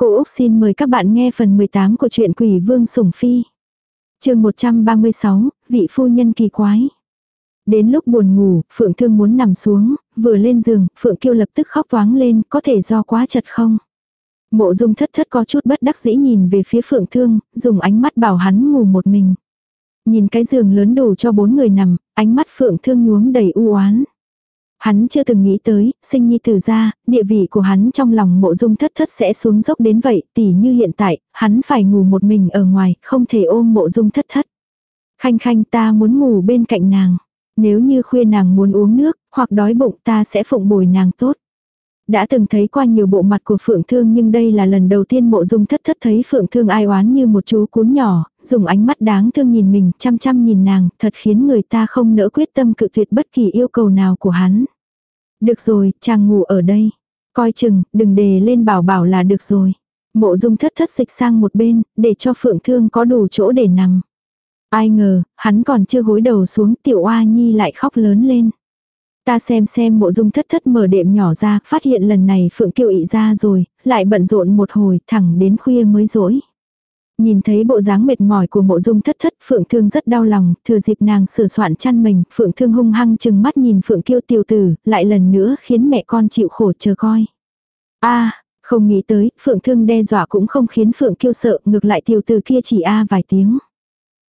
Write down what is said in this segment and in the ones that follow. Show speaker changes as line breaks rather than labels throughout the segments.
Cô Úc xin mời các bạn nghe phần 18 của truyện Quỷ Vương Sủng Phi. chương 136, vị phu nhân kỳ quái. Đến lúc buồn ngủ, Phượng Thương muốn nằm xuống, vừa lên giường, Phượng Kiêu lập tức khóc toáng lên, có thể do quá chật không? Mộ dung thất thất có chút bất đắc dĩ nhìn về phía Phượng Thương, dùng ánh mắt bảo hắn ngủ một mình. Nhìn cái giường lớn đủ cho bốn người nằm, ánh mắt Phượng Thương nhuốm đầy u oán. Hắn chưa từng nghĩ tới, sinh nhi tử ra, địa vị của hắn trong lòng mộ dung thất thất sẽ xuống dốc đến vậy, tỉ như hiện tại, hắn phải ngủ một mình ở ngoài, không thể ôm mộ dung thất thất. Khanh khanh ta muốn ngủ bên cạnh nàng. Nếu như khuya nàng muốn uống nước, hoặc đói bụng ta sẽ phụng bồi nàng tốt. Đã từng thấy qua nhiều bộ mặt của Phượng Thương nhưng đây là lần đầu tiên mộ dung thất thất thấy Phượng Thương ai oán như một chú cún nhỏ, dùng ánh mắt đáng thương nhìn mình, chăm chăm nhìn nàng, thật khiến người ta không nỡ quyết tâm cự tuyệt bất kỳ yêu cầu nào của hắn. Được rồi, chàng ngủ ở đây. Coi chừng, đừng đề lên bảo bảo là được rồi. Mộ dung thất thất dịch sang một bên, để cho Phượng Thương có đủ chỗ để nằm. Ai ngờ, hắn còn chưa gối đầu xuống tiểu oa nhi lại khóc lớn lên. Ta xem xem mộ dung thất thất mở đệm nhỏ ra, phát hiện lần này Phượng Kiều ị ra rồi, lại bận rộn một hồi, thẳng đến khuya mới rỗi. Nhìn thấy bộ dáng mệt mỏi của mộ dung thất thất, Phượng Thương rất đau lòng, thừa dịp nàng sửa soạn chăn mình, Phượng Thương hung hăng chừng mắt nhìn Phượng Kiêu tiểu tử, lại lần nữa khiến mẹ con chịu khổ chờ coi. a không nghĩ tới, Phượng Thương đe dọa cũng không khiến Phượng Kiêu sợ, ngược lại tiểu tử kia chỉ a vài tiếng.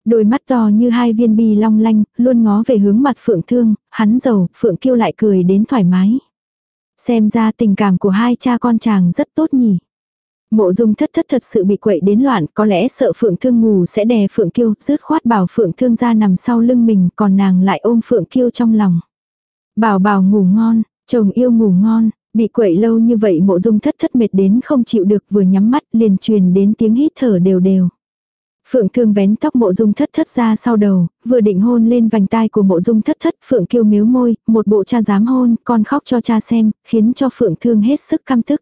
Đôi mắt to như hai viên bi long lanh, luôn ngó về hướng mặt Phượng Thương, hắn giàu, Phượng Kiêu lại cười đến thoải mái. Xem ra tình cảm của hai cha con chàng rất tốt nhỉ. Mộ dung thất thất thật sự bị quậy đến loạn, có lẽ sợ Phượng Thương ngủ sẽ đè Phượng Kiêu, rứt khoát bảo Phượng Thương ra nằm sau lưng mình, còn nàng lại ôm Phượng Kiêu trong lòng. Bảo bảo ngủ ngon, chồng yêu ngủ ngon, bị quậy lâu như vậy mộ dung thất thất mệt đến không chịu được vừa nhắm mắt liền truyền đến tiếng hít thở đều đều. Phượng thương vén tóc mộ dung thất thất ra sau đầu, vừa định hôn lên vành tai của mộ dung thất thất, Phượng kêu miếu môi, một bộ cha dám hôn, con khóc cho cha xem, khiến cho Phượng thương hết sức căm tức.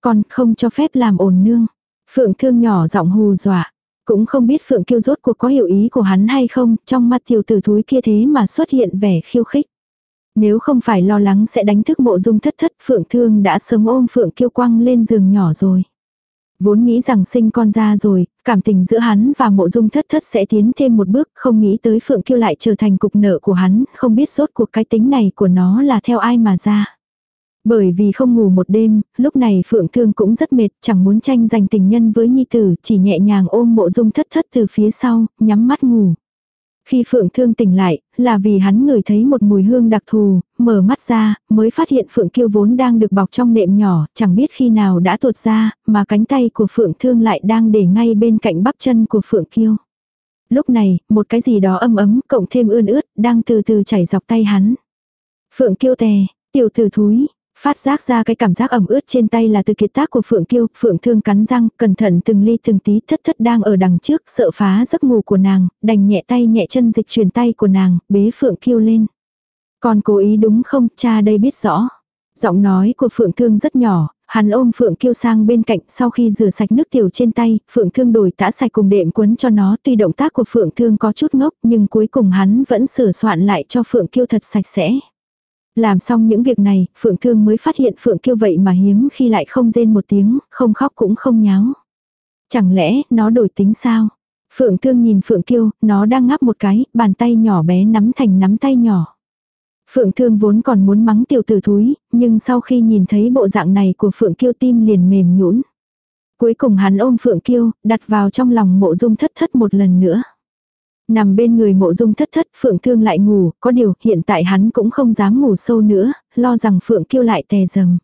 Con không cho phép làm ồn nương. Phượng thương nhỏ giọng hù dọa. Cũng không biết Phượng kiêu rốt cuộc có hiểu ý của hắn hay không, trong mắt tiểu tử thúi kia thế mà xuất hiện vẻ khiêu khích. Nếu không phải lo lắng sẽ đánh thức mộ dung thất thất Phượng thương đã sớm ôm Phượng kiêu quăng lên giường nhỏ rồi. Vốn nghĩ rằng sinh con ra rồi, cảm tình giữa hắn và mộ dung thất thất sẽ tiến thêm một bước, không nghĩ tới Phượng kiêu lại trở thành cục nợ của hắn, không biết rốt cuộc cái tính này của nó là theo ai mà ra. Bởi vì không ngủ một đêm, lúc này Phượng Thương cũng rất mệt, chẳng muốn tranh giành tình nhân với Nhi Tử, chỉ nhẹ nhàng ôm mộ dung thất thất từ phía sau, nhắm mắt ngủ. Khi Phượng Thương tỉnh lại, là vì hắn ngửi thấy một mùi hương đặc thù, mở mắt ra, mới phát hiện Phượng Kiêu vốn đang được bọc trong nệm nhỏ, chẳng biết khi nào đã tuột ra, mà cánh tay của Phượng Thương lại đang để ngay bên cạnh bắp chân của Phượng Kiêu. Lúc này, một cái gì đó âm ấm, cộng thêm ươn ướt, đang từ từ chảy dọc tay hắn. Phượng Kiêu tè, tiểu tử thúi, Phát giác ra cái cảm giác ẩm ướt trên tay là từ kiệt tác của Phượng Kiêu, Phượng Thương cắn răng, cẩn thận từng ly từng tí thất thất đang ở đằng trước, sợ phá giấc ngủ của nàng, đành nhẹ tay nhẹ chân dịch truyền tay của nàng, bế Phượng Kiêu lên. Còn cố ý đúng không, cha đây biết rõ. Giọng nói của Phượng Thương rất nhỏ, hắn ôm Phượng Kiêu sang bên cạnh sau khi rửa sạch nước tiểu trên tay, Phượng Thương đổi tã sạch cùng đệm quấn cho nó tuy động tác của Phượng Thương có chút ngốc nhưng cuối cùng hắn vẫn sửa soạn lại cho Phượng Kiêu thật sạch sẽ. Làm xong những việc này, Phượng Thương mới phát hiện Phượng kêu vậy mà hiếm khi lại không rên một tiếng, không khóc cũng không nháo. Chẳng lẽ nó đổi tính sao? Phượng Thương nhìn Phượng Kiêu, nó đang ngáp một cái, bàn tay nhỏ bé nắm thành nắm tay nhỏ. Phượng Thương vốn còn muốn mắng tiểu tử thúi, nhưng sau khi nhìn thấy bộ dạng này của Phượng Kiêu tim liền mềm nhũn. Cuối cùng hắn ôm Phượng Kiêu, đặt vào trong lòng mộ dung thất thất một lần nữa. Nằm bên người mộ dung thất thất, Phượng Thương lại ngủ, có điều hiện tại hắn cũng không dám ngủ sâu nữa, lo rằng Phượng kêu lại tè dầm.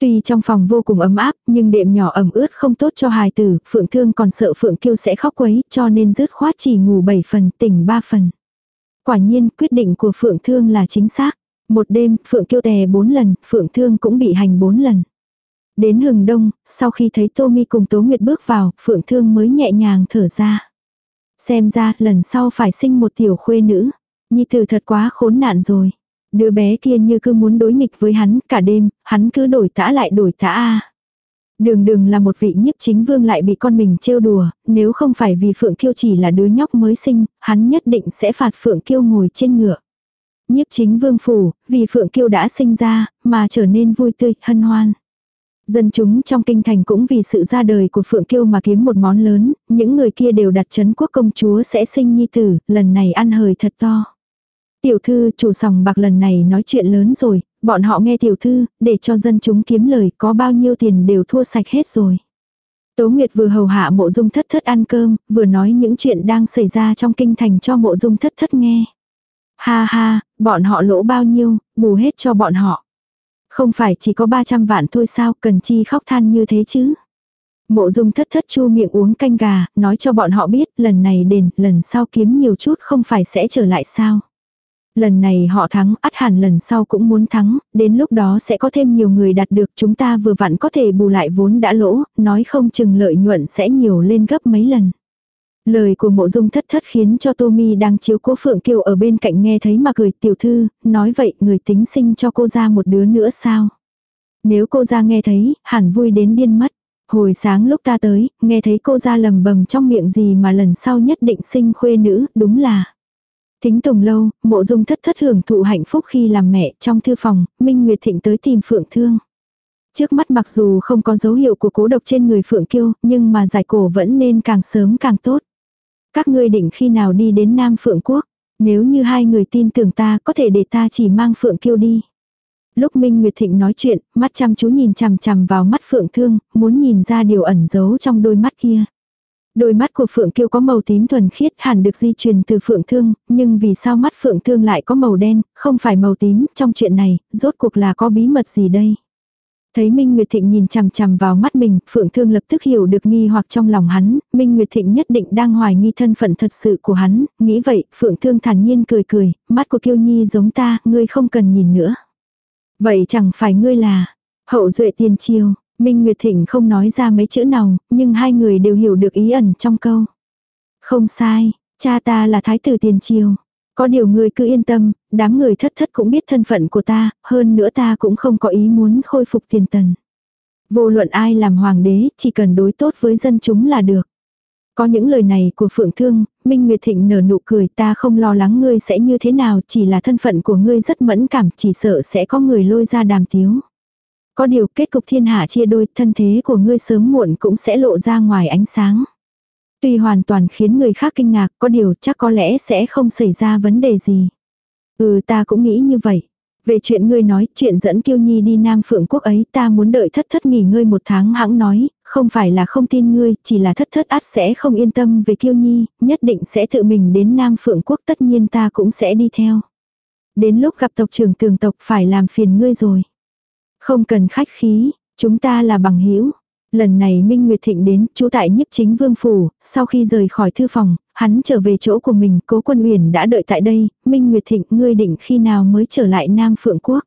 Tuy trong phòng vô cùng ấm áp, nhưng đệm nhỏ ẩm ướt không tốt cho hài tử, Phượng Thương còn sợ Phượng Kiêu sẽ khóc quấy, cho nên dứt khoát chỉ ngủ 7 phần, tỉnh 3 phần. Quả nhiên, quyết định của Phượng Thương là chính xác. Một đêm, Phượng Kiêu tè 4 lần, Phượng Thương cũng bị hành 4 lần. Đến hừng đông, sau khi thấy Tô Mi cùng Tố Nguyệt bước vào, Phượng Thương mới nhẹ nhàng thở ra. Xem ra lần sau phải sinh một tiểu khuê nữ. Nhi tử thật quá khốn nạn rồi. Đứa bé kia như cứ muốn đối nghịch với hắn cả đêm, hắn cứ đổi tã lại đổi tã a. Đường đường là một vị nhiếp chính vương lại bị con mình trêu đùa, nếu không phải vì Phượng Kiêu chỉ là đứa nhóc mới sinh, hắn nhất định sẽ phạt Phượng Kiêu ngồi trên ngựa. Nhiếp chính vương phủ, vì Phượng Kiêu đã sinh ra, mà trở nên vui tươi, hân hoan. Dân chúng trong kinh thành cũng vì sự ra đời của Phượng Kiêu mà kiếm một món lớn, những người kia đều đặt chấn quốc công chúa sẽ sinh nhi tử, lần này ăn hời thật to. Tiểu thư chủ sòng bạc lần này nói chuyện lớn rồi, bọn họ nghe tiểu thư, để cho dân chúng kiếm lời có bao nhiêu tiền đều thua sạch hết rồi. Tố Nguyệt vừa hầu hạ mộ dung thất thất ăn cơm, vừa nói những chuyện đang xảy ra trong kinh thành cho mộ dung thất thất nghe. Ha ha, bọn họ lỗ bao nhiêu, bù hết cho bọn họ. Không phải chỉ có 300 vạn thôi sao, cần chi khóc than như thế chứ. Mộ dung thất thất chu miệng uống canh gà, nói cho bọn họ biết lần này đền, lần sau kiếm nhiều chút không phải sẽ trở lại sao. Lần này họ thắng, ắt hẳn lần sau cũng muốn thắng, đến lúc đó sẽ có thêm nhiều người đạt được chúng ta vừa vặn có thể bù lại vốn đã lỗ, nói không chừng lợi nhuận sẽ nhiều lên gấp mấy lần. Lời của mộ dung thất thất khiến cho Tommy đang chiếu cố Phượng Kiều ở bên cạnh nghe thấy mà cười tiểu thư, nói vậy người tính sinh cho cô ra một đứa nữa sao? Nếu cô ra nghe thấy, hẳn vui đến điên mất. Hồi sáng lúc ta tới, nghe thấy cô ra lầm bầm trong miệng gì mà lần sau nhất định sinh khuê nữ, đúng là. Thính tùng lâu, mộ dung thất thất hưởng thụ hạnh phúc khi làm mẹ trong thư phòng, Minh Nguyệt Thịnh tới tìm Phượng Thương. Trước mắt mặc dù không có dấu hiệu của cố độc trên người Phượng Kiêu, nhưng mà giải cổ vẫn nên càng sớm càng tốt. Các ngươi định khi nào đi đến Nam Phượng Quốc, nếu như hai người tin tưởng ta có thể để ta chỉ mang Phượng Kiêu đi. Lúc Minh Nguyệt Thịnh nói chuyện, mắt chăm chú nhìn chằm chằm vào mắt Phượng Thương, muốn nhìn ra điều ẩn giấu trong đôi mắt kia. Đôi mắt của Phượng Kiêu có màu tím thuần khiết hẳn được di truyền từ Phượng Thương, nhưng vì sao mắt Phượng Thương lại có màu đen, không phải màu tím, trong chuyện này, rốt cuộc là có bí mật gì đây? Thấy Minh Nguyệt Thịnh nhìn chằm chằm vào mắt mình, Phượng Thương lập tức hiểu được nghi hoặc trong lòng hắn, Minh Nguyệt Thịnh nhất định đang hoài nghi thân phận thật sự của hắn, nghĩ vậy, Phượng Thương thản nhiên cười cười, mắt của Kiêu Nhi giống ta, ngươi không cần nhìn nữa. Vậy chẳng phải ngươi là hậu duệ tiền triều, Minh Nguyệt Thịnh không nói ra mấy chữ nào, nhưng hai người đều hiểu được ý ẩn trong câu. Không sai, cha ta là thái tử tiền triều. Có điều ngươi cứ yên tâm, đám người thất thất cũng biết thân phận của ta, hơn nữa ta cũng không có ý muốn khôi phục tiền tần. Vô luận ai làm hoàng đế, chỉ cần đối tốt với dân chúng là được. Có những lời này của Phượng Thương, Minh Nguyệt Thịnh nở nụ cười ta không lo lắng ngươi sẽ như thế nào, chỉ là thân phận của ngươi rất mẫn cảm, chỉ sợ sẽ có người lôi ra đàm tiếu. Có điều kết cục thiên hạ chia đôi, thân thế của ngươi sớm muộn cũng sẽ lộ ra ngoài ánh sáng. Tuy hoàn toàn khiến người khác kinh ngạc, có điều chắc có lẽ sẽ không xảy ra vấn đề gì. Ừ ta cũng nghĩ như vậy. Về chuyện ngươi nói, chuyện dẫn Kiêu Nhi đi Nam Phượng Quốc ấy, ta muốn đợi thất thất nghỉ ngơi một tháng hãng nói, không phải là không tin ngươi, chỉ là thất thất át sẽ không yên tâm về Kiêu Nhi, nhất định sẽ tự mình đến Nam Phượng Quốc tất nhiên ta cũng sẽ đi theo. Đến lúc gặp tộc trưởng tường tộc phải làm phiền ngươi rồi. Không cần khách khí, chúng ta là bằng hữu Lần này Minh Nguyệt Thịnh đến, chú tại nhiếp chính vương phủ, sau khi rời khỏi thư phòng, hắn trở về chỗ của mình, cố quân uyển đã đợi tại đây, Minh Nguyệt Thịnh ngươi định khi nào mới trở lại Nam Phượng Quốc.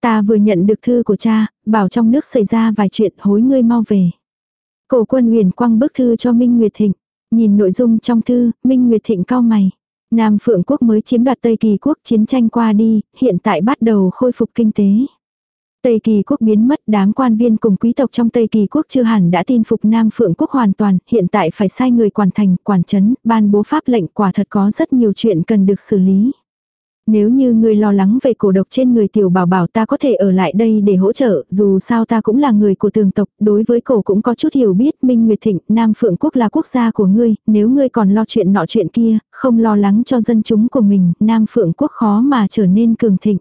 Ta vừa nhận được thư của cha, bảo trong nước xảy ra vài chuyện hối ngươi mau về. Cổ quân uyển quăng bức thư cho Minh Nguyệt Thịnh, nhìn nội dung trong thư, Minh Nguyệt Thịnh cao mày. Nam Phượng Quốc mới chiếm đoạt Tây Kỳ Quốc chiến tranh qua đi, hiện tại bắt đầu khôi phục kinh tế. Tây Kỳ quốc biến mất đám quan viên cùng quý tộc trong Tây Kỳ quốc chưa hẳn đã tin phục Nam Phượng quốc hoàn toàn, hiện tại phải sai người quản thành, quản chấn ban bố pháp lệnh quả thật có rất nhiều chuyện cần được xử lý. Nếu như người lo lắng về cổ độc trên người tiểu bảo bảo ta có thể ở lại đây để hỗ trợ, dù sao ta cũng là người của tường tộc, đối với cổ cũng có chút hiểu biết, Minh Nguyệt Thịnh, Nam Phượng Quốc là quốc gia của ngươi, nếu ngươi còn lo chuyện nọ chuyện kia, không lo lắng cho dân chúng của mình, Nam Phượng Quốc khó mà trở nên cường thịnh.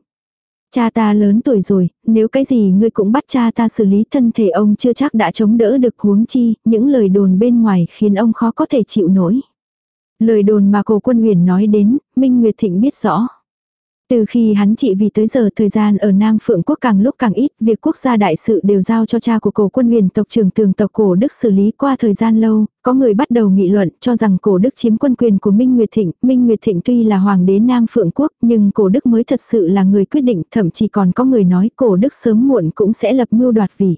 Cha ta lớn tuổi rồi, nếu cái gì ngươi cũng bắt cha ta xử lý thân thể ông chưa chắc đã chống đỡ được huống chi, những lời đồn bên ngoài khiến ông khó có thể chịu nổi. Lời đồn mà cổ quân huyền nói đến, Minh Nguyệt Thịnh biết rõ. Từ khi hắn trị vì tới giờ thời gian ở Nam Phượng Quốc càng lúc càng ít, việc quốc gia đại sự đều giao cho cha của cổ quân huyền tộc trưởng tường tộc cổ Đức xử lý qua thời gian lâu, có người bắt đầu nghị luận cho rằng cổ Đức chiếm quân quyền của Minh Nguyệt Thịnh. Minh Nguyệt Thịnh tuy là hoàng đế Nam Phượng Quốc nhưng cổ Đức mới thật sự là người quyết định, thậm chí còn có người nói cổ Đức sớm muộn cũng sẽ lập mưu đoạt vị.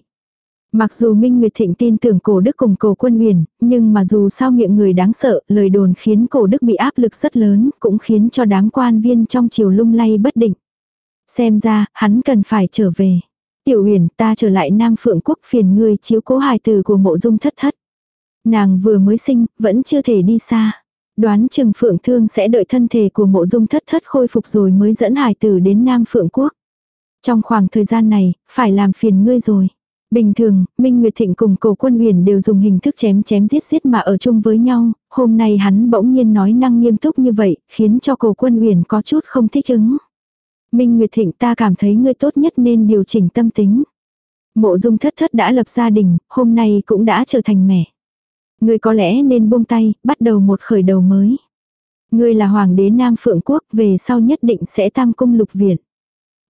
Mặc dù Minh Nguyệt Thịnh tin tưởng cổ đức cùng cổ quân huyền, nhưng mà dù sao miệng người đáng sợ, lời đồn khiến cổ đức bị áp lực rất lớn, cũng khiến cho đám quan viên trong triều lung lay bất định. Xem ra, hắn cần phải trở về. Tiểu huyền, ta trở lại Nam Phượng Quốc phiền ngươi chiếu cố hài tử của mộ dung thất thất. Nàng vừa mới sinh, vẫn chưa thể đi xa. Đoán chừng Phượng Thương sẽ đợi thân thể của mộ dung thất thất khôi phục rồi mới dẫn hài tử đến Nam Phượng Quốc. Trong khoảng thời gian này, phải làm phiền ngươi rồi. Bình thường, Minh Nguyệt Thịnh cùng cổ quân huyền đều dùng hình thức chém chém giết giết mà ở chung với nhau, hôm nay hắn bỗng nhiên nói năng nghiêm túc như vậy, khiến cho cổ quân huyền có chút không thích ứng. Minh Nguyệt Thịnh ta cảm thấy ngươi tốt nhất nên điều chỉnh tâm tính. Mộ dung thất thất đã lập gia đình, hôm nay cũng đã trở thành mẹ. Ngươi có lẽ nên buông tay, bắt đầu một khởi đầu mới. Ngươi là hoàng đế Nam Phượng Quốc, về sau nhất định sẽ tam cung lục viện.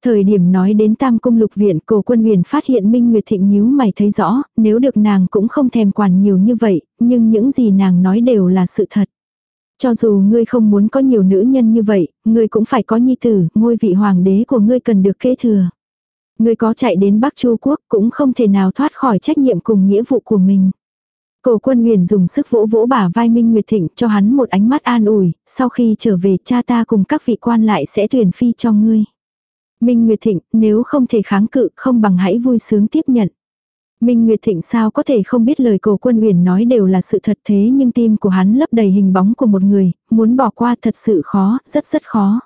Thời điểm nói đến tam cung lục viện cổ quân huyền phát hiện Minh Nguyệt Thịnh nhíu mày thấy rõ, nếu được nàng cũng không thèm quản nhiều như vậy, nhưng những gì nàng nói đều là sự thật. Cho dù ngươi không muốn có nhiều nữ nhân như vậy, ngươi cũng phải có nhi tử, ngôi vị hoàng đế của ngươi cần được kế thừa. Ngươi có chạy đến Bắc Chu Quốc cũng không thể nào thoát khỏi trách nhiệm cùng nghĩa vụ của mình. Cổ quân huyền dùng sức vỗ vỗ bả vai Minh Nguyệt Thịnh cho hắn một ánh mắt an ủi, sau khi trở về cha ta cùng các vị quan lại sẽ tuyển phi cho ngươi. Minh Nguyệt Thịnh, nếu không thể kháng cự không bằng hãy vui sướng tiếp nhận. Minh Nguyệt Thịnh sao có thể không biết lời cổ quân huyền nói đều là sự thật thế nhưng tim của hắn lấp đầy hình bóng của một người, muốn bỏ qua thật sự khó, rất rất khó.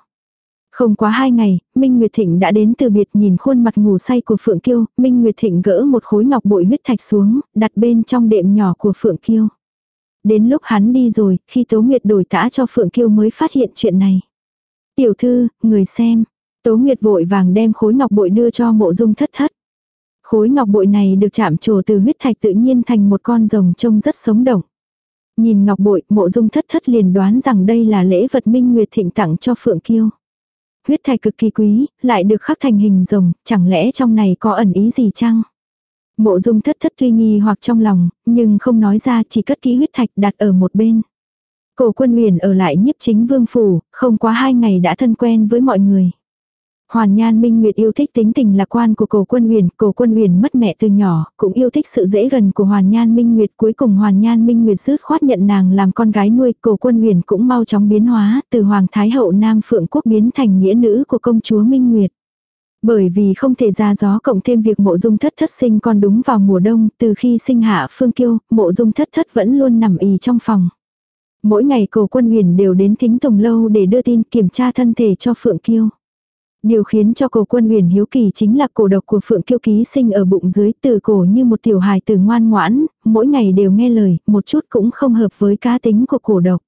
Không quá hai ngày, Minh Nguyệt Thịnh đã đến từ biệt nhìn khuôn mặt ngủ say của Phượng Kiêu, Minh Nguyệt Thịnh gỡ một khối ngọc bội huyết thạch xuống, đặt bên trong đệm nhỏ của Phượng Kiêu. Đến lúc hắn đi rồi, khi Tố Nguyệt đổi tã cho Phượng Kiêu mới phát hiện chuyện này. Tiểu thư, người xem. Tố Nguyệt vội vàng đem khối ngọc bội đưa cho mộ dung thất thất. Khối ngọc bội này được chạm trổ từ huyết thạch tự nhiên thành một con rồng trông rất sống động. Nhìn ngọc bội, mộ dung thất thất liền đoán rằng đây là lễ vật Minh Nguyệt Thịnh tặng cho Phượng Kiêu. Huyết thạch cực kỳ quý, lại được khắc thành hình rồng, chẳng lẽ trong này có ẩn ý gì chăng? Mộ dung thất thất tuy nghi hoặc trong lòng, nhưng không nói ra chỉ cất kỹ huyết thạch đặt ở một bên. Cổ quân huyền ở lại nhiếp chính vương phủ, không quá hai ngày đã thân quen với mọi người. Hoàn Nhan Minh Nguyệt yêu thích tính tình lạc quan của cổ quân uyển cổ quân uyển mất mẹ từ nhỏ, cũng yêu thích sự dễ gần của Hoàn Nhan Minh Nguyệt. Cuối cùng Hoàn Nhan Minh Nguyệt rước khoát nhận nàng làm con gái nuôi, cổ quân uyển cũng mau chóng biến hóa, từ Hoàng Thái Hậu Nam Phượng Quốc biến thành nghĩa nữ của công chúa Minh Nguyệt. Bởi vì không thể ra gió cộng thêm việc mộ dung thất thất sinh con đúng vào mùa đông, từ khi sinh hạ Phương Kiêu, mộ dung thất thất vẫn luôn nằm ì trong phòng. Mỗi ngày cổ quân huyền đều đến thính tùng lâu để đưa tin kiểm tra thân thể cho Phượng Kiêu. Điều khiến cho cổ quân huyền hiếu kỳ chính là cổ độc của Phượng Kiêu Ký sinh ở bụng dưới từ cổ như một tiểu hài tử ngoan ngoãn, mỗi ngày đều nghe lời, một chút cũng không hợp với cá tính của cổ độc.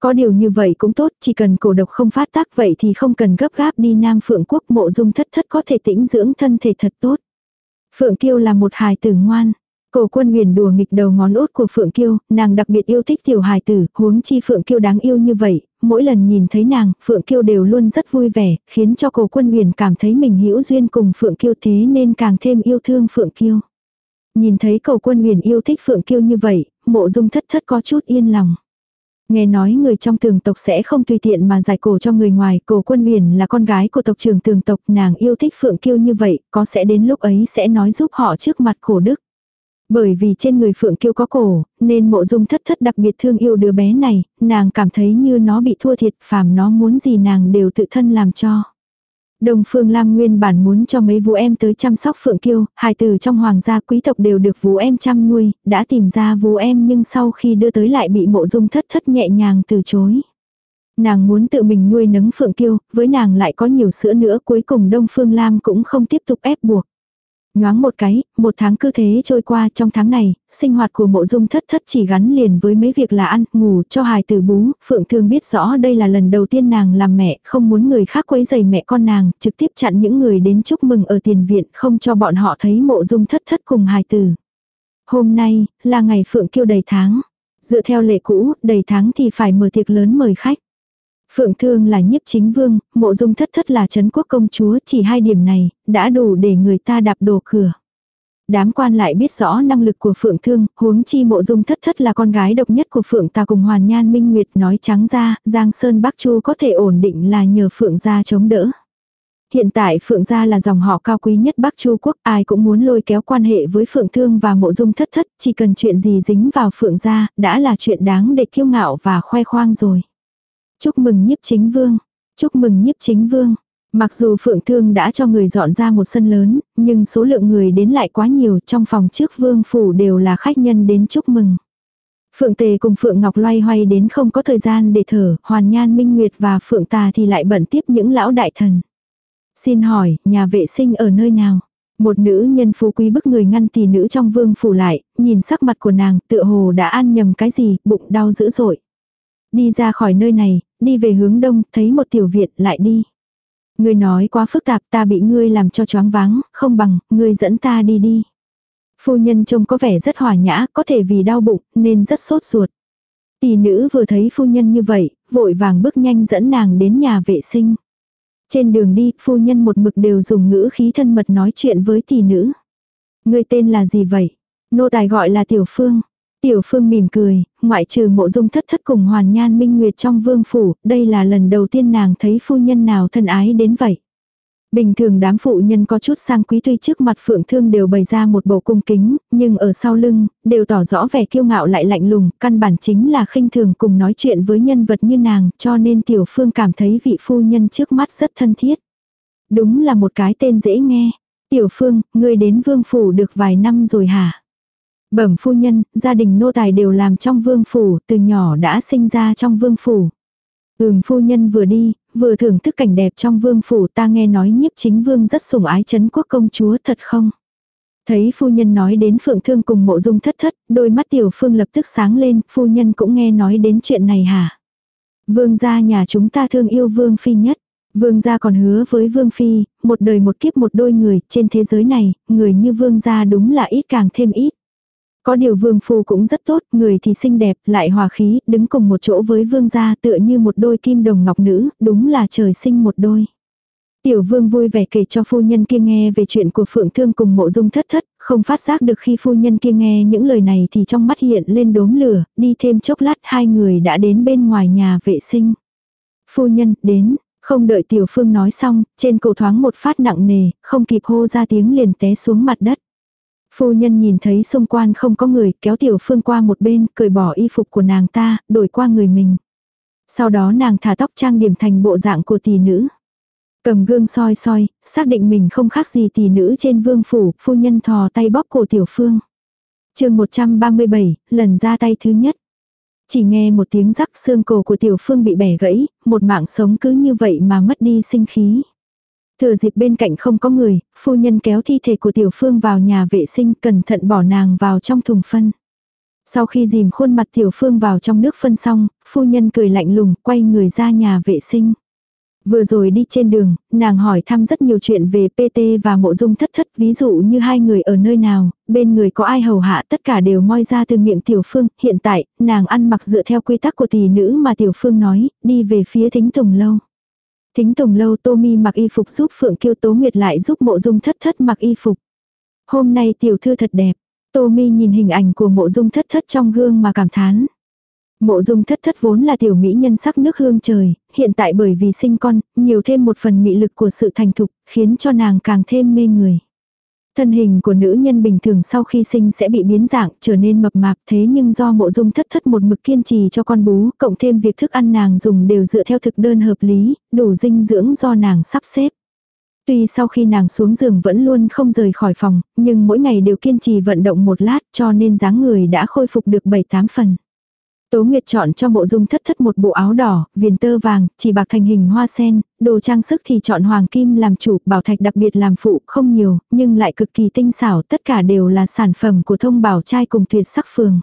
Có điều như vậy cũng tốt, chỉ cần cổ độc không phát tác vậy thì không cần gấp gáp đi Nam Phượng Quốc mộ dung thất thất có thể tĩnh dưỡng thân thể thật tốt. Phượng Kiêu là một hài tử ngoan, Cổ quân huyền đùa nghịch đầu ngón út của Phượng Kiêu, nàng đặc biệt yêu thích tiểu hài tử, huống chi Phượng Kiêu đáng yêu như vậy, mỗi lần nhìn thấy nàng, Phượng Kiêu đều luôn rất vui vẻ, khiến cho cổ quân huyền cảm thấy mình hữu duyên cùng Phượng Kiêu thế nên càng thêm yêu thương Phượng Kiêu. Nhìn thấy cổ quân huyền yêu thích Phượng Kiêu như vậy, mộ dung thất thất có chút yên lòng. Nghe nói người trong tường tộc sẽ không tùy tiện mà giải cổ cho người ngoài, cổ quân huyền là con gái của tộc trưởng tường tộc, nàng yêu thích Phượng Kiêu như vậy, có sẽ đến lúc ấy sẽ nói giúp họ trước mặt cổ đức. Bởi vì trên người Phượng Kiêu có cổ, nên mộ dung thất thất đặc biệt thương yêu đứa bé này, nàng cảm thấy như nó bị thua thiệt, phàm nó muốn gì nàng đều tự thân làm cho. Đồng Phương Lam nguyên bản muốn cho mấy vũ em tới chăm sóc Phượng Kiêu, hài tử trong hoàng gia quý tộc đều được vũ em chăm nuôi, đã tìm ra vũ em nhưng sau khi đưa tới lại bị mộ dung thất thất nhẹ nhàng từ chối. Nàng muốn tự mình nuôi nấng Phượng Kiêu, với nàng lại có nhiều sữa nữa cuối cùng Đông Phương Lam cũng không tiếp tục ép buộc. Nhoáng một cái, một tháng cứ thế trôi qua trong tháng này, sinh hoạt của mộ dung thất thất chỉ gắn liền với mấy việc là ăn, ngủ, cho hài tử bú, Phượng Thương biết rõ đây là lần đầu tiên nàng làm mẹ, không muốn người khác quấy giày mẹ con nàng, trực tiếp chặn những người đến chúc mừng ở tiền viện, không cho bọn họ thấy mộ dung thất thất cùng hài tử. Hôm nay, là ngày Phượng kêu đầy tháng. Dựa theo lệ cũ, đầy tháng thì phải mở tiệc lớn mời khách. Phượng Thương là nhiếp chính vương, mộ dung thất thất là chấn quốc công chúa, chỉ hai điểm này, đã đủ để người ta đạp đổ cửa. Đám quan lại biết rõ năng lực của Phượng Thương, huống chi mộ dung thất thất là con gái độc nhất của Phượng ta cùng Hoàn Nhan Minh Nguyệt nói trắng ra, Giang Sơn Bắc Chu có thể ổn định là nhờ Phượng gia chống đỡ. Hiện tại Phượng gia là dòng họ cao quý nhất Bắc Chu quốc, ai cũng muốn lôi kéo quan hệ với Phượng Thương và mộ dung thất thất, chỉ cần chuyện gì dính vào Phượng gia, đã là chuyện đáng để kiêu ngạo và khoe khoang rồi. Chúc mừng nhiếp chính vương. Chúc mừng nhiếp chính vương. Mặc dù Phượng Thương đã cho người dọn ra một sân lớn, nhưng số lượng người đến lại quá nhiều trong phòng trước vương phủ đều là khách nhân đến chúc mừng. Phượng Tề cùng Phượng Ngọc loay hoay đến không có thời gian để thở, Hoàn Nhan Minh Nguyệt và Phượng Tà thì lại bận tiếp những lão đại thần. Xin hỏi, nhà vệ sinh ở nơi nào? Một nữ nhân phú quý bức người ngăn tỷ nữ trong vương phủ lại, nhìn sắc mặt của nàng tựa hồ đã ăn nhầm cái gì, bụng đau dữ dội. Đi ra khỏi nơi này, đi về hướng đông, thấy một tiểu viện lại đi. Ngươi nói quá phức tạp ta bị ngươi làm cho choáng váng, không bằng, ngươi dẫn ta đi đi. Phu nhân trông có vẻ rất hòa nhã, có thể vì đau bụng, nên rất sốt ruột. Tỷ nữ vừa thấy phu nhân như vậy, vội vàng bước nhanh dẫn nàng đến nhà vệ sinh. Trên đường đi, phu nhân một mực đều dùng ngữ khí thân mật nói chuyện với tỷ nữ. Người tên là gì vậy? Nô tài gọi là Tiểu Phương. Tiểu Phương mỉm cười, ngoại trừ mộ dung thất thất cùng hoàn nhan minh nguyệt trong vương phủ, đây là lần đầu tiên nàng thấy phu nhân nào thân ái đến vậy. Bình thường đám phụ nhân có chút sang quý tuy trước mặt phượng thương đều bày ra một bộ cung kính, nhưng ở sau lưng, đều tỏ rõ vẻ kiêu ngạo lại lạnh lùng, căn bản chính là khinh thường cùng nói chuyện với nhân vật như nàng, cho nên tiểu phương cảm thấy vị phu nhân trước mắt rất thân thiết. Đúng là một cái tên dễ nghe. Tiểu phương, ngươi đến vương phủ được vài năm rồi hả? Bẩm phu nhân, gia đình nô tài đều làm trong vương phủ, từ nhỏ đã sinh ra trong vương phủ. Ừm phu nhân vừa đi, vừa thưởng thức cảnh đẹp trong vương phủ ta nghe nói nhiếp chính vương rất sủng ái chấn quốc công chúa thật không? Thấy phu nhân nói đến phượng thương cùng mộ dung thất thất, đôi mắt tiểu phương lập tức sáng lên, phu nhân cũng nghe nói đến chuyện này hả? Vương gia nhà chúng ta thương yêu vương phi nhất. Vương gia còn hứa với vương phi, một đời một kiếp một đôi người, trên thế giới này, người như vương gia đúng là ít càng thêm ít. Có điều vương phu cũng rất tốt, người thì xinh đẹp, lại hòa khí, đứng cùng một chỗ với vương gia tựa như một đôi kim đồng ngọc nữ, đúng là trời sinh một đôi. Tiểu vương vui vẻ kể cho phu nhân kia nghe về chuyện của phượng thương cùng mộ dung thất thất, không phát giác được khi phu nhân kia nghe những lời này thì trong mắt hiện lên đốm lửa, đi thêm chốc lát hai người đã đến bên ngoài nhà vệ sinh. Phu nhân, đến, không đợi tiểu phương nói xong, trên cổ thoáng một phát nặng nề, không kịp hô ra tiếng liền té xuống mặt đất. Phu nhân nhìn thấy xung quanh không có người, kéo tiểu phương qua một bên, cởi bỏ y phục của nàng ta, đổi qua người mình. Sau đó nàng thả tóc trang điểm thành bộ dạng của tỷ nữ. Cầm gương soi soi, xác định mình không khác gì tỷ nữ trên vương phủ, phu nhân thò tay bóp cổ tiểu phương. chương 137, lần ra tay thứ nhất. Chỉ nghe một tiếng rắc xương cổ của tiểu phương bị bẻ gãy, một mạng sống cứ như vậy mà mất đi sinh khí. Thừa dịp bên cạnh không có người, phu nhân kéo thi thể của tiểu phương vào nhà vệ sinh cẩn thận bỏ nàng vào trong thùng phân. Sau khi dìm khuôn mặt tiểu phương vào trong nước phân xong, phu nhân cười lạnh lùng quay người ra nhà vệ sinh. Vừa rồi đi trên đường, nàng hỏi thăm rất nhiều chuyện về PT và mộ dung thất thất, ví dụ như hai người ở nơi nào, bên người có ai hầu hạ tất cả đều moi ra từ miệng tiểu phương, hiện tại, nàng ăn mặc dựa theo quy tắc của tỷ nữ mà tiểu phương nói, đi về phía thính tùng lâu. Thính tùng lâu Tommy mặc y phục giúp Phượng Kiêu Tố Nguyệt lại giúp mộ dung thất thất mặc y phục. Hôm nay tiểu thư thật đẹp. Tommy nhìn hình ảnh của mộ dung thất thất trong gương mà cảm thán. Mộ dung thất thất vốn là tiểu mỹ nhân sắc nước hương trời, hiện tại bởi vì sinh con, nhiều thêm một phần mị lực của sự thành thục, khiến cho nàng càng thêm mê người. Thân hình của nữ nhân bình thường sau khi sinh sẽ bị biến dạng trở nên mập mạp thế nhưng do mộ dung thất thất một mực kiên trì cho con bú, cộng thêm việc thức ăn nàng dùng đều dựa theo thực đơn hợp lý, đủ dinh dưỡng do nàng sắp xếp. Tuy sau khi nàng xuống giường vẫn luôn không rời khỏi phòng, nhưng mỗi ngày đều kiên trì vận động một lát cho nên dáng người đã khôi phục được 7-8 phần. Tố Nguyệt chọn cho bộ dung thất thất một bộ áo đỏ, viền tơ vàng, chỉ bạc thành hình hoa sen, đồ trang sức thì chọn hoàng kim làm chủ, bảo thạch đặc biệt làm phụ, không nhiều, nhưng lại cực kỳ tinh xảo, tất cả đều là sản phẩm của thông bảo trai cùng tuyệt sắc phường.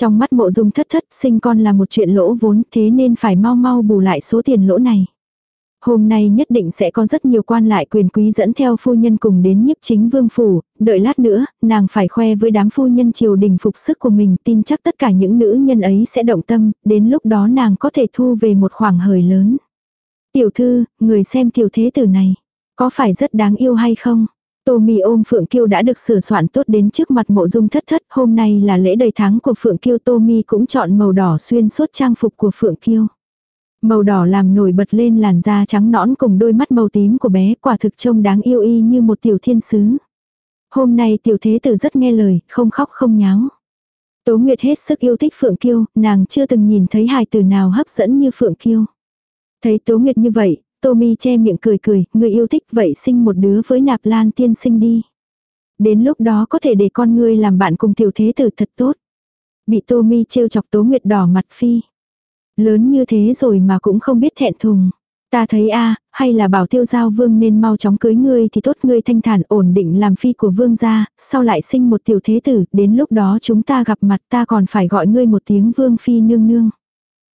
Trong mắt mộ dung thất thất, sinh con là một chuyện lỗ vốn, thế nên phải mau mau bù lại số tiền lỗ này. Hôm nay nhất định sẽ có rất nhiều quan lại quyền quý dẫn theo phu nhân cùng đến nhiếp chính vương phủ, đợi lát nữa, nàng phải khoe với đám phu nhân triều đình phục sức của mình tin chắc tất cả những nữ nhân ấy sẽ động tâm, đến lúc đó nàng có thể thu về một khoảng hời lớn. Tiểu thư, người xem tiểu thế tử này, có phải rất đáng yêu hay không? Tô mì ôm Phượng Kiêu đã được sửa soạn tốt đến trước mặt mộ dung thất thất, hôm nay là lễ đầy tháng của Phượng Kiêu Tô mi cũng chọn màu đỏ xuyên suốt trang phục của Phượng Kiêu. Màu đỏ làm nổi bật lên làn da trắng nõn cùng đôi mắt màu tím của bé quả thực trông đáng yêu y như một tiểu thiên sứ. Hôm nay tiểu thế tử rất nghe lời, không khóc không nháo. Tố Nguyệt hết sức yêu thích Phượng Kiêu, nàng chưa từng nhìn thấy hài tử nào hấp dẫn như Phượng Kiêu. Thấy Tố Nguyệt như vậy, Tommy che miệng cười cười, người yêu thích vậy sinh một đứa với nạp lan tiên sinh đi. Đến lúc đó có thể để con ngươi làm bạn cùng tiểu thế tử thật tốt. Bị Tommy trêu chọc Tố Nguyệt đỏ mặt phi. Lớn như thế rồi mà cũng không biết thẹn thùng. Ta thấy a hay là bảo tiêu giao vương nên mau chóng cưới ngươi thì tốt ngươi thanh thản ổn định làm phi của vương gia, sau lại sinh một tiểu thế tử, đến lúc đó chúng ta gặp mặt ta còn phải gọi ngươi một tiếng vương phi nương nương.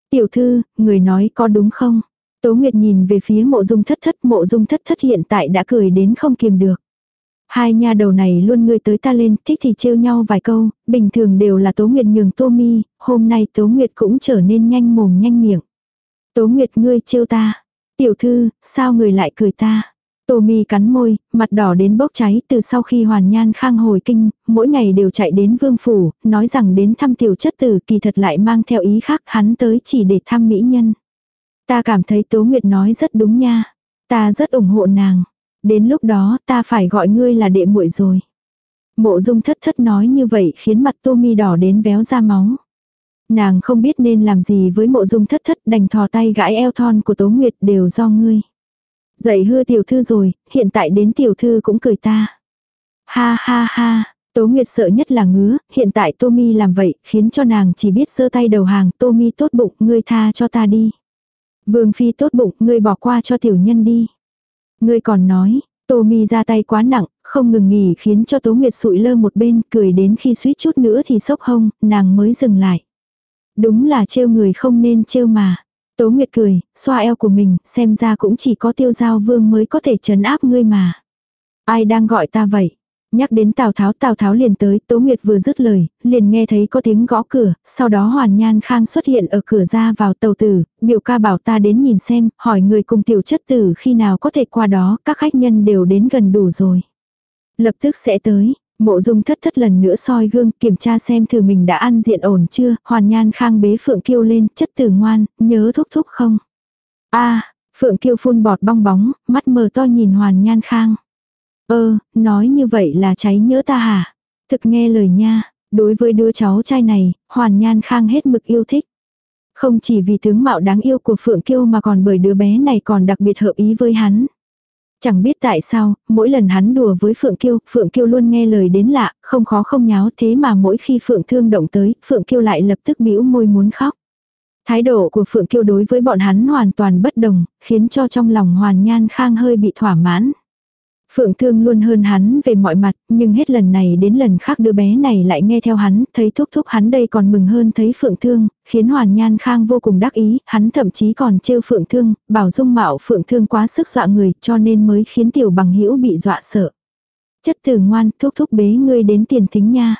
Tiểu thư, người nói có đúng không? Tố Nguyệt nhìn về phía mộ dung thất thất, mộ dung thất thất hiện tại đã cười đến không kiềm được. Hai nha đầu này luôn ngươi tới ta lên, thích thì trêu nhau vài câu, bình thường đều là Tố Nguyệt nhường Tô Mi, hôm nay Tố Nguyệt cũng trở nên nhanh mồm nhanh miệng. Tố Nguyệt ngươi trêu ta. Tiểu thư, sao người lại cười ta? Tô Mi cắn môi, mặt đỏ đến bốc cháy từ sau khi hoàn nhan khang hồi kinh, mỗi ngày đều chạy đến vương phủ, nói rằng đến thăm tiểu chất tử kỳ thật lại mang theo ý khác hắn tới chỉ để thăm mỹ nhân. Ta cảm thấy Tố Nguyệt nói rất đúng nha. Ta rất ủng hộ nàng. Đến lúc đó ta phải gọi ngươi là đệ muội rồi. Mộ dung thất thất nói như vậy khiến mặt Tô Mi đỏ đến véo ra máu. Nàng không biết nên làm gì với mộ dung thất thất đành thò tay gãi eo thon của Tố Nguyệt đều do ngươi. Dậy hư tiểu thư rồi, hiện tại đến tiểu thư cũng cười ta. Ha ha ha, Tố Nguyệt sợ nhất là ngứa, hiện tại Tommy Mi làm vậy, khiến cho nàng chỉ biết giơ tay đầu hàng, Tommy Mi tốt bụng, ngươi tha cho ta đi. Vương Phi tốt bụng, ngươi bỏ qua cho tiểu nhân đi. Ngươi còn nói, Tô Mi ra tay quá nặng, không ngừng nghỉ khiến cho Tố Nguyệt sụi lơ một bên, cười đến khi suýt chút nữa thì sốc hông, nàng mới dừng lại. Đúng là trêu người không nên trêu mà. Tố Nguyệt cười, xoa eo của mình, xem ra cũng chỉ có tiêu giao vương mới có thể trấn áp ngươi mà. Ai đang gọi ta vậy? Nhắc đến Tào Tháo, Tào Tháo liền tới, Tố Nguyệt vừa dứt lời, liền nghe thấy có tiếng gõ cửa, sau đó Hoàn Nhan Khang xuất hiện ở cửa ra vào tàu tử, biểu ca bảo ta đến nhìn xem, hỏi người cùng tiểu chất tử khi nào có thể qua đó, các khách nhân đều đến gần đủ rồi. Lập tức sẽ tới, Mộ dung thất thất lần nữa soi gương, kiểm tra xem thử mình đã ăn diện ổn chưa, hoàn nhan khang bế phượng kiêu lên, chất tử ngoan, nhớ thúc thúc không. a phượng kiêu phun bọt bong bóng, mắt mờ to nhìn hoàn nhan khang. Ơ, nói như vậy là cháy nhớ ta hả? Thực nghe lời nha, đối với đứa cháu trai này, hoàn nhan khang hết mực yêu thích. Không chỉ vì tướng mạo đáng yêu của Phượng Kiêu mà còn bởi đứa bé này còn đặc biệt hợp ý với hắn. Chẳng biết tại sao, mỗi lần hắn đùa với Phượng Kiêu, Phượng Kiêu luôn nghe lời đến lạ, không khó không nháo thế mà mỗi khi Phượng Thương động tới, Phượng Kiêu lại lập tức bĩu môi muốn khóc. Thái độ của Phượng Kiêu đối với bọn hắn hoàn toàn bất đồng, khiến cho trong lòng Hoàn Nhan Khang hơi bị thỏa mãn. Phượng Thương luôn hơn hắn về mọi mặt, nhưng hết lần này đến lần khác đứa bé này lại nghe theo hắn, thấy thúc thúc hắn đây còn mừng hơn thấy Phượng Thương, khiến Hoàn Nhan Khang vô cùng đắc ý, hắn thậm chí còn trêu Phượng Thương, bảo dung mạo Phượng Thương quá sức dọa người cho nên mới khiến tiểu bằng hữu bị dọa sợ. Chất tử ngoan, thúc thúc bế ngươi đến tiền thính nha.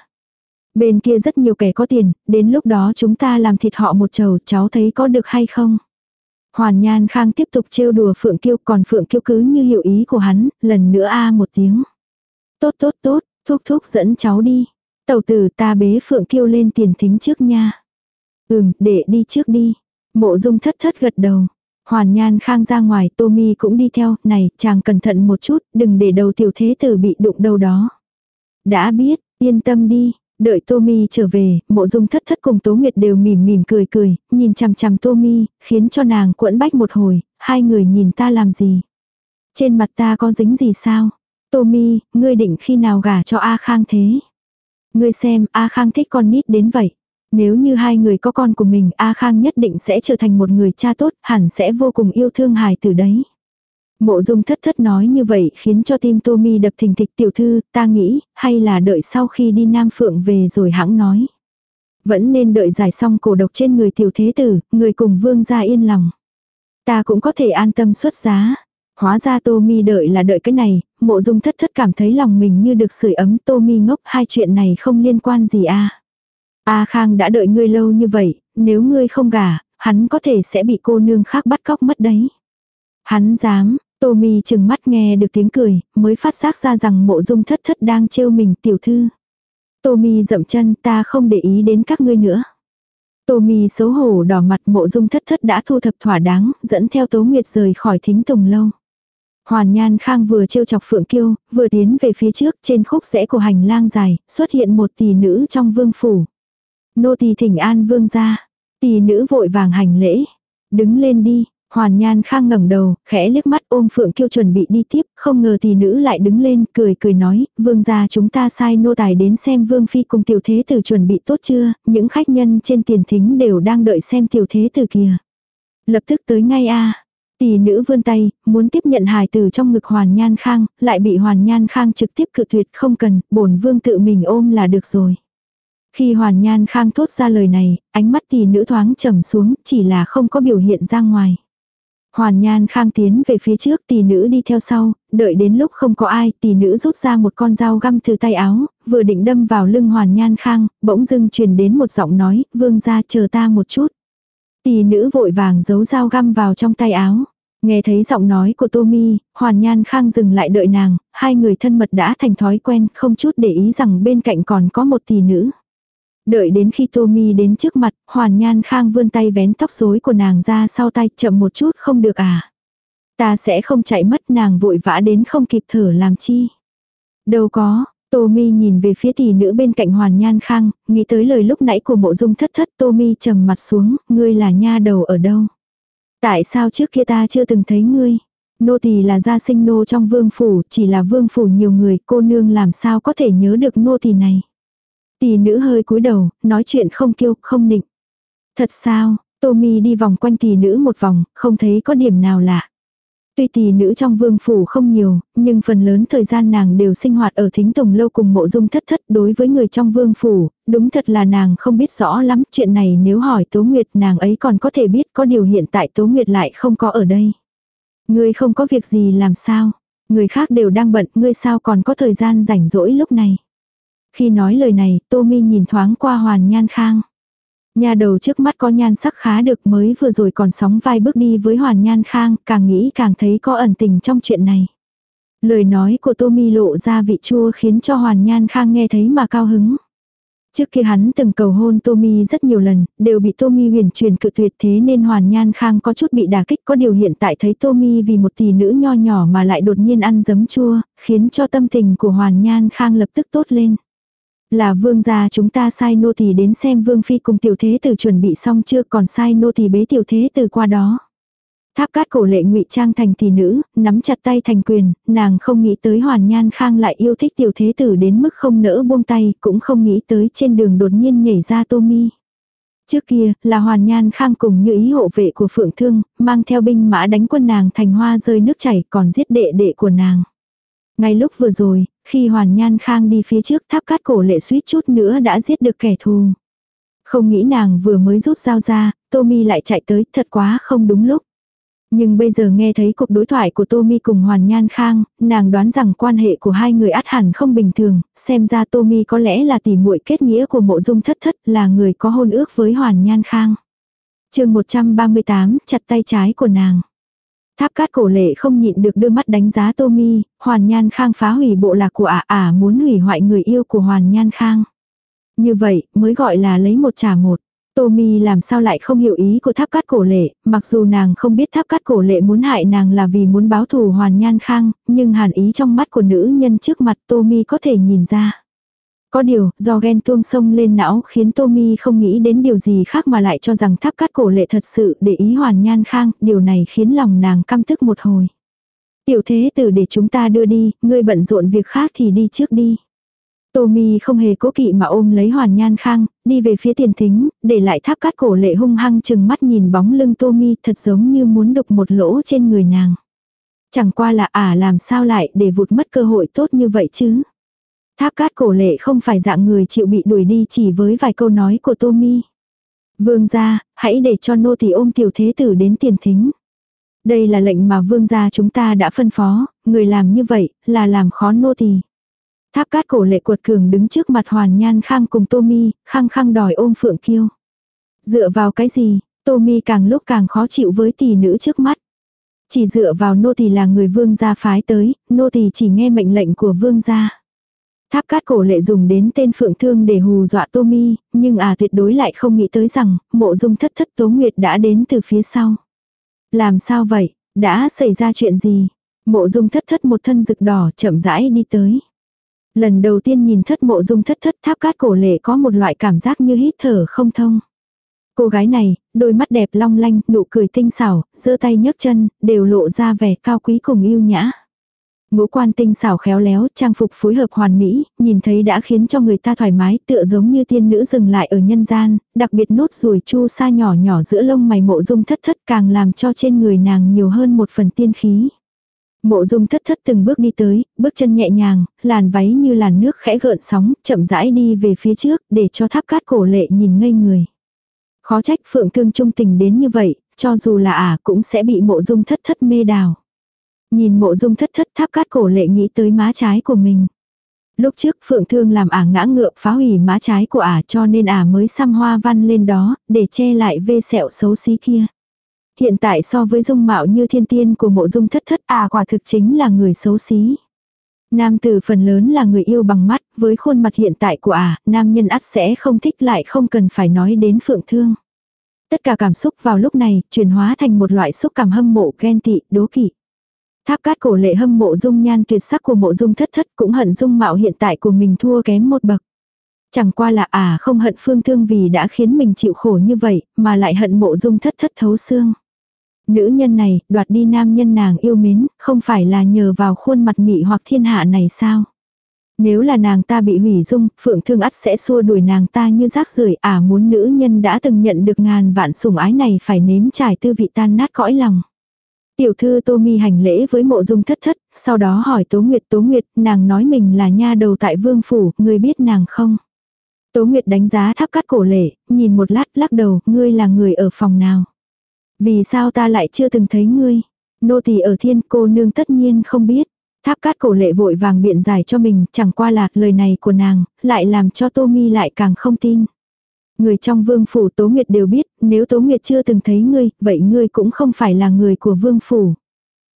Bên kia rất nhiều kẻ có tiền, đến lúc đó chúng ta làm thịt họ một chầu cháu thấy có được hay không? Hoàn Nhan Khang tiếp tục trêu đùa Phượng Kiêu còn Phượng Kiêu cứ như hiểu ý của hắn, lần nữa a à một tiếng. Tốt tốt tốt, thúc thúc dẫn cháu đi. Tẩu tử ta bế Phượng Kiêu lên tiền thính trước nha. Ừm, để đi trước đi. Mộ dung thất thất gật đầu. Hoàn Nhan Khang ra ngoài, Tommy cũng đi theo, này, chàng cẩn thận một chút, đừng để đầu tiểu thế tử bị đụng đâu đó. Đã biết, yên tâm đi, Đợi Tommy trở về, mộ dung thất thất cùng Tố Nguyệt đều mỉm mỉm cười cười, nhìn chằm chằm Tommy, khiến cho nàng quẫn bách một hồi, hai người nhìn ta làm gì. Trên mặt ta có dính gì sao? Tommy, ngươi định khi nào gả cho A Khang thế? Ngươi xem, A Khang thích con nít đến vậy. Nếu như hai người có con của mình, A Khang nhất định sẽ trở thành một người cha tốt, hẳn sẽ vô cùng yêu thương hài từ đấy. Mộ dung thất thất nói như vậy khiến cho tim Tô Mi đập thình thịch tiểu thư, ta nghĩ, hay là đợi sau khi đi Nam Phượng về rồi hãng nói. Vẫn nên đợi giải xong cổ độc trên người tiểu thế tử, người cùng vương gia yên lòng. Ta cũng có thể an tâm xuất giá. Hóa ra Tô Mi đợi là đợi cái này, mộ dung thất thất cảm thấy lòng mình như được sưởi ấm Tô Mi ngốc hai chuyện này không liên quan gì a A Khang đã đợi ngươi lâu như vậy, nếu ngươi không gả, hắn có thể sẽ bị cô nương khác bắt cóc mất đấy. Hắn dám, Tommy chừng mắt nghe được tiếng cười, mới phát giác ra rằng mộ dung thất thất đang trêu mình tiểu thư. Tommy dậm chân ta không để ý đến các ngươi nữa. Tommy xấu hổ đỏ mặt mộ dung thất thất đã thu thập thỏa đáng, dẫn theo tố nguyệt rời khỏi thính tùng lâu. Hoàn Nhan Khang vừa trêu chọc Phượng Kiêu, vừa tiến về phía trước trên khúc rẽ của hành lang dài, xuất hiện một tỷ nữ trong vương phủ. Nô tỳ thỉnh an vương gia. Tỷ nữ vội vàng hành lễ. Đứng lên đi, Hoàn Nhan Khang ngẩng đầu, khẽ liếc mắt ôm Phượng Kiêu chuẩn bị đi tiếp, không ngờ tỷ nữ lại đứng lên, cười cười nói, vương gia chúng ta sai nô tài đến xem vương phi cùng tiểu thế tử chuẩn bị tốt chưa, những khách nhân trên tiền thính đều đang đợi xem tiểu thế tử kìa. Lập tức tới ngay a Tỷ nữ vươn tay, muốn tiếp nhận hài từ trong ngực Hoàn Nhan Khang, lại bị Hoàn Nhan Khang trực tiếp cự tuyệt không cần, bổn vương tự mình ôm là được rồi. Khi Hoàn Nhan Khang thốt ra lời này, ánh mắt tỷ nữ thoáng trầm xuống, chỉ là không có biểu hiện ra ngoài. Hoàn Nhan Khang tiến về phía trước tỷ nữ đi theo sau, đợi đến lúc không có ai tỷ nữ rút ra một con dao găm từ tay áo, vừa định đâm vào lưng Hoàn Nhan Khang, bỗng dưng truyền đến một giọng nói, vương ra chờ ta một chút. Tỷ nữ vội vàng giấu dao găm vào trong tay áo. Nghe thấy giọng nói của Tommy, Hoàn Nhan Khang dừng lại đợi nàng, hai người thân mật đã thành thói quen, không chút để ý rằng bên cạnh còn có một tỷ nữ. Đợi đến khi Tommy đến trước mặt, Hoàn Nhan Khang vươn tay vén tóc rối của nàng ra sau tay chậm một chút không được à. Ta sẽ không chạy mất nàng vội vã đến không kịp thở làm chi. Đâu có, Tommy nhìn về phía tỷ nữ bên cạnh Hoàn Nhan Khang, nghĩ tới lời lúc nãy của mộ dung thất thất Tommy trầm mặt xuống, ngươi là nha đầu ở đâu. Tại sao trước kia ta chưa từng thấy ngươi? Nô tỳ là gia sinh nô trong vương phủ, chỉ là vương phủ nhiều người, cô nương làm sao có thể nhớ được nô tỳ này. Tỷ nữ hơi cúi đầu, nói chuyện không kiêu, không nịnh. Thật sao, Tommy đi vòng quanh tỷ nữ một vòng, không thấy có điểm nào lạ. Tuy tỷ nữ trong vương phủ không nhiều, nhưng phần lớn thời gian nàng đều sinh hoạt ở thính tổng lâu cùng mộ dung thất thất đối với người trong vương phủ, đúng thật là nàng không biết rõ lắm chuyện này nếu hỏi Tố Nguyệt nàng ấy còn có thể biết có điều hiện tại Tố Nguyệt lại không có ở đây. Ngươi không có việc gì làm sao, người khác đều đang bận ngươi sao còn có thời gian rảnh rỗi lúc này. Khi nói lời này, Tô Mi nhìn thoáng qua Hoàn Nhan Khang. Nhà đầu trước mắt có nhan sắc khá được mới vừa rồi còn sóng vai bước đi với Hoàn Nhan Khang, càng nghĩ càng thấy có ẩn tình trong chuyện này. Lời nói của Tô Mi lộ ra vị chua khiến cho Hoàn Nhan Khang nghe thấy mà cao hứng. Trước kia hắn từng cầu hôn Tommy rất nhiều lần, đều bị Tommy huyền truyền cự tuyệt thế nên Hoàn Nhan Khang có chút bị đả kích có điều hiện tại thấy Tommy vì một tỷ nữ nho nhỏ mà lại đột nhiên ăn giấm chua, khiến cho tâm tình của Hoàn Nhan Khang lập tức tốt lên. Là vương gia chúng ta sai nô tỳ đến xem vương phi cùng tiểu thế tử chuẩn bị xong chưa còn sai nô tỳ bế tiểu thế tử qua đó. Tháp cát cổ lệ ngụy trang thành tỷ nữ, nắm chặt tay thành quyền, nàng không nghĩ tới hoàn nhan khang lại yêu thích tiểu thế tử đến mức không nỡ buông tay, cũng không nghĩ tới trên đường đột nhiên nhảy ra tô mi. Trước kia, là hoàn nhan khang cùng như ý hộ vệ của phượng thương, mang theo binh mã đánh quân nàng thành hoa rơi nước chảy còn giết đệ đệ của nàng. Ngay lúc vừa rồi, khi Hoàn Nhan Khang đi phía trước tháp cát cổ lệ suýt chút nữa đã giết được kẻ thù. Không nghĩ nàng vừa mới rút dao ra, Tommy lại chạy tới, thật quá không đúng lúc. Nhưng bây giờ nghe thấy cuộc đối thoại của Tommy cùng Hoàn Nhan Khang, nàng đoán rằng quan hệ của hai người át hẳn không bình thường, xem ra Tommy có lẽ là tỷ muội kết nghĩa của mộ dung thất thất là người có hôn ước với Hoàn Nhan Khang. chương 138, chặt tay trái của nàng. Tháp cát cổ lệ không nhịn được đưa mắt đánh giá Tô Mi, Hoàn Nhan Khang phá hủy bộ lạc của ả ả muốn hủy hoại người yêu của Hoàn Nhan Khang. Như vậy, mới gọi là lấy một trả một. Tô Mi làm sao lại không hiểu ý của tháp cát cổ lệ, mặc dù nàng không biết tháp cát cổ lệ muốn hại nàng là vì muốn báo thù Hoàn Nhan Khang, nhưng hàn ý trong mắt của nữ nhân trước mặt Tô Mi có thể nhìn ra. Có điều, do ghen tuông sông lên não khiến Tommy không nghĩ đến điều gì khác mà lại cho rằng tháp cát cổ lệ thật sự để ý hoàn nhan khang, điều này khiến lòng nàng căm tức một hồi. Tiểu thế tử để chúng ta đưa đi, ngươi bận rộn việc khác thì đi trước đi. Tommy không hề cố kỵ mà ôm lấy hoàn nhan khang, đi về phía tiền thính, để lại tháp cát cổ lệ hung hăng chừng mắt nhìn bóng lưng Tommy thật giống như muốn đục một lỗ trên người nàng. Chẳng qua là ả à làm sao lại để vụt mất cơ hội tốt như vậy chứ. Tháp cát cổ lệ không phải dạng người chịu bị đuổi đi chỉ với vài câu nói của Tommy. Vương gia, hãy để cho nô tỳ ôm tiểu thế tử đến tiền thính. Đây là lệnh mà vương gia chúng ta đã phân phó, người làm như vậy là làm khó nô tỳ. Tháp cát cổ lệ cuột cường đứng trước mặt hoàn nhan khang cùng Tommy, khăng khăng đòi ôm phượng kiêu. Dựa vào cái gì, Tommy càng lúc càng khó chịu với tỷ nữ trước mắt. Chỉ dựa vào nô tỳ là người vương gia phái tới, nô tỳ chỉ nghe mệnh lệnh của vương gia. Tháp cát cổ lệ dùng đến tên phượng thương để hù dọa Tô Mi, nhưng à tuyệt đối lại không nghĩ tới rằng, mộ dung thất thất tố nguyệt đã đến từ phía sau. Làm sao vậy, đã xảy ra chuyện gì? Mộ dung thất thất một thân rực đỏ chậm rãi đi tới. Lần đầu tiên nhìn thất mộ dung thất thất tháp cát cổ lệ có một loại cảm giác như hít thở không thông. Cô gái này, đôi mắt đẹp long lanh, nụ cười tinh xảo, giơ tay nhấc chân, đều lộ ra vẻ cao quý cùng yêu nhã. Ngũ quan tinh xảo khéo léo, trang phục phối hợp hoàn mỹ, nhìn thấy đã khiến cho người ta thoải mái, tựa giống như tiên nữ dừng lại ở nhân gian, đặc biệt nốt ruồi chu sa nhỏ nhỏ giữa lông mày mộ dung thất thất càng làm cho trên người nàng nhiều hơn một phần tiên khí. Mộ dung thất thất từng bước đi tới, bước chân nhẹ nhàng, làn váy như làn nước khẽ gợn sóng, chậm rãi đi về phía trước, để cho tháp cát cổ lệ nhìn ngây người. Khó trách phượng thương trung tình đến như vậy, cho dù là ả cũng sẽ bị mộ dung thất thất mê đào. Nhìn mộ dung thất thất tháp cát cổ lệ nghĩ tới má trái của mình. Lúc trước phượng thương làm ả ngã ngựa phá hủy má trái của ả cho nên ả mới xăm hoa văn lên đó, để che lại vê sẹo xấu xí kia. Hiện tại so với dung mạo như thiên tiên của mộ dung thất thất ả quả thực chính là người xấu xí. Nam tử phần lớn là người yêu bằng mắt, với khuôn mặt hiện tại của ả, nam nhân ắt sẽ không thích lại không cần phải nói đến phượng thương. Tất cả cảm xúc vào lúc này, chuyển hóa thành một loại xúc cảm hâm mộ ghen tị, đố kỵ. Tháp cát cổ lệ hâm mộ dung nhan tuyệt sắc của mộ dung thất thất cũng hận dung mạo hiện tại của mình thua kém một bậc. Chẳng qua là à không hận phương thương vì đã khiến mình chịu khổ như vậy, mà lại hận mộ dung thất thất thấu xương. Nữ nhân này, đoạt đi nam nhân nàng yêu mến, không phải là nhờ vào khuôn mặt mị hoặc thiên hạ này sao? Nếu là nàng ta bị hủy dung, phượng thương ắt sẽ xua đuổi nàng ta như rác rưởi à muốn nữ nhân đã từng nhận được ngàn vạn sủng ái này phải nếm trải tư vị tan nát cõi lòng. Tiểu thư Tô Mi hành lễ với mộ dung thất thất, sau đó hỏi Tố Nguyệt Tố Nguyệt, nàng nói mình là nha đầu tại vương phủ, ngươi biết nàng không? Tố Nguyệt đánh giá tháp cắt cổ lệ, nhìn một lát lắc đầu, ngươi là người ở phòng nào? Vì sao ta lại chưa từng thấy ngươi? Nô tỳ ở thiên cô nương tất nhiên không biết. Tháp cát cổ lệ vội vàng biện giải cho mình, chẳng qua là lời này của nàng, lại làm cho Tô Mi lại càng không tin. Người trong vương phủ Tố Nguyệt đều biết, nếu Tố Nguyệt chưa từng thấy ngươi, vậy ngươi cũng không phải là người của vương phủ.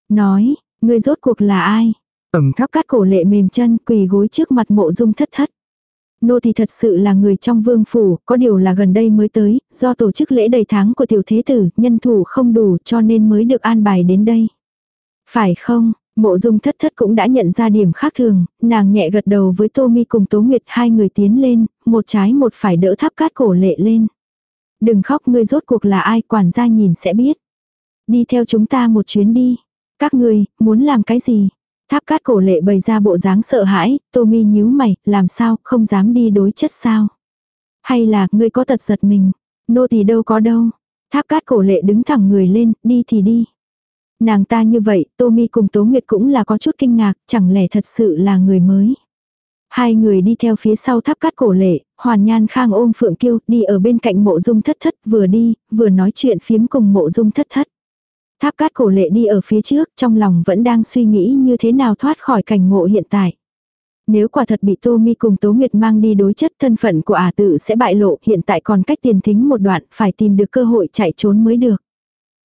Nói, ngươi rốt cuộc là ai? Ẩm tháp cát cổ lệ mềm chân quỳ gối trước mặt mộ dung thất thất. Nô thì thật sự là người trong vương phủ, có điều là gần đây mới tới, do tổ chức lễ đầy tháng của tiểu thế tử, nhân thủ không đủ cho nên mới được an bài đến đây. Phải không, Mộ dung thất thất cũng đã nhận ra điểm khác thường, nàng nhẹ gật đầu với Tô Mi cùng Tố Nguyệt hai người tiến lên, một trái một phải đỡ tháp cát cổ lệ lên. Đừng khóc ngươi rốt cuộc là ai quản gia nhìn sẽ biết. Đi theo chúng ta một chuyến đi. Các ngươi, muốn làm cái gì? Tháp cát cổ lệ bày ra bộ dáng sợ hãi, Tô Mi nhíu mày, làm sao, không dám đi đối chất sao? Hay là, ngươi có tật giật mình? Nô tỳ đâu có đâu. Tháp cát cổ lệ đứng thẳng người lên, đi thì đi. Nàng ta như vậy, Tô Mi cùng Tố Nguyệt cũng là có chút kinh ngạc, chẳng lẽ thật sự là người mới. Hai người đi theo phía sau tháp cát cổ lệ, hoàn nhan khang ôm phượng kiêu, đi ở bên cạnh mộ dung thất thất, vừa đi, vừa nói chuyện phiếm cùng mộ dung thất thất. Tháp cát cổ lệ đi ở phía trước, trong lòng vẫn đang suy nghĩ như thế nào thoát khỏi cảnh ngộ hiện tại. Nếu quả thật bị Tô Mi cùng Tố Nguyệt mang đi đối chất thân phận của ả tự sẽ bại lộ, hiện tại còn cách tiền thính một đoạn, phải tìm được cơ hội chạy trốn mới được.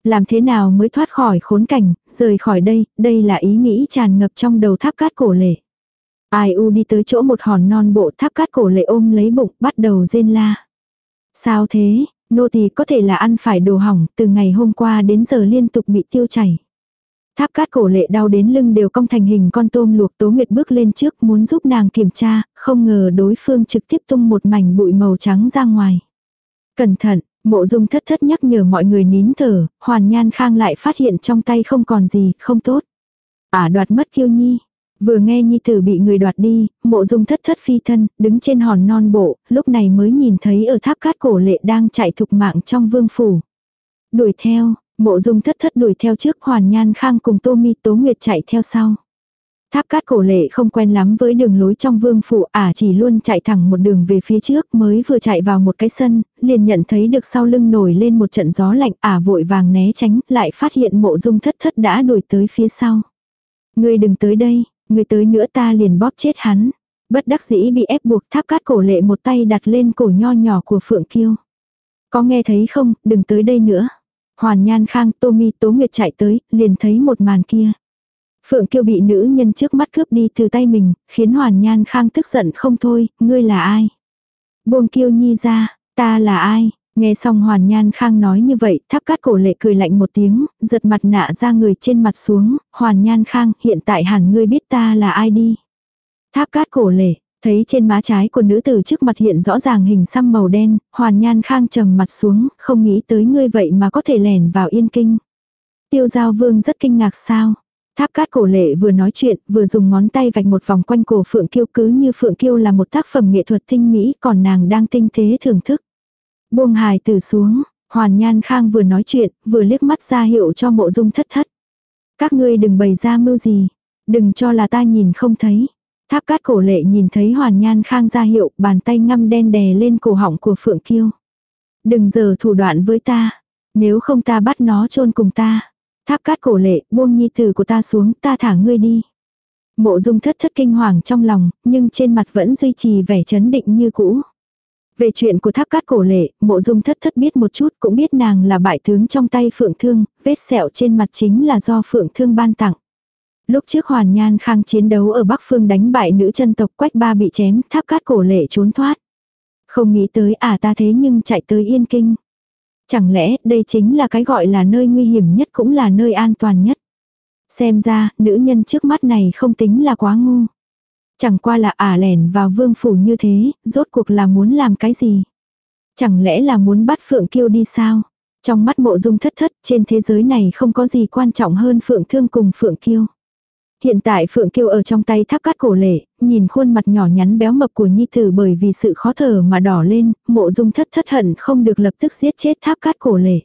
Làm thế nào mới thoát khỏi khốn cảnh, rời khỏi đây, đây là ý nghĩ tràn ngập trong đầu tháp cát cổ lệ. Ai u đi tới chỗ một hòn non bộ tháp cát cổ lệ ôm lấy bụng, bắt đầu rên la. Sao thế, nô tỳ có thể là ăn phải đồ hỏng, từ ngày hôm qua đến giờ liên tục bị tiêu chảy. Tháp cát cổ lệ đau đến lưng đều cong thành hình con tôm luộc tố nguyệt bước lên trước muốn giúp nàng kiểm tra, không ngờ đối phương trực tiếp tung một mảnh bụi màu trắng ra ngoài. Cẩn thận, Mộ dung thất thất nhắc nhở mọi người nín thở, hoàn nhan khang lại phát hiện trong tay không còn gì, không tốt. Ả đoạt mất kiêu nhi. Vừa nghe nhi tử bị người đoạt đi, mộ dung thất thất phi thân, đứng trên hòn non bộ, lúc này mới nhìn thấy ở tháp cát cổ lệ đang chạy thục mạng trong vương phủ. Đuổi theo, mộ dung thất thất đuổi theo trước hoàn nhan khang cùng tô mi tố nguyệt chạy theo sau. Tháp cát cổ lệ không quen lắm với đường lối trong vương phủ, ả à chỉ luôn chạy thẳng một đường về phía trước mới vừa chạy vào một cái sân, liền nhận thấy được sau lưng nổi lên một trận gió lạnh, ả à vội vàng né tránh, lại phát hiện mộ dung thất thất đã đuổi tới phía sau. Ngươi đừng tới đây, người tới nữa ta liền bóp chết hắn. Bất đắc dĩ bị ép buộc tháp cát cổ lệ một tay đặt lên cổ nho nhỏ của Phượng Kiêu. Có nghe thấy không, đừng tới đây nữa. Hoàn Nhan Khang, Tommy, Tố Nguyệt chạy tới, liền thấy một màn kia. Phượng Kiêu bị nữ nhân trước mắt cướp đi từ tay mình, khiến Hoàn Nhan Khang tức giận không thôi, ngươi là ai? Buông Kiêu Nhi ra, ta là ai? Nghe xong Hoàn Nhan Khang nói như vậy, tháp cát cổ lệ cười lạnh một tiếng, giật mặt nạ ra người trên mặt xuống, Hoàn Nhan Khang, hiện tại hẳn ngươi biết ta là ai đi. Tháp cát cổ lệ, thấy trên má trái của nữ tử trước mặt hiện rõ ràng hình xăm màu đen, Hoàn Nhan Khang trầm mặt xuống, không nghĩ tới ngươi vậy mà có thể lẻn vào yên kinh. Tiêu giao vương rất kinh ngạc sao. Tháp cát cổ lệ vừa nói chuyện, vừa dùng ngón tay vạch một vòng quanh cổ Phượng Kiêu cứ như Phượng Kiêu là một tác phẩm nghệ thuật tinh mỹ, còn nàng đang tinh tế thưởng thức. Buông hài từ xuống, Hoàn Nhan Khang vừa nói chuyện, vừa liếc mắt ra hiệu cho mộ dung thất thất. Các ngươi đừng bày ra mưu gì, đừng cho là ta nhìn không thấy. Tháp cát cổ lệ nhìn thấy Hoàn Nhan Khang ra hiệu, bàn tay ngăm đen đè lên cổ họng của Phượng Kiêu. Đừng giờ thủ đoạn với ta, nếu không ta bắt nó chôn cùng ta. Tháp cát cổ lệ, buông nhi tử của ta xuống, ta thả ngươi đi. Mộ dung thất thất kinh hoàng trong lòng, nhưng trên mặt vẫn duy trì vẻ chấn định như cũ. Về chuyện của tháp cát cổ lệ, mộ dung thất thất biết một chút cũng biết nàng là bại tướng trong tay phượng thương, vết sẹo trên mặt chính là do phượng thương ban tặng. Lúc trước Hoàn Nhan Khang chiến đấu ở Bắc Phương đánh bại nữ chân tộc quách ba bị chém, tháp cát cổ lệ trốn thoát. Không nghĩ tới à ta thế nhưng chạy tới Yên Kinh. Chẳng lẽ đây chính là cái gọi là nơi nguy hiểm nhất cũng là nơi an toàn nhất. Xem ra, nữ nhân trước mắt này không tính là quá ngu. Chẳng qua là ả lẻn vào vương phủ như thế, rốt cuộc là muốn làm cái gì? Chẳng lẽ là muốn bắt Phượng Kiêu đi sao? Trong mắt mộ dung thất thất, trên thế giới này không có gì quan trọng hơn Phượng Thương cùng Phượng Kiêu. Hiện tại Phượng Kiêu ở trong tay tháp cát cổ lệ, nhìn khuôn mặt nhỏ nhắn béo mập của Nhi Tử bởi vì sự khó thở mà đỏ lên, mộ dung thất thất hận không được lập tức giết chết tháp cát cổ lệ.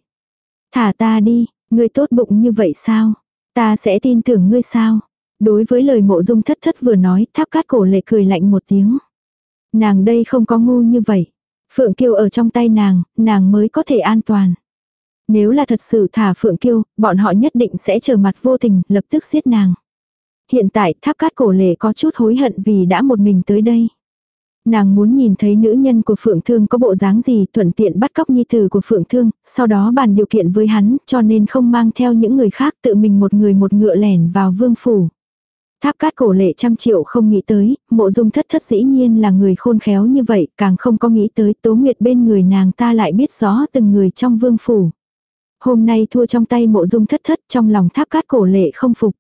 Thả ta đi, ngươi tốt bụng như vậy sao? Ta sẽ tin tưởng ngươi sao? Đối với lời mộ dung thất thất vừa nói, tháp cát cổ lệ cười lạnh một tiếng. Nàng đây không có ngu như vậy. Phượng Kiêu ở trong tay nàng, nàng mới có thể an toàn. Nếu là thật sự thả Phượng Kiêu, bọn họ nhất định sẽ trở mặt vô tình, lập tức giết nàng. Hiện tại tháp cát cổ lệ có chút hối hận vì đã một mình tới đây. Nàng muốn nhìn thấy nữ nhân của Phượng Thương có bộ dáng gì thuận tiện bắt cóc nhi tử của Phượng Thương, sau đó bàn điều kiện với hắn cho nên không mang theo những người khác tự mình một người một ngựa lẻn vào vương phủ. Tháp cát cổ lệ trăm triệu không nghĩ tới, mộ dung thất thất dĩ nhiên là người khôn khéo như vậy, càng không có nghĩ tới tố nguyệt bên người nàng ta lại biết rõ từng người trong vương phủ. Hôm nay thua trong tay mộ dung thất thất trong lòng tháp cát cổ lệ không phục.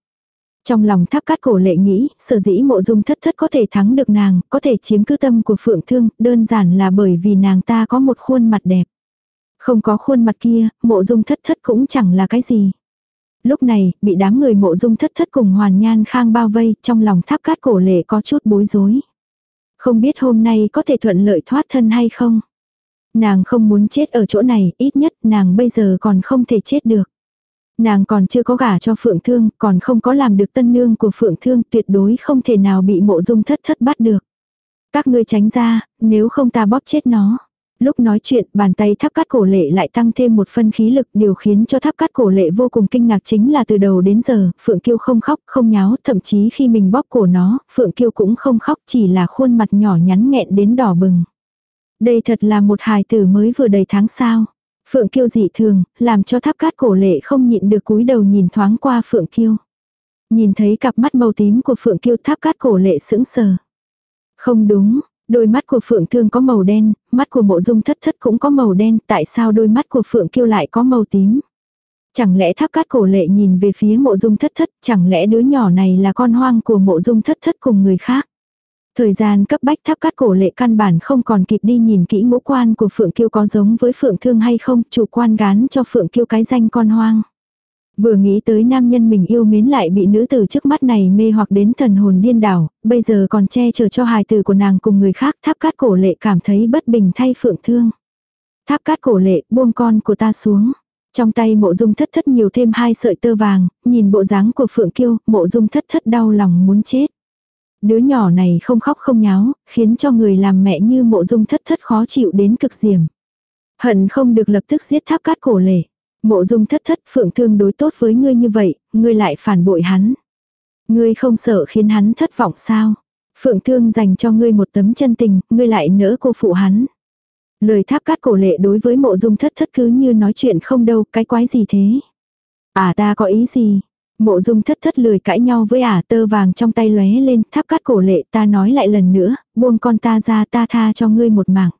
Trong lòng tháp cát cổ lệ nghĩ, sở dĩ mộ dung thất thất có thể thắng được nàng, có thể chiếm cứ tâm của phượng thương, đơn giản là bởi vì nàng ta có một khuôn mặt đẹp. Không có khuôn mặt kia, mộ dung thất thất cũng chẳng là cái gì. Lúc này, bị đám người mộ dung thất thất cùng hoàn nhan khang bao vây, trong lòng tháp cát cổ lệ có chút bối rối. Không biết hôm nay có thể thuận lợi thoát thân hay không. Nàng không muốn chết ở chỗ này, ít nhất nàng bây giờ còn không thể chết được. Nàng còn chưa có gả cho Phượng Thương, còn không có làm được tân nương của Phượng Thương, tuyệt đối không thể nào bị mộ dung thất thất bắt được. Các ngươi tránh ra, nếu không ta bóp chết nó. Lúc nói chuyện, bàn tay tháp cắt cổ lệ lại tăng thêm một phân khí lực, điều khiến cho tháp cắt cổ lệ vô cùng kinh ngạc chính là từ đầu đến giờ, Phượng Kiêu không khóc, không nháo, thậm chí khi mình bóp cổ nó, Phượng Kiêu cũng không khóc, chỉ là khuôn mặt nhỏ nhắn nghẹn đến đỏ bừng. Đây thật là một hài tử mới vừa đầy tháng sao. Phượng Kiêu dị thường, làm cho tháp cát cổ lệ không nhịn được cúi đầu nhìn thoáng qua Phượng Kiêu. Nhìn thấy cặp mắt màu tím của Phượng Kiêu tháp cát cổ lệ sững sờ. Không đúng, đôi mắt của Phượng Thương có màu đen, mắt của mộ dung thất thất cũng có màu đen, tại sao đôi mắt của Phượng Kiêu lại có màu tím? Chẳng lẽ tháp cát cổ lệ nhìn về phía mộ dung thất thất, chẳng lẽ đứa nhỏ này là con hoang của mộ dung thất thất cùng người khác? Thời gian cấp bách tháp cát cổ lệ căn bản không còn kịp đi nhìn kỹ ngũ quan của Phượng Kiêu có giống với Phượng Thương hay không, chủ quan gán cho Phượng Kiêu cái danh con hoang. Vừa nghĩ tới nam nhân mình yêu mến lại bị nữ tử trước mắt này mê hoặc đến thần hồn điên đảo, bây giờ còn che chở cho hài tử của nàng cùng người khác tháp cát cổ lệ cảm thấy bất bình thay Phượng Thương. Tháp cát cổ lệ buông con của ta xuống. Trong tay mộ dung thất thất nhiều thêm hai sợi tơ vàng, nhìn bộ dáng của Phượng Kiêu, mộ dung thất thất đau lòng muốn chết. Đứa nhỏ này không khóc không nháo, khiến cho người làm mẹ như mộ dung thất thất khó chịu đến cực diểm. Hận không được lập tức giết tháp cát cổ lệ. Mộ dung thất thất phượng thương đối tốt với ngươi như vậy, ngươi lại phản bội hắn. Ngươi không sợ khiến hắn thất vọng sao? Phượng thương dành cho ngươi một tấm chân tình, ngươi lại nỡ cô phụ hắn. Lời tháp cát cổ lệ đối với mộ dung thất thất cứ như nói chuyện không đâu, cái quái gì thế? À ta có ý gì? Mộ dung thất thất lười cãi nhau với ả tơ vàng trong tay lóe lên tháp cát cổ lệ ta nói lại lần nữa, buông con ta ra ta tha cho ngươi một mạng.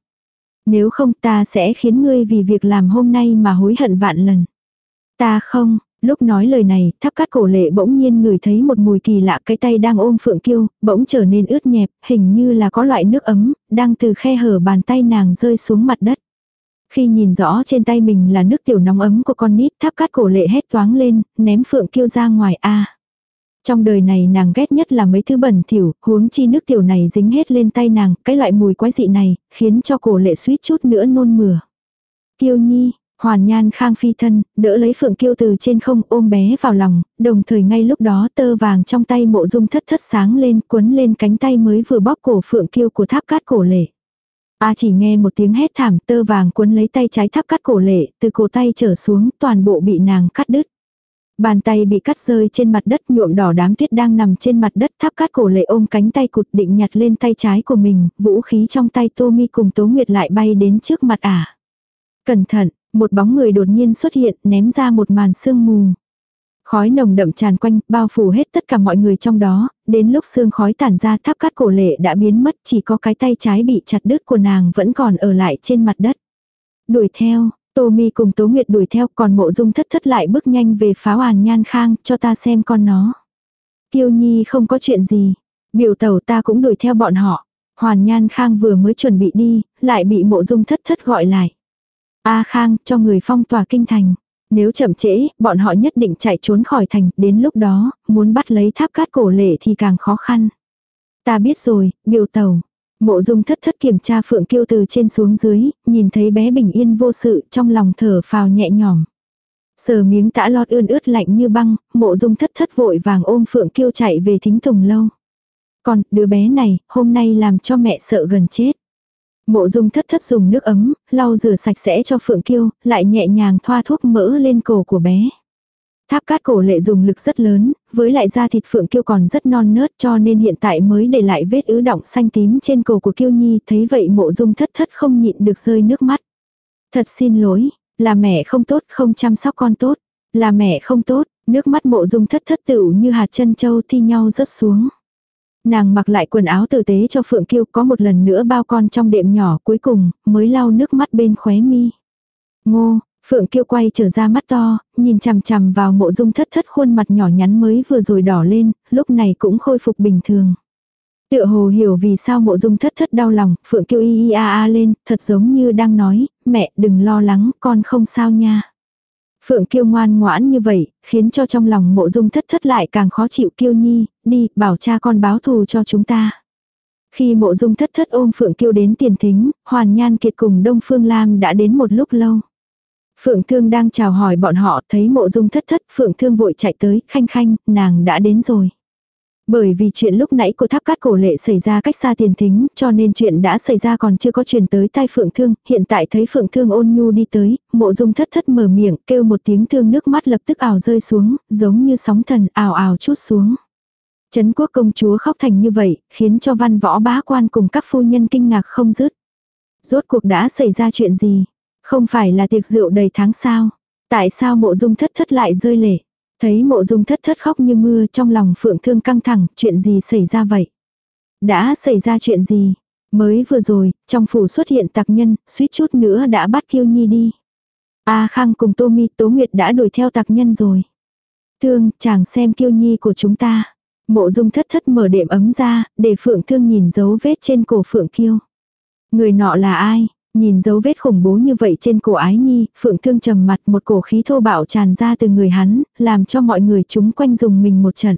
Nếu không ta sẽ khiến ngươi vì việc làm hôm nay mà hối hận vạn lần. Ta không, lúc nói lời này, tháp cát cổ lệ bỗng nhiên ngửi thấy một mùi kỳ lạ cái tay đang ôm phượng kiêu, bỗng trở nên ướt nhẹp, hình như là có loại nước ấm, đang từ khe hở bàn tay nàng rơi xuống mặt đất. Khi nhìn rõ trên tay mình là nước tiểu nóng ấm của con nít tháp cát cổ lệ hét toáng lên, ném phượng kiêu ra ngoài a trong đời này nàng ghét nhất là mấy thứ bẩn thỉu, huống chi nước tiểu này dính hết lên tay nàng, cái loại mùi quái dị này, khiến cho cổ lệ suýt chút nữa nôn mửa. Kiêu nhi, hoàn nhan khang phi thân, đỡ lấy phượng kiêu từ trên không ôm bé vào lòng, đồng thời ngay lúc đó tơ vàng trong tay mộ dung thất thất sáng lên quấn lên cánh tay mới vừa bóp cổ phượng kiêu của tháp cát cổ lệ. A chỉ nghe một tiếng hét thảm tơ vàng cuốn lấy tay trái tháp cắt cổ lệ, từ cổ tay trở xuống toàn bộ bị nàng cắt đứt. Bàn tay bị cắt rơi trên mặt đất nhuộm đỏ đám tuyết đang nằm trên mặt đất tháp cát cổ lệ ôm cánh tay cụt định nhặt lên tay trái của mình, vũ khí trong tay Tô Mi cùng Tố Nguyệt lại bay đến trước mặt ả. Cẩn thận, một bóng người đột nhiên xuất hiện ném ra một màn sương mù. Khói nồng đậm tràn quanh, bao phủ hết tất cả mọi người trong đó, đến lúc xương khói tản ra tháp cát cổ lệ đã biến mất chỉ có cái tay trái bị chặt đứt của nàng vẫn còn ở lại trên mặt đất. Đuổi theo, Tô Mi cùng Tố Nguyệt đuổi theo còn mộ dung thất thất lại bước nhanh về pháo hàn nhan khang cho ta xem con nó. Kiêu Nhi không có chuyện gì, biểu tẩu ta cũng đuổi theo bọn họ. Hoàn Nhan Khang vừa mới chuẩn bị đi, lại bị mộ dung thất thất gọi lại. A Khang, cho người phong tỏa kinh thành. Nếu chậm trễ, bọn họ nhất định chạy trốn khỏi thành, đến lúc đó, muốn bắt lấy tháp cát cổ lệ thì càng khó khăn. Ta biết rồi, biểu tẩu. Mộ dung thất thất kiểm tra phượng kiêu từ trên xuống dưới, nhìn thấy bé bình yên vô sự, trong lòng thở phào nhẹ nhõm. Sờ miếng tã lót ươn ướt lạnh như băng, mộ dung thất thất vội vàng ôm phượng kiêu chạy về thính tùng lâu. Còn, đứa bé này, hôm nay làm cho mẹ sợ gần chết. Mộ dung thất thất dùng nước ấm, lau rửa sạch sẽ cho Phượng Kiêu, lại nhẹ nhàng thoa thuốc mỡ lên cổ của bé. Tháp cát cổ lệ dùng lực rất lớn, với lại da thịt Phượng Kiêu còn rất non nớt cho nên hiện tại mới để lại vết ứ động xanh tím trên cổ của Kiêu Nhi. Thấy vậy mộ dung thất thất không nhịn được rơi nước mắt. Thật xin lỗi, là mẹ không tốt không chăm sóc con tốt. Là mẹ không tốt, nước mắt mộ dung thất thất tựu như hạt chân châu thi nhau rớt xuống. Nàng mặc lại quần áo tử tế cho Phượng Kiêu có một lần nữa bao con trong đệm nhỏ cuối cùng mới lau nước mắt bên khóe mi. Ngô, Phượng Kiêu quay trở ra mắt to, nhìn chằm chằm vào mộ dung thất thất khuôn mặt nhỏ nhắn mới vừa rồi đỏ lên, lúc này cũng khôi phục bình thường. Tựa hồ hiểu vì sao mộ dung thất thất đau lòng, Phượng Kiêu y y a a lên, thật giống như đang nói, mẹ đừng lo lắng, con không sao nha. Phượng kiêu ngoan ngoãn như vậy, khiến cho trong lòng mộ dung thất thất lại càng khó chịu kiêu nhi, đi, bảo cha con báo thù cho chúng ta. Khi mộ dung thất thất ôm Phượng kiêu đến tiền thính, Hoàn Nhan Kiệt cùng Đông Phương Lam đã đến một lúc lâu. Phượng Thương đang chào hỏi bọn họ, thấy mộ dung thất thất, Phượng Thương vội chạy tới, khanh khanh, nàng đã đến rồi. Bởi vì chuyện lúc nãy của tháp cát cổ lệ xảy ra cách xa tiền thính, cho nên chuyện đã xảy ra còn chưa có truyền tới tai Phượng Thương, hiện tại thấy Phượng Thương ôn nhu đi tới, mộ dung thất thất mở miệng, kêu một tiếng thương nước mắt lập tức ảo rơi xuống, giống như sóng thần ảo ảo chút xuống. Trấn quốc công chúa khóc thành như vậy, khiến cho văn võ bá quan cùng các phu nhân kinh ngạc không dứt. Rốt cuộc đã xảy ra chuyện gì? Không phải là tiệc rượu đầy tháng sao? Tại sao mộ dung thất thất lại rơi lệ? Thấy mộ dung thất thất khóc như mưa trong lòng phượng thương căng thẳng, chuyện gì xảy ra vậy? Đã xảy ra chuyện gì? Mới vừa rồi, trong phủ xuất hiện tặc nhân, suýt chút nữa đã bắt kiêu nhi đi. A Khang cùng Tô Mi Tố Nguyệt đã đuổi theo tặc nhân rồi. Thương, chàng xem kiêu nhi của chúng ta. Mộ dung thất thất mở đệm ấm ra, để phượng thương nhìn dấu vết trên cổ phượng kiêu. Người nọ là ai? Nhìn dấu vết khủng bố như vậy trên cổ ái nhi, phượng thương trầm mặt một cổ khí thô bạo tràn ra từ người hắn, làm cho mọi người chúng quanh dùng mình một trận.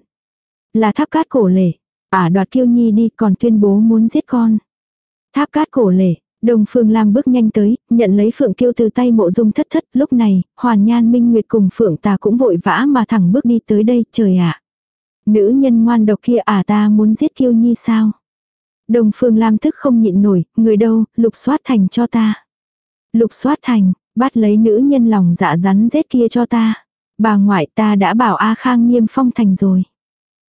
Là tháp cát cổ lệ. Ả đoạt kiêu nhi đi còn tuyên bố muốn giết con. Tháp cát cổ lệ. Đồng Phương Lam bước nhanh tới, nhận lấy Phượng Kiêu từ tay mộ dung thất thất, lúc này, Hoàn Nhan Minh Nguyệt cùng Phượng ta cũng vội vã mà thẳng bước đi tới đây, trời ạ. Nữ nhân ngoan độc kia à ta muốn giết Kiêu Nhi sao? Đông Phương Lam tức không nhịn nổi, người đâu, lục soát thành cho ta. Lục soát thành, bắt lấy nữ nhân lòng dạ rắn rết kia cho ta. Bà ngoại ta đã bảo A Khang niêm phong thành rồi.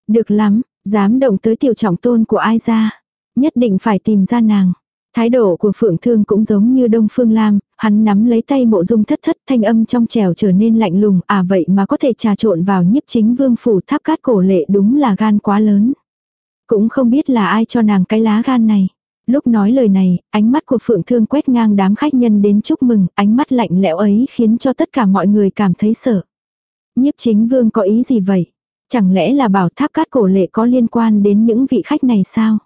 Được lắm, dám động tới tiểu trọng tôn của ai ra. Nhất định phải tìm ra nàng. Thái độ của Phượng Thương cũng giống như Đông Phương Lam, hắn nắm lấy tay mộ dung thất thất thanh âm trong trèo trở nên lạnh lùng, à vậy mà có thể trà trộn vào nhiếp chính vương phủ tháp cát cổ lệ đúng là gan quá lớn. Cũng không biết là ai cho nàng cái lá gan này. Lúc nói lời này, ánh mắt của Phượng Thương quét ngang đám khách nhân đến chúc mừng, ánh mắt lạnh lẽo ấy khiến cho tất cả mọi người cảm thấy sợ. Nhiếp chính vương có ý gì vậy? Chẳng lẽ là bảo tháp cát cổ lệ có liên quan đến những vị khách này sao?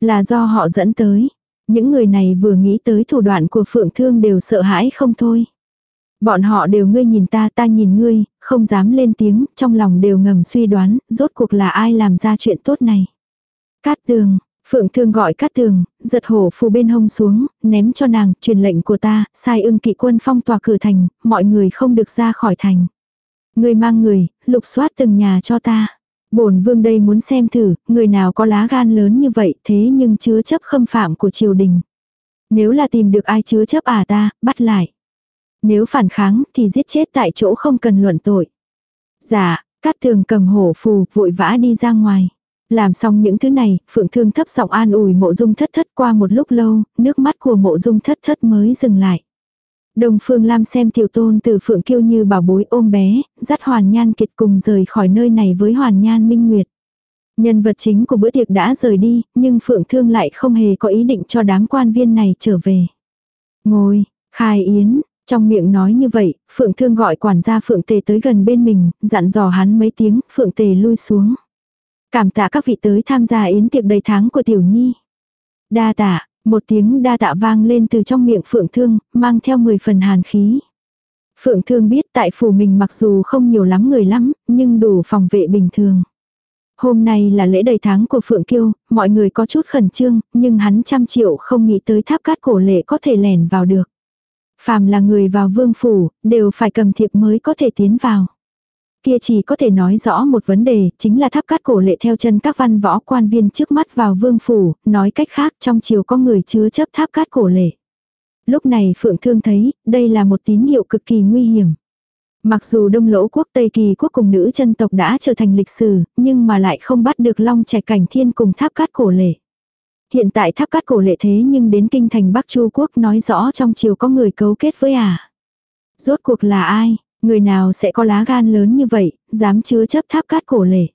Là do họ dẫn tới. Những người này vừa nghĩ tới thủ đoạn của Phượng Thương đều sợ hãi không thôi. Bọn họ đều ngươi nhìn ta ta nhìn ngươi, không dám lên tiếng, trong lòng đều ngầm suy đoán, rốt cuộc là ai làm ra chuyện tốt này. Cát tường, Phượng Thương gọi Cát Tường, giật hổ phù bên hông xuống, ném cho nàng, truyền lệnh của ta, sai ưng kỵ quân phong tòa cửa thành, mọi người không được ra khỏi thành. Người mang người, lục soát từng nhà cho ta. bổn vương đây muốn xem thử, người nào có lá gan lớn như vậy thế nhưng chứa chấp khâm phạm của triều đình. Nếu là tìm được ai chứa chấp à ta, bắt lại. Nếu phản kháng thì giết chết tại chỗ không cần luận tội. Dạ, Cát Tường cầm hổ phù, vội vã đi ra ngoài. Làm xong những thứ này, Phượng Thương thấp giọng an ủi mộ dung thất thất qua một lúc lâu, nước mắt của mộ dung thất thất mới dừng lại. Đồng Phương Lam xem tiểu tôn từ Phượng Kiêu như bảo bối ôm bé, dắt Hoàn Nhan Kiệt cùng rời khỏi nơi này với Hoàn Nhan Minh Nguyệt. Nhân vật chính của bữa tiệc đã rời đi, nhưng Phượng Thương lại không hề có ý định cho đám quan viên này trở về. Ngồi, khai yến, trong miệng nói như vậy, Phượng Thương gọi quản gia Phượng Tề tới gần bên mình, dặn dò hắn mấy tiếng, Phượng Tề lui xuống. Cảm tạ các vị tới tham gia yến tiệc đầy tháng của Tiểu Nhi. Đa tạ, một tiếng đa tạ vang lên từ trong miệng Phượng Thương, mang theo 10 phần hàn khí. Phượng Thương biết tại phủ mình mặc dù không nhiều lắm người lắm, nhưng đủ phòng vệ bình thường. Hôm nay là lễ đầy tháng của Phượng Kiêu, mọi người có chút khẩn trương, nhưng hắn trăm triệu không nghĩ tới tháp cát cổ lệ có thể lẻn vào được. Phàm là người vào vương phủ, đều phải cầm thiệp mới có thể tiến vào. Kia chỉ có thể nói rõ một vấn đề, chính là tháp cát cổ lệ theo chân các văn võ quan viên trước mắt vào vương phủ, nói cách khác trong chiều có người chứa chấp tháp cát cổ lệ. Lúc này Phượng Thương thấy, đây là một tín hiệu cực kỳ nguy hiểm. Mặc dù Đông Lỗ quốc Tây Kỳ quốc cùng nữ chân tộc đã trở thành lịch sử, nhưng mà lại không bắt được Long Trạch Cảnh Thiên cùng tháp cát cổ lệ. Hiện tại tháp cát cổ lệ thế nhưng đến kinh thành Bắc Chu quốc nói rõ trong chiều có người cấu kết với à. Rốt cuộc là ai? Người nào sẽ có lá gan lớn như vậy, dám chứa chấp tháp cát cổ lệ.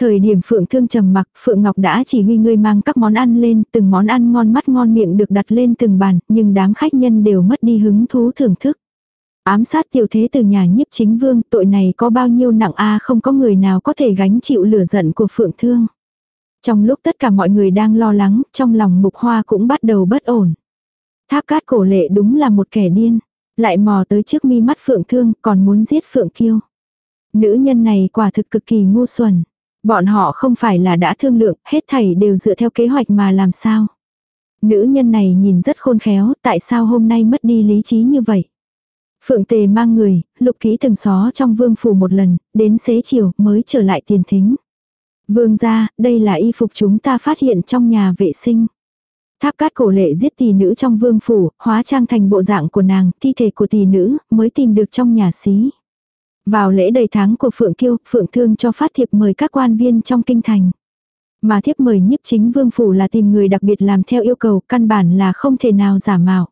Thời điểm Phượng Thương trầm mặc, Phượng Ngọc đã chỉ huy người mang các món ăn lên, từng món ăn ngon mắt ngon miệng được đặt lên từng bàn, nhưng đám khách nhân đều mất đi hứng thú thưởng thức. Ám sát tiểu thế từ nhà nhiếp chính vương, tội này có bao nhiêu nặng a không có người nào có thể gánh chịu lửa giận của Phượng Thương. Trong lúc tất cả mọi người đang lo lắng, trong lòng mục hoa cũng bắt đầu bất ổn. Tháp cát cổ lệ đúng là một kẻ điên. Lại mò tới trước mi mắt Phượng Thương còn muốn giết Phượng Kiêu. Nữ nhân này quả thực cực kỳ ngu xuẩn. Bọn họ không phải là đã thương lượng, hết thảy đều dựa theo kế hoạch mà làm sao. Nữ nhân này nhìn rất khôn khéo, tại sao hôm nay mất đi lý trí như vậy. Phượng tề mang người, lục ký từng xó trong vương phủ một lần, đến xế chiều mới trở lại tiền thính. Vương gia, đây là y phục chúng ta phát hiện trong nhà vệ sinh. Tháp cát cổ lệ giết tỷ nữ trong vương phủ, hóa trang thành bộ dạng của nàng, thi thể của tỷ nữ, mới tìm được trong nhà xí. Vào lễ đầy tháng của Phượng Kiêu, Phượng Thương cho phát thiệp mời các quan viên trong kinh thành. Mà thiếp mời nhiếp chính vương phủ là tìm người đặc biệt làm theo yêu cầu, căn bản là không thể nào giả mạo.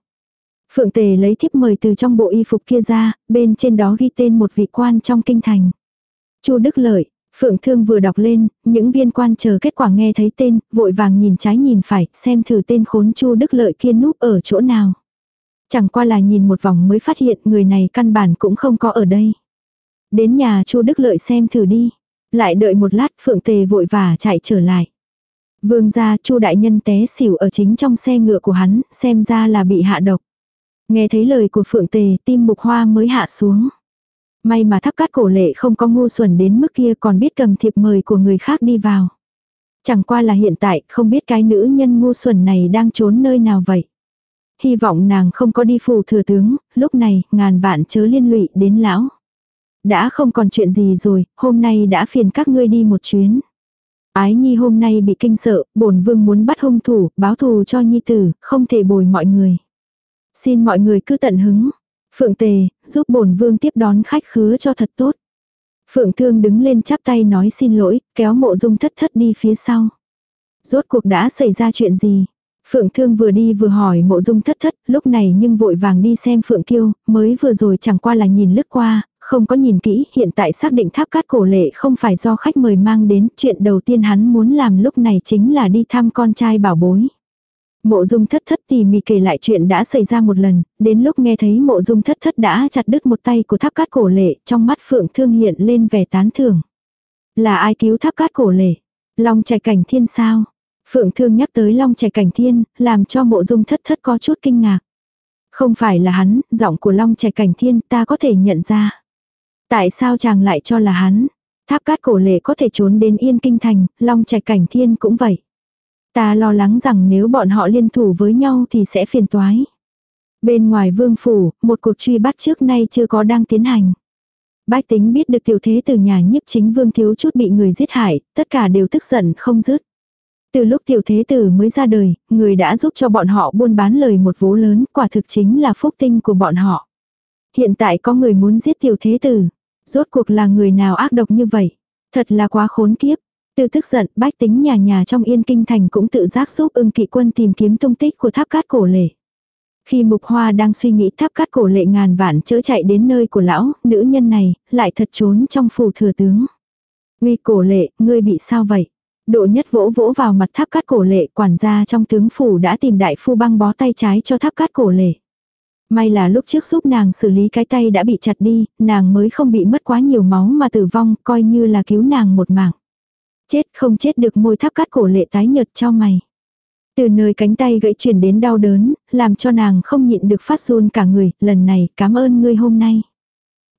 Phượng Tề lấy thiếp mời từ trong bộ y phục kia ra, bên trên đó ghi tên một vị quan trong kinh thành. Chu Đức Lợi, Phượng Thương vừa đọc lên, những viên quan chờ kết quả nghe thấy tên, vội vàng nhìn trái nhìn phải, xem thử tên khốn Chu Đức Lợi kia núp ở chỗ nào. Chẳng qua là nhìn một vòng mới phát hiện người này căn bản cũng không có ở đây. Đến nhà Chu Đức Lợi xem thử đi. Lại đợi một lát Phượng Tề vội vả chạy trở lại. Vương gia Chu đại nhân té xỉu ở chính trong xe ngựa của hắn, xem ra là bị hạ độc. Nghe thấy lời của Phượng Tề, tim mục hoa mới hạ xuống. May mà tháp cát cổ lệ không có ngu xuẩn đến mức kia còn biết cầm thiệp mời của người khác đi vào. Chẳng qua là hiện tại không biết cái nữ nhân ngu xuẩn này đang trốn nơi nào vậy. Hy vọng nàng không có đi phù thừa tướng, lúc này ngàn vạn chớ liên lụy đến lão. Đã không còn chuyện gì rồi, hôm nay đã phiền các ngươi đi một chuyến. Ái nhi hôm nay bị kinh sợ, bổn vương muốn bắt hung thủ, báo thù cho nhi tử, không thể bồi mọi người. Xin mọi người cứ tận hứng, Phượng Tề, giúp bổn vương tiếp đón khách khứa cho thật tốt. Phượng Thương đứng lên chắp tay nói xin lỗi, kéo mộ dung thất thất đi phía sau. Rốt cuộc đã xảy ra chuyện gì? Phượng Thương vừa đi vừa hỏi mộ dung thất thất, lúc này nhưng vội vàng đi xem Phượng Kiêu, mới vừa rồi chẳng qua là nhìn lướt qua, không có nhìn kỹ, hiện tại xác định tháp cát cổ lệ không phải do khách mời mang đến, chuyện đầu tiên hắn muốn làm lúc này chính là đi thăm con trai bảo bối. Mộ dung thất thất tỉ mỉ kể lại chuyện đã xảy ra một lần, đến lúc nghe thấy mộ dung thất thất đã chặt đứt một tay của tháp cát cổ lệ, trong mắt phượng thương hiện lên vẻ tán thưởng. Là ai cứu tháp cát cổ lệ? Long trạch cảnh thiên sao? Phượng thương nhắc tới long trạch cảnh thiên, làm cho mộ dung thất thất có chút kinh ngạc. Không phải là hắn, giọng của Long Trạch Cảnh Thiên ta có thể nhận ra. Tại sao chàng lại cho là hắn? Tháp cát cổ lệ có thể trốn đến Yên Kinh Thành, Long Trạch Cảnh Thiên cũng vậy. Ta lo lắng rằng nếu bọn họ liên thủ với nhau thì sẽ phiền toái. Bên ngoài vương phủ, một cuộc truy bắt trước nay chưa có đang tiến hành. Bách tính biết được tiểu thế từ nhà nhiếp chính vương thiếu chút bị người giết hại, tất cả đều tức giận không dứt. Từ lúc tiểu thế tử mới ra đời, người đã giúp cho bọn họ buôn bán lời một vố lớn, quả thực chính là phúc tinh của bọn họ. Hiện tại có người muốn giết tiểu thế tử. Rốt cuộc là người nào ác độc như vậy? Thật là quá khốn kiếp. Từ tức giận, bách tính nhà nhà trong yên kinh thành cũng tự giác giúp ưng kỵ quân tìm kiếm tung tích của tháp cát cổ lệ. Khi mục hoa đang suy nghĩ tháp cát cổ lệ ngàn vạn chớ chạy đến nơi của lão, nữ nhân này, lại thật trốn trong phủ thừa tướng. Uy cổ lệ, ngươi bị sao vậy? Độ nhất vỗ vỗ vào mặt tháp cát cổ lệ, quản gia trong tướng phủ đã tìm đại phu băng bó tay trái cho tháp cát cổ lệ. May là lúc trước giúp nàng xử lý cái tay đã bị chặt đi, nàng mới không bị mất quá nhiều máu mà tử vong, coi như là cứu nàng một mạng. Chết không chết được môi tháp cát cổ lệ tái nhợt cho mày. Từ nơi cánh tay gãy truyền đến đau đớn, làm cho nàng không nhịn được phát run cả người, lần này cảm ơn ngươi hôm nay.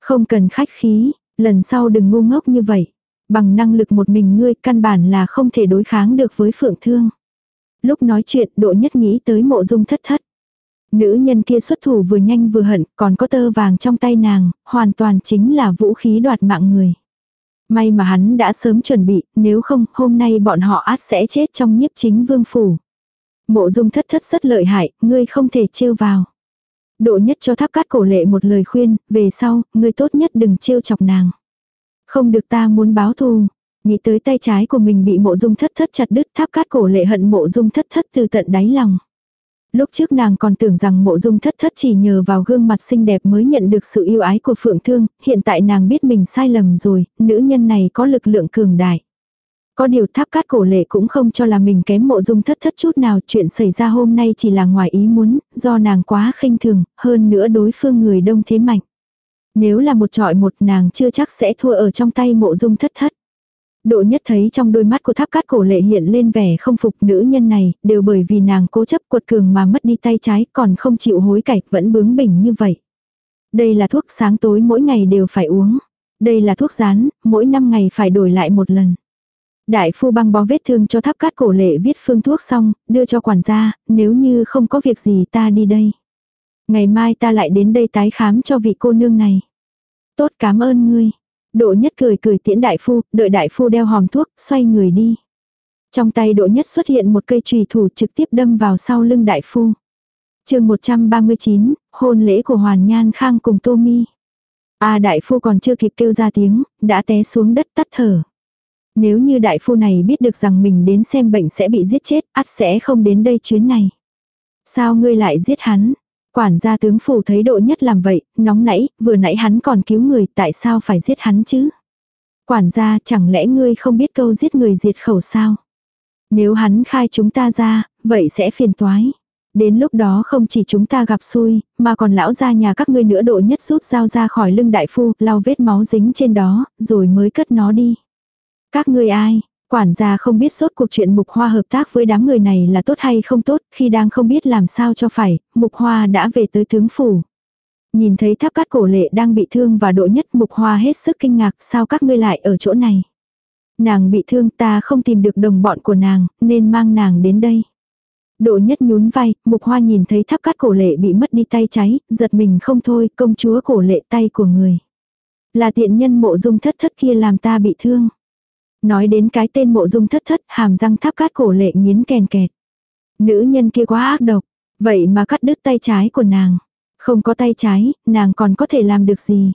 Không cần khách khí, lần sau đừng ngu ngốc như vậy. Bằng năng lực một mình ngươi căn bản là không thể đối kháng được với phượng thương. Lúc nói chuyện độ nhất nghĩ tới mộ dung thất thất. Nữ nhân kia xuất thủ vừa nhanh vừa hận, còn có tơ vàng trong tay nàng, hoàn toàn chính là vũ khí đoạt mạng người. May mà hắn đã sớm chuẩn bị, nếu không, hôm nay bọn họ át sẽ chết trong nhiếp chính vương phủ. Mộ dung thất thất rất lợi hại, ngươi không thể trêu vào. Độ nhất cho tháp cát cổ lệ một lời khuyên, về sau, ngươi tốt nhất đừng trêu chọc nàng. Không được ta muốn báo thù. Nghĩ tới tay trái của mình bị mộ dung thất thất chặt đứt tháp cát cổ lệ hận mộ dung thất thất từ tận đáy lòng. Lúc trước nàng còn tưởng rằng mộ dung thất thất chỉ nhờ vào gương mặt xinh đẹp mới nhận được sự yêu ái của phượng thương, hiện tại nàng biết mình sai lầm rồi, nữ nhân này có lực lượng cường đại. Có điều tháp cát cổ lệ cũng không cho là mình kém mộ dung thất thất chút nào chuyện xảy ra hôm nay chỉ là ngoài ý muốn, do nàng quá khinh thường, hơn nữa đối phương người đông thế mạnh. Nếu là một trọi một nàng chưa chắc sẽ thua ở trong tay mộ dung thất thất. Độ nhất thấy trong đôi mắt của tháp cát cổ lệ hiện lên vẻ không phục nữ nhân này, đều bởi vì nàng cố chấp cuột cường mà mất đi tay trái còn không chịu hối cải vẫn bướng bỉnh như vậy. Đây là thuốc sáng tối mỗi ngày đều phải uống. Đây là thuốc rán, mỗi năm ngày phải đổi lại một lần. Đại phu băng bó vết thương cho tháp cát cổ lệ viết phương thuốc xong, đưa cho quản gia, nếu như không có việc gì ta đi đây. Ngày mai ta lại đến đây tái khám cho vị cô nương này. Tốt cảm ơn ngươi. Độ nhất cười cười tiễn đại phu, đợi đại phu đeo hòm thuốc, xoay người đi. Trong tay độ nhất xuất hiện một cây trùy thủ trực tiếp đâm vào sau lưng đại phu. chương 139, hôn lễ của Hoàn Nhan Khang cùng Tô Mi. À, đại phu còn chưa kịp kêu ra tiếng, đã té xuống đất tắt thở. Nếu như đại phu này biết được rằng mình đến xem bệnh sẽ bị giết chết, ắt sẽ không đến đây chuyến này. Sao ngươi lại giết hắn? Quản gia tướng phủ thấy độ nhất làm vậy, nóng nãy, vừa nãy hắn còn cứu người, tại sao phải giết hắn chứ? Quản gia, chẳng lẽ ngươi không biết câu giết người diệt khẩu sao? Nếu hắn khai chúng ta ra, vậy sẽ phiền toái. Đến lúc đó không chỉ chúng ta gặp xui, mà còn lão gia nhà các ngươi nữa độ nhất rút dao ra khỏi lưng đại phu, lau vết máu dính trên đó, rồi mới cất nó đi. Các ngươi ai? Quản gia không biết sốt cuộc chuyện Mục Hoa hợp tác với đám người này là tốt hay không tốt, khi đang không biết làm sao cho phải, Mục Hoa đã về tới tướng phủ. Nhìn thấy tháp cát cổ lệ đang bị thương và độ nhất Mục Hoa hết sức kinh ngạc sao các ngươi lại ở chỗ này. Nàng bị thương ta không tìm được đồng bọn của nàng, nên mang nàng đến đây. Độ nhất nhún vai, Mục Hoa nhìn thấy tháp cát cổ lệ bị mất đi tay cháy, giật mình không thôi, công chúa cổ lệ tay của người. Là tiện nhân mộ dung thất thất kia làm ta bị thương. Nói đến cái tên mộ dung thất thất, hàm răng tháp cát cổ lệ nghiến kèn kẹt. Nữ nhân kia quá ác độc, vậy mà cắt đứt tay trái của nàng. Không có tay trái, nàng còn có thể làm được gì.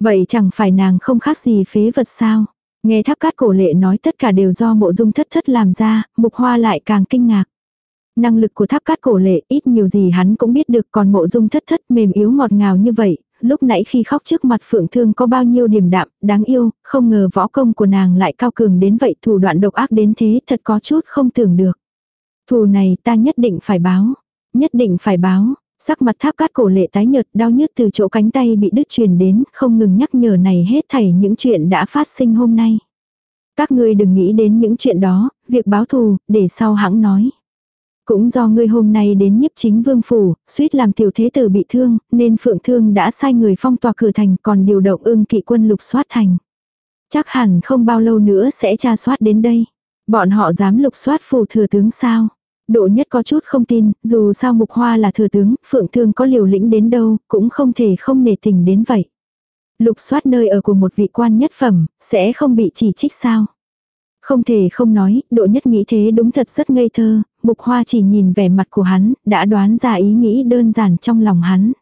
Vậy chẳng phải nàng không khác gì phế vật sao. Nghe tháp cát cổ lệ nói tất cả đều do mộ dung thất thất làm ra, mục hoa lại càng kinh ngạc. Năng lực của tháp cát cổ lệ ít nhiều gì hắn cũng biết được còn mộ dung thất thất mềm yếu ngọt ngào như vậy, lúc nãy khi khóc trước mặt phượng thương có bao nhiêu điểm đạm, đáng yêu, không ngờ võ công của nàng lại cao cường đến vậy thủ đoạn độc ác đến thế thật có chút không tưởng được. Thù này ta nhất định phải báo, nhất định phải báo, sắc mặt tháp cát cổ lệ tái nhợt đau nhức từ chỗ cánh tay bị đứt truyền đến, không ngừng nhắc nhở này hết thảy những chuyện đã phát sinh hôm nay. Các ngươi đừng nghĩ đến những chuyện đó, việc báo thù, để sau hãng nói. Cũng do ngươi hôm nay đến nhiếp chính vương phủ, suýt làm tiểu thế tử bị thương, nên phượng thương đã sai người phong tỏa cửa thành còn điều động ưng kỵ quân lục soát thành. Chắc hẳn không bao lâu nữa sẽ tra soát đến đây. Bọn họ dám lục soát phủ thừa tướng sao? Độ nhất có chút không tin, dù sao mục hoa là thừa tướng, phượng thương có liều lĩnh đến đâu, cũng không thể không nề tình đến vậy. Lục soát nơi ở của một vị quan nhất phẩm, sẽ không bị chỉ trích sao? Không thể không nói, độ nhất nghĩ thế đúng thật rất ngây thơ, mục hoa chỉ nhìn vẻ mặt của hắn, đã đoán ra ý nghĩ đơn giản trong lòng hắn.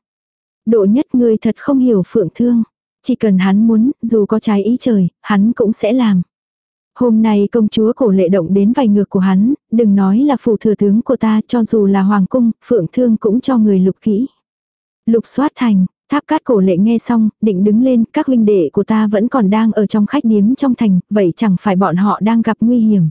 Độ nhất người thật không hiểu phượng thương. Chỉ cần hắn muốn, dù có trái ý trời, hắn cũng sẽ làm. Hôm nay công chúa cổ lệ động đến vài ngược của hắn, đừng nói là phủ thừa tướng của ta cho dù là hoàng cung, phượng thương cũng cho người lục kỹ. Lục soát thành, tháp cát cổ lệ nghe xong, định đứng lên, các huynh đệ của ta vẫn còn đang ở trong khách điếm trong thành, vậy chẳng phải bọn họ đang gặp nguy hiểm.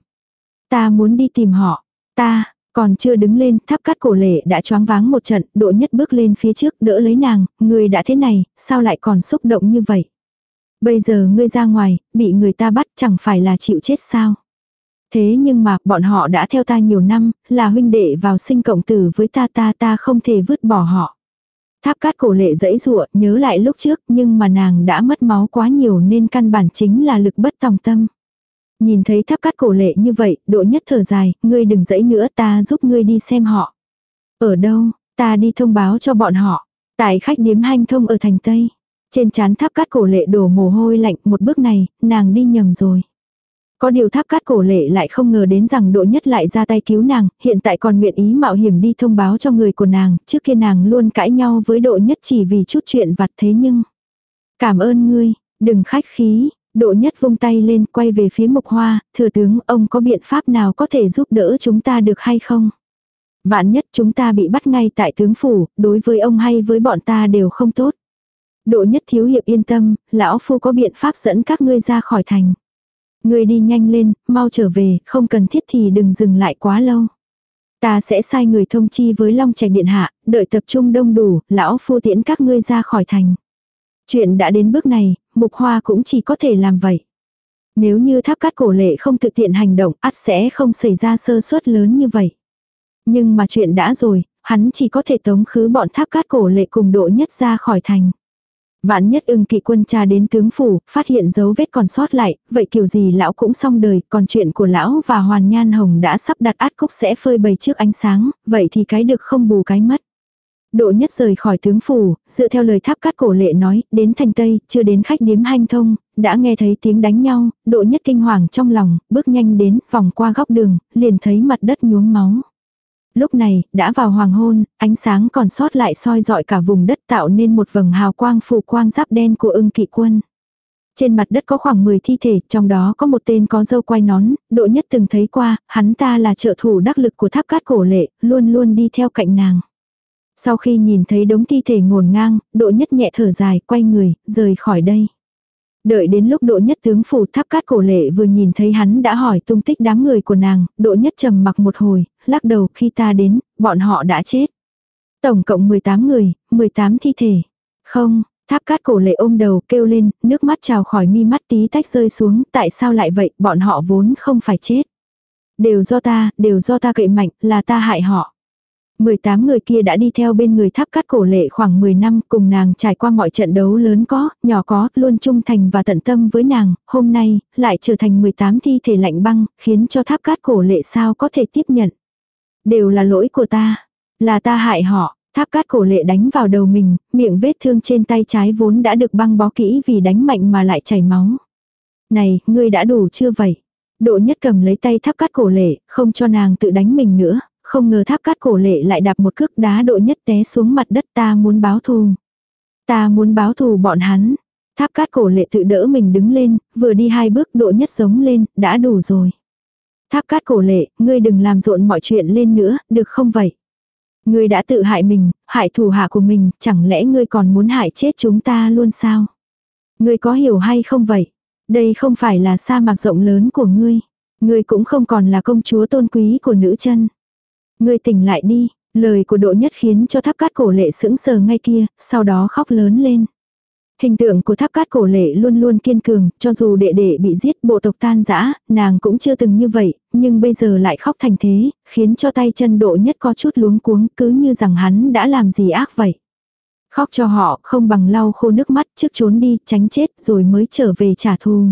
Ta muốn đi tìm họ, ta, còn chưa đứng lên, tháp cát cổ lệ đã choáng váng một trận, độ nhất bước lên phía trước đỡ lấy nàng, người đã thế này, sao lại còn xúc động như vậy. Bây giờ ngươi ra ngoài, bị người ta bắt chẳng phải là chịu chết sao. Thế nhưng mà, bọn họ đã theo ta nhiều năm, là huynh đệ vào sinh cộng tử với ta ta ta không thể vứt bỏ họ. Tháp cát cổ lệ dẫy rụa nhớ lại lúc trước, nhưng mà nàng đã mất máu quá nhiều nên căn bản chính là lực bất tòng tâm. Nhìn thấy tháp cát cổ lệ như vậy, độ nhất thở dài, ngươi đừng dẫy nữa ta giúp ngươi đi xem họ. Ở đâu, ta đi thông báo cho bọn họ. Tại khách điếm hanh thông ở thành Tây. Trên chán tháp cát cổ lệ đổ mồ hôi lạnh một bước này, nàng đi nhầm rồi. Có điều tháp cát cổ lệ lại không ngờ đến rằng độ nhất lại ra tay cứu nàng, hiện tại còn nguyện ý mạo hiểm đi thông báo cho người của nàng, trước kia nàng luôn cãi nhau với độ nhất chỉ vì chút chuyện vặt thế nhưng. Cảm ơn ngươi, đừng khách khí, độ nhất vung tay lên quay về phía mục hoa, thừa tướng ông có biện pháp nào có thể giúp đỡ chúng ta được hay không? Vạn nhất chúng ta bị bắt ngay tại tướng phủ, đối với ông hay với bọn ta đều không tốt. Độ nhất thiếu hiệp yên tâm, lão phu có biện pháp dẫn các ngươi ra khỏi thành. Ngươi đi nhanh lên, mau trở về, không cần thiết thì đừng dừng lại quá lâu. Ta sẽ sai người thông chi với Long Trạch Điện Hạ, đợi tập trung đông đủ, lão phu tiễn các ngươi ra khỏi thành. Chuyện đã đến bước này, Mục Hoa cũng chỉ có thể làm vậy. Nếu như tháp cát cổ lệ không thực tiện hành động, ắt sẽ không xảy ra sơ suất lớn như vậy. Nhưng mà chuyện đã rồi, hắn chỉ có thể tống khứ bọn tháp cát cổ lệ cùng độ nhất ra khỏi thành. Vạn nhất ưng kỵ quân tra đến tướng phủ, phát hiện dấu vết còn sót lại, vậy kiểu gì lão cũng xong đời, còn chuyện của lão và Hoàn Nhan Hồng đã sắp đặt át cúc sẽ phơi bày trước ánh sáng, vậy thì cái được không bù cái mất. Độ nhất rời khỏi tướng phủ, dựa theo lời tháp cát cổ lệ nói, đến thành Tây, chưa đến khách điếm hanh thông, đã nghe thấy tiếng đánh nhau, độ nhất kinh hoàng trong lòng, bước nhanh đến, vòng qua góc đường, liền thấy mặt đất nhuốm máu. Lúc này, đã vào hoàng hôn, ánh sáng còn sót lại soi dọi cả vùng đất tạo nên một vầng hào quang phủ quang giáp đen của ưng kỵ quân. Trên mặt đất có khoảng 10 thi thể, trong đó có một tên có dâu quay nón, độ nhất từng thấy qua, hắn ta là trợ thủ đắc lực của tháp cát cổ lệ, luôn luôn đi theo cạnh nàng. Sau khi nhìn thấy đống thi thể ngổn ngang, độ nhất nhẹ thở dài, quay người, rời khỏi đây. Đợi đến lúc độ nhất tướng phủ tháp cát cổ lệ vừa nhìn thấy hắn đã hỏi tung tích đám người của nàng, độ nhất trầm mặc một hồi, lắc đầu khi ta đến, bọn họ đã chết. Tổng cộng 18 người, 18 thi thể. Không, tháp cát cổ lệ ôm đầu kêu lên, nước mắt trào khỏi mi mắt tí tách rơi xuống, tại sao lại vậy, bọn họ vốn không phải chết. Đều do ta, đều do ta cậy mạnh, là ta hại họ. 18 người kia đã đi theo bên người tháp cắt cổ lệ khoảng 10 năm cùng nàng trải qua mọi trận đấu lớn có, nhỏ có, luôn trung thành và tận tâm với nàng, hôm nay, lại trở thành 18 thi thể lạnh băng, khiến cho tháp cát cổ lệ sao có thể tiếp nhận. Đều là lỗi của ta, là ta hại họ, tháp cát cổ lệ đánh vào đầu mình, miệng vết thương trên tay trái vốn đã được băng bó kỹ vì đánh mạnh mà lại chảy máu. Này, ngươi đã đủ chưa vậy? Độ nhất cầm lấy tay tháp cát cổ lệ, không cho nàng tự đánh mình nữa, không ngờ tháp cát cổ lệ lại đạp một cước đá độ nhất té xuống mặt đất ta muốn báo thù. Ta muốn báo thù bọn hắn. Tháp cát cổ lệ tự đỡ mình đứng lên, vừa đi hai bước độ nhất giống lên, đã đủ rồi. Tháp cát cổ lệ, ngươi đừng làm rộn mọi chuyện lên nữa, được không vậy? Ngươi đã tự hại mình, hại thủ hạ của mình, chẳng lẽ ngươi còn muốn hại chết chúng ta luôn sao? Ngươi có hiểu hay không vậy? Đây không phải là sa mạc rộng lớn của ngươi. Ngươi cũng không còn là công chúa tôn quý của nữ chân. Ngươi tỉnh lại đi, lời của độ nhất khiến cho tháp cát cổ lệ sững sờ ngay kia, sau đó khóc lớn lên. Hình tượng của tháp cát cổ lệ luôn luôn kiên cường, cho dù đệ đệ bị giết bộ tộc tan rã, nàng cũng chưa từng như vậy, nhưng bây giờ lại khóc thành thế, khiến cho tay chân độ nhất có chút luống cuống cứ như rằng hắn đã làm gì ác vậy. Khóc cho họ không bằng lau khô nước mắt trước trốn đi, tránh chết rồi mới trở về trả thù.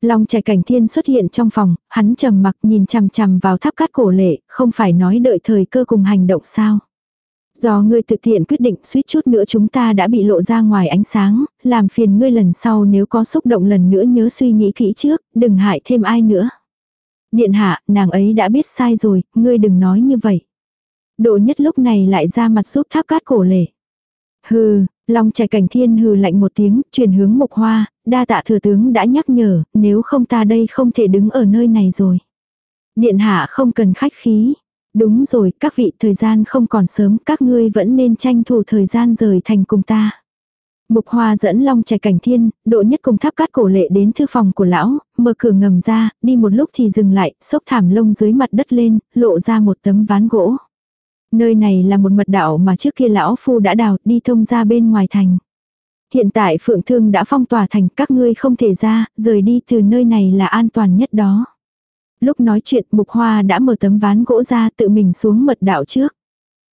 Long trẻ cảnh thiên xuất hiện trong phòng, hắn trầm mặc nhìn chằm chằm vào tháp cát cổ lệ, không phải nói đợi thời cơ cùng hành động sao. Do ngươi thực thiện quyết định suýt chút nữa chúng ta đã bị lộ ra ngoài ánh sáng, làm phiền ngươi lần sau nếu có xúc động lần nữa nhớ suy nghĩ kỹ trước, đừng hại thêm ai nữa. Điện hạ, nàng ấy đã biết sai rồi, ngươi đừng nói như vậy. Độ nhất lúc này lại ra mặt giúp tháp cát cổ lệ. Hừ, Long trẻ cảnh thiên hừ lạnh một tiếng, chuyển hướng mục hoa, đa tạ thừa tướng đã nhắc nhở, nếu không ta đây không thể đứng ở nơi này rồi. Điện hạ không cần khách khí. Đúng rồi, các vị thời gian không còn sớm, các ngươi vẫn nên tranh thủ thời gian rời thành cùng ta. Mục hoa dẫn long trẻ cảnh thiên, độ nhất cùng tháp cát cổ lệ đến thư phòng của lão, mở cửa ngầm ra, đi một lúc thì dừng lại, xốc thảm lông dưới mặt đất lên, lộ ra một tấm ván gỗ. Nơi này là một mật đạo mà trước kia lão phu đã đào đi thông ra bên ngoài thành. Hiện tại phượng thương đã phong tỏa thành các ngươi không thể ra, rời đi từ nơi này là an toàn nhất đó. Lúc nói chuyện mục hoa đã mở tấm ván gỗ ra tự mình xuống mật đạo trước.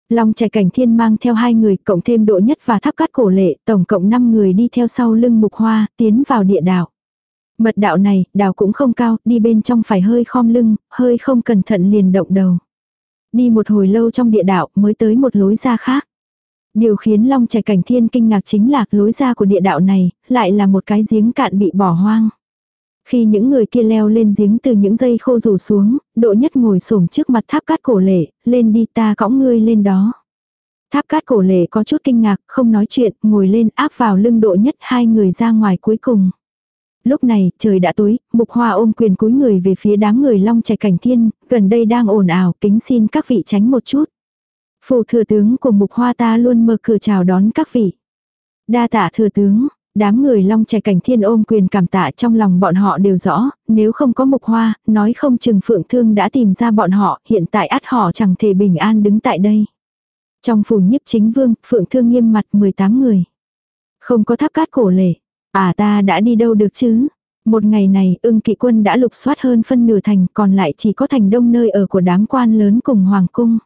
Long trẻ cảnh thiên mang theo hai người, cộng thêm độ nhất và tháp cát cổ lệ, tổng cộng 5 người đi theo sau lưng mục hoa, tiến vào địa đạo. Mật đạo này, đào cũng không cao, đi bên trong phải hơi khom lưng, hơi không cẩn thận liền động đầu. Đi một hồi lâu trong địa đạo mới tới một lối ra khác. Điều khiến Long Trẻ Cảnh Thiên kinh ngạc chính là lối ra của địa đạo này, lại là một cái giếng cạn bị bỏ hoang. Khi những người kia leo lên giếng từ những dây khô rủ xuống, độ nhất ngồi xổm trước mặt tháp cát cổ lệ, lên đi ta cõng ngươi lên đó. Tháp cát cổ lệ có chút kinh ngạc, không nói chuyện, ngồi lên áp vào lưng độ nhất hai người ra ngoài cuối cùng. Lúc này, trời đã tối, mục hoa ôm quyền cúi người về phía đám người long trẻ cảnh thiên, gần đây đang ồn ào, kính xin các vị tránh một chút. phủ thừa tướng của mục hoa ta luôn mở cửa chào đón các vị. Đa tạ thừa tướng, đám người long trẻ cảnh thiên ôm quyền cảm tạ trong lòng bọn họ đều rõ, nếu không có mục hoa, nói không chừng phượng thương đã tìm ra bọn họ, hiện tại át họ chẳng thể bình an đứng tại đây. Trong phủ nhiếp chính vương, phượng thương nghiêm mặt 18 người. Không có tháp cát cổ lệ. À ta đã đi đâu được chứ? Một ngày này ưng kỵ quân đã lục soát hơn phân nửa thành còn lại chỉ có thành đông nơi ở của đám quan lớn cùng hoàng cung.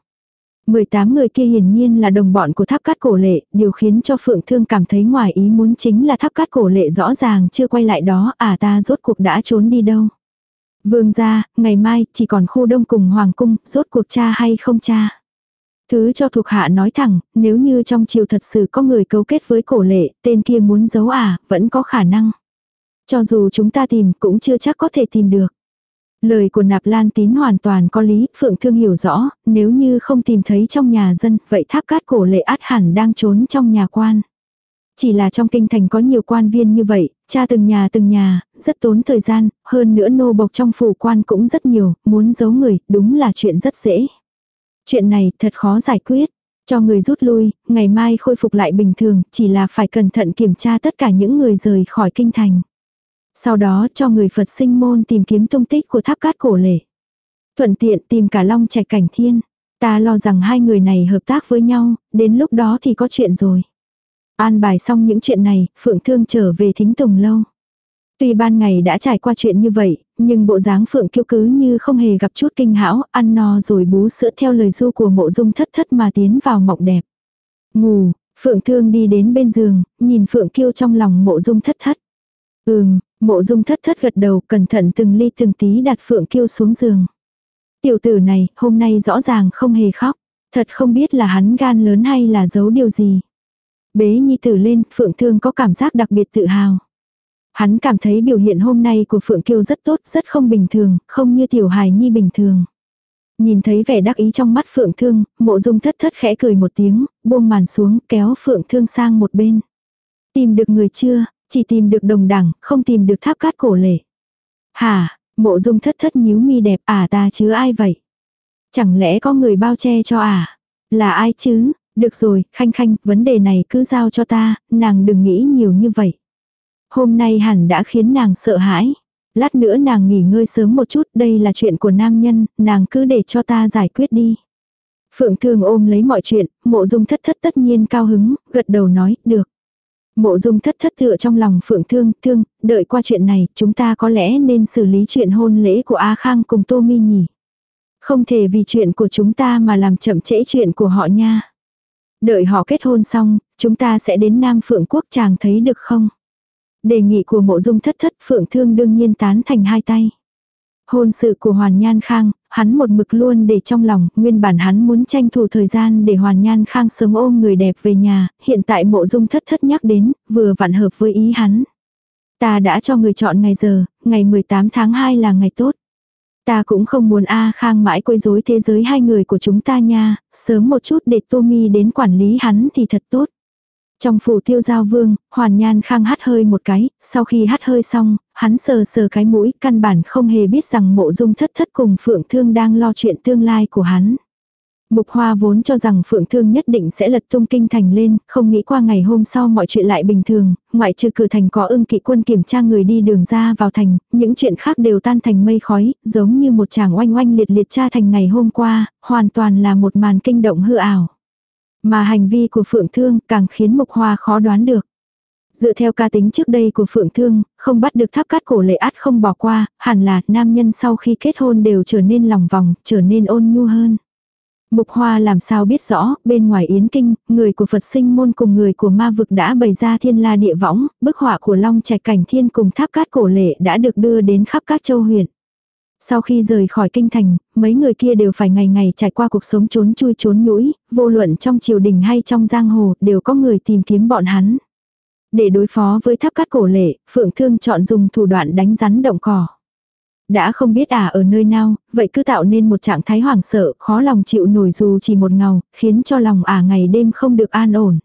18 người kia hiển nhiên là đồng bọn của tháp cát cổ lệ, điều khiến cho Phượng Thương cảm thấy ngoài ý muốn chính là tháp cát cổ lệ rõ ràng chưa quay lại đó, à ta rốt cuộc đã trốn đi đâu. Vương gia, ngày mai chỉ còn khu đông cùng hoàng cung, rốt cuộc cha hay không cha. Thứ cho thuộc hạ nói thẳng, nếu như trong triều thật sự có người cấu kết với cổ lệ, tên kia muốn giấu à, vẫn có khả năng. Cho dù chúng ta tìm cũng chưa chắc có thể tìm được. Lời của nạp lan tín hoàn toàn có lý, Phượng Thương hiểu rõ, nếu như không tìm thấy trong nhà dân, vậy tháp cát cổ lệ át hẳn đang trốn trong nhà quan. Chỉ là trong kinh thành có nhiều quan viên như vậy, cha từng nhà từng nhà, rất tốn thời gian, hơn nữa nô bộc trong phủ quan cũng rất nhiều, muốn giấu người, đúng là chuyện rất dễ. Chuyện này thật khó giải quyết. Cho người rút lui, ngày mai khôi phục lại bình thường, chỉ là phải cẩn thận kiểm tra tất cả những người rời khỏi kinh thành. Sau đó cho người Phật sinh môn tìm kiếm tung tích của tháp cát cổ lệ. Thuận tiện tìm cả long trạch cảnh thiên. Ta lo rằng hai người này hợp tác với nhau, đến lúc đó thì có chuyện rồi. An bài xong những chuyện này, Phượng Thương trở về thính tùng lâu. Tuy ban ngày đã trải qua chuyện như vậy, nhưng bộ dáng Phượng kiêu cứ như không hề gặp chút kinh hão, ăn no rồi bú sữa theo lời du của mộ dung thất thất mà tiến vào mộng đẹp. Ngủ, Phượng Thương đi đến bên giường, nhìn Phượng kiêu trong lòng mộ dung thất thất. Ừm, mộ dung thất thất gật đầu cẩn thận từng ly từng tí đặt Phượng kiêu xuống giường. Tiểu tử này, hôm nay rõ ràng không hề khóc. Thật không biết là hắn gan lớn hay là giấu điều gì. Bế nhi tử lên, Phượng Thương có cảm giác đặc biệt tự hào. Hắn cảm thấy biểu hiện hôm nay của Phượng Kiêu rất tốt, rất không bình thường, không như tiểu hài nhi bình thường. Nhìn thấy vẻ đắc ý trong mắt Phượng Thương, mộ dung thất thất khẽ cười một tiếng, buông màn xuống, kéo Phượng Thương sang một bên. Tìm được người chưa, chỉ tìm được đồng đẳng, không tìm được tháp cát cổ lệ. Hả, mộ dung thất thất nhíu mi đẹp à ta chứ ai vậy? Chẳng lẽ có người bao che cho à? Là ai chứ? Được rồi, khanh khanh, vấn đề này cứ giao cho ta, nàng đừng nghĩ nhiều như vậy. Hôm nay hẳn đã khiến nàng sợ hãi. Lát nữa nàng nghỉ ngơi sớm một chút, đây là chuyện của nam nhân, nàng cứ để cho ta giải quyết đi. Phượng Thương ôm lấy mọi chuyện, mộ dung thất thất tất nhiên cao hứng, gật đầu nói, được. Mộ dung thất thất tựa trong lòng phượng thương, thương, đợi qua chuyện này, chúng ta có lẽ nên xử lý chuyện hôn lễ của A Khang cùng Tô Mi nhỉ. Không thể vì chuyện của chúng ta mà làm chậm trễ chuyện của họ nha. Đợi họ kết hôn xong, chúng ta sẽ đến Nam Phượng Quốc chàng thấy được không? Đề nghị của mộ dung thất thất Phượng Thương đương nhiên tán thành hai tay. Hôn sự của Hoàn Nhan Khang, hắn một mực luôn để trong lòng, nguyên bản hắn muốn tranh thủ thời gian để Hoàn Nhan Khang sớm ôm người đẹp về nhà, hiện tại mộ dung thất thất nhắc đến, vừa vặn hợp với ý hắn. Ta đã cho người chọn ngày giờ, ngày 18 tháng 2 là ngày tốt. Ta cũng không muốn A Khang mãi quấy rối thế giới hai người của chúng ta nha, sớm một chút để Tommy đến quản lý hắn thì thật tốt. Trong phủ tiêu giao vương, hoàn nhan khang hắt hơi một cái, sau khi hắt hơi xong, hắn sờ sờ cái mũi, căn bản không hề biết rằng mộ dung thất thất cùng phượng thương đang lo chuyện tương lai của hắn. Mục Hoa vốn cho rằng Phượng Thương nhất định sẽ lật tung kinh thành lên, không nghĩ qua ngày hôm sau mọi chuyện lại bình thường, ngoại trừ cửa thành có ưng kỵ quân kiểm tra người đi đường ra vào thành, những chuyện khác đều tan thành mây khói, giống như một chàng oanh oanh liệt liệt tra thành ngày hôm qua, hoàn toàn là một màn kinh động hư ảo. Mà hành vi của Phượng Thương càng khiến Mục Hoa khó đoán được. Dựa theo ca tính trước đây của Phượng Thương, không bắt được tháp cát cổ lệ át không bỏ qua, hẳn là nam nhân sau khi kết hôn đều trở nên lòng vòng, trở nên ôn nhu hơn. Mục Hoa làm sao biết rõ, bên ngoài Yến Kinh, người của Phật sinh môn cùng người của ma vực đã bày ra thiên la địa võng, bức họa của Long Trạch Cảnh Thiên cùng tháp cát cổ lệ đã được đưa đến khắp các châu huyện. Sau khi rời khỏi kinh thành, mấy người kia đều phải ngày ngày trải qua cuộc sống trốn chui trốn nhũi, vô luận trong triều đình hay trong giang hồ đều có người tìm kiếm bọn hắn. Để đối phó với tháp cát cổ lệ, Phượng Thương chọn dùng thủ đoạn đánh rắn động cỏ. Đã không biết à ở nơi nào, vậy cứ tạo nên một trạng thái hoảng sợ, khó lòng chịu nổi dù chỉ một ngầu, khiến cho lòng à ngày đêm không được an ổn.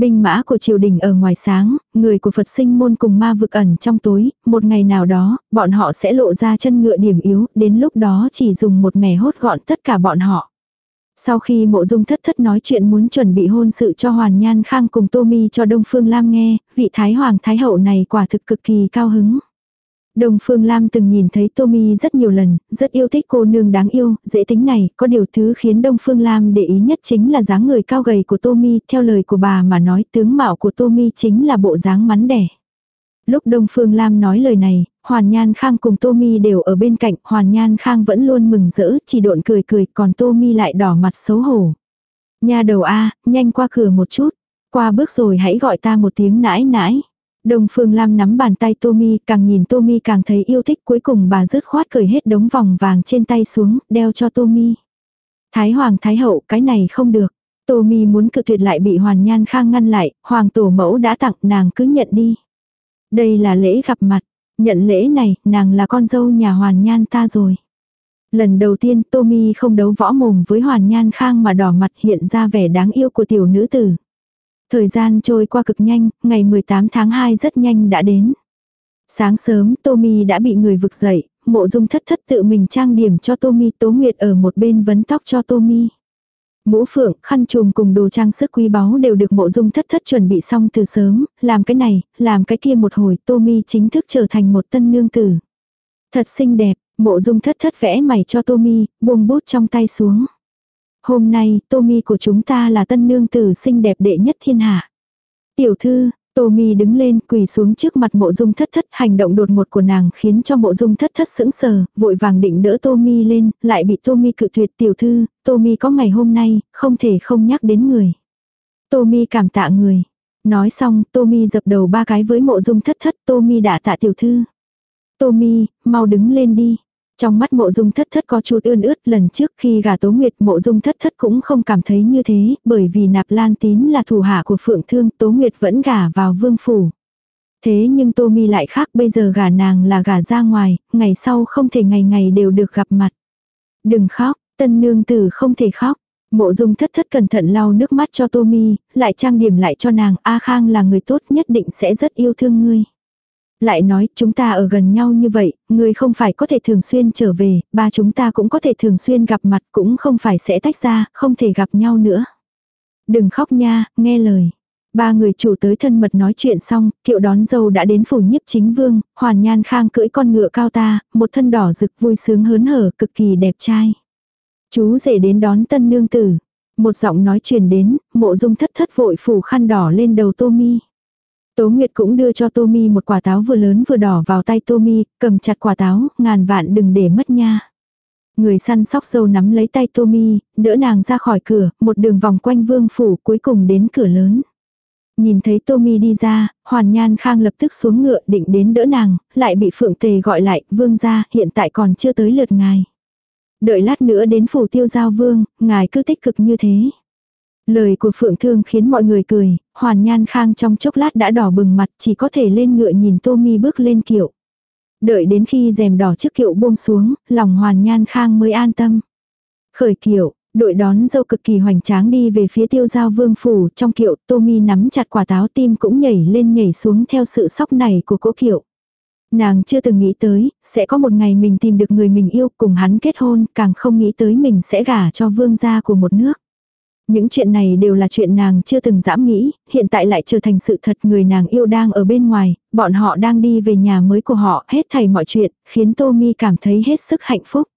Binh mã của triều đình ở ngoài sáng, người của Phật sinh môn cùng ma vực ẩn trong tối, một ngày nào đó, bọn họ sẽ lộ ra chân ngựa điểm yếu, đến lúc đó chỉ dùng một mẻ hốt gọn tất cả bọn họ. Sau khi mộ dung thất thất nói chuyện muốn chuẩn bị hôn sự cho Hoàn Nhan Khang cùng Tô Mi cho Đông Phương Lam nghe, vị Thái Hoàng Thái Hậu này quả thực cực kỳ cao hứng. Đồng Phương Lam từng nhìn thấy Tommy rất nhiều lần, rất yêu thích cô nương đáng yêu, dễ tính này, có điều thứ khiến Đông Phương Lam để ý nhất chính là dáng người cao gầy của Tommy, theo lời của bà mà nói tướng mạo của Tommy chính là bộ dáng mắn đẻ. Lúc Đông Phương Lam nói lời này, Hoàn Nhan Khang cùng Tommy đều ở bên cạnh, Hoàn Nhan Khang vẫn luôn mừng rỡ, chỉ độn cười cười, còn Tommy lại đỏ mặt xấu hổ. Nhà đầu A, nhanh qua cửa một chút, qua bước rồi hãy gọi ta một tiếng nãi nãi. Đông Phương Lam nắm bàn tay Tommy, càng nhìn Tommy càng thấy yêu thích cuối cùng bà rứt khoát cởi hết đống vòng vàng trên tay xuống, đeo cho Tommy. Thái Hoàng Thái Hậu, cái này không được. Tommy muốn cự tuyệt lại bị Hoàn Nhan Khang ngăn lại, Hoàng Tổ Mẫu đã tặng nàng cứ nhận đi. Đây là lễ gặp mặt, nhận lễ này, nàng là con dâu nhà Hoàn Nhan ta rồi. Lần đầu tiên Tommy không đấu võ mồm với Hoàn Nhan Khang mà đỏ mặt hiện ra vẻ đáng yêu của tiểu nữ tử. Thời gian trôi qua cực nhanh, ngày 18 tháng 2 rất nhanh đã đến. Sáng sớm Tommy đã bị người vực dậy, mộ dung thất thất tự mình trang điểm cho Tommy Tố Nguyệt ở một bên vấn tóc cho Tommy. Mũ phượng, khăn trùm cùng đồ trang sức quý báu đều được mộ dung thất thất chuẩn bị xong từ sớm, làm cái này, làm cái kia một hồi Tommy chính thức trở thành một tân nương tử. Thật xinh đẹp, mộ dung thất thất vẽ mày cho Tommy, buông bút trong tay xuống. Hôm nay, Tommy của chúng ta là tân nương tử xinh đẹp đệ nhất thiên hạ. Tiểu thư, Tommy đứng lên quỳ xuống trước mặt mộ dung thất thất hành động đột ngột của nàng khiến cho mộ dung thất thất sững sờ, vội vàng định đỡ Tommy lên, lại bị Tommy cự tuyệt tiểu thư, Tommy có ngày hôm nay, không thể không nhắc đến người. Tommy cảm tạ người. Nói xong, Tommy dập đầu ba cái với mộ dung thất thất, Tommy đã tạ tiểu thư. Tommy, mau đứng lên đi. Trong mắt mộ dung thất thất có chút ươn ướt lần trước khi gả tố nguyệt mộ dung thất thất cũng không cảm thấy như thế, bởi vì nạp lan tín là thủ hạ của phượng thương tố nguyệt vẫn gả vào vương phủ. Thế nhưng tô mi lại khác bây giờ gả nàng là gả ra ngoài, ngày sau không thể ngày ngày đều được gặp mặt. Đừng khóc, tân nương tử không thể khóc. Mộ dung thất thất cẩn thận lau nước mắt cho tô mi, lại trang điểm lại cho nàng A Khang là người tốt nhất định sẽ rất yêu thương ngươi. Lại nói, chúng ta ở gần nhau như vậy, người không phải có thể thường xuyên trở về, ba chúng ta cũng có thể thường xuyên gặp mặt, cũng không phải sẽ tách ra, không thể gặp nhau nữa. Đừng khóc nha, nghe lời. Ba người chủ tới thân mật nói chuyện xong, kiệu đón dâu đã đến phủ nhiếp chính vương, hoàn nhan khang cưỡi con ngựa cao ta, một thân đỏ rực vui sướng hớn hở, cực kỳ đẹp trai. Chú rể đến đón tân nương tử. Một giọng nói truyền đến, mộ dung thất thất vội phủ khăn đỏ lên đầu tô mi. Tố Nguyệt cũng đưa cho Tommy một quả táo vừa lớn vừa đỏ vào tay Tommy, cầm chặt quả táo, ngàn vạn đừng để mất nha. Người săn sóc dâu nắm lấy tay Tommy, đỡ nàng ra khỏi cửa, một đường vòng quanh vương phủ cuối cùng đến cửa lớn. Nhìn thấy Tommy đi ra, Hoàn Nhan Khang lập tức xuống ngựa định đến đỡ nàng, lại bị Phượng Tề gọi lại, vương ra, hiện tại còn chưa tới lượt ngài. Đợi lát nữa đến phủ tiêu giao vương, ngài cứ tích cực như thế. Lời của Phượng Thương khiến mọi người cười, Hoàn Nhan Khang trong chốc lát đã đỏ bừng mặt chỉ có thể lên ngựa nhìn Tommy bước lên kiệu. Đợi đến khi rèm đỏ trước kiệu buông xuống, lòng Hoàn Nhan Khang mới an tâm. Khởi kiệu, đội đón dâu cực kỳ hoành tráng đi về phía tiêu giao vương phủ trong kiệu Tommy nắm chặt quả táo tim cũng nhảy lên nhảy xuống theo sự sóc này của cỗ kiệu. Nàng chưa từng nghĩ tới, sẽ có một ngày mình tìm được người mình yêu cùng hắn kết hôn, càng không nghĩ tới mình sẽ gả cho vương gia của một nước. Những chuyện này đều là chuyện nàng chưa từng dám nghĩ, hiện tại lại trở thành sự thật người nàng yêu đang ở bên ngoài, bọn họ đang đi về nhà mới của họ, hết thảy mọi chuyện, khiến tô mi cảm thấy hết sức hạnh phúc.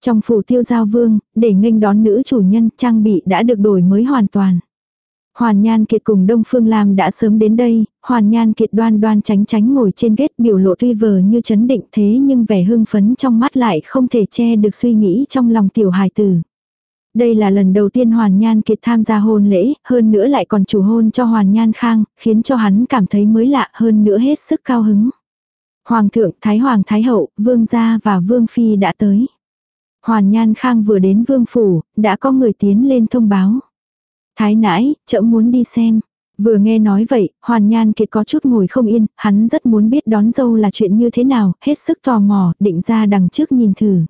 Trong phủ tiêu giao vương, để nghênh đón nữ chủ nhân, trang bị đã được đổi mới hoàn toàn. Hoàn Nhan Kiệt cùng Đông Phương Lam đã sớm đến đây, Hoàn Nhan Kiệt đoan đoan tránh tránh ngồi trên ghét biểu lộ tuy vờ như chấn định thế nhưng vẻ hưng phấn trong mắt lại không thể che được suy nghĩ trong lòng tiểu hài tử. Đây là lần đầu tiên Hoàn Nhan Kiệt tham gia hôn lễ, hơn nữa lại còn chủ hôn cho Hoàn Nhan Khang, khiến cho hắn cảm thấy mới lạ hơn nữa hết sức cao hứng. Hoàng thượng, Thái Hoàng Thái Hậu, Vương gia và Vương Phi đã tới. Hoàn Nhan Khang vừa đến Vương Phủ, đã có người tiến lên thông báo. Thái nãi, chậm muốn đi xem. Vừa nghe nói vậy, Hoàn Nhan Kiệt có chút ngồi không yên, hắn rất muốn biết đón dâu là chuyện như thế nào, hết sức tò mò, định ra đằng trước nhìn thử.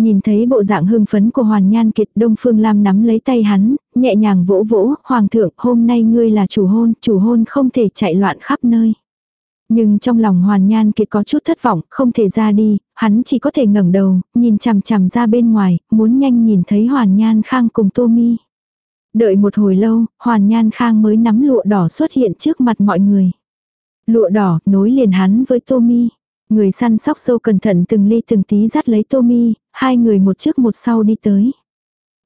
Nhìn thấy bộ dạng hưng phấn của Hoàn Nhan Kiệt Đông Phương Lam nắm lấy tay hắn, nhẹ nhàng vỗ vỗ, Hoàng thượng hôm nay ngươi là chủ hôn, chủ hôn không thể chạy loạn khắp nơi. Nhưng trong lòng Hoàn Nhan Kiệt có chút thất vọng, không thể ra đi, hắn chỉ có thể ngẩng đầu, nhìn chằm chằm ra bên ngoài, muốn nhanh nhìn thấy Hoàn Nhan Khang cùng Tô Mi. Đợi một hồi lâu, Hoàn Nhan Khang mới nắm lụa đỏ xuất hiện trước mặt mọi người. Lụa đỏ nối liền hắn với Tô Mi. Người săn sóc sâu cẩn thận từng ly từng tí dắt lấy Tommy, hai người một trước một sau đi tới.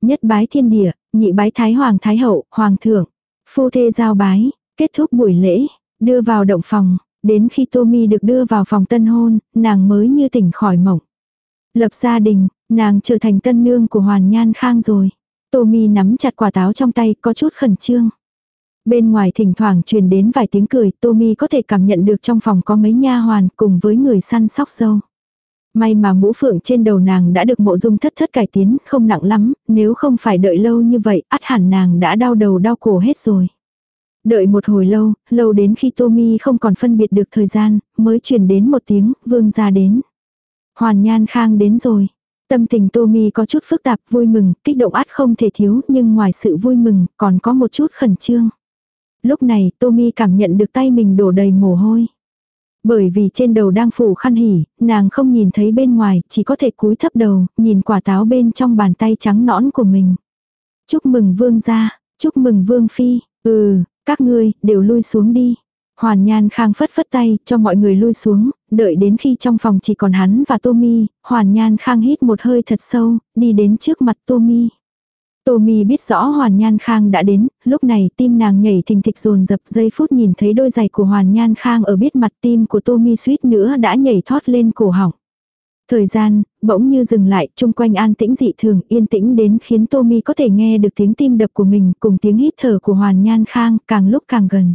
Nhất bái thiên địa, nhị bái thái hoàng thái hậu, hoàng thượng. Phu thê giao bái, kết thúc buổi lễ, đưa vào động phòng. Đến khi Tommy được đưa vào phòng tân hôn, nàng mới như tỉnh khỏi mộng. Lập gia đình, nàng trở thành tân nương của Hoàn Nhan Khang rồi. Tommy nắm chặt quả táo trong tay có chút khẩn trương. Bên ngoài thỉnh thoảng truyền đến vài tiếng cười, Tommy có thể cảm nhận được trong phòng có mấy nha hoàn cùng với người săn sóc dâu. May mà mũ phượng trên đầu nàng đã được mộ dung thất thất cải tiến, không nặng lắm, nếu không phải đợi lâu như vậy, ắt hẳn nàng đã đau đầu đau cổ hết rồi. Đợi một hồi lâu, lâu đến khi Tommy không còn phân biệt được thời gian, mới truyền đến một tiếng, vương ra đến. Hoàn Nhan Khang đến rồi. Tâm tình Tommy có chút phức tạp, vui mừng, kích động át không thể thiếu, nhưng ngoài sự vui mừng, còn có một chút khẩn trương. Lúc này, Tommy cảm nhận được tay mình đổ đầy mồ hôi. Bởi vì trên đầu đang phủ khăn hỉ, nàng không nhìn thấy bên ngoài, chỉ có thể cúi thấp đầu, nhìn quả táo bên trong bàn tay trắng nõn của mình. Chúc mừng vương gia, chúc mừng vương phi, ừ, các ngươi, đều lui xuống đi. Hoàn Nhan Khang phất phất tay, cho mọi người lui xuống, đợi đến khi trong phòng chỉ còn hắn và Tommy, Hoàn Nhan Khang hít một hơi thật sâu, đi đến trước mặt Tommy. Tommy biết rõ Hoàn Nhan Khang đã đến, lúc này tim nàng nhảy thình thịch dồn dập giây phút nhìn thấy đôi giày của Hoàn Nhan Khang ở biết mặt tim của Tommy suýt nữa đã nhảy thoát lên cổ họng. Thời gian, bỗng như dừng lại, chung quanh an tĩnh dị thường, yên tĩnh đến khiến Tommy có thể nghe được tiếng tim đập của mình cùng tiếng hít thở của Hoàn Nhan Khang càng lúc càng gần.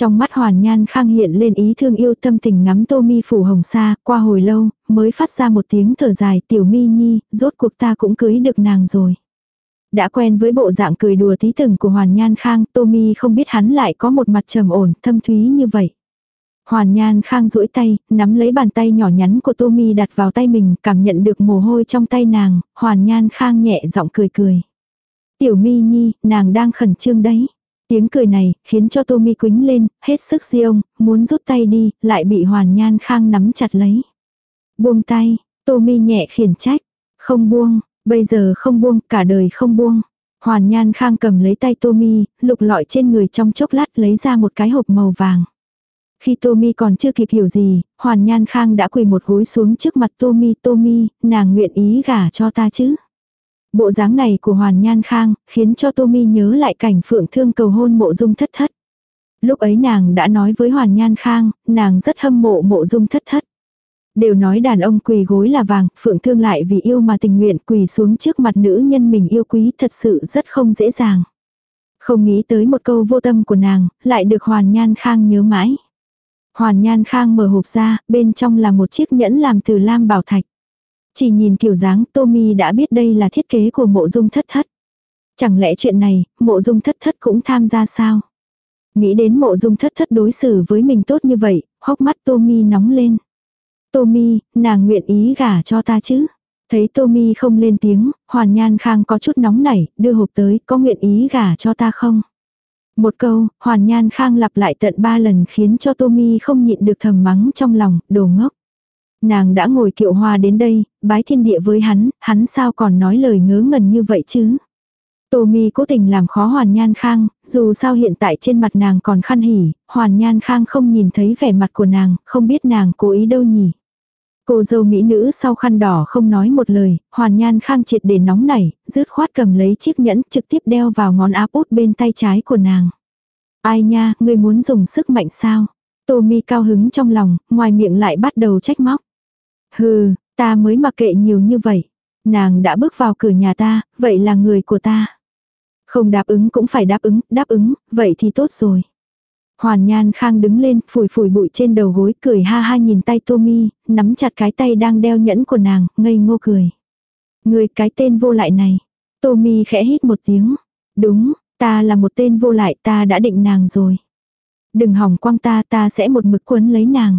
Trong mắt Hoàn Nhan Khang hiện lên ý thương yêu tâm tình ngắm Tommy phủ hồng sa, qua hồi lâu, mới phát ra một tiếng thở dài tiểu mi nhi, rốt cuộc ta cũng cưới được nàng rồi. Đã quen với bộ dạng cười đùa tí từng của Hoàn Nhan Khang, Tommy không biết hắn lại có một mặt trầm ổn, thâm thúy như vậy. Hoàn Nhan Khang duỗi tay, nắm lấy bàn tay nhỏ nhắn của Tommy đặt vào tay mình, cảm nhận được mồ hôi trong tay nàng, Hoàn Nhan Khang nhẹ giọng cười cười. Tiểu Mi Nhi, nàng đang khẩn trương đấy. Tiếng cười này, khiến cho Tommy quính lên, hết sức riêng, muốn rút tay đi, lại bị Hoàn Nhan Khang nắm chặt lấy. Buông tay, Tommy nhẹ khiển trách. Không buông, bây giờ không buông, cả đời không buông. Hoàn Nhan Khang cầm lấy tay Tommy, lục lọi trên người trong chốc lát lấy ra một cái hộp màu vàng. Khi Tommy còn chưa kịp hiểu gì, Hoàn Nhan Khang đã quỳ một gối xuống trước mặt Tommy, Tommy, nàng nguyện ý gả cho ta chứ. Bộ dáng này của Hoàn Nhan Khang, khiến cho Tommy nhớ lại cảnh phượng thương cầu hôn mộ dung thất thất. Lúc ấy nàng đã nói với Hoàn Nhan Khang, nàng rất hâm mộ mộ dung thất thất. Đều nói đàn ông quỳ gối là vàng, phượng thương lại vì yêu mà tình nguyện quỳ xuống trước mặt nữ nhân mình yêu quý thật sự rất không dễ dàng. Không nghĩ tới một câu vô tâm của nàng, lại được Hoàn Nhan Khang nhớ mãi. Hoàn Nhan Khang mở hộp ra, bên trong là một chiếc nhẫn làm từ lam bảo thạch. Chỉ nhìn kiểu dáng Tommy đã biết đây là thiết kế của mộ dung thất thất. Chẳng lẽ chuyện này, mộ dung thất thất cũng tham gia sao? Nghĩ đến mộ dung thất thất đối xử với mình tốt như vậy, hốc mắt Tommy nóng lên. Tommy, nàng nguyện ý gả cho ta chứ? Thấy Tommy không lên tiếng, Hoàn Nhan Khang có chút nóng nảy, đưa hộp tới, có nguyện ý gả cho ta không? Một câu, Hoàn Nhan Khang lặp lại tận ba lần khiến cho Tommy không nhịn được thầm mắng trong lòng, đồ ngốc. Nàng đã ngồi kiệu hoa đến đây, bái thiên địa với hắn, hắn sao còn nói lời ngớ ngẩn như vậy chứ? Tommy cố tình làm khó Hoàn Nhan Khang, dù sao hiện tại trên mặt nàng còn khăn hỉ, Hoàn Nhan Khang không nhìn thấy vẻ mặt của nàng, không biết nàng cố ý đâu nhỉ. Cô dâu mỹ nữ sau khăn đỏ không nói một lời, Hoàn Nhan Khang triệt để nóng nảy, rứt khoát cầm lấy chiếc nhẫn trực tiếp đeo vào ngón áp út bên tay trái của nàng. Ai nha, ngươi muốn dùng sức mạnh sao? tô mi cao hứng trong lòng, ngoài miệng lại bắt đầu trách móc. Hừ, ta mới mặc kệ nhiều như vậy. Nàng đã bước vào cửa nhà ta, vậy là người của ta. Không đáp ứng cũng phải đáp ứng, đáp ứng, vậy thì tốt rồi. Hoàn Nhan Khang đứng lên, phủi phủi bụi trên đầu gối, cười ha ha nhìn tay Tommy, nắm chặt cái tay đang đeo nhẫn của nàng, ngây ngô cười. Người cái tên vô lại này. Tommy khẽ hít một tiếng. Đúng, ta là một tên vô lại, ta đã định nàng rồi. Đừng hỏng quăng ta, ta sẽ một mực quấn lấy nàng.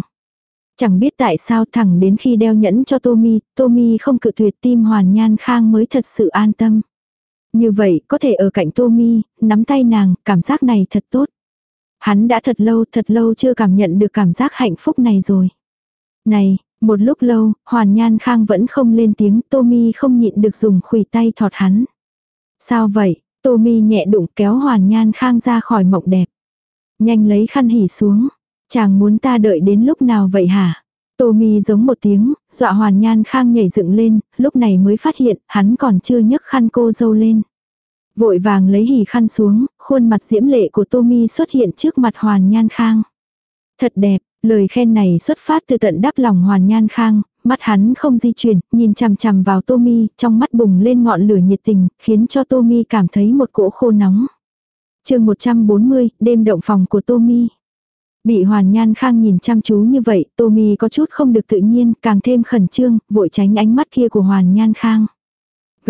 Chẳng biết tại sao thẳng đến khi đeo nhẫn cho Tommy, Tommy không cự tuyệt tim Hoàn Nhan Khang mới thật sự an tâm. Như vậy, có thể ở cạnh Tommy, nắm tay nàng, cảm giác này thật tốt. Hắn đã thật lâu, thật lâu chưa cảm nhận được cảm giác hạnh phúc này rồi. Này, một lúc lâu, Hoàn Nhan Khang vẫn không lên tiếng, Tommy không nhịn được dùng khủy tay thọt hắn. Sao vậy? Tommy nhẹ đụng kéo Hoàn Nhan Khang ra khỏi mộng đẹp. Nhanh lấy khăn hỉ xuống. Chàng muốn ta đợi đến lúc nào vậy hả? Tommy giống một tiếng, dọa Hoàn Nhan Khang nhảy dựng lên, lúc này mới phát hiện hắn còn chưa nhấc khăn cô dâu lên. Vội vàng lấy hỉ khăn xuống, khuôn mặt diễm lệ của Tommy xuất hiện trước mặt Hoàn Nhan Khang. Thật đẹp, lời khen này xuất phát từ tận đáp lòng Hoàn Nhan Khang, mắt hắn không di chuyển, nhìn chằm chằm vào Tommy, trong mắt bùng lên ngọn lửa nhiệt tình, khiến cho Tommy cảm thấy một cỗ khô nóng. chương 140, đêm động phòng của Tommy. Bị Hoàn Nhan Khang nhìn chăm chú như vậy, Tommy có chút không được tự nhiên, càng thêm khẩn trương, vội tránh ánh mắt kia của Hoàn Nhan Khang.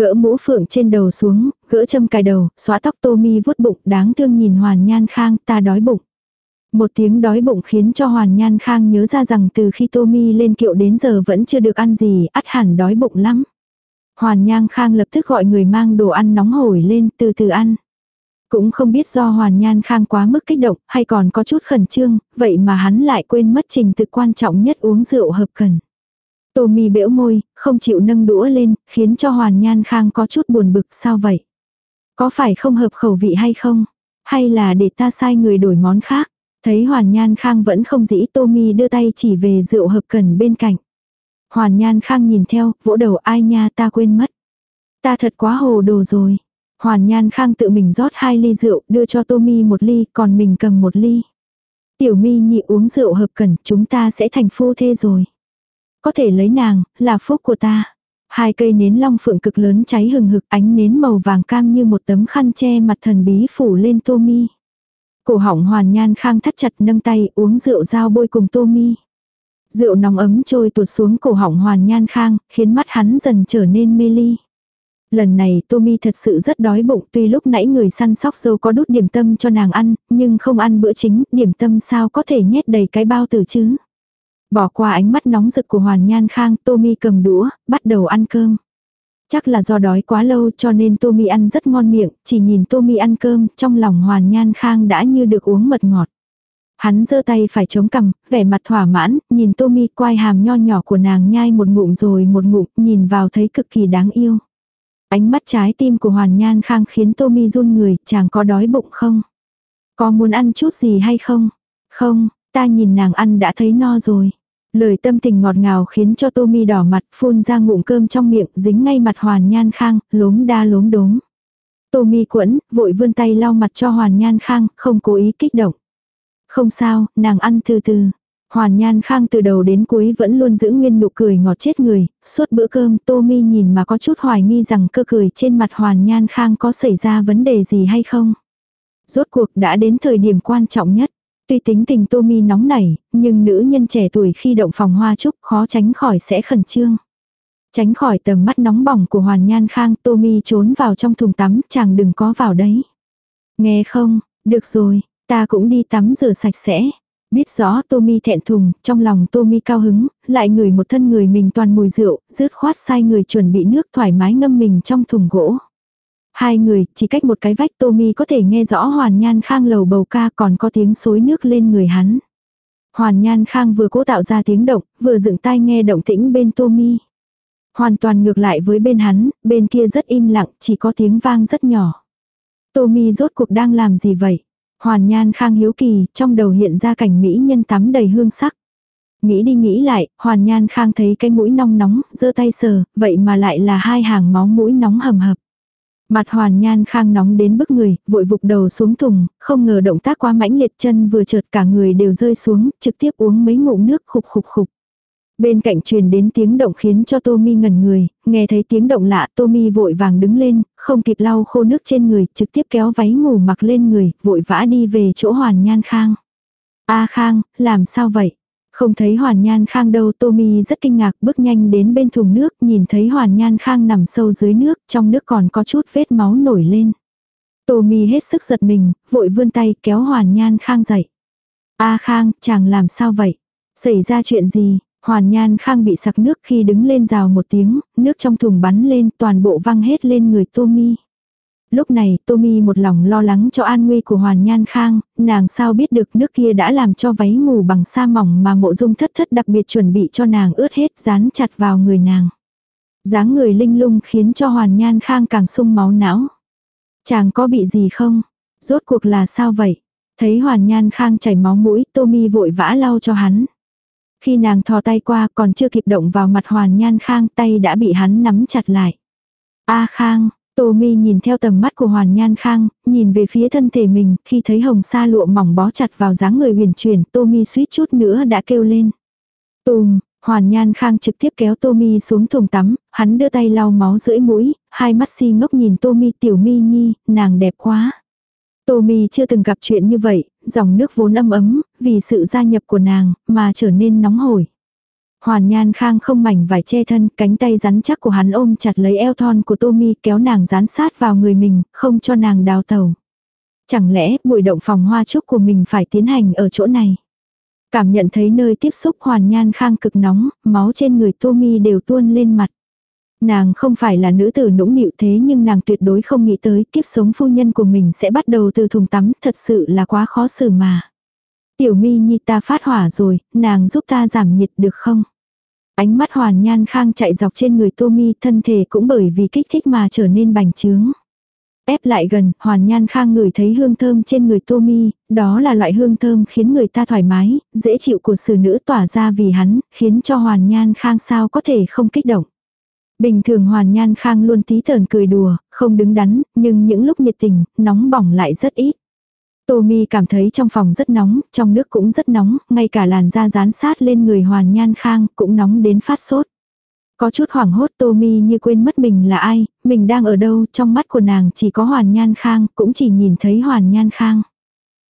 Gỡ mũ phượng trên đầu xuống, gỡ châm cài đầu, xóa tóc Tommy vuốt bụng, đáng thương nhìn Hoàn Nhan Khang, ta đói bụng. Một tiếng đói bụng khiến cho Hoàn Nhan Khang nhớ ra rằng từ khi Tommy lên kiệu đến giờ vẫn chưa được ăn gì, ắt hẳn đói bụng lắm. Hoàn Nhan Khang lập tức gọi người mang đồ ăn nóng hổi lên, từ từ ăn. Cũng không biết do Hoàn Nhan Khang quá mức kích động, hay còn có chút khẩn trương, vậy mà hắn lại quên mất trình tự quan trọng nhất uống rượu hợp cần. Tommy bĩu môi, không chịu nâng đũa lên, khiến cho Hoàn Nhan Khang có chút buồn bực, sao vậy? Có phải không hợp khẩu vị hay không? Hay là để ta sai người đổi món khác? Thấy Hoàn Nhan Khang vẫn không dĩ Tommy đưa tay chỉ về rượu hợp cần bên cạnh. Hoàn Nhan Khang nhìn theo, vỗ đầu ai nha ta quên mất. Ta thật quá hồ đồ rồi. Hoàn Nhan Khang tự mình rót hai ly rượu, đưa cho Tommy một ly, còn mình cầm một ly. Tiểu Mi nhị uống rượu hợp cần, chúng ta sẽ thành phu thê rồi. Có thể lấy nàng, là phúc của ta. Hai cây nến long phượng cực lớn cháy hừng hực ánh nến màu vàng cam như một tấm khăn che mặt thần bí phủ lên Tô Mi. Cổ hỏng Hoàn Nhan Khang thắt chặt nâng tay uống rượu dao bôi cùng Tô Mi. Rượu nóng ấm trôi tuột xuống cổ hỏng Hoàn Nhan Khang, khiến mắt hắn dần trở nên mê ly. Lần này Tommy thật sự rất đói bụng tuy lúc nãy người săn sóc dâu có đút điểm tâm cho nàng ăn, nhưng không ăn bữa chính, điểm tâm sao có thể nhét đầy cái bao tử chứ. Bỏ qua ánh mắt nóng rực của Hoàn Nhan Khang, Tommy cầm đũa, bắt đầu ăn cơm. Chắc là do đói quá lâu cho nên Tommy ăn rất ngon miệng, chỉ nhìn Tommy ăn cơm, trong lòng Hoàn Nhan Khang đã như được uống mật ngọt. Hắn giơ tay phải chống cằm, vẻ mặt thỏa mãn, nhìn Tommy quai hàm nho nhỏ của nàng nhai một ngụm rồi một ngụm, nhìn vào thấy cực kỳ đáng yêu. Ánh mắt trái tim của Hoàn Nhan Khang khiến Tommy run người, chàng có đói bụng không? Có muốn ăn chút gì hay không? Không, ta nhìn nàng ăn đã thấy no rồi. Lời tâm tình ngọt ngào khiến cho Tommy đỏ mặt, phun ra ngụm cơm trong miệng, dính ngay mặt Hoàn Nhan Khang, lốm đa lốm đốm. Tommy quẫn, vội vươn tay lau mặt cho Hoàn Nhan Khang, không cố ý kích động. Không sao, nàng ăn từ từ. Hoàn Nhan Khang từ đầu đến cuối vẫn luôn giữ nguyên nụ cười ngọt chết người, suốt bữa cơm Tô Mi nhìn mà có chút hoài nghi rằng cơ cười trên mặt Hoàn Nhan Khang có xảy ra vấn đề gì hay không. Rốt cuộc đã đến thời điểm quan trọng nhất. Tuy tính tình Tô Mi nóng nảy, nhưng nữ nhân trẻ tuổi khi động phòng hoa trúc khó tránh khỏi sẽ khẩn trương. Tránh khỏi tầm mắt nóng bỏng của Hoàn Nhan Khang Tô Mi trốn vào trong thùng tắm chàng đừng có vào đấy. Nghe không, được rồi, ta cũng đi tắm rửa sạch sẽ. Biết rõ Tommy thẹn thùng, trong lòng Tommy cao hứng, lại ngửi một thân người mình toàn mùi rượu, rứt khoát sai người chuẩn bị nước thoải mái ngâm mình trong thùng gỗ. Hai người, chỉ cách một cái vách Tommy có thể nghe rõ Hoàn Nhan Khang lầu bầu ca còn có tiếng xối nước lên người hắn. Hoàn Nhan Khang vừa cố tạo ra tiếng động, vừa dựng tai nghe động tĩnh bên Tommy. Hoàn toàn ngược lại với bên hắn, bên kia rất im lặng, chỉ có tiếng vang rất nhỏ. Tommy rốt cuộc đang làm gì vậy? Hoàn Nhan Khang hiếu kỳ, trong đầu hiện ra cảnh mỹ nhân tắm đầy hương sắc. Nghĩ đi nghĩ lại, Hoàn Nhan Khang thấy cái mũi nong nóng, giơ tay sờ, vậy mà lại là hai hàng máu mũi nóng hầm hập. Mặt Hoàn Nhan Khang nóng đến bức người, vội vụt đầu xuống thùng, không ngờ động tác quá mãnh liệt chân vừa trượt cả người đều rơi xuống, trực tiếp uống mấy ngụm nước khục khục khục. Bên cạnh truyền đến tiếng động khiến cho Tommy ngẩn người, nghe thấy tiếng động lạ Tommy vội vàng đứng lên, không kịp lau khô nước trên người, trực tiếp kéo váy ngủ mặc lên người, vội vã đi về chỗ Hoàn Nhan Khang. A Khang, làm sao vậy? Không thấy Hoàn Nhan Khang đâu Tommy rất kinh ngạc bước nhanh đến bên thùng nước nhìn thấy Hoàn Nhan Khang nằm sâu dưới nước trong nước còn có chút vết máu nổi lên. Tommy hết sức giật mình, vội vươn tay kéo Hoàn Nhan Khang dậy. A Khang, chàng làm sao vậy? Xảy ra chuyện gì? Hoàn Nhan Khang bị sặc nước khi đứng lên rào một tiếng, nước trong thùng bắn lên toàn bộ văng hết lên người Tommy. Lúc này Tommy một lòng lo lắng cho an nguy của Hoàn Nhan Khang, nàng sao biết được nước kia đã làm cho váy ngủ bằng sa mỏng mà mộ dung thất thất đặc biệt chuẩn bị cho nàng ướt hết dán chặt vào người nàng. dáng người linh lung khiến cho Hoàn Nhan Khang càng sung máu não. Chàng có bị gì không? Rốt cuộc là sao vậy? Thấy Hoàn Nhan Khang chảy máu mũi, Tommy vội vã lau cho hắn. Khi nàng thò tay qua còn chưa kịp động vào mặt Hoàn Nhan Khang tay đã bị hắn nắm chặt lại. A Khang, Tô Mi nhìn theo tầm mắt của Hoàn Nhan Khang, nhìn về phía thân thể mình, khi thấy hồng sa lụa mỏng bó chặt vào dáng người huyền chuyển, Tô Mi suýt chút nữa đã kêu lên. Tùm, Hoàn Nhan Khang trực tiếp kéo Tô Mi xuống thùng tắm, hắn đưa tay lau máu rưỡi mũi, hai mắt si ngốc nhìn Tô Mi tiểu mi nhi, nàng đẹp quá. Tô Mi chưa từng gặp chuyện như vậy, dòng nước vốn âm ấm, vì sự gia nhập của nàng, mà trở nên nóng hổi. Hoàn Nhan Khang không mảnh vải che thân, cánh tay rắn chắc của hắn ôm chặt lấy eo thon của Tommy kéo nàng dán sát vào người mình, không cho nàng đào tàu. Chẳng lẽ buổi động phòng hoa trúc của mình phải tiến hành ở chỗ này? Cảm nhận thấy nơi tiếp xúc Hoàn Nhan Khang cực nóng, máu trên người Tommy đều tuôn lên mặt. Nàng không phải là nữ tử nũng nịu thế nhưng nàng tuyệt đối không nghĩ tới kiếp sống phu nhân của mình sẽ bắt đầu từ thùng tắm, thật sự là quá khó xử mà. Tiểu mi nhi ta phát hỏa rồi, nàng giúp ta giảm nhiệt được không? Ánh mắt hoàn nhan khang chạy dọc trên người tô mi thân thể cũng bởi vì kích thích mà trở nên bành trướng. Ép lại gần, hoàn nhan khang ngửi thấy hương thơm trên người tô mi, đó là loại hương thơm khiến người ta thoải mái, dễ chịu của sự nữ tỏa ra vì hắn, khiến cho hoàn nhan khang sao có thể không kích động. Bình thường Hoàn Nhan Khang luôn tí tờn cười đùa, không đứng đắn, nhưng những lúc nhiệt tình, nóng bỏng lại rất ít. Tommy cảm thấy trong phòng rất nóng, trong nước cũng rất nóng, ngay cả làn da dán sát lên người Hoàn Nhan Khang cũng nóng đến phát sốt. Có chút hoảng hốt Tommy như quên mất mình là ai, mình đang ở đâu, trong mắt của nàng chỉ có Hoàn Nhan Khang, cũng chỉ nhìn thấy Hoàn Nhan Khang.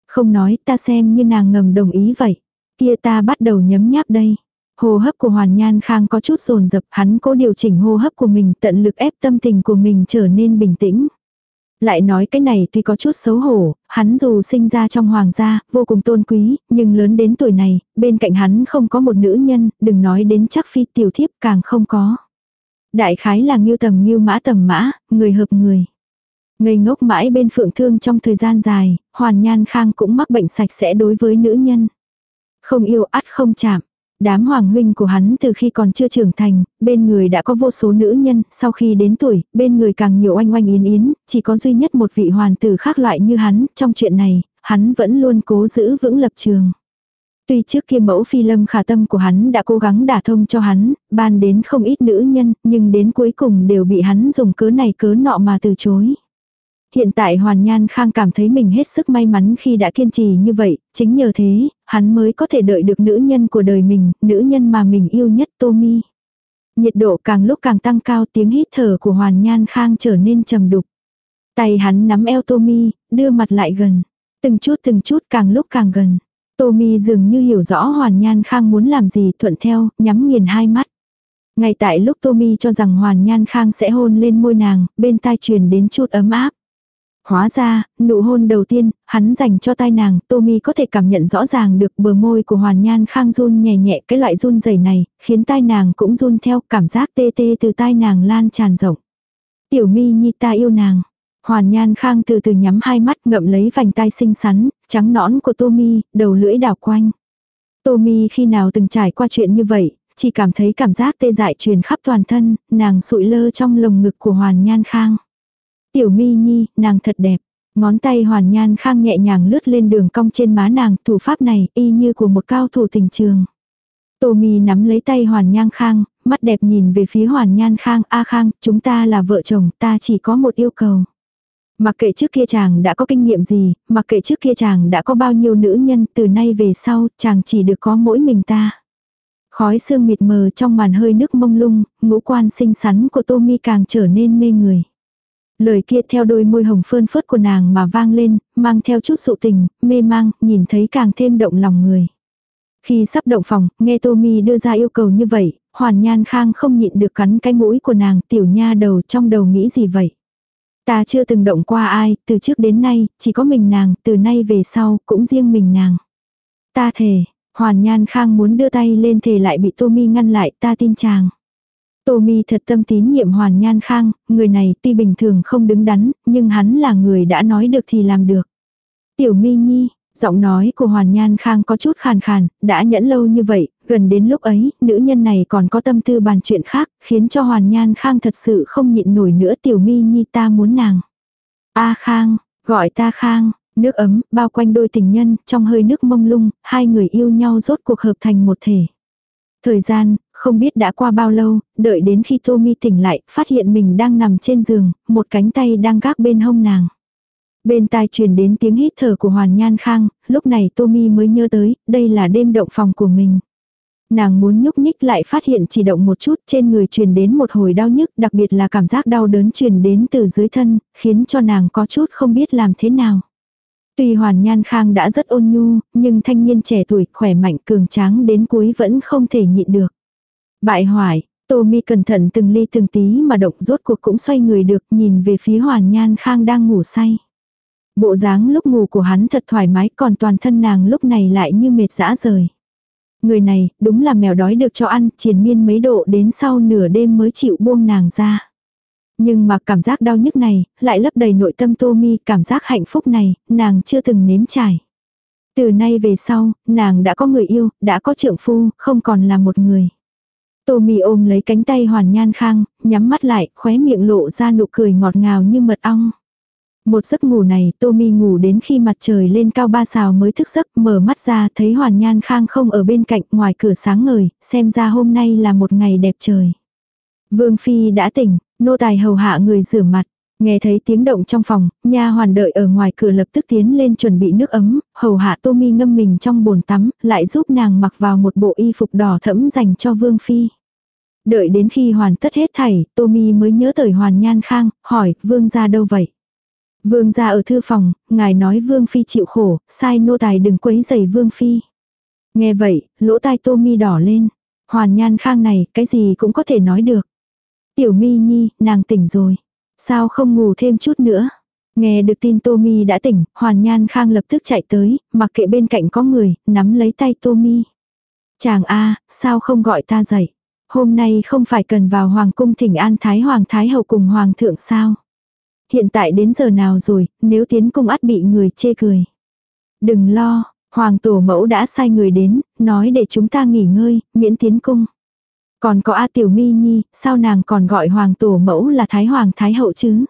Không nói ta xem như nàng ngầm đồng ý vậy. Kia ta bắt đầu nhấm nháp đây. Hô hấp của Hoàn Nhan Khang có chút rồn rập, hắn cố điều chỉnh hô hấp của mình, tận lực ép tâm tình của mình trở nên bình tĩnh. Lại nói cái này tuy có chút xấu hổ, hắn dù sinh ra trong hoàng gia, vô cùng tôn quý, nhưng lớn đến tuổi này, bên cạnh hắn không có một nữ nhân, đừng nói đến chắc phi tiểu thiếp càng không có. Đại khái là nghiêu tầm nghiêu mã tầm mã, người hợp người. Ngây ngốc mãi bên phượng thương trong thời gian dài, hoàn nhan khang cũng mắc bệnh sạch sẽ đối với nữ nhân. Không yêu ắt không chạm. Đám hoàng huynh của hắn từ khi còn chưa trưởng thành, bên người đã có vô số nữ nhân, sau khi đến tuổi, bên người càng nhiều oanh oanh yến yến, chỉ có duy nhất một vị hoàn tử khác loại như hắn, trong chuyện này, hắn vẫn luôn cố giữ vững lập trường. Tuy trước kia mẫu phi lâm khả tâm của hắn đã cố gắng đả thông cho hắn, ban đến không ít nữ nhân, nhưng đến cuối cùng đều bị hắn dùng cớ này cớ nọ mà từ chối. Hiện tại Hoàn Nhan Khang cảm thấy mình hết sức may mắn khi đã kiên trì như vậy, chính nhờ thế, hắn mới có thể đợi được nữ nhân của đời mình, nữ nhân mà mình yêu nhất Tommy. Nhiệt độ càng lúc càng tăng cao tiếng hít thở của Hoàn Nhan Khang trở nên trầm đục. Tay hắn nắm eo Tommy, đưa mặt lại gần. Từng chút từng chút càng lúc càng gần. Tommy dường như hiểu rõ Hoàn Nhan Khang muốn làm gì thuận theo, nhắm nghiền hai mắt. Ngay tại lúc Tommy cho rằng Hoàn Nhan Khang sẽ hôn lên môi nàng, bên tai truyền đến chút ấm áp. Hóa ra, nụ hôn đầu tiên, hắn dành cho tai nàng, Tommy có thể cảm nhận rõ ràng được bờ môi của Hoàn Nhan Khang run nhẹ nhẹ cái loại run dày này, khiến tai nàng cũng run theo cảm giác tê tê từ tai nàng lan tràn rộng. Tiểu mi nhi ta yêu nàng. Hoàn Nhan Khang từ từ nhắm hai mắt ngậm lấy vành tai xinh xắn, trắng nõn của Tommy, đầu lưỡi đảo quanh. Tommy khi nào từng trải qua chuyện như vậy, chỉ cảm thấy cảm giác tê dại truyền khắp toàn thân, nàng sụi lơ trong lồng ngực của Hoàn Nhan Khang. Tiểu mi nhi, nàng thật đẹp. Ngón tay hoàn nhan khang nhẹ nhàng lướt lên đường cong trên má nàng, thủ pháp này y như của một cao thủ tình trường. Tô mi nắm lấy tay hoàn nhan khang, mắt đẹp nhìn về phía hoàn nhan khang, a khang, chúng ta là vợ chồng, ta chỉ có một yêu cầu. Mặc kệ trước kia chàng đã có kinh nghiệm gì, mặc kệ trước kia chàng đã có bao nhiêu nữ nhân, từ nay về sau, chàng chỉ được có mỗi mình ta. Khói sương mịt mờ trong màn hơi nước mông lung, ngũ quan xinh xắn của Tô Mi càng trở nên mê người. Lời kia theo đôi môi hồng phơn phớt của nàng mà vang lên, mang theo chút sự tình, mê mang, nhìn thấy càng thêm động lòng người. Khi sắp động phòng, nghe Tommy đưa ra yêu cầu như vậy, Hoàn Nhan Khang không nhịn được cắn cái mũi của nàng, tiểu nha đầu trong đầu nghĩ gì vậy. Ta chưa từng động qua ai, từ trước đến nay, chỉ có mình nàng, từ nay về sau, cũng riêng mình nàng. Ta thề, Hoàn Nhan Khang muốn đưa tay lên thề lại bị Tommy ngăn lại, ta tin chàng. Tô Mi thật tâm tín nhiệm Hoàn Nhan Khang, người này tuy bình thường không đứng đắn, nhưng hắn là người đã nói được thì làm được. Tiểu Mi Nhi, giọng nói của Hoàn Nhan Khang có chút khàn khàn, đã nhẫn lâu như vậy, gần đến lúc ấy, nữ nhân này còn có tâm tư bàn chuyện khác, khiến cho Hoàn Nhan Khang thật sự không nhịn nổi nữa Tiểu Mi Nhi ta muốn nàng. A Khang, gọi ta Khang, nước ấm, bao quanh đôi tình nhân, trong hơi nước mông lung, hai người yêu nhau rốt cuộc hợp thành một thể. Thời gian, không biết đã qua bao lâu, đợi đến khi Tommy tỉnh lại, phát hiện mình đang nằm trên giường, một cánh tay đang gác bên hông nàng. Bên tai truyền đến tiếng hít thở của Hoàn Nhan Khang, lúc này Tommy mới nhớ tới, đây là đêm động phòng của mình. Nàng muốn nhúc nhích lại phát hiện chỉ động một chút trên người truyền đến một hồi đau nhức, đặc biệt là cảm giác đau đớn truyền đến từ dưới thân, khiến cho nàng có chút không biết làm thế nào. Tuy Hoàn Nhan Khang đã rất ôn nhu, nhưng thanh niên trẻ tuổi, khỏe mạnh, cường tráng đến cuối vẫn không thể nhịn được. Bại hoại, Tô Mi cẩn thận từng ly từng tí mà động rốt cuộc cũng xoay người được nhìn về phía Hoàn Nhan Khang đang ngủ say. Bộ dáng lúc ngủ của hắn thật thoải mái còn toàn thân nàng lúc này lại như mệt dã rời. Người này đúng là mèo đói được cho ăn triền miên mấy độ đến sau nửa đêm mới chịu buông nàng ra. Nhưng mà cảm giác đau nhức này lại lấp đầy nội tâm Tô Mi cảm giác hạnh phúc này nàng chưa từng nếm trải. Từ nay về sau, nàng đã có người yêu, đã có trượng phu, không còn là một người. Tô mì ôm lấy cánh tay hoàn nhan khang, nhắm mắt lại, khóe miệng lộ ra nụ cười ngọt ngào như mật ong. Một giấc ngủ này, Tô ngủ đến khi mặt trời lên cao ba xào mới thức giấc, mở mắt ra thấy Hoàn Nhan Khang không ở bên cạnh, ngoài cửa sáng ngời, xem ra hôm nay là một ngày đẹp trời. Vương Phi đã tỉnh, nô tài hầu hạ người rửa mặt, nghe thấy tiếng động trong phòng, nha hoàn đợi ở ngoài cửa lập tức tiến lên chuẩn bị nước ấm, hầu hạ Tommy ngâm mình trong bồn tắm, lại giúp nàng mặc vào một bộ y phục đỏ thẫm dành cho Vương Phi. Đợi đến khi hoàn tất hết thảy, Tommy mới nhớ tới Hoàn Nhan Khang, hỏi, vương gia đâu vậy? Vương gia ở thư phòng, ngài nói vương phi chịu khổ, sai nô tài đừng quấy rầy vương phi. Nghe vậy, lỗ tai Tommy đỏ lên. Hoàn Nhan Khang này, cái gì cũng có thể nói được. Tiểu Mi Nhi, nàng tỉnh rồi. Sao không ngủ thêm chút nữa? Nghe được tin Tommy đã tỉnh, Hoàn Nhan Khang lập tức chạy tới, mặc kệ bên cạnh có người, nắm lấy tay Tommy. Chàng A, sao không gọi ta dậy? Hôm nay không phải cần vào Hoàng cung thỉnh an Thái Hoàng Thái Hậu cùng Hoàng thượng sao? Hiện tại đến giờ nào rồi, nếu tiến cung ắt bị người chê cười. Đừng lo, Hoàng tổ mẫu đã sai người đến, nói để chúng ta nghỉ ngơi, miễn tiến cung. Còn có A Tiểu Mi Nhi, sao nàng còn gọi Hoàng tổ mẫu là Thái Hoàng Thái Hậu chứ?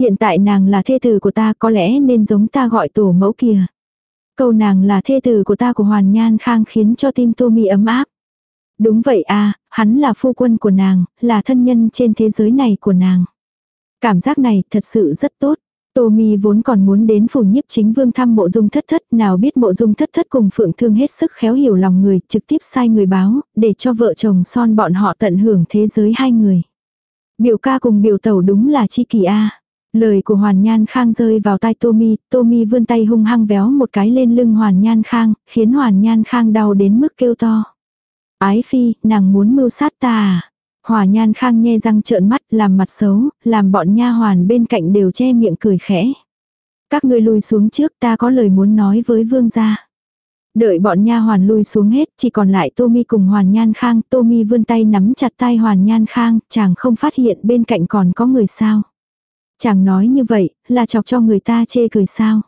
Hiện tại nàng là thê tử của ta có lẽ nên giống ta gọi tổ mẫu kìa. Câu nàng là thê tử của ta của Hoàn Nhan Khang khiến cho tim Tô Mi ấm áp. Đúng vậy à, hắn là phu quân của nàng, là thân nhân trên thế giới này của nàng. Cảm giác này thật sự rất tốt. Tô Mi vốn còn muốn đến phủ nhiếp chính vương thăm mộ dung thất thất, nào biết mộ dung thất thất cùng phượng thương hết sức khéo hiểu lòng người, trực tiếp sai người báo, để cho vợ chồng son bọn họ tận hưởng thế giới hai người. Biểu ca cùng biểu tẩu đúng là chi kỳ a. Lời của Hoàn Nhan Khang rơi vào tai Tommy, Tommy vươn tay hung hăng véo một cái lên lưng Hoàn Nhan Khang, khiến Hoàn Nhan Khang đau đến mức kêu to. Ái phi, nàng muốn mưu sát ta à? Hòa Nhan Khang nhe răng trợn mắt, làm mặt xấu, làm bọn nha hoàn bên cạnh đều che miệng cười khẽ. Các ngươi lùi xuống trước, ta có lời muốn nói với vương gia. Đợi bọn nha hoàn lui xuống hết, chỉ còn lại Tommy cùng Hoàn Nhan Khang, Tommy vươn tay nắm chặt tay Hoàn Nhan Khang, chàng không phát hiện bên cạnh còn có người sao. Chàng nói như vậy, là chọc cho người ta chê cười sao.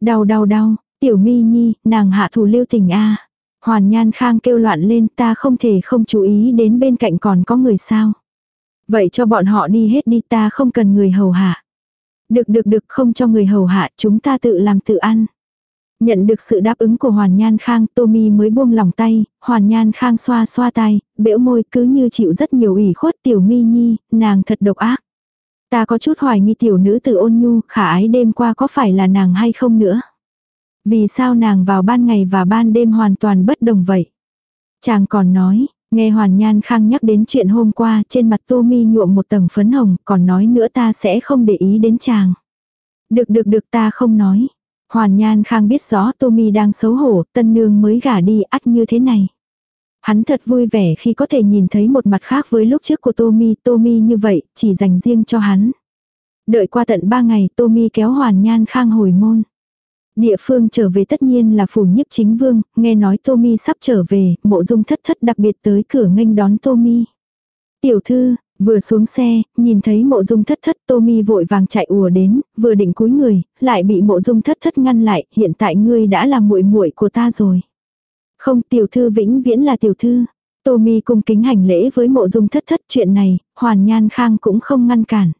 Đau đau đau, tiểu mi nhi, nàng hạ thủ lưu tình a Hoàn Nhan Khang kêu loạn lên ta không thể không chú ý đến bên cạnh còn có người sao. Vậy cho bọn họ đi hết đi ta không cần người hầu hạ. Được được được không cho người hầu hạ chúng ta tự làm tự ăn. Nhận được sự đáp ứng của Hoàn Nhan Khang, Tommy mới buông lòng tay, Hoàn Nhan Khang xoa xoa tay, bĩu môi cứ như chịu rất nhiều ủy khuất tiểu mi nhi, nàng thật độc ác. Ta có chút hoài nghi tiểu nữ từ ôn nhu, khả ái đêm qua có phải là nàng hay không nữa. Vì sao nàng vào ban ngày và ban đêm hoàn toàn bất đồng vậy? Chàng còn nói, nghe Hoàn Nhan Khang nhắc đến chuyện hôm qua trên mặt Tô Mi nhuộm một tầng phấn hồng, còn nói nữa ta sẽ không để ý đến chàng. Được được được ta không nói. Hoàn Nhan Khang biết rõ Tô Mi đang xấu hổ, tân nương mới gả đi ắt như thế này. Hắn thật vui vẻ khi có thể nhìn thấy một mặt khác với lúc trước của Tommy, Tommy như vậy, chỉ dành riêng cho hắn. Đợi qua tận ba ngày, Tommy kéo Hoàn Nhan Khang hồi môn. Địa phương trở về tất nhiên là phủ nhiếp chính vương, nghe nói Tommy sắp trở về, mộ dung thất thất đặc biệt tới cửa nghênh đón Tommy. Tiểu thư, vừa xuống xe, nhìn thấy mộ dung thất thất Tommy vội vàng chạy ùa đến, vừa định cúi người, lại bị mộ dung thất thất ngăn lại, hiện tại ngươi đã là muội muội của ta rồi. Không tiểu thư vĩnh viễn là tiểu thư. Tommy cung kính hành lễ với mộ dung thất thất chuyện này, hoàn nhan khang cũng không ngăn cản.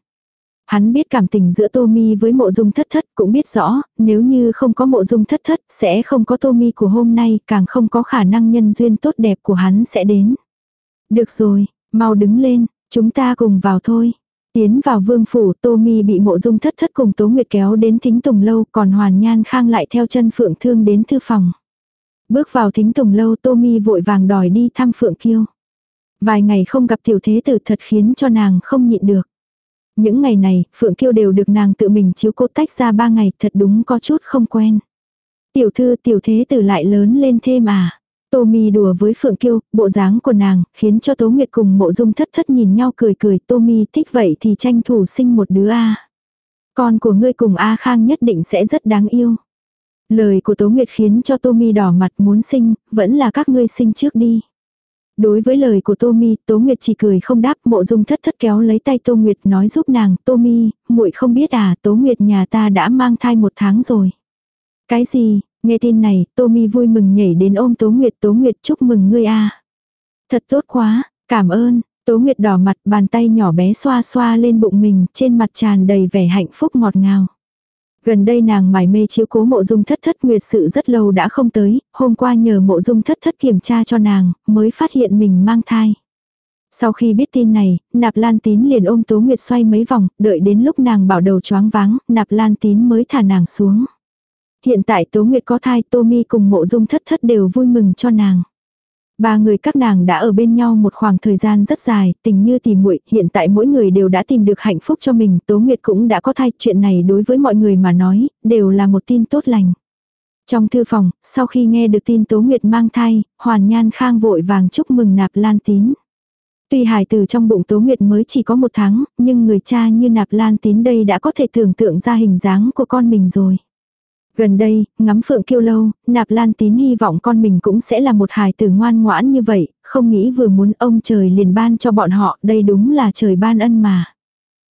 Hắn biết cảm tình giữa Tommy với mộ dung thất thất cũng biết rõ, nếu như không có mộ dung thất thất sẽ không có Tommy của hôm nay, càng không có khả năng nhân duyên tốt đẹp của hắn sẽ đến. Được rồi, mau đứng lên, chúng ta cùng vào thôi. Tiến vào vương phủ, Tommy bị mộ dung thất thất cùng Tố Nguyệt kéo đến thính tùng lâu, còn Hoàn Nhan Khang lại theo chân Phượng Thương đến thư phòng. Bước vào thính tùng lâu Tommy vội vàng đòi đi thăm Phượng Kiêu. Vài ngày không gặp tiểu thế tử thật khiến cho nàng không nhịn được. Những ngày này, Phượng Kiêu đều được nàng tự mình chiếu cố tách ra ba ngày thật đúng có chút không quen. Tiểu thư tiểu thế tử lại lớn lên thêm à. Tô Mi đùa với Phượng Kiêu, bộ dáng của nàng, khiến cho Tố Nguyệt cùng mộ dung thất thất nhìn nhau cười cười. Tô Mi thích vậy thì tranh thủ sinh một đứa A. Con của ngươi cùng A Khang nhất định sẽ rất đáng yêu. Lời của Tố Nguyệt khiến cho Tô Mi đỏ mặt muốn sinh, vẫn là các ngươi sinh trước đi. Đối với lời của Tô Mi, Tố Nguyệt chỉ cười không đáp, Mộ Dung Thất Thất kéo lấy tay Tô Nguyệt nói giúp nàng, "Tô Mi, muội không biết à, Tố Nguyệt nhà ta đã mang thai một tháng rồi." "Cái gì?" Nghe tin này, Tô Mi vui mừng nhảy đến ôm Tố Nguyệt, "Tố Nguyệt chúc mừng ngươi a." "Thật tốt quá, cảm ơn." Tố Nguyệt đỏ mặt, bàn tay nhỏ bé xoa xoa lên bụng mình, trên mặt tràn đầy vẻ hạnh phúc ngọt ngào. Gần đây nàng mải mê chiếu cố mộ dung thất thất nguyệt sự rất lâu đã không tới, hôm qua nhờ mộ dung thất thất kiểm tra cho nàng, mới phát hiện mình mang thai. Sau khi biết tin này, nạp lan tín liền ôm tố nguyệt xoay mấy vòng, đợi đến lúc nàng bảo đầu choáng váng, nạp lan tín mới thả nàng xuống. Hiện tại tố nguyệt có thai tô mi cùng mộ dung thất thất đều vui mừng cho nàng. Ba người các nàng đã ở bên nhau một khoảng thời gian rất dài, tình như tìm muội, hiện tại mỗi người đều đã tìm được hạnh phúc cho mình, Tố Nguyệt cũng đã có thai, chuyện này đối với mọi người mà nói, đều là một tin tốt lành. Trong thư phòng, sau khi nghe được tin Tố Nguyệt mang thai, Hoàn Nhan Khang vội vàng chúc mừng nạp lan tín. Tuy hài từ trong bụng Tố Nguyệt mới chỉ có một tháng, nhưng người cha như nạp lan tín đây đã có thể tưởng tượng ra hình dáng của con mình rồi. Gần đây, ngắm phượng kiêu lâu, nạp lan tín hy vọng con mình cũng sẽ là một hài tử ngoan ngoãn như vậy, không nghĩ vừa muốn ông trời liền ban cho bọn họ, đây đúng là trời ban ân mà.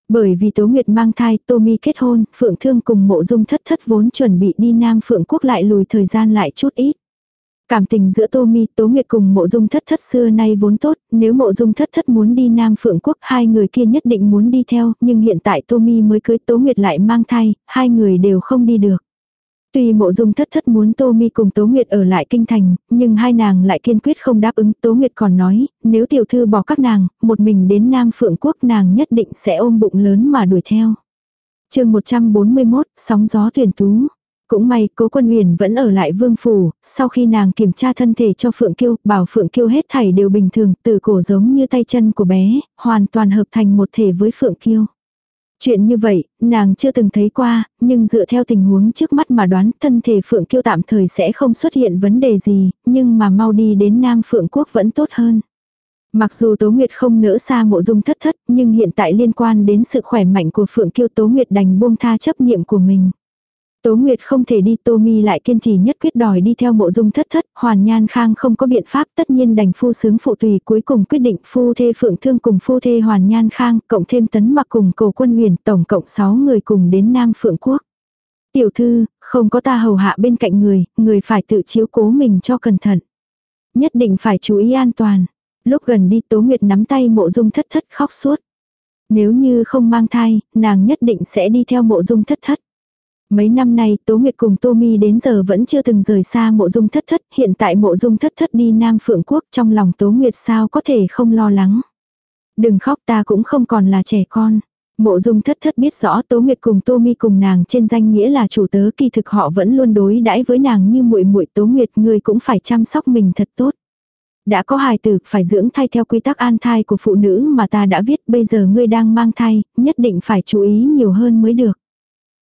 Bởi vì Tố Nguyệt mang thai, Tô Mi kết hôn, Phượng Thương cùng mộ dung thất thất vốn chuẩn bị đi Nam Phượng Quốc lại lùi thời gian lại chút ít. Cảm tình giữa Tô Mi, Tố Nguyệt cùng mộ dung thất thất xưa nay vốn tốt, nếu mộ dung thất thất muốn đi Nam Phượng Quốc, hai người kia nhất định muốn đi theo, nhưng hiện tại Tô Mi mới cưới Tố Nguyệt lại mang thai, hai người đều không đi được. Tuy mộ dung thất thất muốn Tô Mi cùng Tố Nguyệt ở lại kinh thành, nhưng hai nàng lại kiên quyết không đáp ứng. Tố Nguyệt còn nói, nếu tiểu thư bỏ các nàng, một mình đến Nam Phượng Quốc nàng nhất định sẽ ôm bụng lớn mà đuổi theo. chương 141, sóng gió tuyển tú. Cũng may, cố quân huyền vẫn ở lại vương phủ, sau khi nàng kiểm tra thân thể cho Phượng Kiêu, bảo Phượng Kiêu hết thảy đều bình thường, từ cổ giống như tay chân của bé, hoàn toàn hợp thành một thể với Phượng Kiêu. Chuyện như vậy, nàng chưa từng thấy qua, nhưng dựa theo tình huống trước mắt mà đoán thân thể Phượng Kiêu tạm thời sẽ không xuất hiện vấn đề gì, nhưng mà mau đi đến Nam Phượng Quốc vẫn tốt hơn. Mặc dù Tố Nguyệt không nỡ xa mộ dung thất thất, nhưng hiện tại liên quan đến sự khỏe mạnh của Phượng Kiêu Tố Nguyệt đành buông tha chấp niệm của mình. Tố Nguyệt không thể đi Tô Mi lại kiên trì nhất quyết đòi đi theo mộ dung thất thất, hoàn nhan khang không có biện pháp tất nhiên đành phu sướng phụ tùy cuối cùng quyết định phu thê phượng thương cùng phu thê hoàn nhan khang cộng thêm tấn mặc cùng cầu quân huyền tổng cộng 6 người cùng đến Nam Phượng Quốc. Tiểu thư, không có ta hầu hạ bên cạnh người, người phải tự chiếu cố mình cho cẩn thận. Nhất định phải chú ý an toàn. Lúc gần đi Tố Nguyệt nắm tay mộ dung thất thất khóc suốt. Nếu như không mang thai, nàng nhất định sẽ đi theo mộ dung thất thất. Mấy năm nay Tố Nguyệt cùng Tô Mi đến giờ vẫn chưa từng rời xa mộ dung thất thất, hiện tại mộ dung thất thất đi Nam Phượng Quốc trong lòng Tố Nguyệt sao có thể không lo lắng. Đừng khóc ta cũng không còn là trẻ con. Mộ dung thất thất biết rõ Tố Nguyệt cùng Tô Mi cùng nàng trên danh nghĩa là chủ tớ kỳ thực họ vẫn luôn đối đãi với nàng như muội muội Tố Nguyệt người cũng phải chăm sóc mình thật tốt. Đã có hài tử, phải dưỡng thai theo quy tắc an thai của phụ nữ mà ta đã viết, bây giờ ngươi đang mang thai, nhất định phải chú ý nhiều hơn mới được.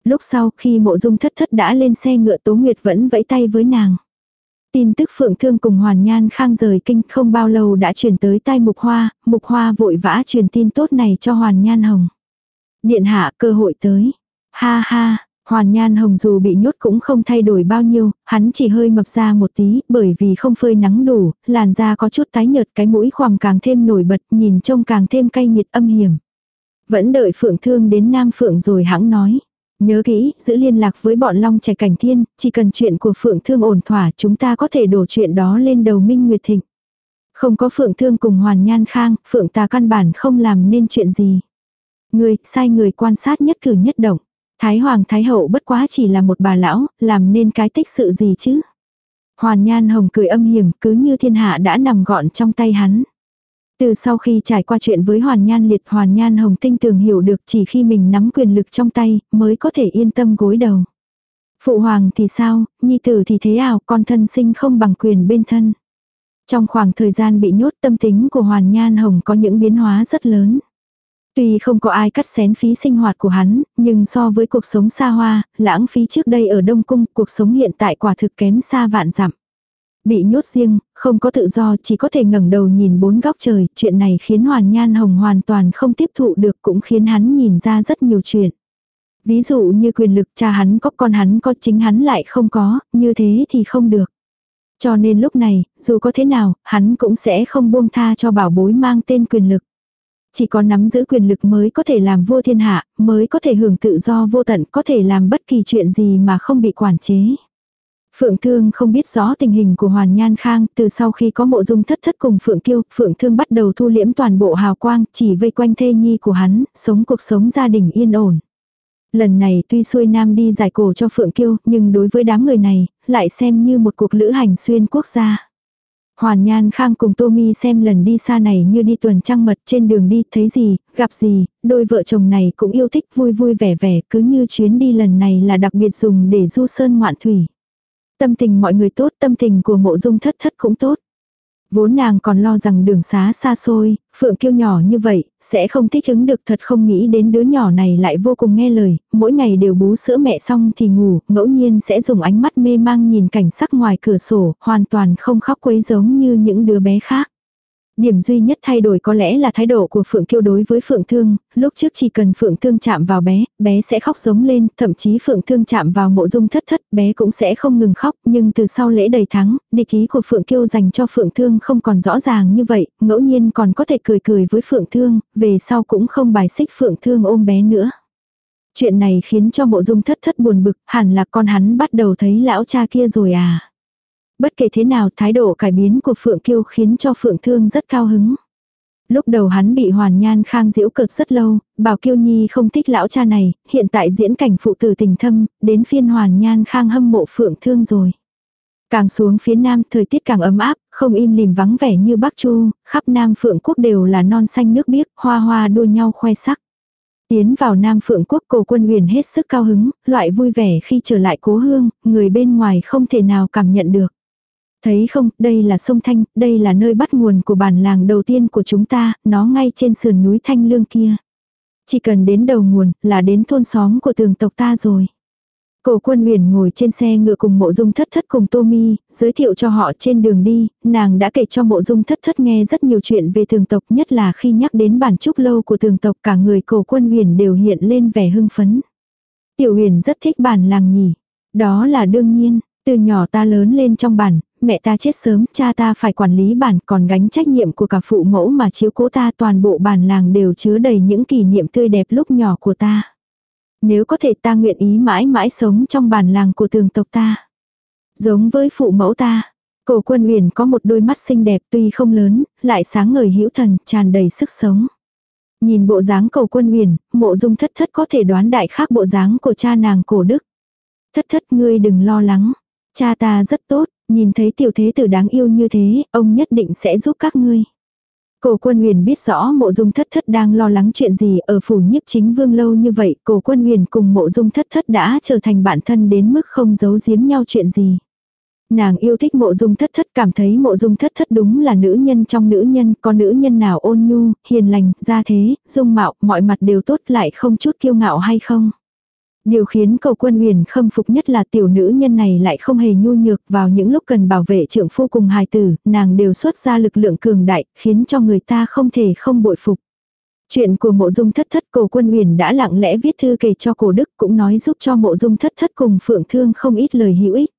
Lúc sau khi mộ dung thất thất đã lên xe ngựa Tố Nguyệt vẫn vẫy tay với nàng. Tin tức Phượng Thương cùng Hoàn Nhan Khang rời kinh không bao lâu đã chuyển tới tai Mục Hoa, Mục Hoa vội vã truyền tin tốt này cho Hoàn Nhan Hồng. Điện hạ cơ hội tới. Ha ha, Hoàn Nhan Hồng dù bị nhốt cũng không thay đổi bao nhiêu, hắn chỉ hơi mập ra một tí, bởi vì không phơi nắng đủ, làn da có chút tái nhợt cái mũi khoằm càng thêm nổi bật, nhìn trông càng thêm cay nghiệt âm hiểm. Vẫn đợi Phượng Thương đến Nam Phượng rồi hãng nói. Nhớ kỹ, giữ liên lạc với bọn Long Trẻ Cảnh Thiên, chỉ cần chuyện của Phượng Thương ổn thỏa chúng ta có thể đổ chuyện đó lên đầu Minh Nguyệt Thịnh. Không có Phượng Thương cùng Hoàn Nhan Khang, Phượng ta căn bản không làm nên chuyện gì. Người, sai người quan sát nhất cử nhất động. Thái Hoàng Thái Hậu bất quá chỉ là một bà lão, làm nên cái tích sự gì chứ. Hoàn Nhan Hồng cười âm hiểm cứ như thiên hạ đã nằm gọn trong tay hắn. Từ sau khi trải qua chuyện với Hoàn Nhan Liệt Hoàn Nhan Hồng tinh tường hiểu được chỉ khi mình nắm quyền lực trong tay mới có thể yên tâm gối đầu. Phụ hoàng thì sao, nhi tử thì thế ảo, con thân sinh không bằng quyền bên thân. Trong khoảng thời gian bị nhốt tâm tính của Hoàn Nhan Hồng có những biến hóa rất lớn. Tuy không có ai cắt xén phí sinh hoạt của hắn, nhưng so với cuộc sống xa hoa, lãng phí trước đây ở Đông Cung, cuộc sống hiện tại quả thực kém xa vạn dặm. Bị nhốt riêng, không có tự do, chỉ có thể ngẩng đầu nhìn bốn góc trời, chuyện này khiến Hoàn Nhan Hồng hoàn toàn không tiếp thụ được cũng khiến hắn nhìn ra rất nhiều chuyện. Ví dụ như quyền lực cha hắn có con hắn có chính hắn lại không có, như thế thì không được. Cho nên lúc này, dù có thế nào, hắn cũng sẽ không buông tha cho bảo bối mang tên quyền lực. Chỉ có nắm giữ quyền lực mới có thể làm vua thiên hạ, mới có thể hưởng tự do vô tận, có thể làm bất kỳ chuyện gì mà không bị quản chế. Phượng Thương không biết rõ tình hình của Hoàn Nhan Khang, từ sau khi có mộ dung thất thất cùng Phượng Kiêu, Phượng Thương bắt đầu thu liễm toàn bộ hào quang, chỉ vây quanh thê nhi của hắn, sống cuộc sống gia đình yên ổn. Lần này tuy xuôi nam đi giải cổ cho Phượng Kiêu, nhưng đối với đám người này, lại xem như một cuộc lữ hành xuyên quốc gia. Hoàn Nhan Khang cùng Tô Mi xem lần đi xa này như đi tuần trăng mật trên đường đi, thấy gì, gặp gì, đôi vợ chồng này cũng yêu thích vui vui vẻ vẻ, cứ như chuyến đi lần này là đặc biệt dùng để du sơn ngoạn thủy. Tâm tình mọi người tốt, tâm tình của mộ dung thất thất cũng tốt. Vốn nàng còn lo rằng đường xá xa xôi, Phượng kiêu nhỏ như vậy, sẽ không thích ứng được thật không nghĩ đến đứa nhỏ này lại vô cùng nghe lời, mỗi ngày đều bú sữa mẹ xong thì ngủ, ngẫu nhiên sẽ dùng ánh mắt mê mang nhìn cảnh sắc ngoài cửa sổ, hoàn toàn không khóc quấy giống như những đứa bé khác. Điểm duy nhất thay đổi có lẽ là thái độ của Phượng Kiêu đối với Phượng Thương, lúc trước chỉ cần Phượng Thương chạm vào bé, bé sẽ khóc giống lên, thậm chí Phượng Thương chạm vào mộ dung thất thất, bé cũng sẽ không ngừng khóc, nhưng từ sau lễ đầy thắng, địch ý của Phượng Kiêu dành cho Phượng Thương không còn rõ ràng như vậy, ngẫu nhiên còn có thể cười cười với Phượng Thương, về sau cũng không bài xích Phượng Thương ôm bé nữa. Chuyện này khiến cho mộ dung thất thất buồn bực, hẳn là con hắn bắt đầu thấy lão cha kia rồi à. Bất kể thế nào thái độ cải biến của Phượng Kiêu khiến cho Phượng Thương rất cao hứng. Lúc đầu hắn bị Hoàn Nhan Khang diễu cực rất lâu, bảo Kiêu Nhi không thích lão cha này, hiện tại diễn cảnh phụ tử tình thâm, đến phiên Hoàn Nhan Khang hâm mộ Phượng Thương rồi. Càng xuống phía nam thời tiết càng ấm áp, không im lìm vắng vẻ như Bắc Chu, khắp Nam Phượng Quốc đều là non xanh nước biếc, hoa hoa đua nhau khoe sắc. Tiến vào Nam Phượng Quốc cổ quân huyền hết sức cao hứng, loại vui vẻ khi trở lại cố hương, người bên ngoài không thể nào cảm nhận được. Thấy không, đây là sông Thanh, đây là nơi bắt nguồn của bản làng đầu tiên của chúng ta, nó ngay trên sườn núi Thanh Lương kia. Chỉ cần đến đầu nguồn, là đến thôn xóm của tường tộc ta rồi. Cổ quân huyền ngồi trên xe ngựa cùng mộ dung thất thất cùng Tommy, giới thiệu cho họ trên đường đi, nàng đã kể cho mộ dung thất thất nghe rất nhiều chuyện về tường tộc nhất là khi nhắc đến bản trúc lâu của tường tộc cả người cổ quân huyền đều hiện lên vẻ hưng phấn. Tiểu huyền rất thích bản làng nhỉ. Đó là đương nhiên, từ nhỏ ta lớn lên trong bản, mẹ ta chết sớm, cha ta phải quản lý bản còn gánh trách nhiệm của cả phụ mẫu mà chiếu cố ta toàn bộ bản làng đều chứa đầy những kỷ niệm tươi đẹp lúc nhỏ của ta. Nếu có thể ta nguyện ý mãi mãi sống trong bản làng của tường tộc ta. Giống với phụ mẫu ta. Cổ quân Uyển có một đôi mắt xinh đẹp tuy không lớn, lại sáng ngời hữu thần, tràn đầy sức sống. Nhìn bộ dáng cầu quân Uyển, mộ dung thất thất có thể đoán đại khác bộ dáng của cha nàng cổ đức. Thất thất ngươi đừng lo lắng. Cha ta rất tốt, nhìn thấy tiểu thế tử đáng yêu như thế, ông nhất định sẽ giúp các ngươi. Cổ quân huyền biết rõ mộ dung thất thất đang lo lắng chuyện gì ở phủ nhiếp chính vương lâu như vậy, cổ quân huyền cùng mộ dung thất thất đã trở thành bạn thân đến mức không giấu giếm nhau chuyện gì. Nàng yêu thích mộ dung thất thất cảm thấy mộ dung thất thất đúng là nữ nhân trong nữ nhân, có nữ nhân nào ôn nhu, hiền lành, ra thế, dung mạo, mọi mặt đều tốt lại không chút kiêu ngạo hay không. Điều khiến cầu quân huyền khâm phục nhất là tiểu nữ nhân này lại không hề nhu nhược vào những lúc cần bảo vệ trưởng phu cùng hài tử, nàng đều xuất ra lực lượng cường đại, khiến cho người ta không thể không bội phục. Chuyện của mộ dung thất thất cổ quân huyền đã lặng lẽ viết thư kể cho cổ đức cũng nói giúp cho mộ dung thất thất cùng phượng thương không ít lời hữu ích.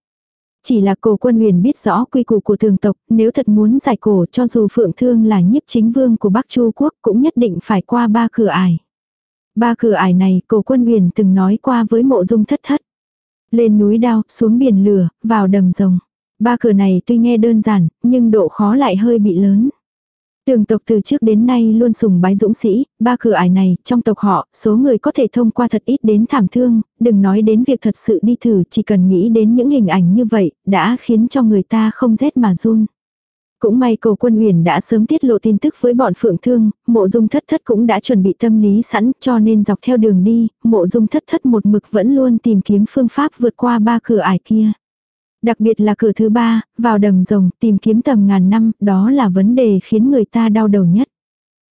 Chỉ là cổ quân huyền biết rõ quy củ của thường tộc, nếu thật muốn giải cổ cho dù phượng thương là nhiếp chính vương của Bắc Chu Quốc cũng nhất định phải qua ba cửa ải. Ba cửa ải này cổ quân huyền từng nói qua với mộ dung thất thất. Lên núi đao, xuống biển lửa, vào đầm rồng. Ba cửa này tuy nghe đơn giản, nhưng độ khó lại hơi bị lớn. Tường tộc từ trước đến nay luôn sùng bái dũng sĩ, ba cửa ải này, trong tộc họ, số người có thể thông qua thật ít đến thảm thương, đừng nói đến việc thật sự đi thử, chỉ cần nghĩ đến những hình ảnh như vậy, đã khiến cho người ta không rét mà run. Cũng may cầu quân huyền đã sớm tiết lộ tin tức với bọn phượng thương, mộ dung thất thất cũng đã chuẩn bị tâm lý sẵn cho nên dọc theo đường đi, mộ dung thất thất một mực vẫn luôn tìm kiếm phương pháp vượt qua ba cửa ải kia. Đặc biệt là cửa thứ ba, vào đầm rồng tìm kiếm tầm ngàn năm, đó là vấn đề khiến người ta đau đầu nhất.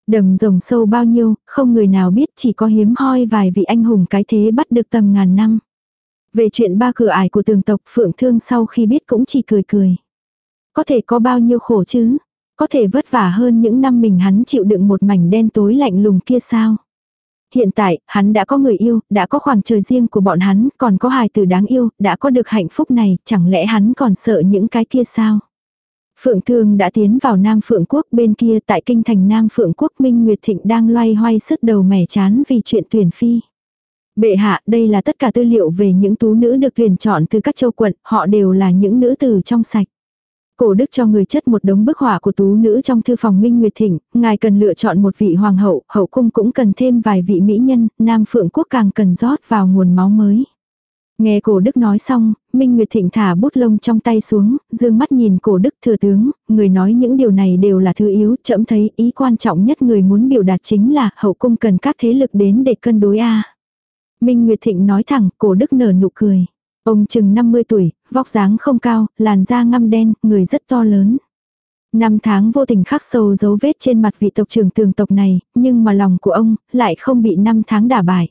Đầm rồng sâu bao nhiêu, không người nào biết chỉ có hiếm hoi vài vị anh hùng cái thế bắt được tầm ngàn năm. Về chuyện ba cửa ải của tường tộc Phượng Thương sau khi biết cũng chỉ cười cười. Có thể có bao nhiêu khổ chứ? Có thể vất vả hơn những năm mình hắn chịu đựng một mảnh đen tối lạnh lùng kia sao? Hiện tại, hắn đã có người yêu, đã có khoảng trời riêng của bọn hắn, còn có hài tử đáng yêu, đã có được hạnh phúc này, chẳng lẽ hắn còn sợ những cái kia sao? Phượng Thương đã tiến vào Nam Phượng Quốc bên kia tại kinh thành Nam Phượng Quốc Minh Nguyệt Thịnh đang loay hoay sức đầu mẻ chán vì chuyện tuyển phi. Bệ hạ, đây là tất cả tư liệu về những tú nữ được tuyển chọn từ các châu quận, họ đều là những nữ tử trong sạch. Cổ đức cho người chất một đống bức họa của tú nữ trong thư phòng Minh Nguyệt Thịnh, ngài cần lựa chọn một vị hoàng hậu, hậu cung cũng cần thêm vài vị mỹ nhân, Nam Phượng Quốc càng cần rót vào nguồn máu mới. Nghe cổ đức nói xong, Minh Nguyệt Thịnh thả bút lông trong tay xuống, dương mắt nhìn cổ đức thừa tướng, người nói những điều này đều là thứ yếu, chậm thấy ý quan trọng nhất người muốn biểu đạt chính là hậu cung cần các thế lực đến để cân đối a Minh Nguyệt Thịnh nói thẳng, cổ đức nở nụ cười. Ông chừng 50 tuổi, vóc dáng không cao, làn da ngăm đen, người rất to lớn. Năm tháng vô tình khắc sâu dấu vết trên mặt vị tộc trưởng tường tộc này, nhưng mà lòng của ông lại không bị năm tháng đả bại.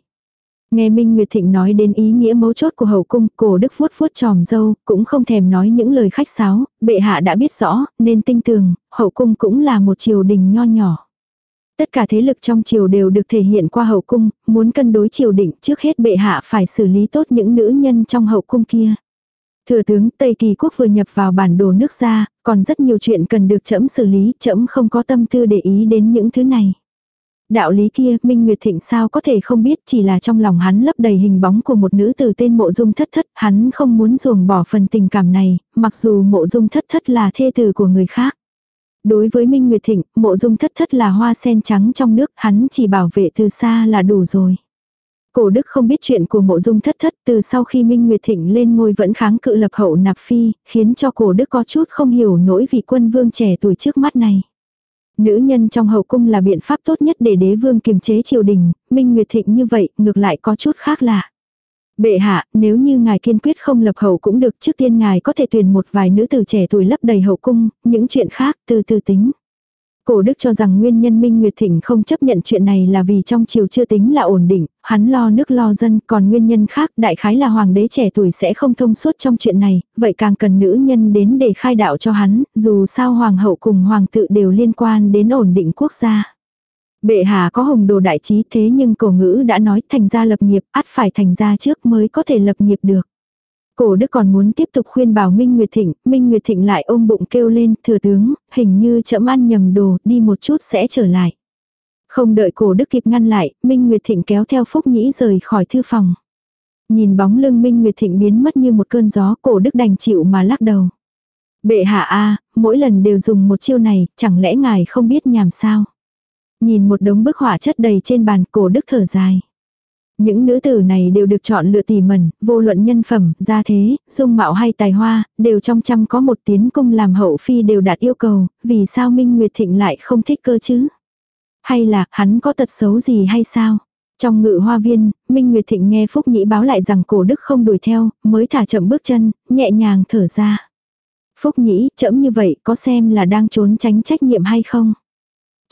Nghe Minh Nguyệt Thịnh nói đến ý nghĩa mấu chốt của hậu cung, cổ đức vuốt vuốt tròm dâu, cũng không thèm nói những lời khách sáo, bệ hạ đã biết rõ, nên tinh tường, hậu cung cũng là một triều đình nho nhỏ. Tất cả thế lực trong triều đều được thể hiện qua hậu cung, muốn cân đối triều định trước hết bệ hạ phải xử lý tốt những nữ nhân trong hậu cung kia. Thừa tướng Tây Kỳ Quốc vừa nhập vào bản đồ nước ra, còn rất nhiều chuyện cần được chậm xử lý, chậm không có tâm tư để ý đến những thứ này. Đạo lý kia, Minh Nguyệt Thịnh sao có thể không biết chỉ là trong lòng hắn lấp đầy hình bóng của một nữ từ tên mộ dung thất thất, hắn không muốn ruồng bỏ phần tình cảm này, mặc dù mộ dung thất thất là thê tử của người khác. Đối với Minh Nguyệt Thịnh, mộ dung thất thất là hoa sen trắng trong nước, hắn chỉ bảo vệ từ xa là đủ rồi. Cổ đức không biết chuyện của mộ dung thất thất từ sau khi Minh Nguyệt Thịnh lên ngôi vẫn kháng cự lập hậu nạp phi, khiến cho cổ đức có chút không hiểu nỗi vị quân vương trẻ tuổi trước mắt này. Nữ nhân trong hậu cung là biện pháp tốt nhất để đế vương kiềm chế triều đình, Minh Nguyệt Thịnh như vậy ngược lại có chút khác lạ. Bệ hạ, nếu như ngài kiên quyết không lập hậu cũng được trước tiên ngài có thể tuyển một vài nữ tử trẻ tuổi lấp đầy hậu cung, những chuyện khác từ từ tính. Cổ đức cho rằng nguyên nhân Minh Nguyệt Thịnh không chấp nhận chuyện này là vì trong triều chưa tính là ổn định, hắn lo nước lo dân, còn nguyên nhân khác đại khái là hoàng đế trẻ tuổi sẽ không thông suốt trong chuyện này, vậy càng cần nữ nhân đến để khai đạo cho hắn, dù sao hoàng hậu cùng hoàng tự đều liên quan đến ổn định quốc gia. Bệ hạ có hồng đồ đại trí thế nhưng cổ ngữ đã nói thành ra lập nghiệp, ắt phải thành ra trước mới có thể lập nghiệp được. Cổ đức còn muốn tiếp tục khuyên bảo Minh Nguyệt Thịnh, Minh Nguyệt Thịnh lại ôm bụng kêu lên, thừa tướng, hình như chậm ăn nhầm đồ, đi một chút sẽ trở lại. Không đợi cổ đức kịp ngăn lại, Minh Nguyệt Thịnh kéo theo Phúc Nhĩ rời khỏi thư phòng. Nhìn bóng lưng Minh Nguyệt Thịnh biến mất như một cơn gió, cổ đức đành chịu mà lắc đầu. Bệ hạ a mỗi lần đều dùng một chiêu này, chẳng lẽ ngài không biết nhàm sao? Nhìn một đống bức họa chất đầy trên bàn cổ đức thở dài. Những nữ tử này đều được chọn lựa tỉ mẩn, vô luận nhân phẩm, gia thế, dung mạo hay tài hoa, đều trong trăm có một tiến công làm hậu phi đều đạt yêu cầu, vì sao Minh Nguyệt Thịnh lại không thích cơ chứ? Hay là hắn có tật xấu gì hay sao? Trong ngự hoa viên, Minh Nguyệt Thịnh nghe Phúc Nhĩ báo lại rằng cổ đức không đuổi theo, mới thả chậm bước chân, nhẹ nhàng thở ra. Phúc Nhĩ, chậm như vậy có xem là đang trốn tránh trách nhiệm hay không?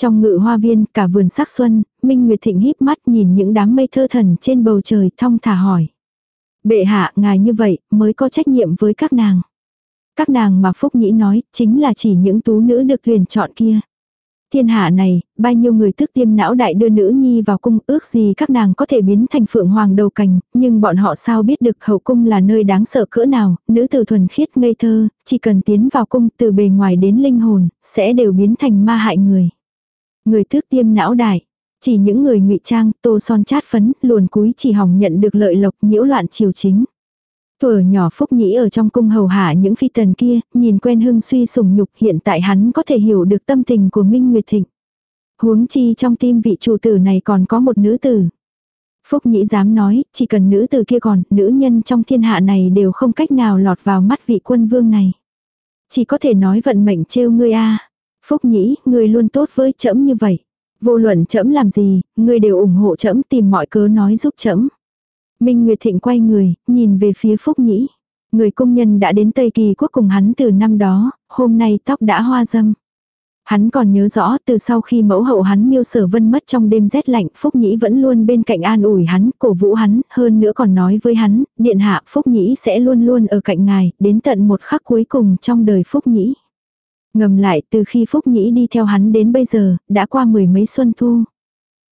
Trong ngự hoa viên, cả vườn sắc xuân, Minh Nguyệt Thịnh híp mắt nhìn những đám mây thơ thần trên bầu trời thong thả hỏi. Bệ hạ, ngài như vậy, mới có trách nhiệm với các nàng. Các nàng mà Phúc Nhĩ nói, chính là chỉ những tú nữ được tuyển chọn kia. Thiên hạ này, bao nhiêu người tức tiêm não đại đưa nữ nhi vào cung ước gì các nàng có thể biến thành phượng hoàng đầu cành, nhưng bọn họ sao biết được hậu cung là nơi đáng sợ cỡ nào, nữ tử thuần khiết ngây thơ, chỉ cần tiến vào cung từ bề ngoài đến linh hồn, sẽ đều biến thành ma hại người. Người thước tiêm não đại. Chỉ những người ngụy trang, tô son chát phấn, luồn cúi chỉ hỏng nhận được lợi lộc nhiễu loạn triều chính. Thuở nhỏ Phúc Nhĩ ở trong cung hầu hạ những phi tần kia, nhìn quen hưng suy sùng nhục hiện tại hắn có thể hiểu được tâm tình của Minh Nguyệt Thịnh. Huống chi trong tim vị chủ tử này còn có một nữ tử. Phúc Nhĩ dám nói, chỉ cần nữ tử kia còn, nữ nhân trong thiên hạ này đều không cách nào lọt vào mắt vị quân vương này. Chỉ có thể nói vận mệnh trêu ngươi a Phúc nhĩ, người luôn tốt với trẫm như vậy. Vô luận trẫm làm gì, người đều ủng hộ trẫm tìm mọi cớ nói giúp trẫm. Minh Nguyệt Thịnh quay người, nhìn về phía Phúc nhĩ. Người công nhân đã đến Tây Kỳ quốc cùng hắn từ năm đó, hôm nay tóc đã hoa dâm. Hắn còn nhớ rõ từ sau khi mẫu hậu hắn miêu sở vân mất trong đêm rét lạnh, Phúc Nhĩ vẫn luôn bên cạnh an ủi hắn, cổ vũ hắn, hơn nữa còn nói với hắn, điện hạ Phúc Nhĩ sẽ luôn luôn ở cạnh ngài, đến tận một khắc cuối cùng trong đời Phúc Nhĩ. Ngầm lại từ khi Phúc Nhĩ đi theo hắn đến bây giờ, đã qua mười mấy xuân thu.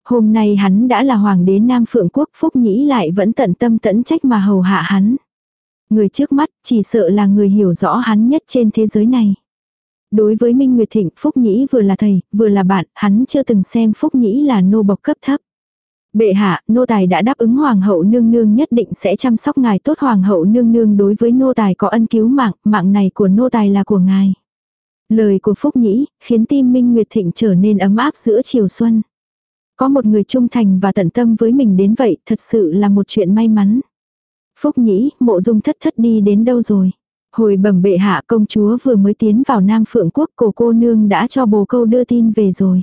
Hôm nay hắn đã là hoàng đế Nam Phượng Quốc Phúc Nhĩ lại vẫn tận tâm tẫn trách mà hầu hạ hắn. Người trước mắt chỉ sợ là người hiểu rõ hắn nhất trên thế giới này. Đối với Minh Nguyệt Thịnh, Phúc Nhĩ vừa là thầy, vừa là bạn, hắn chưa từng xem Phúc Nhĩ là nô bộc cấp thấp. Bệ hạ, nô tài đã đáp ứng hoàng hậu nương nương nhất định sẽ chăm sóc ngài tốt hoàng hậu nương nương đối với nô tài có ân cứu mạng, mạng này của nô tài là của ngài. Lời của Phúc Nhĩ, khiến tim Minh Nguyệt Thịnh trở nên ấm áp giữa chiều xuân. Có một người trung thành và tận tâm với mình đến vậy, thật sự là một chuyện may mắn. Phúc Nhĩ, mộ dung thất thất đi đến đâu rồi? Hồi bẩm bệ hạ công chúa vừa mới tiến vào Nam Phượng Quốc cổ cô nương đã cho bồ câu đưa tin về rồi.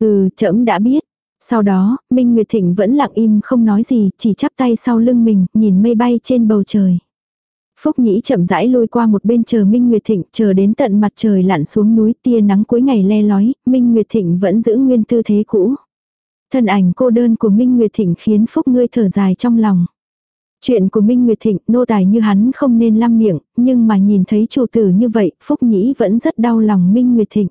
Ừ, trẫm đã biết. Sau đó, Minh Nguyệt Thịnh vẫn lặng im không nói gì, chỉ chắp tay sau lưng mình, nhìn mây bay trên bầu trời. Phúc Nhĩ chậm rãi lôi qua một bên chờ Minh Nguyệt Thịnh, chờ đến tận mặt trời lặn xuống núi tia nắng cuối ngày le lói, Minh Nguyệt Thịnh vẫn giữ nguyên tư thế cũ. Thân ảnh cô đơn của Minh Nguyệt Thịnh khiến Phúc ngươi thở dài trong lòng. Chuyện của Minh Nguyệt Thịnh, nô tài như hắn không nên lăm miệng, nhưng mà nhìn thấy chủ tử như vậy, Phúc Nhĩ vẫn rất đau lòng Minh Nguyệt Thịnh.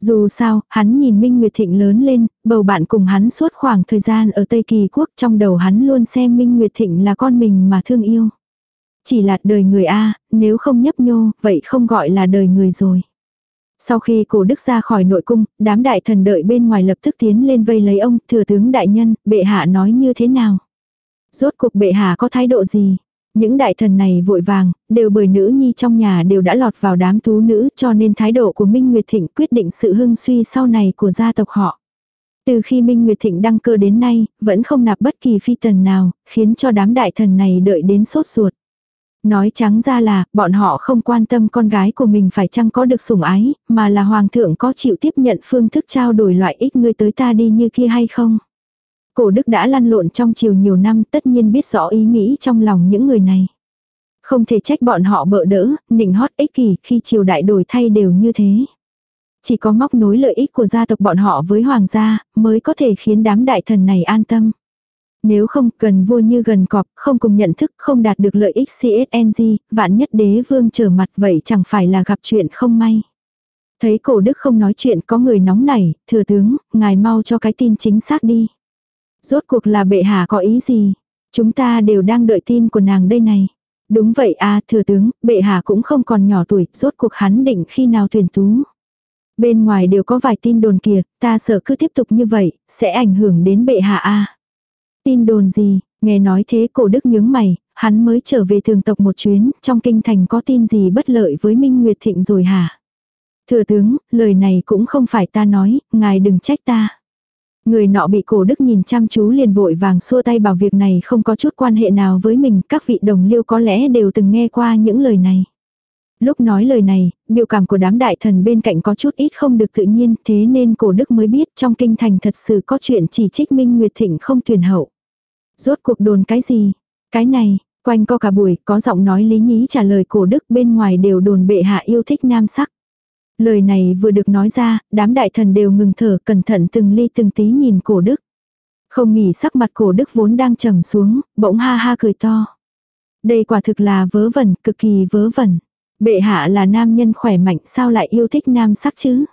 Dù sao, hắn nhìn Minh Nguyệt Thịnh lớn lên, bầu bạn cùng hắn suốt khoảng thời gian ở Tây Kỳ Quốc trong đầu hắn luôn xem Minh Nguyệt Thịnh là con mình mà thương yêu. Chỉ là đời người A, nếu không nhấp nhô, vậy không gọi là đời người rồi. Sau khi cổ đức ra khỏi nội cung, đám đại thần đợi bên ngoài lập tức tiến lên vây lấy ông, thừa tướng đại nhân, bệ hạ nói như thế nào? Rốt cuộc bệ hạ có thái độ gì? Những đại thần này vội vàng, đều bởi nữ nhi trong nhà đều đã lọt vào đám tú nữ cho nên thái độ của Minh Nguyệt Thịnh quyết định sự hưng suy sau này của gia tộc họ. Từ khi Minh Nguyệt Thịnh đăng cơ đến nay, vẫn không nạp bất kỳ phi tần nào, khiến cho đám đại thần này đợi đến sốt ruột. Nói trắng ra là, bọn họ không quan tâm con gái của mình phải chăng có được sủng ái, mà là hoàng thượng có chịu tiếp nhận phương thức trao đổi loại ích ngươi tới ta đi như kia hay không. Cổ đức đã lăn lộn trong chiều nhiều năm tất nhiên biết rõ ý nghĩ trong lòng những người này. Không thể trách bọn họ bợ đỡ, nịnh hót ích kỷ khi triều đại đổi thay đều như thế. Chỉ có móc nối lợi ích của gia tộc bọn họ với hoàng gia, mới có thể khiến đám đại thần này an tâm. Nếu không gần vua như gần cọp, không cùng nhận thức, không đạt được lợi ích CSNG, vạn nhất đế vương trở mặt vậy chẳng phải là gặp chuyện không may. Thấy cổ đức không nói chuyện có người nóng nảy, thừa tướng, ngài mau cho cái tin chính xác đi. Rốt cuộc là bệ hạ có ý gì? Chúng ta đều đang đợi tin của nàng đây này. Đúng vậy à, thừa tướng, bệ hạ cũng không còn nhỏ tuổi, rốt cuộc hắn định khi nào tuyển tú. Bên ngoài đều có vài tin đồn kìa, ta sợ cứ tiếp tục như vậy, sẽ ảnh hưởng đến bệ hạ a. Tin đồn gì, nghe nói thế cổ đức nhướng mày, hắn mới trở về thường tộc một chuyến, trong kinh thành có tin gì bất lợi với Minh Nguyệt Thịnh rồi hả? Thừa tướng, lời này cũng không phải ta nói, ngài đừng trách ta. Người nọ bị cổ đức nhìn chăm chú liền vội vàng xua tay bảo việc này không có chút quan hệ nào với mình, các vị đồng liêu có lẽ đều từng nghe qua những lời này. Lúc nói lời này, biểu cảm của đám đại thần bên cạnh có chút ít không được tự nhiên, thế nên cổ đức mới biết trong kinh thành thật sự có chuyện chỉ trích Minh Nguyệt Thịnh không tuyển hậu. Rốt cuộc đồn cái gì? Cái này, quanh co cả buổi, có giọng nói lý nhí trả lời cổ đức bên ngoài đều đồn bệ hạ yêu thích nam sắc. Lời này vừa được nói ra, đám đại thần đều ngừng thở cẩn thận từng ly từng tí nhìn cổ đức. Không nghỉ sắc mặt cổ đức vốn đang trầm xuống, bỗng ha ha cười to. Đây quả thực là vớ vẩn, cực kỳ vớ vẩn. Bệ hạ là nam nhân khỏe mạnh sao lại yêu thích nam sắc chứ?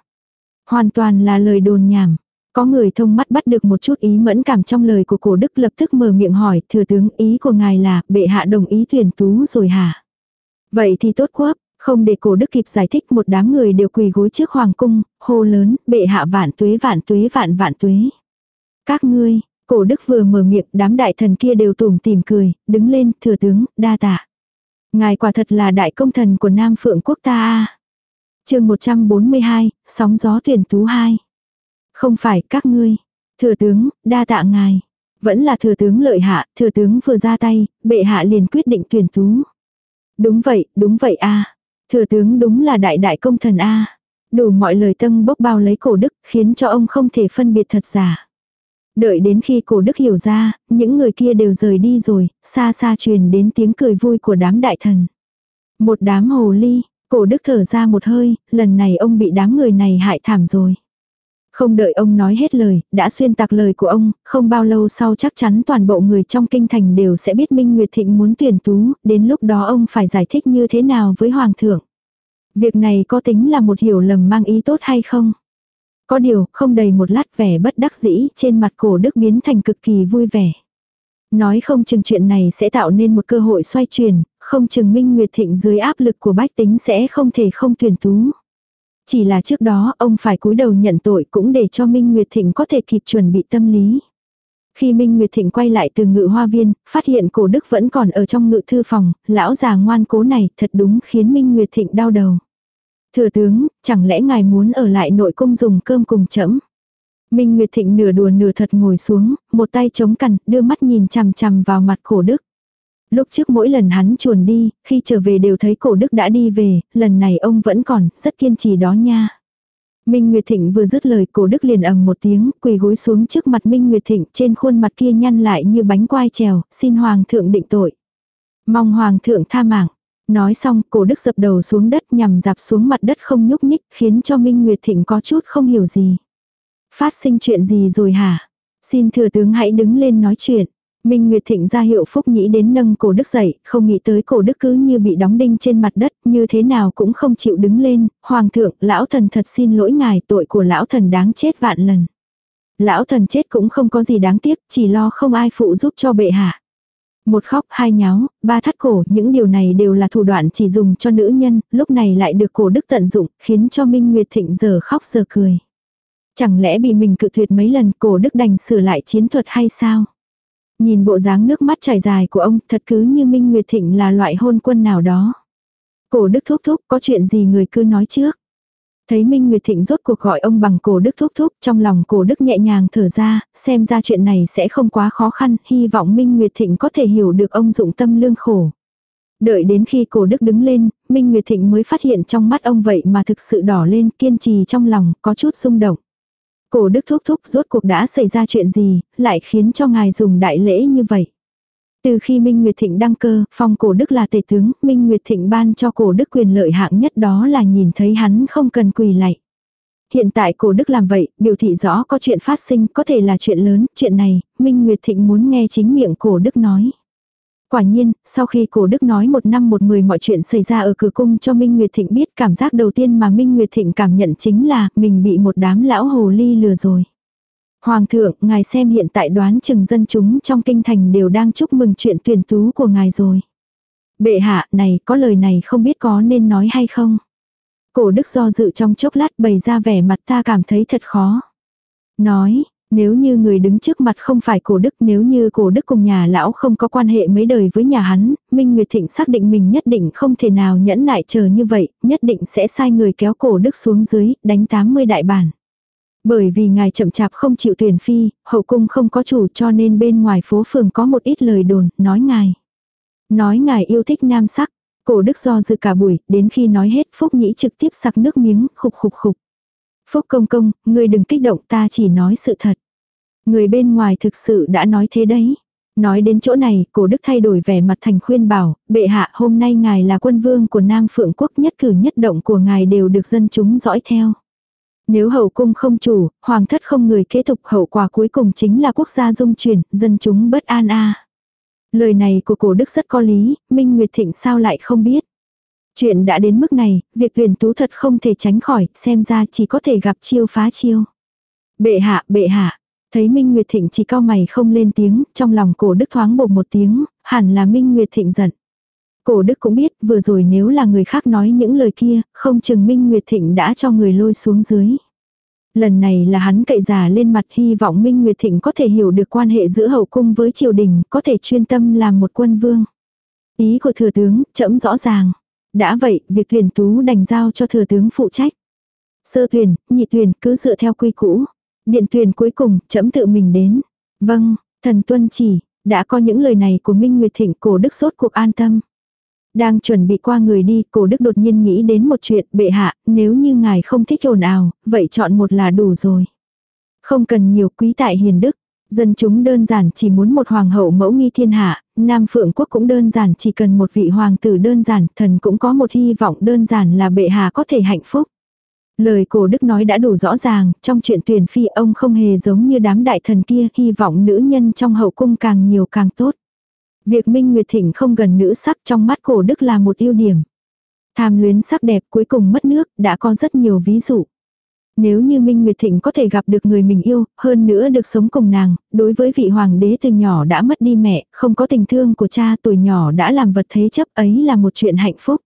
Hoàn toàn là lời đồn nhảm. Có người thông mắt bắt được một chút ý mẫn cảm trong lời của cổ đức lập tức mở miệng hỏi, thừa tướng ý của ngài là, bệ hạ đồng ý tuyển tú rồi hả? Vậy thì tốt quá, không để cổ đức kịp giải thích một đám người đều quỳ gối trước hoàng cung, hô lớn, bệ hạ vạn tuế vạn tuế vạn vạn tuế. Các ngươi, cổ đức vừa mở miệng, đám đại thần kia đều tủm tìm cười, đứng lên, thừa tướng, đa tạ. Ngài quả thật là đại công thần của Nam Phượng quốc ta a. Chương 142, sóng gió tuyển tú 2. Không phải các ngươi, thừa tướng, đa tạ ngài. Vẫn là thừa tướng lợi hạ, thừa tướng vừa ra tay, bệ hạ liền quyết định tuyển tú. Đúng vậy, đúng vậy a. Thừa tướng đúng là đại đại công thần a. Đủ mọi lời tâm bốc bao lấy cổ đức, khiến cho ông không thể phân biệt thật giả. Đợi đến khi cổ đức hiểu ra, những người kia đều rời đi rồi, xa xa truyền đến tiếng cười vui của đám đại thần. Một đám hồ ly, cổ đức thở ra một hơi, lần này ông bị đám người này hại thảm rồi. Không đợi ông nói hết lời, đã xuyên tạc lời của ông, không bao lâu sau chắc chắn toàn bộ người trong kinh thành đều sẽ biết Minh Nguyệt Thịnh muốn tuyển tú, đến lúc đó ông phải giải thích như thế nào với Hoàng thượng. Việc này có tính là một hiểu lầm mang ý tốt hay không? Có điều, không đầy một lát vẻ bất đắc dĩ trên mặt cổ đức biến thành cực kỳ vui vẻ. Nói không chừng chuyện này sẽ tạo nên một cơ hội xoay chuyển, không chừng Minh Nguyệt Thịnh dưới áp lực của bách tính sẽ không thể không tuyển tú. Chỉ là trước đó ông phải cúi đầu nhận tội cũng để cho Minh Nguyệt Thịnh có thể kịp chuẩn bị tâm lý. Khi Minh Nguyệt Thịnh quay lại từ ngự hoa viên, phát hiện cổ đức vẫn còn ở trong ngự thư phòng, lão già ngoan cố này thật đúng khiến Minh Nguyệt Thịnh đau đầu. Thừa tướng, chẳng lẽ ngài muốn ở lại nội cung dùng cơm cùng chấm? Minh Nguyệt Thịnh nửa đùa nửa thật ngồi xuống, một tay chống cằm, đưa mắt nhìn chằm chằm vào mặt cổ đức. Lúc trước mỗi lần hắn chuồn đi, khi trở về đều thấy cổ đức đã đi về, lần này ông vẫn còn, rất kiên trì đó nha. Minh Nguyệt Thịnh vừa dứt lời cổ đức liền ầm một tiếng, quỳ gối xuống trước mặt Minh Nguyệt Thịnh trên khuôn mặt kia nhăn lại như bánh quai trèo, xin Hoàng thượng định tội. Mong Hoàng thượng tha mạng. Nói xong, cổ đức dập đầu xuống đất nhằm dạp xuống mặt đất không nhúc nhích, khiến cho Minh Nguyệt Thịnh có chút không hiểu gì. Phát sinh chuyện gì rồi hả? Xin thừa tướng hãy đứng lên nói chuyện. Minh Nguyệt Thịnh ra hiệu phúc nhĩ đến nâng cổ đức dậy, không nghĩ tới cổ đức cứ như bị đóng đinh trên mặt đất, như thế nào cũng không chịu đứng lên, hoàng thượng, lão thần thật xin lỗi ngài, tội của lão thần đáng chết vạn lần. Lão thần chết cũng không có gì đáng tiếc, chỉ lo không ai phụ giúp cho bệ hạ. Một khóc hai nháo, ba thắt cổ, những điều này đều là thủ đoạn chỉ dùng cho nữ nhân, lúc này lại được cổ đức tận dụng, khiến cho Minh Nguyệt Thịnh giờ khóc giờ cười. Chẳng lẽ bị mình cự tuyệt mấy lần cổ đức đành sửa lại chiến thuật hay sao? Nhìn bộ dáng nước mắt chảy dài của ông thật cứ như Minh Nguyệt Thịnh là loại hôn quân nào đó. Cổ đức thúc thúc có chuyện gì người cứ nói trước. Thấy Minh Nguyệt Thịnh rốt cuộc gọi ông bằng cổ đức thúc thúc, trong lòng cổ đức nhẹ nhàng thở ra, xem ra chuyện này sẽ không quá khó khăn, hy vọng Minh Nguyệt Thịnh có thể hiểu được ông dụng tâm lương khổ. Đợi đến khi cổ đức đứng lên, Minh Nguyệt Thịnh mới phát hiện trong mắt ông vậy mà thực sự đỏ lên kiên trì trong lòng, có chút xung động. Cổ đức thúc thúc rốt cuộc đã xảy ra chuyện gì, lại khiến cho ngài dùng đại lễ như vậy. Từ khi Minh Nguyệt Thịnh đăng cơ, phong cổ đức là tể tướng, Minh Nguyệt Thịnh ban cho cổ đức quyền lợi hạng nhất đó là nhìn thấy hắn không cần quỳ lạy. Hiện tại cổ đức làm vậy, biểu thị rõ có chuyện phát sinh, có thể là chuyện lớn, chuyện này, Minh Nguyệt Thịnh muốn nghe chính miệng cổ đức nói. Quả nhiên, sau khi cổ đức nói một năm một mười mọi chuyện xảy ra ở cửa cung cho Minh Nguyệt Thịnh biết cảm giác đầu tiên mà Minh Nguyệt Thịnh cảm nhận chính là mình bị một đám lão hồ ly lừa rồi. Hoàng thượng, ngài xem hiện tại đoán chừng dân chúng trong kinh thành đều đang chúc mừng chuyện tuyển tú của ngài rồi. Bệ hạ, này, có lời này không biết có nên nói hay không? Cổ đức do dự trong chốc lát bày ra vẻ mặt ta cảm thấy thật khó. Nói, nếu như người đứng trước mặt không phải cổ đức nếu như cổ đức cùng nhà lão không có quan hệ mấy đời với nhà hắn, Minh Nguyệt Thịnh xác định mình nhất định không thể nào nhẫn nại chờ như vậy, nhất định sẽ sai người kéo cổ đức xuống dưới, đánh 80 đại bản. Bởi vì ngài chậm chạp không chịu tuyển phi, hậu cung không có chủ cho nên bên ngoài phố phường có một ít lời đồn, nói ngài. Nói ngài yêu thích nam sắc, cổ đức do dự cả buổi, đến khi nói hết Phúc Nhĩ trực tiếp sặc nước miếng, khục khục khục. Phúc công công, người đừng kích động ta chỉ nói sự thật. Người bên ngoài thực sự đã nói thế đấy. Nói đến chỗ này, cổ đức thay đổi vẻ mặt thành khuyên bảo, bệ hạ hôm nay ngài là quân vương của Nam Phượng Quốc nhất cử nhất động của ngài đều được dân chúng dõi theo. Nếu hậu cung không chủ, hoàng thất không người kế tục hậu quả cuối cùng chính là quốc gia dung chuyển, dân chúng bất an a. Lời này của cổ đức rất có lý, Minh Nguyệt Thịnh sao lại không biết. Chuyện đã đến mức này, việc tuyển tú thật không thể tránh khỏi, xem ra chỉ có thể gặp chiêu phá chiêu. Bệ hạ, bệ hạ. Thấy Minh Nguyệt Thịnh chỉ cao mày không lên tiếng, trong lòng cổ đức thoáng bột một tiếng, hẳn là Minh Nguyệt Thịnh giận. Cổ đức cũng biết vừa rồi nếu là người khác nói những lời kia, không chừng Minh Nguyệt Thịnh đã cho người lôi xuống dưới. Lần này là hắn cậy giả lên mặt hy vọng Minh Nguyệt Thịnh có thể hiểu được quan hệ giữa hậu cung với triều đình, có thể chuyên tâm làm một quân vương. Ý của thừa tướng, chậm rõ ràng. Đã vậy, việc tuyển tú đành giao cho thừa tướng phụ trách. Sơ tuyển, nhị tuyển cứ dựa theo quy cũ. Điện tuyển cuối cùng, chấm tự mình đến. Vâng, thần tuân chỉ, đã có những lời này của Minh Nguyệt Thịnh cổ đức sốt cuộc an tâm. Đang chuẩn bị qua người đi, cổ đức đột nhiên nghĩ đến một chuyện, bệ hạ, nếu như ngài không thích ồn ào, vậy chọn một là đủ rồi. Không cần nhiều quý tại hiền đức. Dân chúng đơn giản chỉ muốn một hoàng hậu mẫu nghi thiên hạ, Nam Phượng quốc cũng đơn giản chỉ cần một vị hoàng tử đơn giản, thần cũng có một hy vọng đơn giản là bệ hạ có thể hạnh phúc. Lời cổ đức nói đã đủ rõ ràng, trong chuyện tuyển phi ông không hề giống như đám đại thần kia, hy vọng nữ nhân trong hậu cung càng nhiều càng tốt. Việc Minh Nguyệt Thịnh không gần nữ sắc trong mắt cổ đức là một ưu điểm. Tham luyến sắc đẹp cuối cùng mất nước, đã có rất nhiều ví dụ. Nếu như Minh Nguyệt Thịnh có thể gặp được người mình yêu, hơn nữa được sống cùng nàng, đối với vị hoàng đế từ nhỏ đã mất đi mẹ, không có tình thương của cha tuổi nhỏ đã làm vật thế chấp ấy là một chuyện hạnh phúc.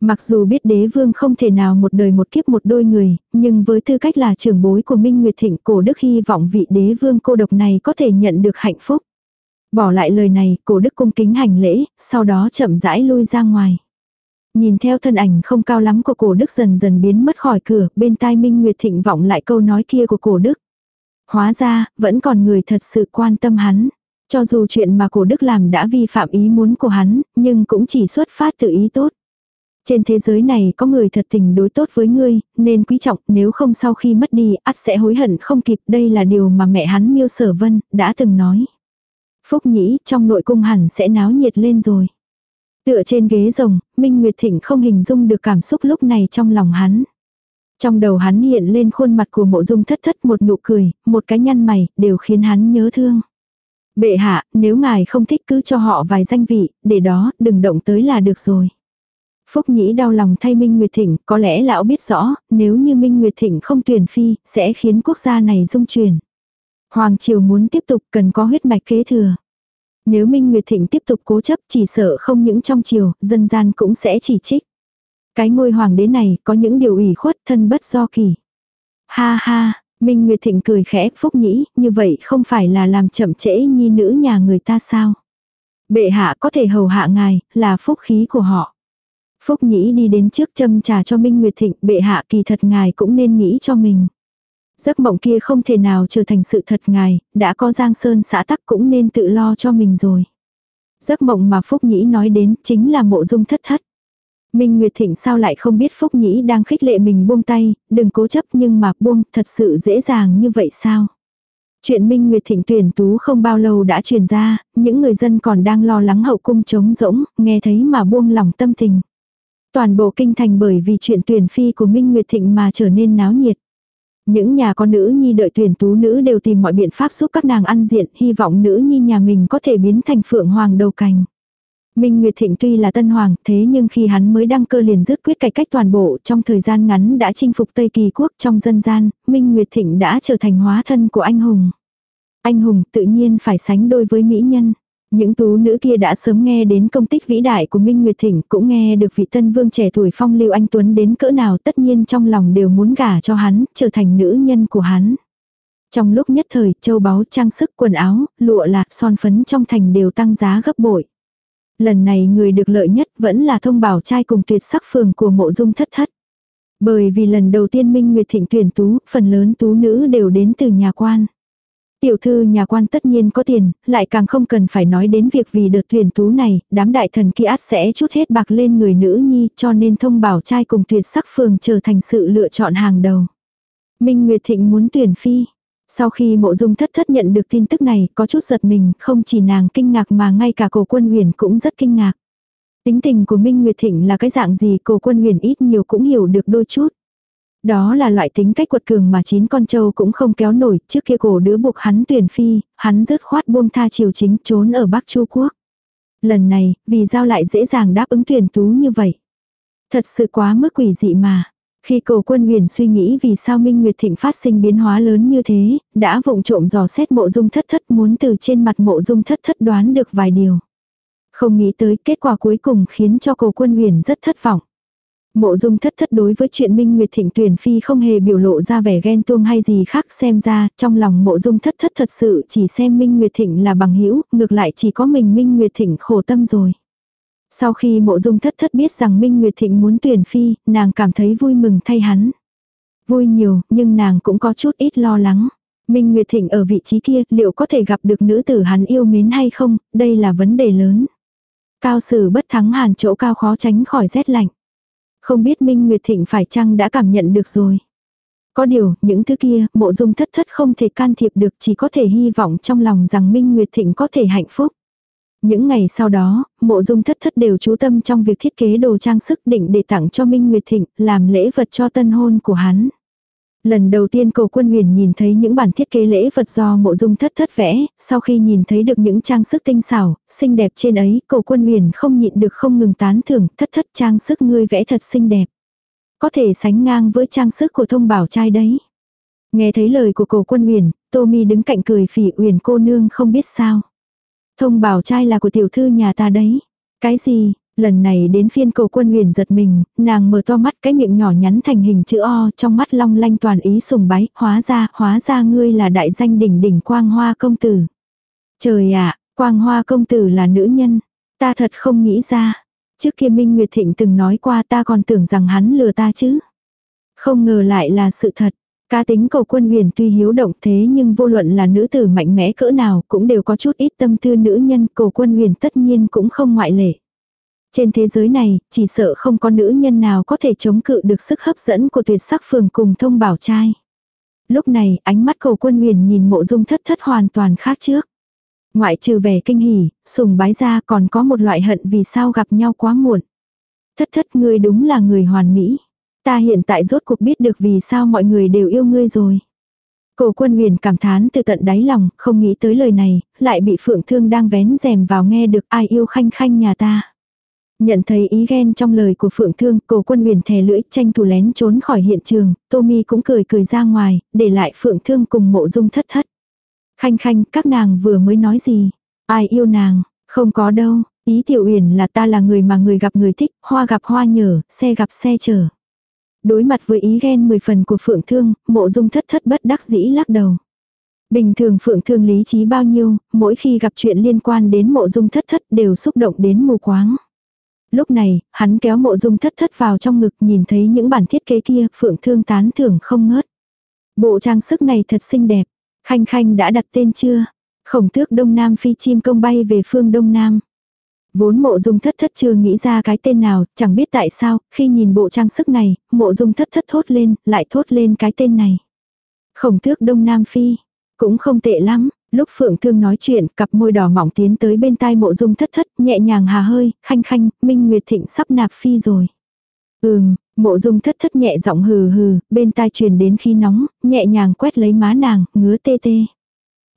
Mặc dù biết đế vương không thể nào một đời một kiếp một đôi người, nhưng với tư cách là trưởng bối của Minh Nguyệt Thịnh cổ đức hy vọng vị đế vương cô độc này có thể nhận được hạnh phúc. Bỏ lại lời này, cổ đức cung kính hành lễ, sau đó chậm rãi lui ra ngoài. Nhìn theo thân ảnh không cao lắm của cổ đức dần dần biến mất khỏi cửa, bên tai Minh Nguyệt Thịnh vọng lại câu nói kia của cổ đức. Hóa ra, vẫn còn người thật sự quan tâm hắn. Cho dù chuyện mà cổ đức làm đã vi phạm ý muốn của hắn, nhưng cũng chỉ xuất phát từ ý tốt. Trên thế giới này có người thật tình đối tốt với ngươi, nên quý trọng, nếu không sau khi mất đi, ắt sẽ hối hận không kịp. Đây là điều mà mẹ hắn miêu sở vân, đã từng nói. Phúc nhĩ, trong nội cung hẳn sẽ náo nhiệt lên rồi. Tựa trên ghế rồng, Minh Nguyệt Thịnh không hình dung được cảm xúc lúc này trong lòng hắn. Trong đầu hắn hiện lên khuôn mặt của mộ dung thất thất một nụ cười, một cái nhăn mày, đều khiến hắn nhớ thương. Bệ hạ, nếu ngài không thích cứ cho họ vài danh vị, để đó, đừng động tới là được rồi. Phúc Nhĩ đau lòng thay Minh Nguyệt Thịnh, có lẽ lão biết rõ, nếu như Minh Nguyệt Thịnh không tuyển phi, sẽ khiến quốc gia này dung chuyển. Hoàng triều muốn tiếp tục cần có huyết mạch kế thừa. Nếu Minh Nguyệt Thịnh tiếp tục cố chấp chỉ sợ không những trong triều, dân gian cũng sẽ chỉ trích. Cái ngôi hoàng đế này có những điều ủy khuất thân bất do kỳ. Ha ha, Minh Nguyệt Thịnh cười khẽ phúc nhĩ, như vậy không phải là làm chậm trễ nhi nữ nhà người ta sao. Bệ hạ có thể hầu hạ ngài, là phúc khí của họ. Phúc nhĩ đi đến trước châm trà cho Minh Nguyệt Thịnh, bệ hạ kỳ thật ngài cũng nên nghĩ cho mình. Giấc mộng kia không thể nào trở thành sự thật ngài, đã có Giang Sơn xã tắc cũng nên tự lo cho mình rồi. Giấc mộng mà Phúc Nhĩ nói đến chính là mộ dung thất thất. Minh Nguyệt Thịnh sao lại không biết Phúc Nhĩ đang khích lệ mình buông tay, đừng cố chấp nhưng mà buông thật sự dễ dàng như vậy sao? Chuyện Minh Nguyệt Thịnh tuyển tú không bao lâu đã truyền ra, những người dân còn đang lo lắng hậu cung trống rỗng, nghe thấy mà buông lòng tâm tình. Toàn bộ kinh thành bởi vì chuyện tuyển phi của Minh Nguyệt Thịnh mà trở nên náo nhiệt. Những nhà con nữ nhi đợi tuyển tú nữ đều tìm mọi biện pháp giúp các nàng ăn diện, hy vọng nữ nhi nhà mình có thể biến thành phượng hoàng đầu cành. Minh Nguyệt Thịnh tuy là tân hoàng, thế nhưng khi hắn mới đăng cơ liền dứt quyết cải cách toàn bộ, trong thời gian ngắn đã chinh phục Tây Kỳ quốc trong dân gian, Minh Nguyệt Thịnh đã trở thành hóa thân của anh hùng. Anh hùng tự nhiên phải sánh đôi với mỹ nhân. Những tú nữ kia đã sớm nghe đến công tích vĩ đại của Minh Nguyệt Thịnh, cũng nghe được vị tân vương trẻ tuổi phong lưu anh Tuấn đến cỡ nào tất nhiên trong lòng đều muốn gả cho hắn, trở thành nữ nhân của hắn. Trong lúc nhất thời, châu báu trang sức quần áo, lụa lạc son phấn trong thành đều tăng giá gấp bội. Lần này người được lợi nhất vẫn là thông bảo trai cùng tuyệt sắc phường của mộ dung thất thất. Bởi vì lần đầu tiên Minh Nguyệt Thịnh tuyển tú, phần lớn tú nữ đều đến từ nhà quan. Tiểu thư nhà quan tất nhiên có tiền, lại càng không cần phải nói đến việc vì đợt tuyển tú này, đám đại thần kia át sẽ chút hết bạc lên người nữ nhi cho nên thông bảo trai cùng tuyệt sắc phường trở thành sự lựa chọn hàng đầu. Minh Nguyệt Thịnh muốn tuyển phi. Sau khi mộ dung thất thất nhận được tin tức này có chút giật mình, không chỉ nàng kinh ngạc mà ngay cả cổ quân huyền cũng rất kinh ngạc. Tính tình của Minh Nguyệt Thịnh là cái dạng gì cổ quân huyền ít nhiều cũng hiểu được đôi chút. Đó là loại tính cách quật cường mà chín con trâu cũng không kéo nổi, trước kia cổ đứa buộc hắn tuyển phi, hắn dứt khoát buông tha triều chính trốn ở Bắc Chu Quốc. Lần này, vì giao lại dễ dàng đáp ứng tuyển tú như vậy. Thật sự quá mức quỷ dị mà. Khi cổ quân huyền suy nghĩ vì sao Minh Nguyệt Thịnh phát sinh biến hóa lớn như thế, đã vụng trộm dò xét mộ dung thất thất muốn từ trên mặt mộ dung thất thất đoán được vài điều. Không nghĩ tới kết quả cuối cùng khiến cho cổ quân huyền rất thất vọng. Mộ dung thất thất đối với chuyện Minh Nguyệt Thịnh tuyển phi không hề biểu lộ ra vẻ ghen tuông hay gì khác xem ra, trong lòng mộ dung thất thất thật sự chỉ xem Minh Nguyệt Thịnh là bằng hữu ngược lại chỉ có mình Minh Nguyệt Thịnh khổ tâm rồi. Sau khi mộ dung thất thất biết rằng Minh Nguyệt Thịnh muốn tuyển phi, nàng cảm thấy vui mừng thay hắn. Vui nhiều, nhưng nàng cũng có chút ít lo lắng. Minh Nguyệt Thịnh ở vị trí kia, liệu có thể gặp được nữ tử hắn yêu mến hay không, đây là vấn đề lớn. Cao sử bất thắng hàn chỗ cao khó tránh khỏi rét lạnh. Không biết Minh Nguyệt Thịnh phải chăng đã cảm nhận được rồi. Có điều, những thứ kia, mộ dung thất thất không thể can thiệp được chỉ có thể hy vọng trong lòng rằng Minh Nguyệt Thịnh có thể hạnh phúc. Những ngày sau đó, mộ dung thất thất đều chú tâm trong việc thiết kế đồ trang sức định để tặng cho Minh Nguyệt Thịnh, làm lễ vật cho tân hôn của hắn. Lần đầu tiên cầu quân huyền nhìn thấy những bản thiết kế lễ vật do mộ dung thất thất vẽ, sau khi nhìn thấy được những trang sức tinh xảo, xinh đẹp trên ấy, cầu quân huyền không nhịn được không ngừng tán thưởng, thất thất trang sức ngươi vẽ thật xinh đẹp. Có thể sánh ngang với trang sức của thông bảo trai đấy. Nghe thấy lời của cầu quân huyền, Tô Mi đứng cạnh cười phỉ huyền cô nương không biết sao. Thông bảo trai là của tiểu thư nhà ta đấy. Cái gì, lần này đến phiên cầu quân huyền giật mình, nàng mở to mắt cái miệng nhỏ nhắn thành hình chữ O trong mắt long lanh toàn ý sùng bái, hóa ra, hóa ra ngươi là đại danh đỉnh đỉnh quang hoa công tử. Trời ạ, quang hoa công tử là nữ nhân, ta thật không nghĩ ra. Trước kia Minh Nguyệt Thịnh từng nói qua ta còn tưởng rằng hắn lừa ta chứ. Không ngờ lại là sự thật. Cá tính cầu quân huyền tuy hiếu động thế nhưng vô luận là nữ tử mạnh mẽ cỡ nào cũng đều có chút ít tâm tư nữ nhân cầu quân huyền tất nhiên cũng không ngoại lệ. Trên thế giới này, chỉ sợ không có nữ nhân nào có thể chống cự được sức hấp dẫn của tuyệt sắc phường cùng thông bảo trai. Lúc này, ánh mắt cầu quân huyền nhìn mộ dung thất thất hoàn toàn khác trước. Ngoại trừ vẻ kinh hỉ, sùng bái ra còn có một loại hận vì sao gặp nhau quá muộn. Thất thất ngươi đúng là người hoàn mỹ. Ta hiện tại rốt cuộc biết được vì sao mọi người đều yêu ngươi rồi. Cổ quân huyền cảm thán từ tận đáy lòng, không nghĩ tới lời này, lại bị phượng thương đang vén rèm vào nghe được ai yêu khanh khanh nhà ta. Nhận thấy ý ghen trong lời của phượng thương, cổ quân huyền thè lưỡi tranh thủ lén trốn khỏi hiện trường, Tommy cũng cười cười ra ngoài, để lại phượng thương cùng mộ dung thất thất. Khanh khanh, các nàng vừa mới nói gì? Ai yêu nàng? Không có đâu, ý tiểu uyển là ta là người mà người gặp người thích, hoa gặp hoa nhở, xe gặp xe chở. Đối mặt với ý ghen mười phần của Phượng Thương, mộ dung thất thất bất đắc dĩ lắc đầu. Bình thường Phượng Thương lý trí bao nhiêu, mỗi khi gặp chuyện liên quan đến mộ dung thất thất đều xúc động đến mù quáng. Lúc này, hắn kéo mộ dung thất thất vào trong ngực nhìn thấy những bản thiết kế kia, Phượng Thương tán thưởng không ngớt. Bộ trang sức này thật xinh đẹp. Khanh Khanh đã đặt tên chưa? Khổng tước Đông Nam phi chim công bay về phương Đông Nam. Vốn mộ dung thất thất chưa nghĩ ra cái tên nào, chẳng biết tại sao, khi nhìn bộ trang sức này, mộ dung thất thất thốt lên, lại thốt lên cái tên này. Khổng tước Đông Nam Phi, cũng không tệ lắm, lúc Phượng Thương nói chuyện, cặp môi đỏ mỏng tiến tới bên tai mộ dung thất thất, nhẹ nhàng hà hơi, khanh khanh, Minh Nguyệt Thịnh sắp nạp phi rồi. Ừm, mộ dung thất thất nhẹ giọng hừ hừ, bên tai truyền đến khi nóng, nhẹ nhàng quét lấy má nàng, ngứa tê tê.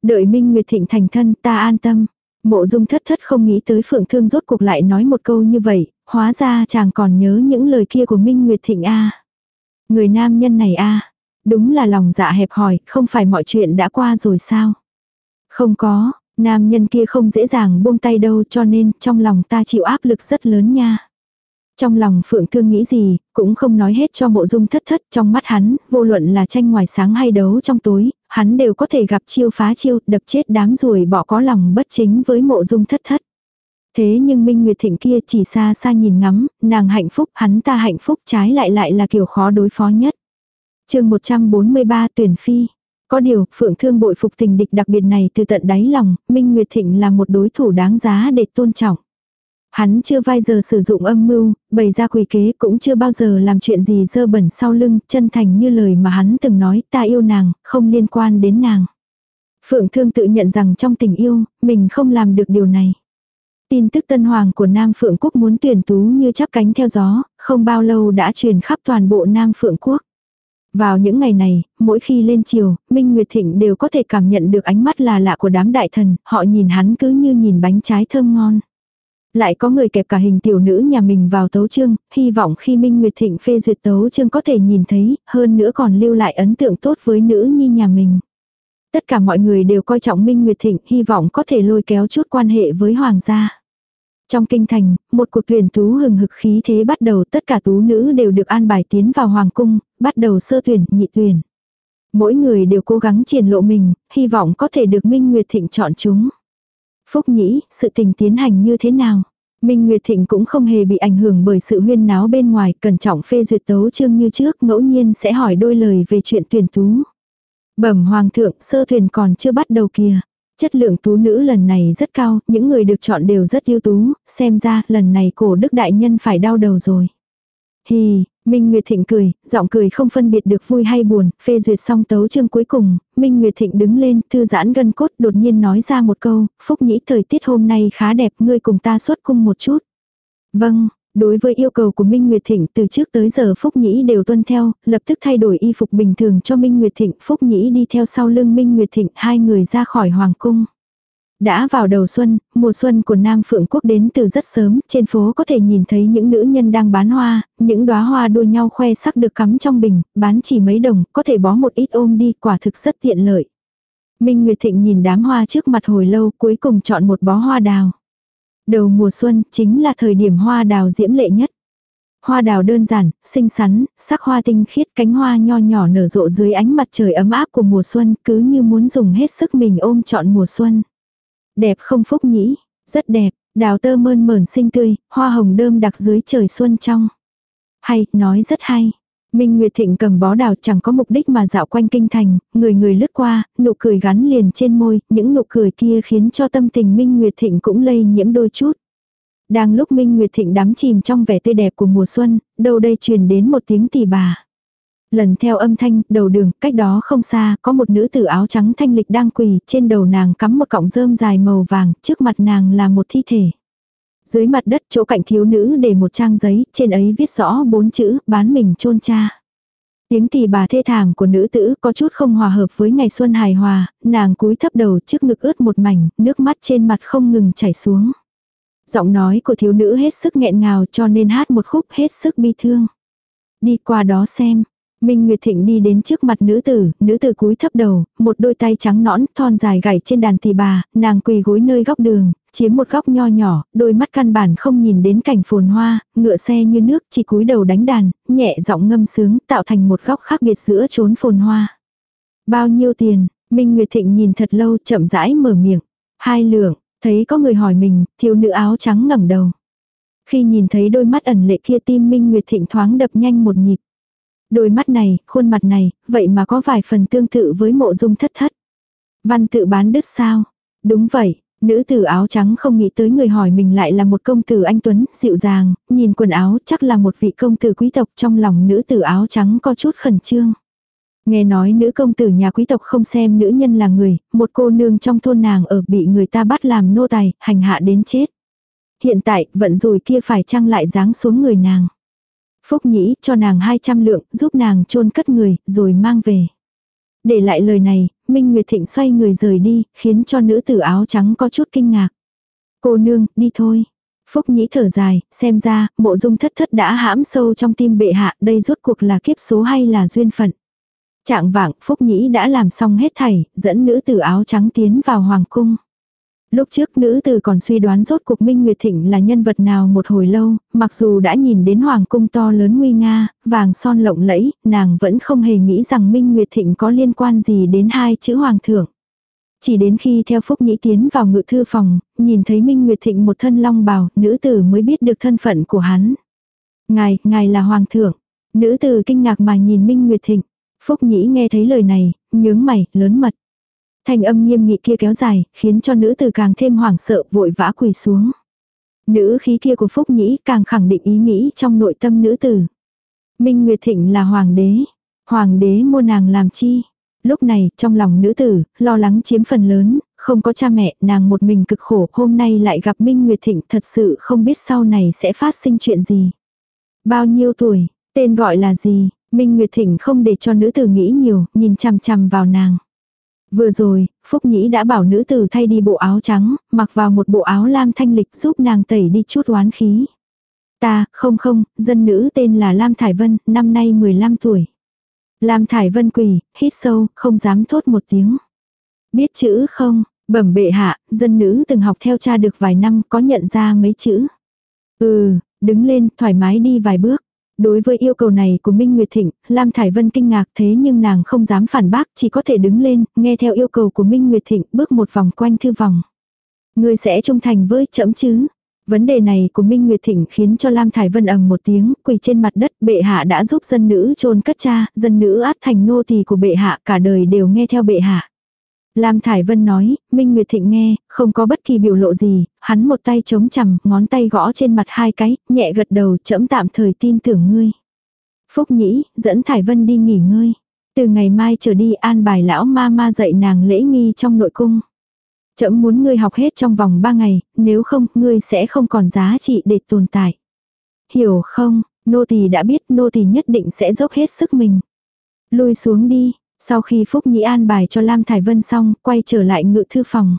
Đợi Minh Nguyệt Thịnh thành thân ta an tâm. Mộ dung thất thất không nghĩ tới Phượng Thương rốt cuộc lại nói một câu như vậy, hóa ra chàng còn nhớ những lời kia của Minh Nguyệt Thịnh a Người nam nhân này a Đúng là lòng dạ hẹp hòi, không phải mọi chuyện đã qua rồi sao? Không có, nam nhân kia không dễ dàng buông tay đâu cho nên trong lòng ta chịu áp lực rất lớn nha. Trong lòng Phượng Thương nghĩ gì, cũng không nói hết cho mộ dung thất thất trong mắt hắn, vô luận là tranh ngoài sáng hay đấu trong tối, hắn đều có thể gặp chiêu phá chiêu, đập chết đám ruồi bỏ có lòng bất chính với mộ dung thất thất. Thế nhưng Minh Nguyệt Thịnh kia chỉ xa xa nhìn ngắm, nàng hạnh phúc, hắn ta hạnh phúc trái lại lại là kiểu khó đối phó nhất. chương 143 tuyển phi. Có điều, Phượng Thương bội phục tình địch đặc biệt này từ tận đáy lòng, Minh Nguyệt Thịnh là một đối thủ đáng giá để tôn trọng. Hắn chưa bao giờ sử dụng âm mưu, bày ra quỷ kế cũng chưa bao giờ làm chuyện gì dơ bẩn sau lưng, chân thành như lời mà hắn từng nói ta yêu nàng, không liên quan đến nàng. Phượng Thương tự nhận rằng trong tình yêu, mình không làm được điều này. Tin tức tân hoàng của Nam Phượng Quốc muốn tuyển tú như chắp cánh theo gió, không bao lâu đã truyền khắp toàn bộ Nam Phượng Quốc. Vào những ngày này, mỗi khi lên chiều, Minh Nguyệt Thịnh đều có thể cảm nhận được ánh mắt là lạ của đám đại thần, họ nhìn hắn cứ như nhìn bánh trái thơm ngon. Lại có người kẹp cả hình tiểu nữ nhà mình vào tấu chương, hy vọng khi Minh Nguyệt Thịnh phê duyệt tấu chương có thể nhìn thấy, hơn nữa còn lưu lại ấn tượng tốt với nữ nhi nhà mình. Tất cả mọi người đều coi trọng Minh Nguyệt Thịnh, hy vọng có thể lôi kéo chút quan hệ với hoàng gia. Trong kinh thành, một cuộc tuyển tú hừng hực khí thế bắt đầu tất cả tú nữ đều được an bài tiến vào hoàng cung, bắt đầu sơ tuyển, nhị tuyển. Mỗi người đều cố gắng triển lộ mình, hy vọng có thể được Minh Nguyệt Thịnh chọn chúng. Phúc nhĩ, sự tình tiến hành như thế nào? Minh Nguyệt Thịnh cũng không hề bị ảnh hưởng bởi sự huyên náo bên ngoài, cẩn trọng phê duyệt tấu chương như trước, ngẫu nhiên sẽ hỏi đôi lời về chuyện tuyển tú. Bẩm hoàng thượng, sơ thuyền còn chưa bắt đầu kìa. Chất lượng tú nữ lần này rất cao, những người được chọn đều rất ưu tú, xem ra lần này cổ đức đại nhân phải đau đầu rồi. Hì, Minh Nguyệt Thịnh cười, giọng cười không phân biệt được vui hay buồn, phê duyệt xong tấu chương cuối cùng, Minh Nguyệt Thịnh đứng lên, thư giãn gân cốt đột nhiên nói ra một câu, Phúc Nhĩ thời tiết hôm nay khá đẹp, ngươi cùng ta xuất cung một chút. Vâng, đối với yêu cầu của Minh Nguyệt Thịnh từ trước tới giờ Phúc Nhĩ đều tuân theo, lập tức thay đổi y phục bình thường cho Minh Nguyệt Thịnh, Phúc Nhĩ đi theo sau lưng Minh Nguyệt Thịnh, hai người ra khỏi hoàng cung. Đã vào đầu xuân, mùa xuân của Nam Phượng Quốc đến từ rất sớm, trên phố có thể nhìn thấy những nữ nhân đang bán hoa, những đóa hoa đua nhau khoe sắc được cắm trong bình, bán chỉ mấy đồng, có thể bó một ít ôm đi, quả thực rất tiện lợi. Minh Nguyệt Thịnh nhìn đám hoa trước mặt hồi lâu, cuối cùng chọn một bó hoa đào. Đầu mùa xuân chính là thời điểm hoa đào diễm lệ nhất. Hoa đào đơn giản, xinh xắn, sắc hoa tinh khiết cánh hoa nho nhỏ nở rộ dưới ánh mặt trời ấm áp của mùa xuân cứ như muốn dùng hết sức mình ôm trọn mùa xuân. Đẹp không phúc nhĩ, rất đẹp, đào tơ mơn mởn xinh tươi, hoa hồng đơm đặc dưới trời xuân trong. Hay, nói rất hay. Minh Nguyệt Thịnh cầm bó đào chẳng có mục đích mà dạo quanh kinh thành, người người lướt qua, nụ cười gắn liền trên môi, những nụ cười kia khiến cho tâm tình Minh Nguyệt Thịnh cũng lây nhiễm đôi chút. Đang lúc Minh Nguyệt Thịnh đắm chìm trong vẻ tươi đẹp của mùa xuân, đâu đây truyền đến một tiếng tỉ bà. Lần theo âm thanh, đầu đường, cách đó không xa, có một nữ tử áo trắng thanh lịch đang quỳ, trên đầu nàng cắm một cọng rơm dài màu vàng, trước mặt nàng là một thi thể. Dưới mặt đất chỗ cạnh thiếu nữ để một trang giấy, trên ấy viết rõ bốn chữ, bán mình chôn cha. Tiếng tỳ bà thê thảm của nữ tử có chút không hòa hợp với ngày xuân hài hòa, nàng cúi thấp đầu trước ngực ướt một mảnh, nước mắt trên mặt không ngừng chảy xuống. Giọng nói của thiếu nữ hết sức nghẹn ngào cho nên hát một khúc hết sức bi thương. Đi qua đó xem, Minh Nguyệt Thịnh đi đến trước mặt nữ tử, nữ tử cúi thấp đầu, một đôi tay trắng nõn, thon dài gảy trên đàn tỳ bà, nàng quỳ gối nơi góc đường, chiếm một góc nho nhỏ, đôi mắt căn bản không nhìn đến cảnh phồn hoa, ngựa xe như nước, chỉ cúi đầu đánh đàn, nhẹ giọng ngâm sướng, tạo thành một góc khác biệt giữa chốn phồn hoa. Bao nhiêu tiền? Minh Nguyệt Thịnh nhìn thật lâu, chậm rãi mở miệng. Hai lượng, thấy có người hỏi mình, thiếu nữ áo trắng ngẩng đầu. Khi nhìn thấy đôi mắt ẩn lệ kia tim Minh Nguyệt Thịnh thoáng đập nhanh một nhịp. Đôi mắt này, khuôn mặt này, vậy mà có vài phần tương tự với mộ dung thất thất. Văn tự bán đứt sao? Đúng vậy, Nữ tử áo trắng không nghĩ tới người hỏi mình lại là một công tử anh Tuấn, dịu dàng, nhìn quần áo chắc là một vị công tử quý tộc trong lòng nữ tử áo trắng có chút khẩn trương. Nghe nói nữ công tử nhà quý tộc không xem nữ nhân là người, một cô nương trong thôn nàng ở bị người ta bắt làm nô tài, hành hạ đến chết. Hiện tại, vận rùi kia phải trăng lại dáng xuống người nàng. Phúc nhĩ cho nàng 200 lượng, giúp nàng chôn cất người, rồi mang về. Để lại lời này, Minh Nguyệt Thịnh xoay người rời đi, khiến cho nữ tử áo trắng có chút kinh ngạc. Cô nương, đi thôi. Phúc nhĩ thở dài, xem ra, mộ dung thất thất đã hãm sâu trong tim bệ hạ, đây rốt cuộc là kiếp số hay là duyên phận. Trạng vạng, Phúc nhĩ đã làm xong hết thảy, dẫn nữ tử áo trắng tiến vào hoàng cung. Lúc trước nữ tử còn suy đoán rốt cuộc Minh Nguyệt Thịnh là nhân vật nào một hồi lâu, mặc dù đã nhìn đến hoàng cung to lớn nguy nga, vàng son lộng lẫy, nàng vẫn không hề nghĩ rằng Minh Nguyệt Thịnh có liên quan gì đến hai chữ hoàng thượng. Chỉ đến khi theo Phúc Nhĩ tiến vào ngự thư phòng, nhìn thấy Minh Nguyệt Thịnh một thân long bào, nữ tử mới biết được thân phận của hắn. Ngài, ngài là hoàng thượng. Nữ tử kinh ngạc mà nhìn Minh Nguyệt Thịnh. Phúc Nhĩ nghe thấy lời này, nhướng mày, lớn mật. Thanh âm nghiêm nghị kia kéo dài, khiến cho nữ tử càng thêm hoảng sợ vội vã quỳ xuống. Nữ khí kia của Phúc Nhĩ càng khẳng định ý nghĩ trong nội tâm nữ tử. Minh Nguyệt Thịnh là hoàng đế. Hoàng đế mua nàng làm chi? Lúc này, trong lòng nữ tử, lo lắng chiếm phần lớn, không có cha mẹ, nàng một mình cực khổ, hôm nay lại gặp Minh Nguyệt Thịnh thật sự không biết sau này sẽ phát sinh chuyện gì. Bao nhiêu tuổi, tên gọi là gì, Minh Nguyệt Thịnh không để cho nữ tử nghĩ nhiều, nhìn chằm chằm vào nàng. Vừa rồi, Phúc Nhĩ đã bảo nữ tử thay đi bộ áo trắng, mặc vào một bộ áo lam thanh lịch giúp nàng tẩy đi chút oán khí. Ta, không không, dân nữ tên là Lam Thải Vân, năm nay 15 tuổi. Lam Thải Vân quỳ, hít sâu, không dám thốt một tiếng. Biết chữ không, bẩm bệ hạ, dân nữ từng học theo cha được vài năm có nhận ra mấy chữ. Ừ, đứng lên, thoải mái đi vài bước. Đối với yêu cầu này của Minh Nguyệt Thịnh, Lam Thải Vân kinh ngạc thế nhưng nàng không dám phản bác, chỉ có thể đứng lên, nghe theo yêu cầu của Minh Nguyệt Thịnh, bước một vòng quanh thư vòng. Ngươi sẽ trung thành với chậm chứ? Vấn đề này của Minh Nguyệt Thịnh khiến cho Lam Thải Vân ầm một tiếng, quỳ trên mặt đất, bệ hạ đã giúp dân nữ chôn cất cha, dân nữ át thành nô tỳ của bệ hạ, cả đời đều nghe theo bệ hạ. Lam Thải Vân nói, Minh Nguyệt Thịnh nghe, không có bất kỳ biểu lộ gì, hắn một tay chống chằm, ngón tay gõ trên mặt hai cái, nhẹ gật đầu chẫm tạm thời tin tưởng ngươi. Phúc Nhĩ, dẫn Thải Vân đi nghỉ ngơi. Từ ngày mai trở đi an bài lão ma ma dạy nàng lễ nghi trong nội cung. Chậm muốn ngươi học hết trong vòng ba ngày, nếu không, ngươi sẽ không còn giá trị để tồn tại. Hiểu không, nô tỳ đã biết nô tỳ nhất định sẽ dốc hết sức mình. Lui xuống đi, sau khi Phúc Nhĩ an bài cho Lam Thải Vân xong, quay trở lại ngự thư phòng.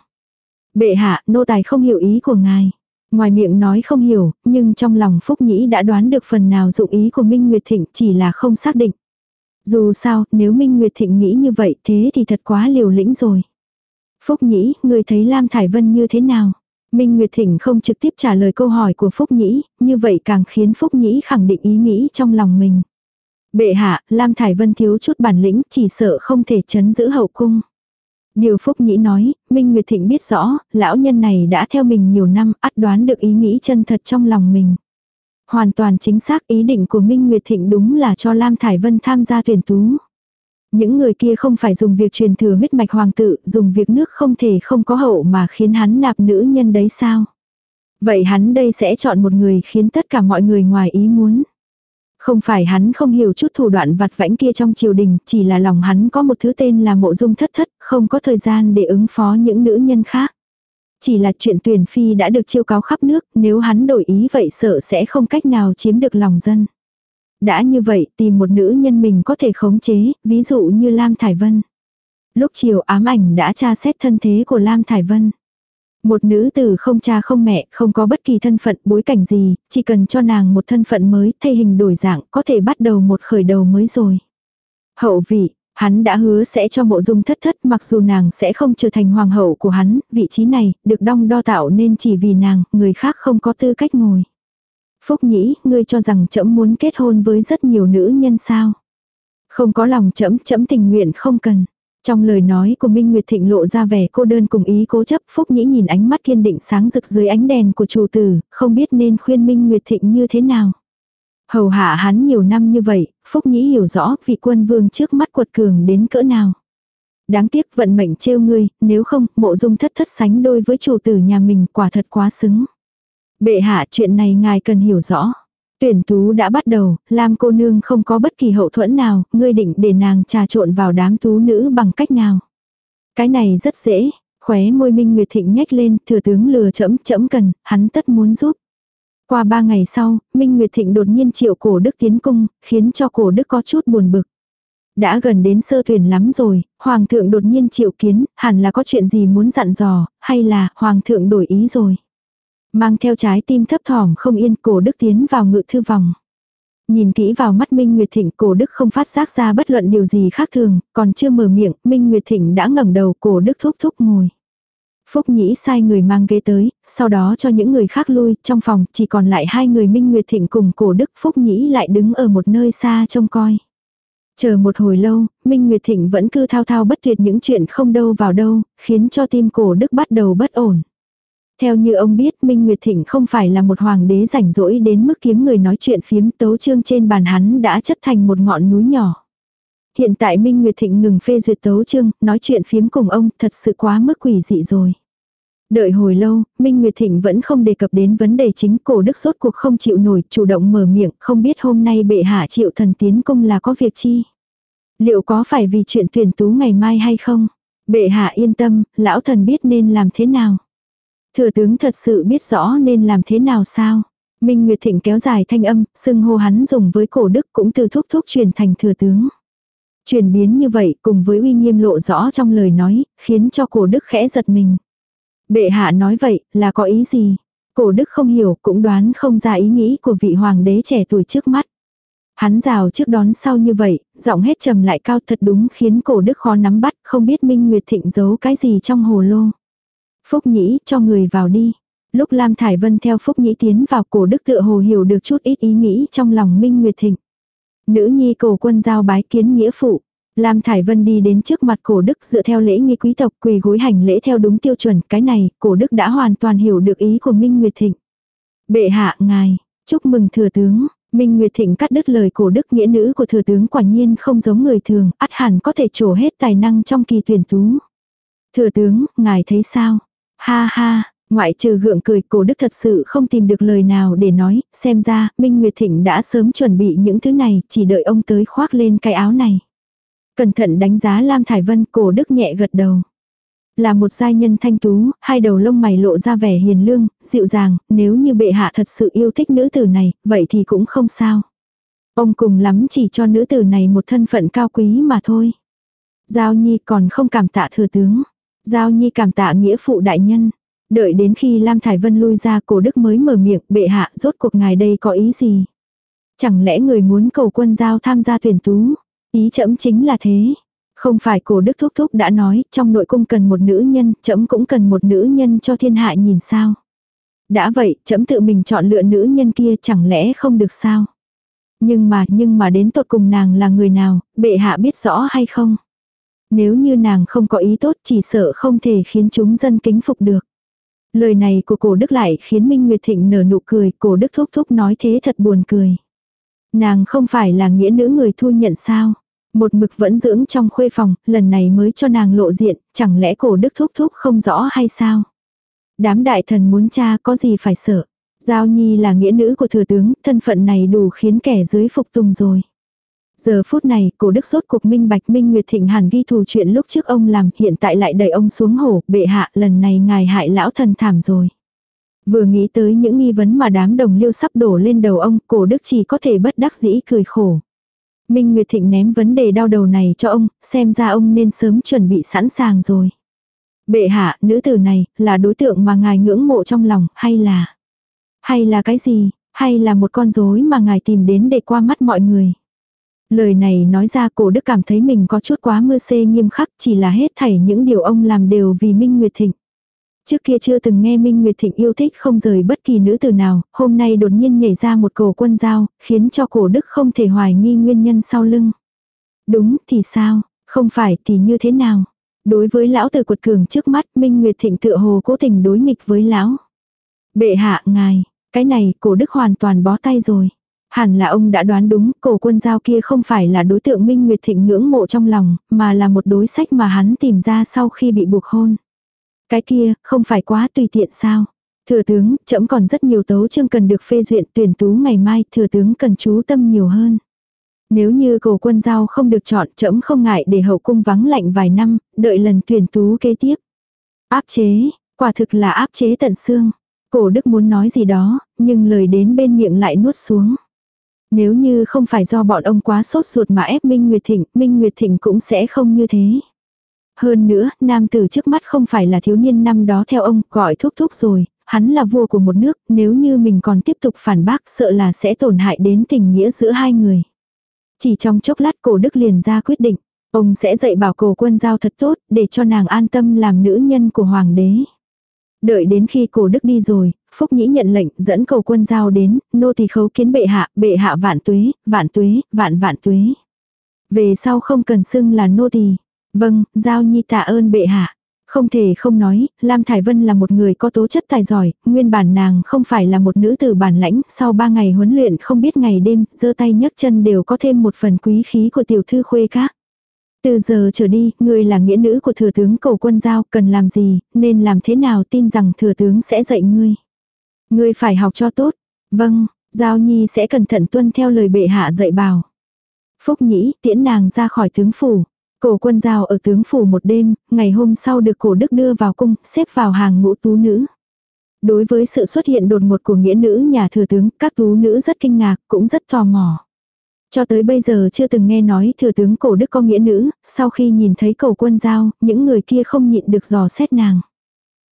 Bệ hạ, nô tài không hiểu ý của ngài. Ngoài miệng nói không hiểu, nhưng trong lòng Phúc Nhĩ đã đoán được phần nào dụng ý của Minh Nguyệt Thịnh chỉ là không xác định. Dù sao, nếu Minh Nguyệt Thịnh nghĩ như vậy thế thì thật quá liều lĩnh rồi. Phúc Nhĩ, người thấy Lam Thải Vân như thế nào? Minh Nguyệt Thịnh không trực tiếp trả lời câu hỏi của Phúc Nhĩ, như vậy càng khiến Phúc Nhĩ khẳng định ý nghĩ trong lòng mình. Bệ hạ, Lam Thải Vân thiếu chút bản lĩnh, chỉ sợ không thể chấn giữ hậu cung. Điều Phúc Nhĩ nói, Minh Nguyệt Thịnh biết rõ, lão nhân này đã theo mình nhiều năm, ắt đoán được ý nghĩ chân thật trong lòng mình. Hoàn toàn chính xác ý định của Minh Nguyệt Thịnh đúng là cho Lam Thải Vân tham gia tuyển tú. Những người kia không phải dùng việc truyền thừa huyết mạch hoàng tự, dùng việc nước không thể không có hậu mà khiến hắn nạp nữ nhân đấy sao? Vậy hắn đây sẽ chọn một người khiến tất cả mọi người ngoài ý muốn. Không phải hắn không hiểu chút thủ đoạn vặt vãnh kia trong triều đình, chỉ là lòng hắn có một thứ tên là mộ dung thất thất, không có thời gian để ứng phó những nữ nhân khác. Chỉ là chuyện tuyển phi đã được chiêu cáo khắp nước, nếu hắn đổi ý vậy sợ sẽ không cách nào chiếm được lòng dân. Đã như vậy tìm một nữ nhân mình có thể khống chế, ví dụ như Lam Thải Vân. Lúc chiều ám ảnh đã tra xét thân thế của Lam Thải Vân. Một nữ tử không cha không mẹ, không có bất kỳ thân phận bối cảnh gì, chỉ cần cho nàng một thân phận mới, thay hình đổi dạng, có thể bắt đầu một khởi đầu mới rồi. Hậu vị, hắn đã hứa sẽ cho mộ dung thất thất mặc dù nàng sẽ không trở thành hoàng hậu của hắn, vị trí này, được đong đo tạo nên chỉ vì nàng, người khác không có tư cách ngồi. Phúc nhĩ, ngươi cho rằng trẫm muốn kết hôn với rất nhiều nữ nhân sao. Không có lòng trẫm trẫm tình nguyện không cần. Trong lời nói của Minh Nguyệt Thịnh lộ ra vẻ cô đơn cùng ý cố chấp Phúc Nhĩ nhìn ánh mắt kiên định sáng rực dưới ánh đèn của chủ tử, không biết nên khuyên Minh Nguyệt Thịnh như thế nào. Hầu hạ hắn nhiều năm như vậy, Phúc Nhĩ hiểu rõ vị quân vương trước mắt quật cường đến cỡ nào. Đáng tiếc vận mệnh trêu ngươi, nếu không, mộ dung thất thất sánh đôi với chủ tử nhà mình quả thật quá xứng. Bệ hạ chuyện này ngài cần hiểu rõ. Tuyển tú đã bắt đầu, Lam cô nương không có bất kỳ hậu thuẫn nào, ngươi định để nàng trà trộn vào đám tú nữ bằng cách nào. Cái này rất dễ, khóe môi Minh Nguyệt Thịnh nhếch lên, thừa tướng lừa chẫm, chẫm cần, hắn tất muốn giúp. Qua ba ngày sau, Minh Nguyệt Thịnh đột nhiên triệu cổ đức tiến cung, khiến cho cổ đức có chút buồn bực. Đã gần đến sơ thuyền lắm rồi, Hoàng thượng đột nhiên triệu kiến, hẳn là có chuyện gì muốn dặn dò, hay là Hoàng thượng đổi ý rồi. Mang theo trái tim thấp thỏm không yên cổ đức tiến vào ngự thư vòng. Nhìn kỹ vào mắt Minh Nguyệt Thịnh cổ đức không phát giác ra bất luận điều gì khác thường, còn chưa mở miệng, Minh Nguyệt Thịnh đã ngẩng đầu cổ đức thúc thúc ngồi. Phúc Nhĩ sai người mang ghế tới, sau đó cho những người khác lui, trong phòng chỉ còn lại hai người Minh Nguyệt Thịnh cùng cổ đức Phúc Nhĩ lại đứng ở một nơi xa trông coi. Chờ một hồi lâu, Minh Nguyệt Thịnh vẫn cứ thao thao bất tuyệt những chuyện không đâu vào đâu, khiến cho tim cổ đức bắt đầu bất ổn. Theo như ông biết Minh Nguyệt Thịnh không phải là một hoàng đế rảnh rỗi đến mức kiếm người nói chuyện phiếm tấu chương trên bàn hắn đã chất thành một ngọn núi nhỏ. Hiện tại Minh Nguyệt Thịnh ngừng phê duyệt tấu chương, nói chuyện phiếm cùng ông thật sự quá mức quỷ dị rồi. Đợi hồi lâu, Minh Nguyệt Thịnh vẫn không đề cập đến vấn đề chính cổ đức sốt cuộc không chịu nổi, chủ động mở miệng, không biết hôm nay bệ hạ triệu thần tiến công là có việc chi. Liệu có phải vì chuyện tuyển tú ngày mai hay không? Bệ hạ yên tâm, lão thần biết nên làm thế nào. Thừa tướng thật sự biết rõ nên làm thế nào sao? Minh Nguyệt Thịnh kéo dài thanh âm, xưng hô hắn dùng với cổ đức cũng từ thúc thúc truyền thành thừa tướng. Chuyển biến như vậy cùng với uy nghiêm lộ rõ trong lời nói, khiến cho cổ đức khẽ giật mình. Bệ hạ nói vậy là có ý gì? Cổ đức không hiểu cũng đoán không ra ý nghĩ của vị hoàng đế trẻ tuổi trước mắt. Hắn rào trước đón sau như vậy, giọng hết trầm lại cao thật đúng khiến cổ đức khó nắm bắt, không biết Minh Nguyệt Thịnh giấu cái gì trong hồ lô. Phúc Nhĩ cho người vào đi. Lúc Lam Thải Vân theo Phúc Nhĩ tiến vào cổ đức tựa hồ hiểu được chút ít ý nghĩ trong lòng Minh Nguyệt Thịnh. Nữ nhi cổ quân giao bái kiến nghĩa phụ. Lam Thải Vân đi đến trước mặt cổ đức dựa theo lễ nghi quý tộc quỳ gối hành lễ theo đúng tiêu chuẩn. Cái này, cổ đức đã hoàn toàn hiểu được ý của Minh Nguyệt Thịnh. Bệ hạ ngài, chúc mừng thừa tướng. Minh Nguyệt Thịnh cắt đứt lời cổ đức nghĩa nữ của thừa tướng quả nhiên không giống người thường, ắt hẳn có thể trổ hết tài năng trong kỳ tuyển tú. Thừa tướng, ngài thấy sao? Ha ha, ngoại trừ gượng cười cổ đức thật sự không tìm được lời nào để nói, xem ra Minh Nguyệt Thịnh đã sớm chuẩn bị những thứ này, chỉ đợi ông tới khoác lên cái áo này. Cẩn thận đánh giá Lam Thải Vân, cổ đức nhẹ gật đầu. Là một giai nhân thanh tú, hai đầu lông mày lộ ra vẻ hiền lương, dịu dàng, nếu như bệ hạ thật sự yêu thích nữ tử này, vậy thì cũng không sao. Ông cùng lắm chỉ cho nữ tử này một thân phận cao quý mà thôi. Giao Nhi còn không cảm tạ thừa tướng. Giao Nhi cảm tạ nghĩa phụ đại nhân. Đợi đến khi Lam Thải Vân lui ra cổ đức mới mở miệng bệ hạ rốt cuộc ngài đây có ý gì. Chẳng lẽ người muốn cầu quân giao tham gia tuyển tú. Ý chậm chính là thế. Không phải cổ đức thúc thúc đã nói trong nội cung cần một nữ nhân, chậm cũng cần một nữ nhân cho thiên hạ nhìn sao. Đã vậy, chậm tự mình chọn lựa nữ nhân kia chẳng lẽ không được sao. Nhưng mà, nhưng mà đến tột cùng nàng là người nào, bệ hạ biết rõ hay không? Nếu như nàng không có ý tốt chỉ sợ không thể khiến chúng dân kính phục được. Lời này của cổ đức lại khiến Minh Nguyệt Thịnh nở nụ cười, cổ đức thúc thúc nói thế thật buồn cười. Nàng không phải là nghĩa nữ người thu nhận sao. Một mực vẫn dưỡng trong khuê phòng, lần này mới cho nàng lộ diện, chẳng lẽ cổ đức thúc thúc không rõ hay sao? Đám đại thần muốn cha có gì phải sợ. Giao Nhi là nghĩa nữ của thừa tướng, thân phận này đủ khiến kẻ dưới phục tùng rồi. Giờ phút này, cổ đức sốt cuộc minh bạch minh nguyệt thịnh hàn ghi thù chuyện lúc trước ông làm, hiện tại lại đẩy ông xuống hổ, bệ hạ, lần này ngài hại lão thần thảm rồi. Vừa nghĩ tới những nghi vấn mà đám đồng liêu sắp đổ lên đầu ông, cổ đức chỉ có thể bất đắc dĩ cười khổ. Minh Nguyệt Thịnh ném vấn đề đau đầu này cho ông, xem ra ông nên sớm chuẩn bị sẵn sàng rồi. Bệ hạ, nữ tử này, là đối tượng mà ngài ngưỡng mộ trong lòng, hay là... Hay là cái gì, hay là một con rối mà ngài tìm đến để qua mắt mọi người. Lời này nói ra cổ đức cảm thấy mình có chút quá mưa xê nghiêm khắc chỉ là hết thảy những điều ông làm đều vì Minh Nguyệt Thịnh. Trước kia chưa từng nghe Minh Nguyệt Thịnh yêu thích không rời bất kỳ nữ tử nào, hôm nay đột nhiên nhảy ra một cổ quân dao, khiến cho cổ đức không thể hoài nghi nguyên nhân sau lưng. Đúng thì sao, không phải thì như thế nào. Đối với lão tử quật cường trước mắt Minh Nguyệt Thịnh tựa hồ cố tình đối nghịch với lão. Bệ hạ ngài, cái này cổ đức hoàn toàn bó tay rồi. Hẳn là ông đã đoán đúng, cổ quân giao kia không phải là đối tượng Minh Nguyệt Thịnh ngưỡng mộ trong lòng, mà là một đối sách mà hắn tìm ra sau khi bị buộc hôn. Cái kia, không phải quá tùy tiện sao? Thừa tướng, trẫm còn rất nhiều tấu chương cần được phê duyệt tuyển tú ngày mai, thừa tướng cần chú tâm nhiều hơn. Nếu như cổ quân giao không được chọn, trẫm không ngại để hậu cung vắng lạnh vài năm, đợi lần tuyển tú kế tiếp. Áp chế, quả thực là áp chế tận xương. Cổ đức muốn nói gì đó, nhưng lời đến bên miệng lại nuốt xuống. Nếu như không phải do bọn ông quá sốt ruột mà ép Minh Nguyệt Thịnh, Minh Nguyệt Thịnh cũng sẽ không như thế. Hơn nữa, nam tử trước mắt không phải là thiếu niên năm đó theo ông, gọi thúc thúc rồi, hắn là vua của một nước, nếu như mình còn tiếp tục phản bác sợ là sẽ tổn hại đến tình nghĩa giữa hai người. Chỉ trong chốc lát cổ đức liền ra quyết định, ông sẽ dạy bảo cổ quân giao thật tốt để cho nàng an tâm làm nữ nhân của hoàng đế. Đợi đến khi cổ đức đi rồi, Phúc Nhĩ nhận lệnh dẫn cầu quân giao đến, nô tỳ khấu kiến bệ hạ, bệ hạ vạn tuế, vạn tuế, vạn vạn tuế. Về sau không cần xưng là nô tỳ. Vâng, giao nhi tạ ơn bệ hạ. Không thể không nói, Lam Thải Vân là một người có tố chất tài giỏi, nguyên bản nàng không phải là một nữ tử bản lãnh, sau ba ngày huấn luyện không biết ngày đêm, giơ tay nhấc chân đều có thêm một phần quý khí của tiểu thư khuê các. Từ giờ trở đi, người là nghĩa nữ của thừa tướng cầu quân giao, cần làm gì, nên làm thế nào tin rằng thừa tướng sẽ dạy ngươi. Ngươi phải học cho tốt. Vâng, Giao Nhi sẽ cẩn thận tuân theo lời bệ hạ dạy bảo. Phúc Nhĩ tiễn nàng ra khỏi tướng phủ. Cổ quân giao ở tướng phủ một đêm, ngày hôm sau được cổ đức đưa vào cung, xếp vào hàng ngũ tú nữ. Đối với sự xuất hiện đột ngột của nghĩa nữ nhà thừa tướng, các tú nữ rất kinh ngạc, cũng rất tò mò. Cho tới bây giờ chưa từng nghe nói thừa tướng cổ đức có nghĩa nữ, sau khi nhìn thấy cổ quân giao, những người kia không nhịn được dò xét nàng.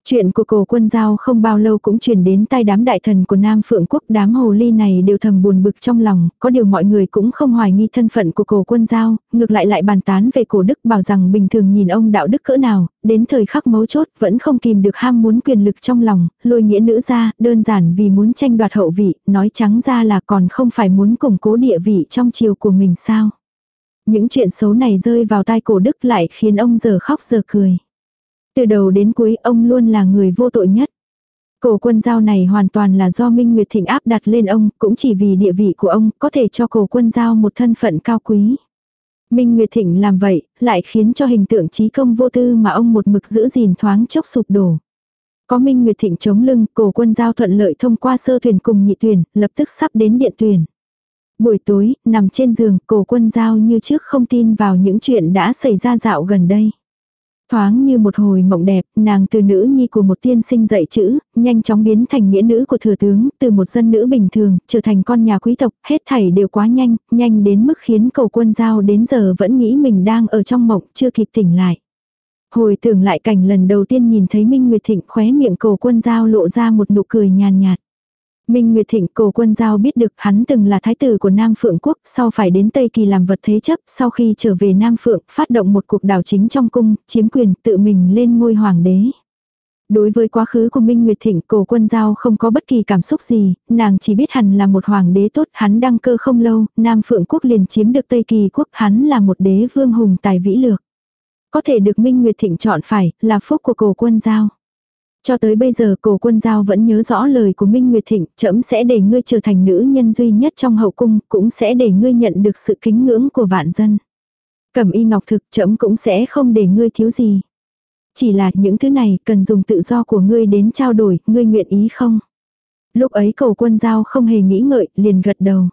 Chuyện của cổ quân giao không bao lâu cũng truyền đến tai đám đại thần của Nam Phượng Quốc. Đám hồ ly này đều thầm buồn bực trong lòng, có điều mọi người cũng không hoài nghi thân phận của cổ quân giao, ngược lại lại bàn tán về cổ đức bảo rằng bình thường nhìn ông đạo đức cỡ nào, đến thời khắc mấu chốt vẫn không kìm được ham muốn quyền lực trong lòng, lôi nghĩa nữ ra, đơn giản vì muốn tranh đoạt hậu vị, nói trắng ra là còn không phải muốn củng cố địa vị trong chiều của mình sao. Những chuyện xấu này rơi vào tai cổ đức lại khiến ông giờ khóc giờ cười. Từ đầu đến cuối ông luôn là người vô tội nhất. Cổ quân giao này hoàn toàn là do Minh Nguyệt Thịnh áp đặt lên ông, cũng chỉ vì địa vị của ông có thể cho cổ quân giao một thân phận cao quý. Minh Nguyệt Thịnh làm vậy, lại khiến cho hình tượng trí công vô tư mà ông một mực giữ gìn thoáng chốc sụp đổ. Có Minh Nguyệt Thịnh chống lưng, cổ quân giao thuận lợi thông qua sơ thuyền cùng nhị thuyền lập tức sắp đến điện thuyền. Buổi tối, nằm trên giường, cổ quân giao như trước không tin vào những chuyện đã xảy ra dạo gần đây. Thoáng như một hồi mộng đẹp, nàng từ nữ nhi của một tiên sinh dạy chữ, nhanh chóng biến thành nghĩa nữ của thừa tướng, từ một dân nữ bình thường, trở thành con nhà quý tộc, hết thảy đều quá nhanh, nhanh đến mức khiến cầu quân giao đến giờ vẫn nghĩ mình đang ở trong mộng, chưa kịp tỉnh lại. Hồi tưởng lại cảnh lần đầu tiên nhìn thấy Minh Nguyệt Thịnh khóe miệng cầu quân giao lộ ra một nụ cười nhàn nhạt. Minh Nguyệt Thịnh cổ quân giao biết được hắn từng là thái tử của Nam Phượng Quốc, sau phải đến Tây Kỳ làm vật thế chấp, sau khi trở về Nam Phượng, phát động một cuộc đảo chính trong cung, chiếm quyền tự mình lên ngôi hoàng đế. Đối với quá khứ của Minh Nguyệt Thịnh, cổ quân giao không có bất kỳ cảm xúc gì, nàng chỉ biết hắn là một hoàng đế tốt, hắn đăng cơ không lâu, Nam Phượng Quốc liền chiếm được Tây Kỳ Quốc, hắn là một đế vương hùng tài vĩ lược. Có thể được Minh Nguyệt Thịnh chọn phải, là phúc của cổ quân giao. Cho tới bây giờ cổ quân giao vẫn nhớ rõ lời của Minh Nguyệt Thịnh, trẫm sẽ để ngươi trở thành nữ nhân duy nhất trong hậu cung, cũng sẽ để ngươi nhận được sự kính ngưỡng của vạn dân. Cẩm y ngọc thực trẫm cũng sẽ không để ngươi thiếu gì. Chỉ là những thứ này cần dùng tự do của ngươi đến trao đổi, ngươi nguyện ý không? Lúc ấy cầu quân giao không hề nghĩ ngợi, liền gật đầu.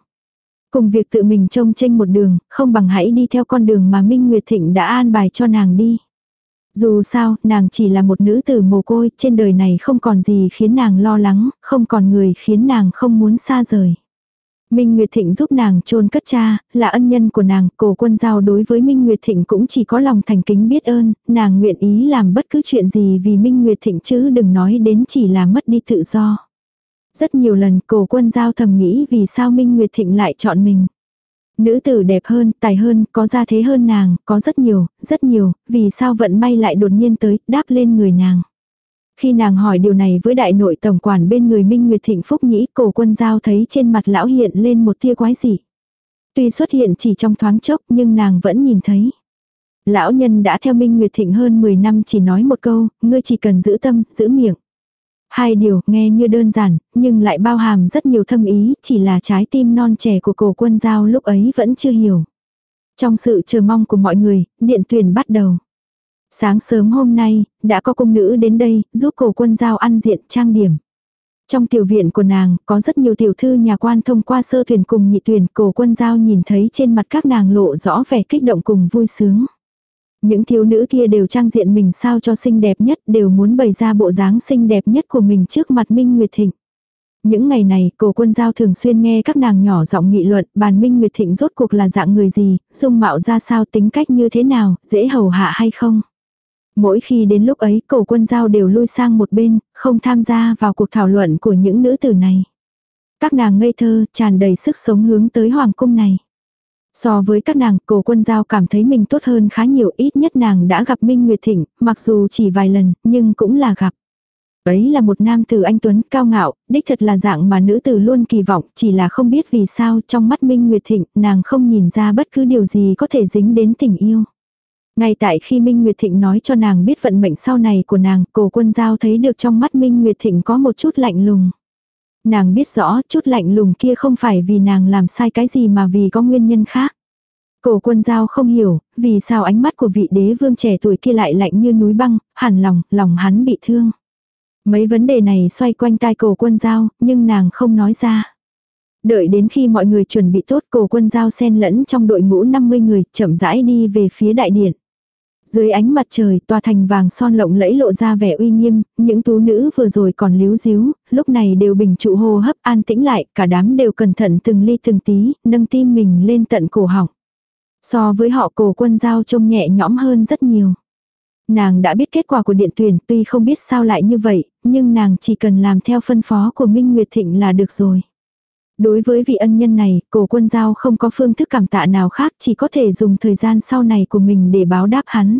Cùng việc tự mình trông tranh một đường, không bằng hãy đi theo con đường mà Minh Nguyệt Thịnh đã an bài cho nàng đi. Dù sao, nàng chỉ là một nữ tử mồ côi, trên đời này không còn gì khiến nàng lo lắng, không còn người khiến nàng không muốn xa rời. Minh Nguyệt Thịnh giúp nàng chôn cất cha, là ân nhân của nàng, cổ quân giao đối với Minh Nguyệt Thịnh cũng chỉ có lòng thành kính biết ơn, nàng nguyện ý làm bất cứ chuyện gì vì Minh Nguyệt Thịnh chứ đừng nói đến chỉ là mất đi tự do. Rất nhiều lần cổ quân giao thầm nghĩ vì sao Minh Nguyệt Thịnh lại chọn mình. Nữ tử đẹp hơn, tài hơn, có gia thế hơn nàng, có rất nhiều, rất nhiều, vì sao vận may lại đột nhiên tới, đáp lên người nàng. Khi nàng hỏi điều này với đại nội tổng quản bên người Minh Nguyệt Thịnh Phúc Nhĩ, cổ quân giao thấy trên mặt lão hiện lên một tia quái dị. Tuy xuất hiện chỉ trong thoáng chốc nhưng nàng vẫn nhìn thấy. Lão nhân đã theo Minh Nguyệt Thịnh hơn 10 năm chỉ nói một câu, ngươi chỉ cần giữ tâm, giữ miệng. Hai điều nghe như đơn giản, nhưng lại bao hàm rất nhiều thâm ý, chỉ là trái tim non trẻ của cổ quân giao lúc ấy vẫn chưa hiểu. Trong sự chờ mong của mọi người, điện tuyển bắt đầu. Sáng sớm hôm nay, đã có công nữ đến đây, giúp cổ quân giao ăn diện trang điểm. Trong tiểu viện của nàng, có rất nhiều tiểu thư nhà quan thông qua sơ thuyền cùng nhị tuyển, cổ quân giao nhìn thấy trên mặt các nàng lộ rõ vẻ kích động cùng vui sướng. Những thiếu nữ kia đều trang diện mình sao cho xinh đẹp nhất, đều muốn bày ra bộ dáng xinh đẹp nhất của mình trước mặt Minh Nguyệt Thịnh. Những ngày này, cổ quân giao thường xuyên nghe các nàng nhỏ giọng nghị luận, bàn Minh Nguyệt Thịnh rốt cuộc là dạng người gì, dung mạo ra sao tính cách như thế nào, dễ hầu hạ hay không. Mỗi khi đến lúc ấy cổ quân giao đều lui sang một bên, không tham gia vào cuộc thảo luận của những nữ tử này. Các nàng ngây thơ, tràn đầy sức sống hướng tới hoàng cung này. So với các nàng, cổ quân giao cảm thấy mình tốt hơn khá nhiều ít nhất nàng đã gặp Minh Nguyệt Thịnh, mặc dù chỉ vài lần, nhưng cũng là gặp. Ấy là một nam tử anh Tuấn cao ngạo, đích thật là dạng mà nữ tử luôn kỳ vọng, chỉ là không biết vì sao trong mắt Minh Nguyệt Thịnh, nàng không nhìn ra bất cứ điều gì có thể dính đến tình yêu. Ngay tại khi Minh Nguyệt Thịnh nói cho nàng biết vận mệnh sau này của nàng, cổ quân giao thấy được trong mắt Minh Nguyệt Thịnh có một chút lạnh lùng. Nàng biết rõ chút lạnh lùng kia không phải vì nàng làm sai cái gì mà vì có nguyên nhân khác. Cổ quân giao không hiểu, vì sao ánh mắt của vị đế vương trẻ tuổi kia lại lạnh như núi băng, hẳn lòng, lòng hắn bị thương. Mấy vấn đề này xoay quanh tai cổ quân giao, nhưng nàng không nói ra. Đợi đến khi mọi người chuẩn bị tốt cổ quân giao xen lẫn trong đội ngũ 50 người, chậm rãi đi về phía đại điện. Dưới ánh mặt trời, tòa thành vàng son lộng lẫy lộ ra vẻ uy nghiêm, những tú nữ vừa rồi còn líu díu, lúc này đều bình trụ hô hấp an tĩnh lại, cả đám đều cẩn thận từng ly từng tí, nâng tim mình lên tận cổ họng. So với họ cổ quân giao trông nhẹ nhõm hơn rất nhiều. Nàng đã biết kết quả của điện tuyển tuy không biết sao lại như vậy, nhưng nàng chỉ cần làm theo phân phó của Minh Nguyệt Thịnh là được rồi. Đối với vị ân nhân này, cổ quân giao không có phương thức cảm tạ nào khác chỉ có thể dùng thời gian sau này của mình để báo đáp hắn.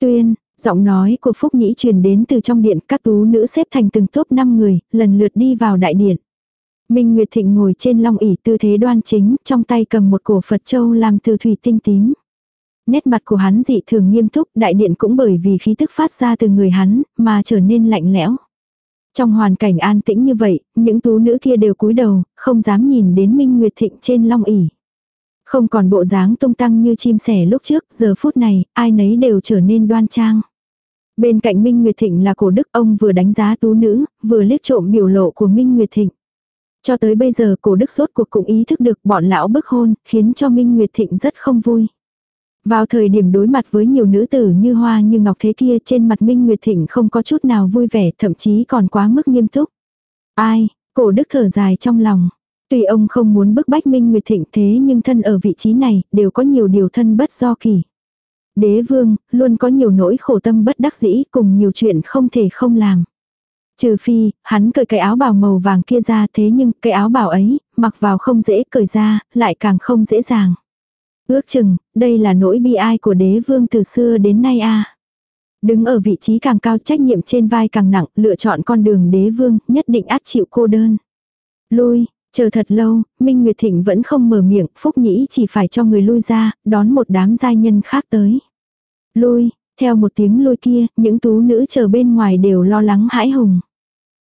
Tuyên, giọng nói của Phúc Nhĩ truyền đến từ trong điện các tú nữ xếp thành từng tốp 5 người, lần lượt đi vào đại điện. Minh Nguyệt Thịnh ngồi trên long ỷ tư thế đoan chính, trong tay cầm một cổ Phật Châu làm từ thủy tinh tím. Nét mặt của hắn dị thường nghiêm túc, đại điện cũng bởi vì khí tức phát ra từ người hắn, mà trở nên lạnh lẽo. Trong hoàn cảnh an tĩnh như vậy, những tú nữ kia đều cúi đầu, không dám nhìn đến Minh Nguyệt Thịnh trên long ỷ. Không còn bộ dáng tung tăng như chim sẻ lúc trước, giờ phút này, ai nấy đều trở nên đoan trang. Bên cạnh Minh Nguyệt Thịnh là cổ đức ông vừa đánh giá tú nữ, vừa liếc trộm biểu lộ của Minh Nguyệt Thịnh. Cho tới bây giờ cổ đức sốt cuộc cũng ý thức được bọn lão bức hôn, khiến cho Minh Nguyệt Thịnh rất không vui. Vào thời điểm đối mặt với nhiều nữ tử như hoa như ngọc thế kia trên mặt Minh Nguyệt Thịnh không có chút nào vui vẻ thậm chí còn quá mức nghiêm túc. Ai, cổ đức thở dài trong lòng. Tuy ông không muốn bức bách Minh Nguyệt Thịnh thế nhưng thân ở vị trí này đều có nhiều điều thân bất do kỳ. Đế vương, luôn có nhiều nỗi khổ tâm bất đắc dĩ cùng nhiều chuyện không thể không làm. Trừ phi, hắn cởi cái áo bào màu vàng kia ra thế nhưng cái áo bào ấy, mặc vào không dễ cởi ra, lại càng không dễ dàng. Ước chừng, đây là nỗi bi ai của đế vương từ xưa đến nay a Đứng ở vị trí càng cao trách nhiệm trên vai càng nặng, lựa chọn con đường đế vương, nhất định át chịu cô đơn. Lui, chờ thật lâu, Minh Nguyệt Thịnh vẫn không mở miệng, Phúc Nhĩ chỉ phải cho người lui ra, đón một đám giai nhân khác tới. Lui, theo một tiếng lui kia, những tú nữ chờ bên ngoài đều lo lắng hãi hùng.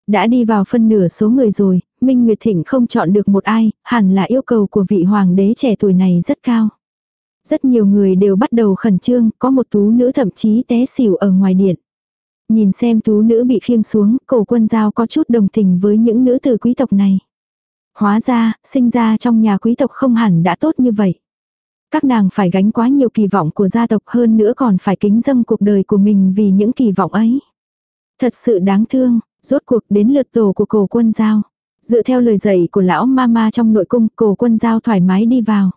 Đã đi vào phân nửa số người rồi, Minh Nguyệt Thịnh không chọn được một ai, hẳn là yêu cầu của vị hoàng đế trẻ tuổi này rất cao. Rất nhiều người đều bắt đầu khẩn trương, có một tú nữ thậm chí té xỉu ở ngoài điện. Nhìn xem tú nữ bị khiêng xuống, cổ quân giao có chút đồng tình với những nữ tử quý tộc này. Hóa ra, sinh ra trong nhà quý tộc không hẳn đã tốt như vậy. Các nàng phải gánh quá nhiều kỳ vọng của gia tộc hơn nữa còn phải kính dâng cuộc đời của mình vì những kỳ vọng ấy. Thật sự đáng thương, rốt cuộc đến lượt tổ của cổ quân giao. Dựa theo lời dạy của lão mama trong nội cung, cổ quân giao thoải mái đi vào.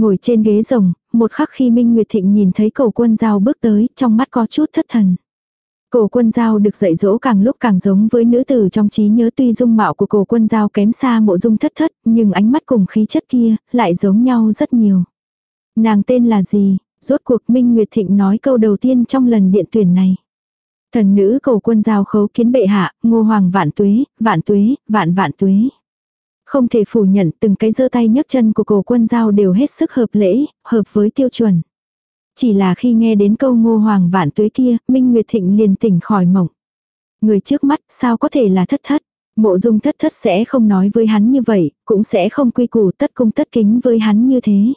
Ngồi trên ghế rồng, một khắc khi Minh Nguyệt Thịnh nhìn thấy cổ quân giao bước tới, trong mắt có chút thất thần. Cổ quân giao được dạy dỗ càng lúc càng giống với nữ tử trong trí nhớ tuy dung mạo của cổ quân giao kém xa mộ dung thất thất, nhưng ánh mắt cùng khí chất kia, lại giống nhau rất nhiều. Nàng tên là gì? Rốt cuộc Minh Nguyệt Thịnh nói câu đầu tiên trong lần điện tuyển này. Thần nữ cổ quân giao khấu kiến bệ hạ, ngô hoàng vạn tuế, vạn tuế, vạn vạn tuế. Không thể phủ nhận từng cái giơ tay nhấc chân của cổ quân giao đều hết sức hợp lễ, hợp với tiêu chuẩn. Chỉ là khi nghe đến câu ngô hoàng vạn tuế kia, Minh Nguyệt Thịnh liền tỉnh khỏi mộng. Người trước mắt sao có thể là thất thất. Mộ dung thất thất sẽ không nói với hắn như vậy, cũng sẽ không quy củ tất cung tất kính với hắn như thế.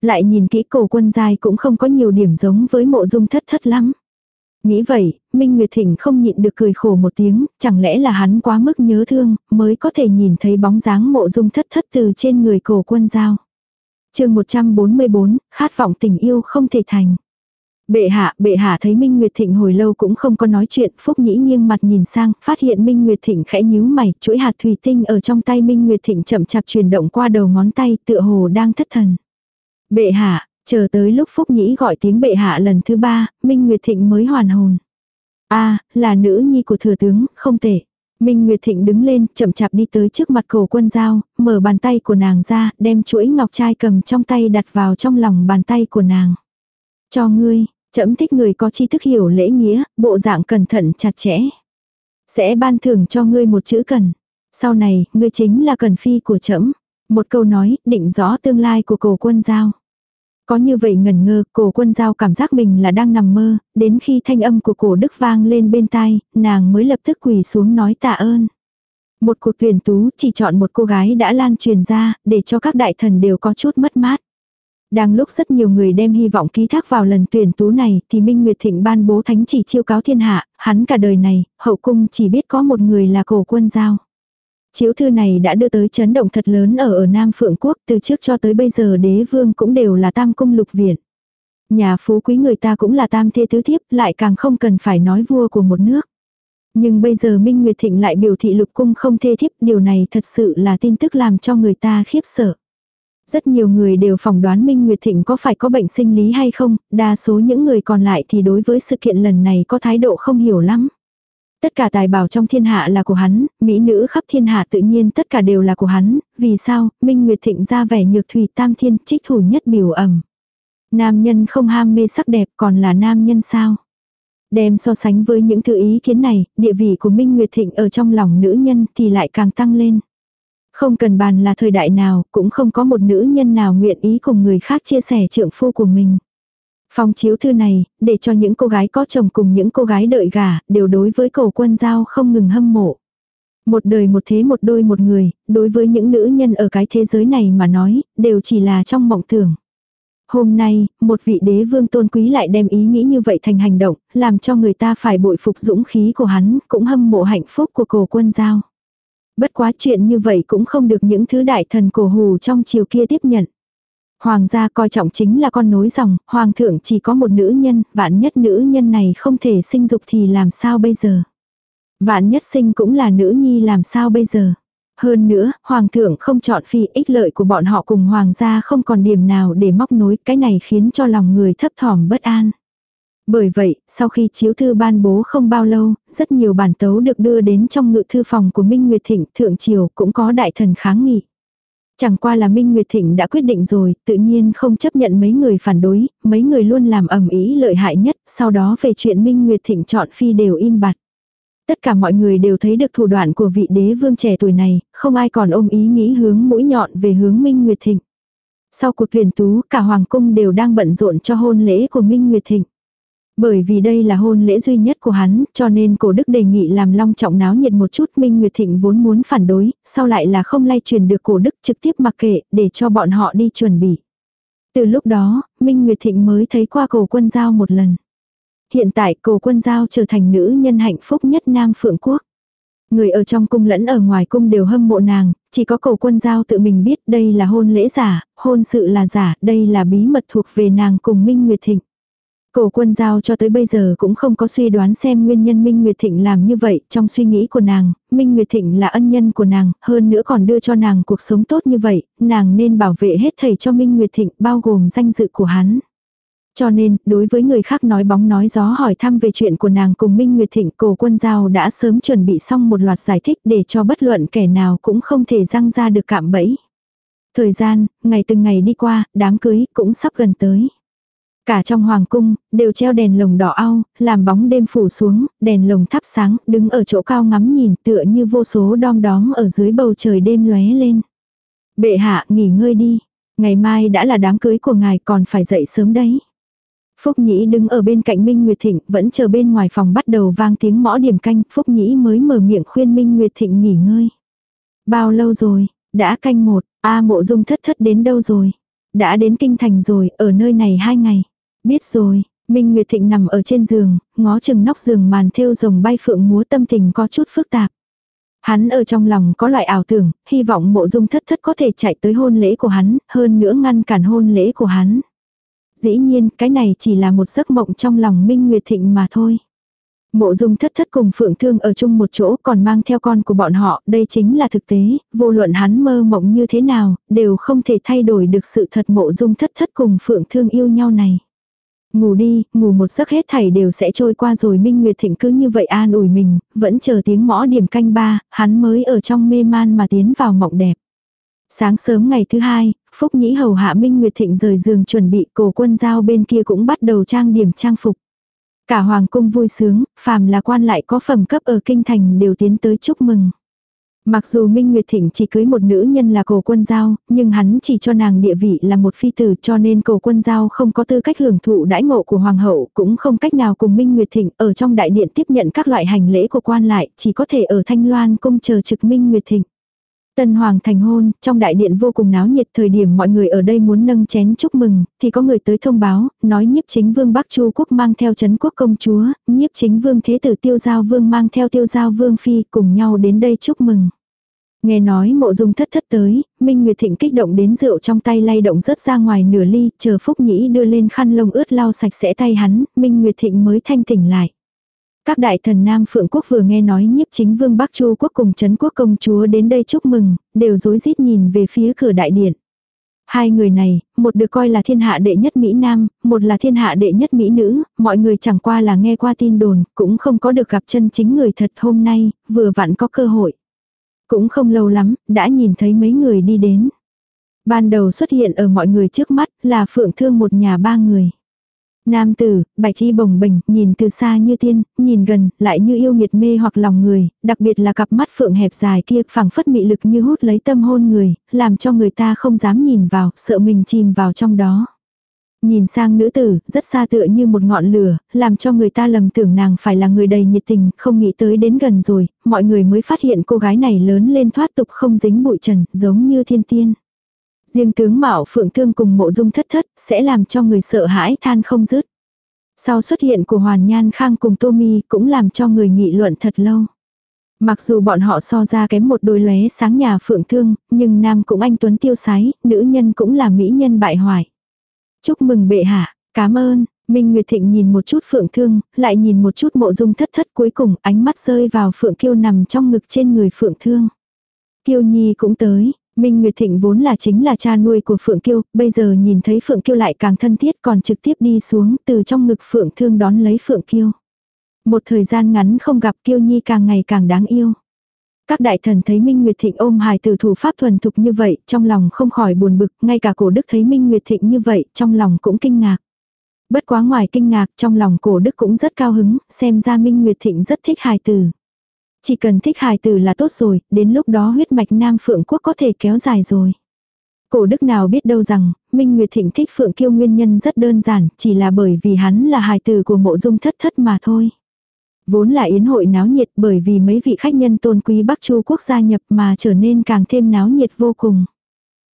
Lại nhìn kỹ cổ quân giai cũng không có nhiều điểm giống với mộ dung thất thất lắm. Nghĩ vậy, Minh Nguyệt Thịnh không nhịn được cười khổ một tiếng, chẳng lẽ là hắn quá mức nhớ thương, mới có thể nhìn thấy bóng dáng mộ dung thất thất từ trên người cổ quân giao. chương 144, khát vọng tình yêu không thể thành. Bệ hạ, bệ hạ thấy Minh Nguyệt Thịnh hồi lâu cũng không có nói chuyện, Phúc Nhĩ nghiêng mặt nhìn sang, phát hiện Minh Nguyệt Thịnh khẽ nhíu mày, chuỗi hạt thủy tinh ở trong tay Minh Nguyệt Thịnh chậm chạp chuyển động qua đầu ngón tay, tựa hồ đang thất thần. Bệ hạ, chờ tới lúc Phúc Nhĩ gọi tiếng bệ hạ lần thứ ba, Minh Nguyệt Thịnh mới hoàn hồn. a là nữ nhi của thừa tướng, không tệ. Minh Nguyệt Thịnh đứng lên, chậm chạp đi tới trước mặt cổ quân dao, mở bàn tay của nàng ra, đem chuỗi ngọc trai cầm trong tay đặt vào trong lòng bàn tay của nàng. Cho ngươi, chậm thích người có tri thức hiểu lễ nghĩa, bộ dạng cẩn thận chặt chẽ. Sẽ ban thưởng cho ngươi một chữ cần. Sau này, ngươi chính là cần phi của trẫm Một câu nói, định rõ tương lai của cổ quân giao. Có như vậy ngần ngơ, cổ quân giao cảm giác mình là đang nằm mơ, đến khi thanh âm của cổ đức vang lên bên tai, nàng mới lập tức quỳ xuống nói tạ ơn. Một cuộc tuyển tú chỉ chọn một cô gái đã lan truyền ra, để cho các đại thần đều có chút mất mát. Đang lúc rất nhiều người đem hy vọng ký thác vào lần tuyển tú này thì Minh Nguyệt Thịnh ban bố thánh chỉ chiêu cáo thiên hạ, hắn cả đời này, hậu cung chỉ biết có một người là cổ quân giao. Chiếu thư này đã đưa tới chấn động thật lớn ở ở Nam Phượng Quốc từ trước cho tới bây giờ đế vương cũng đều là tam cung lục viện. Nhà phú quý người ta cũng là tam thê tứ thiếp lại càng không cần phải nói vua của một nước. Nhưng bây giờ Minh Nguyệt Thịnh lại biểu thị lục cung không thê thiếp điều này thật sự là tin tức làm cho người ta khiếp sợ. Rất nhiều người đều phỏng đoán Minh Nguyệt Thịnh có phải có bệnh sinh lý hay không, đa số những người còn lại thì đối với sự kiện lần này có thái độ không hiểu lắm. Tất cả tài bảo trong thiên hạ là của hắn, mỹ nữ khắp thiên hạ tự nhiên tất cả đều là của hắn, vì sao, Minh Nguyệt Thịnh ra vẻ nhược thủy tam thiên trích thủ nhất biểu ẩm. Nam nhân không ham mê sắc đẹp còn là nam nhân sao? Đem so sánh với những thứ ý kiến này, địa vị của Minh Nguyệt Thịnh ở trong lòng nữ nhân thì lại càng tăng lên. Không cần bàn là thời đại nào, cũng không có một nữ nhân nào nguyện ý cùng người khác chia sẻ trượng phu của mình. Phong chiếu thư này, để cho những cô gái có chồng cùng những cô gái đợi gả, đều đối với cầu quân giao không ngừng hâm mộ. Một đời một thế một đôi một người, đối với những nữ nhân ở cái thế giới này mà nói, đều chỉ là trong mộng tưởng. Hôm nay, một vị đế vương tôn quý lại đem ý nghĩ như vậy thành hành động, làm cho người ta phải bội phục dũng khí của hắn, cũng hâm mộ hạnh phúc của cổ quân giao. Bất quá chuyện như vậy cũng không được những thứ đại thần cổ hù trong chiều kia tiếp nhận. Hoàng gia coi trọng chính là con nối dòng, hoàng thượng chỉ có một nữ nhân, vạn nhất nữ nhân này không thể sinh dục thì làm sao bây giờ. Vạn nhất sinh cũng là nữ nhi làm sao bây giờ. Hơn nữa, hoàng thượng không chọn phi ích lợi của bọn họ cùng hoàng gia không còn điểm nào để móc nối, cái này khiến cho lòng người thấp thỏm bất an. Bởi vậy, sau khi chiếu thư ban bố không bao lâu, rất nhiều bản tấu được đưa đến trong ngự thư phòng của Minh Nguyệt Thịnh, thượng triều cũng có đại thần kháng nghị. Chẳng qua là Minh Nguyệt Thịnh đã quyết định rồi, tự nhiên không chấp nhận mấy người phản đối, mấy người luôn làm ẩm ý lợi hại nhất, sau đó về chuyện Minh Nguyệt Thịnh chọn phi đều im bặt. Tất cả mọi người đều thấy được thủ đoạn của vị đế vương trẻ tuổi này, không ai còn ôm ý nghĩ hướng mũi nhọn về hướng Minh Nguyệt Thịnh. Sau cuộc tuyển tú, cả Hoàng cung đều đang bận rộn cho hôn lễ của Minh Nguyệt Thịnh. Bởi vì đây là hôn lễ duy nhất của hắn, cho nên cổ đức đề nghị làm long trọng náo nhiệt một chút Minh Nguyệt Thịnh vốn muốn phản đối, sau lại là không lay truyền được cổ đức trực tiếp mặc kệ, để cho bọn họ đi chuẩn bị. Từ lúc đó, Minh Nguyệt Thịnh mới thấy qua cổ quân giao một lần. Hiện tại cổ quân giao trở thành nữ nhân hạnh phúc nhất Nam Phượng Quốc. Người ở trong cung lẫn ở ngoài cung đều hâm mộ nàng, chỉ có cổ quân giao tự mình biết đây là hôn lễ giả, hôn sự là giả, đây là bí mật thuộc về nàng cùng Minh Nguyệt Thịnh. Cổ quân giao cho tới bây giờ cũng không có suy đoán xem nguyên nhân Minh Nguyệt Thịnh làm như vậy, trong suy nghĩ của nàng, Minh Nguyệt Thịnh là ân nhân của nàng, hơn nữa còn đưa cho nàng cuộc sống tốt như vậy, nàng nên bảo vệ hết thầy cho Minh Nguyệt Thịnh, bao gồm danh dự của hắn. Cho nên, đối với người khác nói bóng nói gió hỏi thăm về chuyện của nàng cùng Minh Nguyệt Thịnh, cổ quân giao đã sớm chuẩn bị xong một loạt giải thích để cho bất luận kẻ nào cũng không thể răng ra được cạm bẫy. Thời gian, ngày từng ngày đi qua, đám cưới cũng sắp gần tới. Cả trong hoàng cung, đều treo đèn lồng đỏ ao, làm bóng đêm phủ xuống, đèn lồng thắp sáng, đứng ở chỗ cao ngắm nhìn tựa như vô số đom đóm ở dưới bầu trời đêm lóe lên. Bệ hạ, nghỉ ngơi đi. Ngày mai đã là đám cưới của ngài còn phải dậy sớm đấy. Phúc Nhĩ đứng ở bên cạnh Minh Nguyệt Thịnh, vẫn chờ bên ngoài phòng bắt đầu vang tiếng mõ điểm canh, Phúc Nhĩ mới mở miệng khuyên Minh Nguyệt Thịnh nghỉ ngơi. Bao lâu rồi, đã canh một, A mộ dung thất thất đến đâu rồi? Đã đến kinh thành rồi, ở nơi này hai ngày. Biết rồi, Minh Nguyệt Thịnh nằm ở trên giường, ngó chừng nóc giường màn thêu rồng bay phượng múa tâm tình có chút phức tạp. Hắn ở trong lòng có loại ảo tưởng, hy vọng mộ dung thất thất có thể chạy tới hôn lễ của hắn, hơn nữa ngăn cản hôn lễ của hắn. Dĩ nhiên, cái này chỉ là một giấc mộng trong lòng Minh Nguyệt Thịnh mà thôi. Mộ dung thất thất cùng Phượng Thương ở chung một chỗ còn mang theo con của bọn họ, đây chính là thực tế, vô luận hắn mơ mộng như thế nào, đều không thể thay đổi được sự thật mộ dung thất thất cùng Phượng Thương yêu nhau này. Ngủ đi, ngủ một giấc hết thảy đều sẽ trôi qua rồi Minh Nguyệt Thịnh cứ như vậy an ủi mình, vẫn chờ tiếng mõ điểm canh ba, hắn mới ở trong mê man mà tiến vào mộng đẹp. Sáng sớm ngày thứ hai, Phúc Nhĩ hầu hạ Minh Nguyệt Thịnh rời giường chuẩn bị cổ quân giao bên kia cũng bắt đầu trang điểm trang phục. Cả hoàng cung vui sướng, phàm là quan lại có phẩm cấp ở kinh thành đều tiến tới chúc mừng. Mặc dù Minh Nguyệt Thịnh chỉ cưới một nữ nhân là cổ quân giao, nhưng hắn chỉ cho nàng địa vị là một phi tử cho nên cổ quân giao không có tư cách hưởng thụ đãi ngộ của hoàng hậu, cũng không cách nào cùng Minh Nguyệt Thịnh ở trong đại điện tiếp nhận các loại hành lễ của quan lại, chỉ có thể ở Thanh Loan cung chờ trực Minh Nguyệt Thịnh. Tân Hoàng thành hôn, trong đại điện vô cùng náo nhiệt thời điểm mọi người ở đây muốn nâng chén chúc mừng, thì có người tới thông báo, nói nhiếp chính vương Bắc Chu Quốc mang theo chấn quốc công chúa, nhiếp chính vương Thế tử Tiêu Giao Vương mang theo Tiêu Giao Vương Phi cùng nhau đến đây chúc mừng. Nghe nói mộ dung thất thất tới, Minh Nguyệt Thịnh kích động đến rượu trong tay lay động rớt ra ngoài nửa ly, chờ Phúc Nhĩ đưa lên khăn lông ướt lau sạch sẽ tay hắn, Minh Nguyệt Thịnh mới thanh tỉnh lại. Các đại thần Nam Phượng Quốc vừa nghe nói nhiếp chính vương Bắc Chu Quốc cùng Trấn Quốc công chúa đến đây chúc mừng, đều rối rít nhìn về phía cửa đại điện. Hai người này, một được coi là thiên hạ đệ nhất Mỹ Nam, một là thiên hạ đệ nhất Mỹ Nữ, mọi người chẳng qua là nghe qua tin đồn, cũng không có được gặp chân chính người thật hôm nay, vừa vặn có cơ hội. Cũng không lâu lắm, đã nhìn thấy mấy người đi đến. Ban đầu xuất hiện ở mọi người trước mắt là Phượng Thương một nhà ba người. Nam tử, bạch y bồng bềnh, nhìn từ xa như tiên, nhìn gần, lại như yêu nghiệt mê hoặc lòng người, đặc biệt là cặp mắt phượng hẹp dài kia phẳng phất mị lực như hút lấy tâm hôn người, làm cho người ta không dám nhìn vào, sợ mình chìm vào trong đó. Nhìn sang nữ tử, rất xa tựa như một ngọn lửa, làm cho người ta lầm tưởng nàng phải là người đầy nhiệt tình, không nghĩ tới đến gần rồi, mọi người mới phát hiện cô gái này lớn lên thoát tục không dính bụi trần, giống như thiên tiên. Riêng tướng Mạo Phượng Thương cùng mộ dung thất thất sẽ làm cho người sợ hãi than không dứt. Sau xuất hiện của Hoàn Nhan Khang cùng Tô Mi cũng làm cho người nghị luận thật lâu. Mặc dù bọn họ so ra kém một đôi lóe sáng nhà Phượng Thương, nhưng nam cũng anh Tuấn tiêu sái, nữ nhân cũng là mỹ nhân bại hoại. Chúc mừng bệ hạ, cảm ơn. Minh Nguyệt Thịnh nhìn một chút Phượng Thương, lại nhìn một chút mộ dung thất thất cuối cùng ánh mắt rơi vào Phượng Kiêu nằm trong ngực trên người Phượng Thương. Kiêu Nhi cũng tới, Minh Nguyệt Thịnh vốn là chính là cha nuôi của Phượng Kiêu, bây giờ nhìn thấy Phượng Kiêu lại càng thân thiết còn trực tiếp đi xuống từ trong ngực Phượng Thương đón lấy Phượng Kiêu. Một thời gian ngắn không gặp Kiêu Nhi càng ngày càng đáng yêu. Các đại thần thấy Minh Nguyệt Thịnh ôm hài tử thủ pháp thuần thục như vậy, trong lòng không khỏi buồn bực, ngay cả cổ đức thấy Minh Nguyệt Thịnh như vậy, trong lòng cũng kinh ngạc. Bất quá ngoài kinh ngạc, trong lòng cổ đức cũng rất cao hứng, xem ra Minh Nguyệt Thịnh rất thích hài tử. Chỉ cần thích hài tử là tốt rồi, đến lúc đó huyết mạch Nam Phượng Quốc có thể kéo dài rồi. Cổ đức nào biết đâu rằng, Minh Nguyệt Thịnh thích Phượng Kiêu nguyên nhân rất đơn giản, chỉ là bởi vì hắn là hài tử của mộ dung thất thất mà thôi. Vốn là yến hội náo nhiệt bởi vì mấy vị khách nhân tôn quý Bắc Chu quốc gia nhập mà trở nên càng thêm náo nhiệt vô cùng.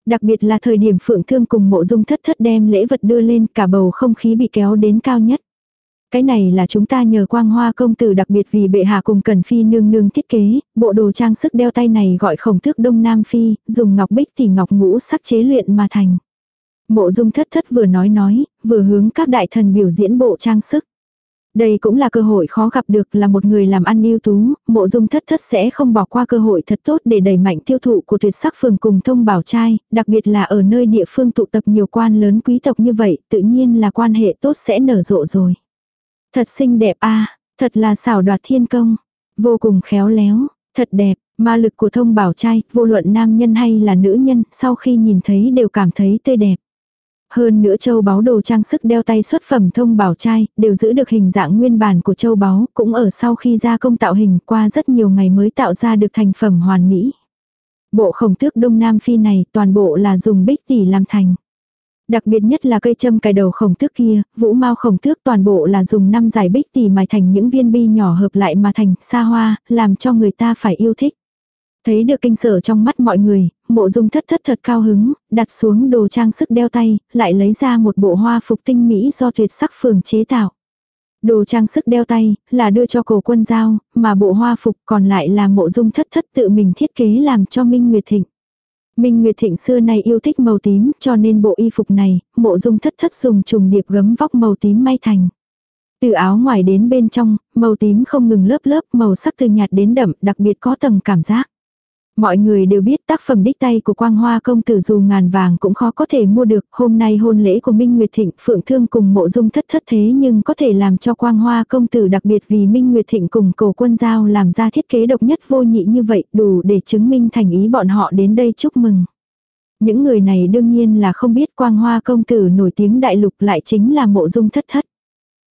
Đặc biệt là thời điểm Phượng Thương cùng mộ dung thất thất đem lễ vật đưa lên cả bầu không khí bị kéo đến cao nhất. Cái này là chúng ta nhờ quang hoa công tử đặc biệt vì bệ hạ cùng cần phi nương nương thiết kế, bộ đồ trang sức đeo tay này gọi khổng thước đông nam phi, dùng ngọc bích thì ngọc ngũ sắc chế luyện mà thành. Mộ dung thất thất vừa nói nói, vừa hướng các đại thần biểu diễn bộ trang sức. Đây cũng là cơ hội khó gặp được là một người làm ăn ưu tú, mộ dung thất thất sẽ không bỏ qua cơ hội thật tốt để đẩy mạnh tiêu thụ của tuyệt sắc phường cùng thông bảo trai, đặc biệt là ở nơi địa phương tụ tập nhiều quan lớn quý tộc như vậy, tự nhiên là quan hệ tốt sẽ nở rộ rồi. Thật xinh đẹp a thật là xảo đoạt thiên công, vô cùng khéo léo, thật đẹp, ma lực của thông bảo trai, vô luận nam nhân hay là nữ nhân, sau khi nhìn thấy đều cảm thấy tươi đẹp. Hơn nữa châu báu đồ trang sức đeo tay xuất phẩm thông bảo trai, đều giữ được hình dạng nguyên bản của châu báu, cũng ở sau khi gia công tạo hình qua rất nhiều ngày mới tạo ra được thành phẩm hoàn mỹ. Bộ khổng tước đông nam phi này toàn bộ là dùng bích tỷ làm thành. Đặc biệt nhất là cây châm cài đầu khổng tước kia, vũ mau khổng tước toàn bộ là dùng năm giải bích tỉ mài thành những viên bi nhỏ hợp lại mà thành xa hoa, làm cho người ta phải yêu thích. Thấy được kinh sở trong mắt mọi người, mộ dung thất thất thật cao hứng, đặt xuống đồ trang sức đeo tay, lại lấy ra một bộ hoa phục tinh mỹ do tuyệt sắc phường chế tạo. Đồ trang sức đeo tay là đưa cho cổ quân giao, mà bộ hoa phục còn lại là mộ dung thất thất tự mình thiết kế làm cho Minh Nguyệt Thịnh. Minh Nguyệt Thịnh xưa nay yêu thích màu tím cho nên bộ y phục này, mộ dung thất thất dùng trùng điệp gấm vóc màu tím may thành. Từ áo ngoài đến bên trong, màu tím không ngừng lớp lớp màu sắc từ nhạt đến đậm đặc biệt có tầng cảm giác. Mọi người đều biết tác phẩm đích tay của Quang Hoa công tử dù ngàn vàng cũng khó có thể mua được. Hôm nay hôn lễ của Minh Nguyệt Thịnh, Phượng Thương cùng mộ dung thất thất thế nhưng có thể làm cho Quang Hoa công tử đặc biệt vì Minh Nguyệt Thịnh cùng cổ quân giao làm ra thiết kế độc nhất vô nhị như vậy đủ để chứng minh thành ý bọn họ đến đây chúc mừng. Những người này đương nhiên là không biết Quang Hoa công tử nổi tiếng đại lục lại chính là mộ dung thất thất.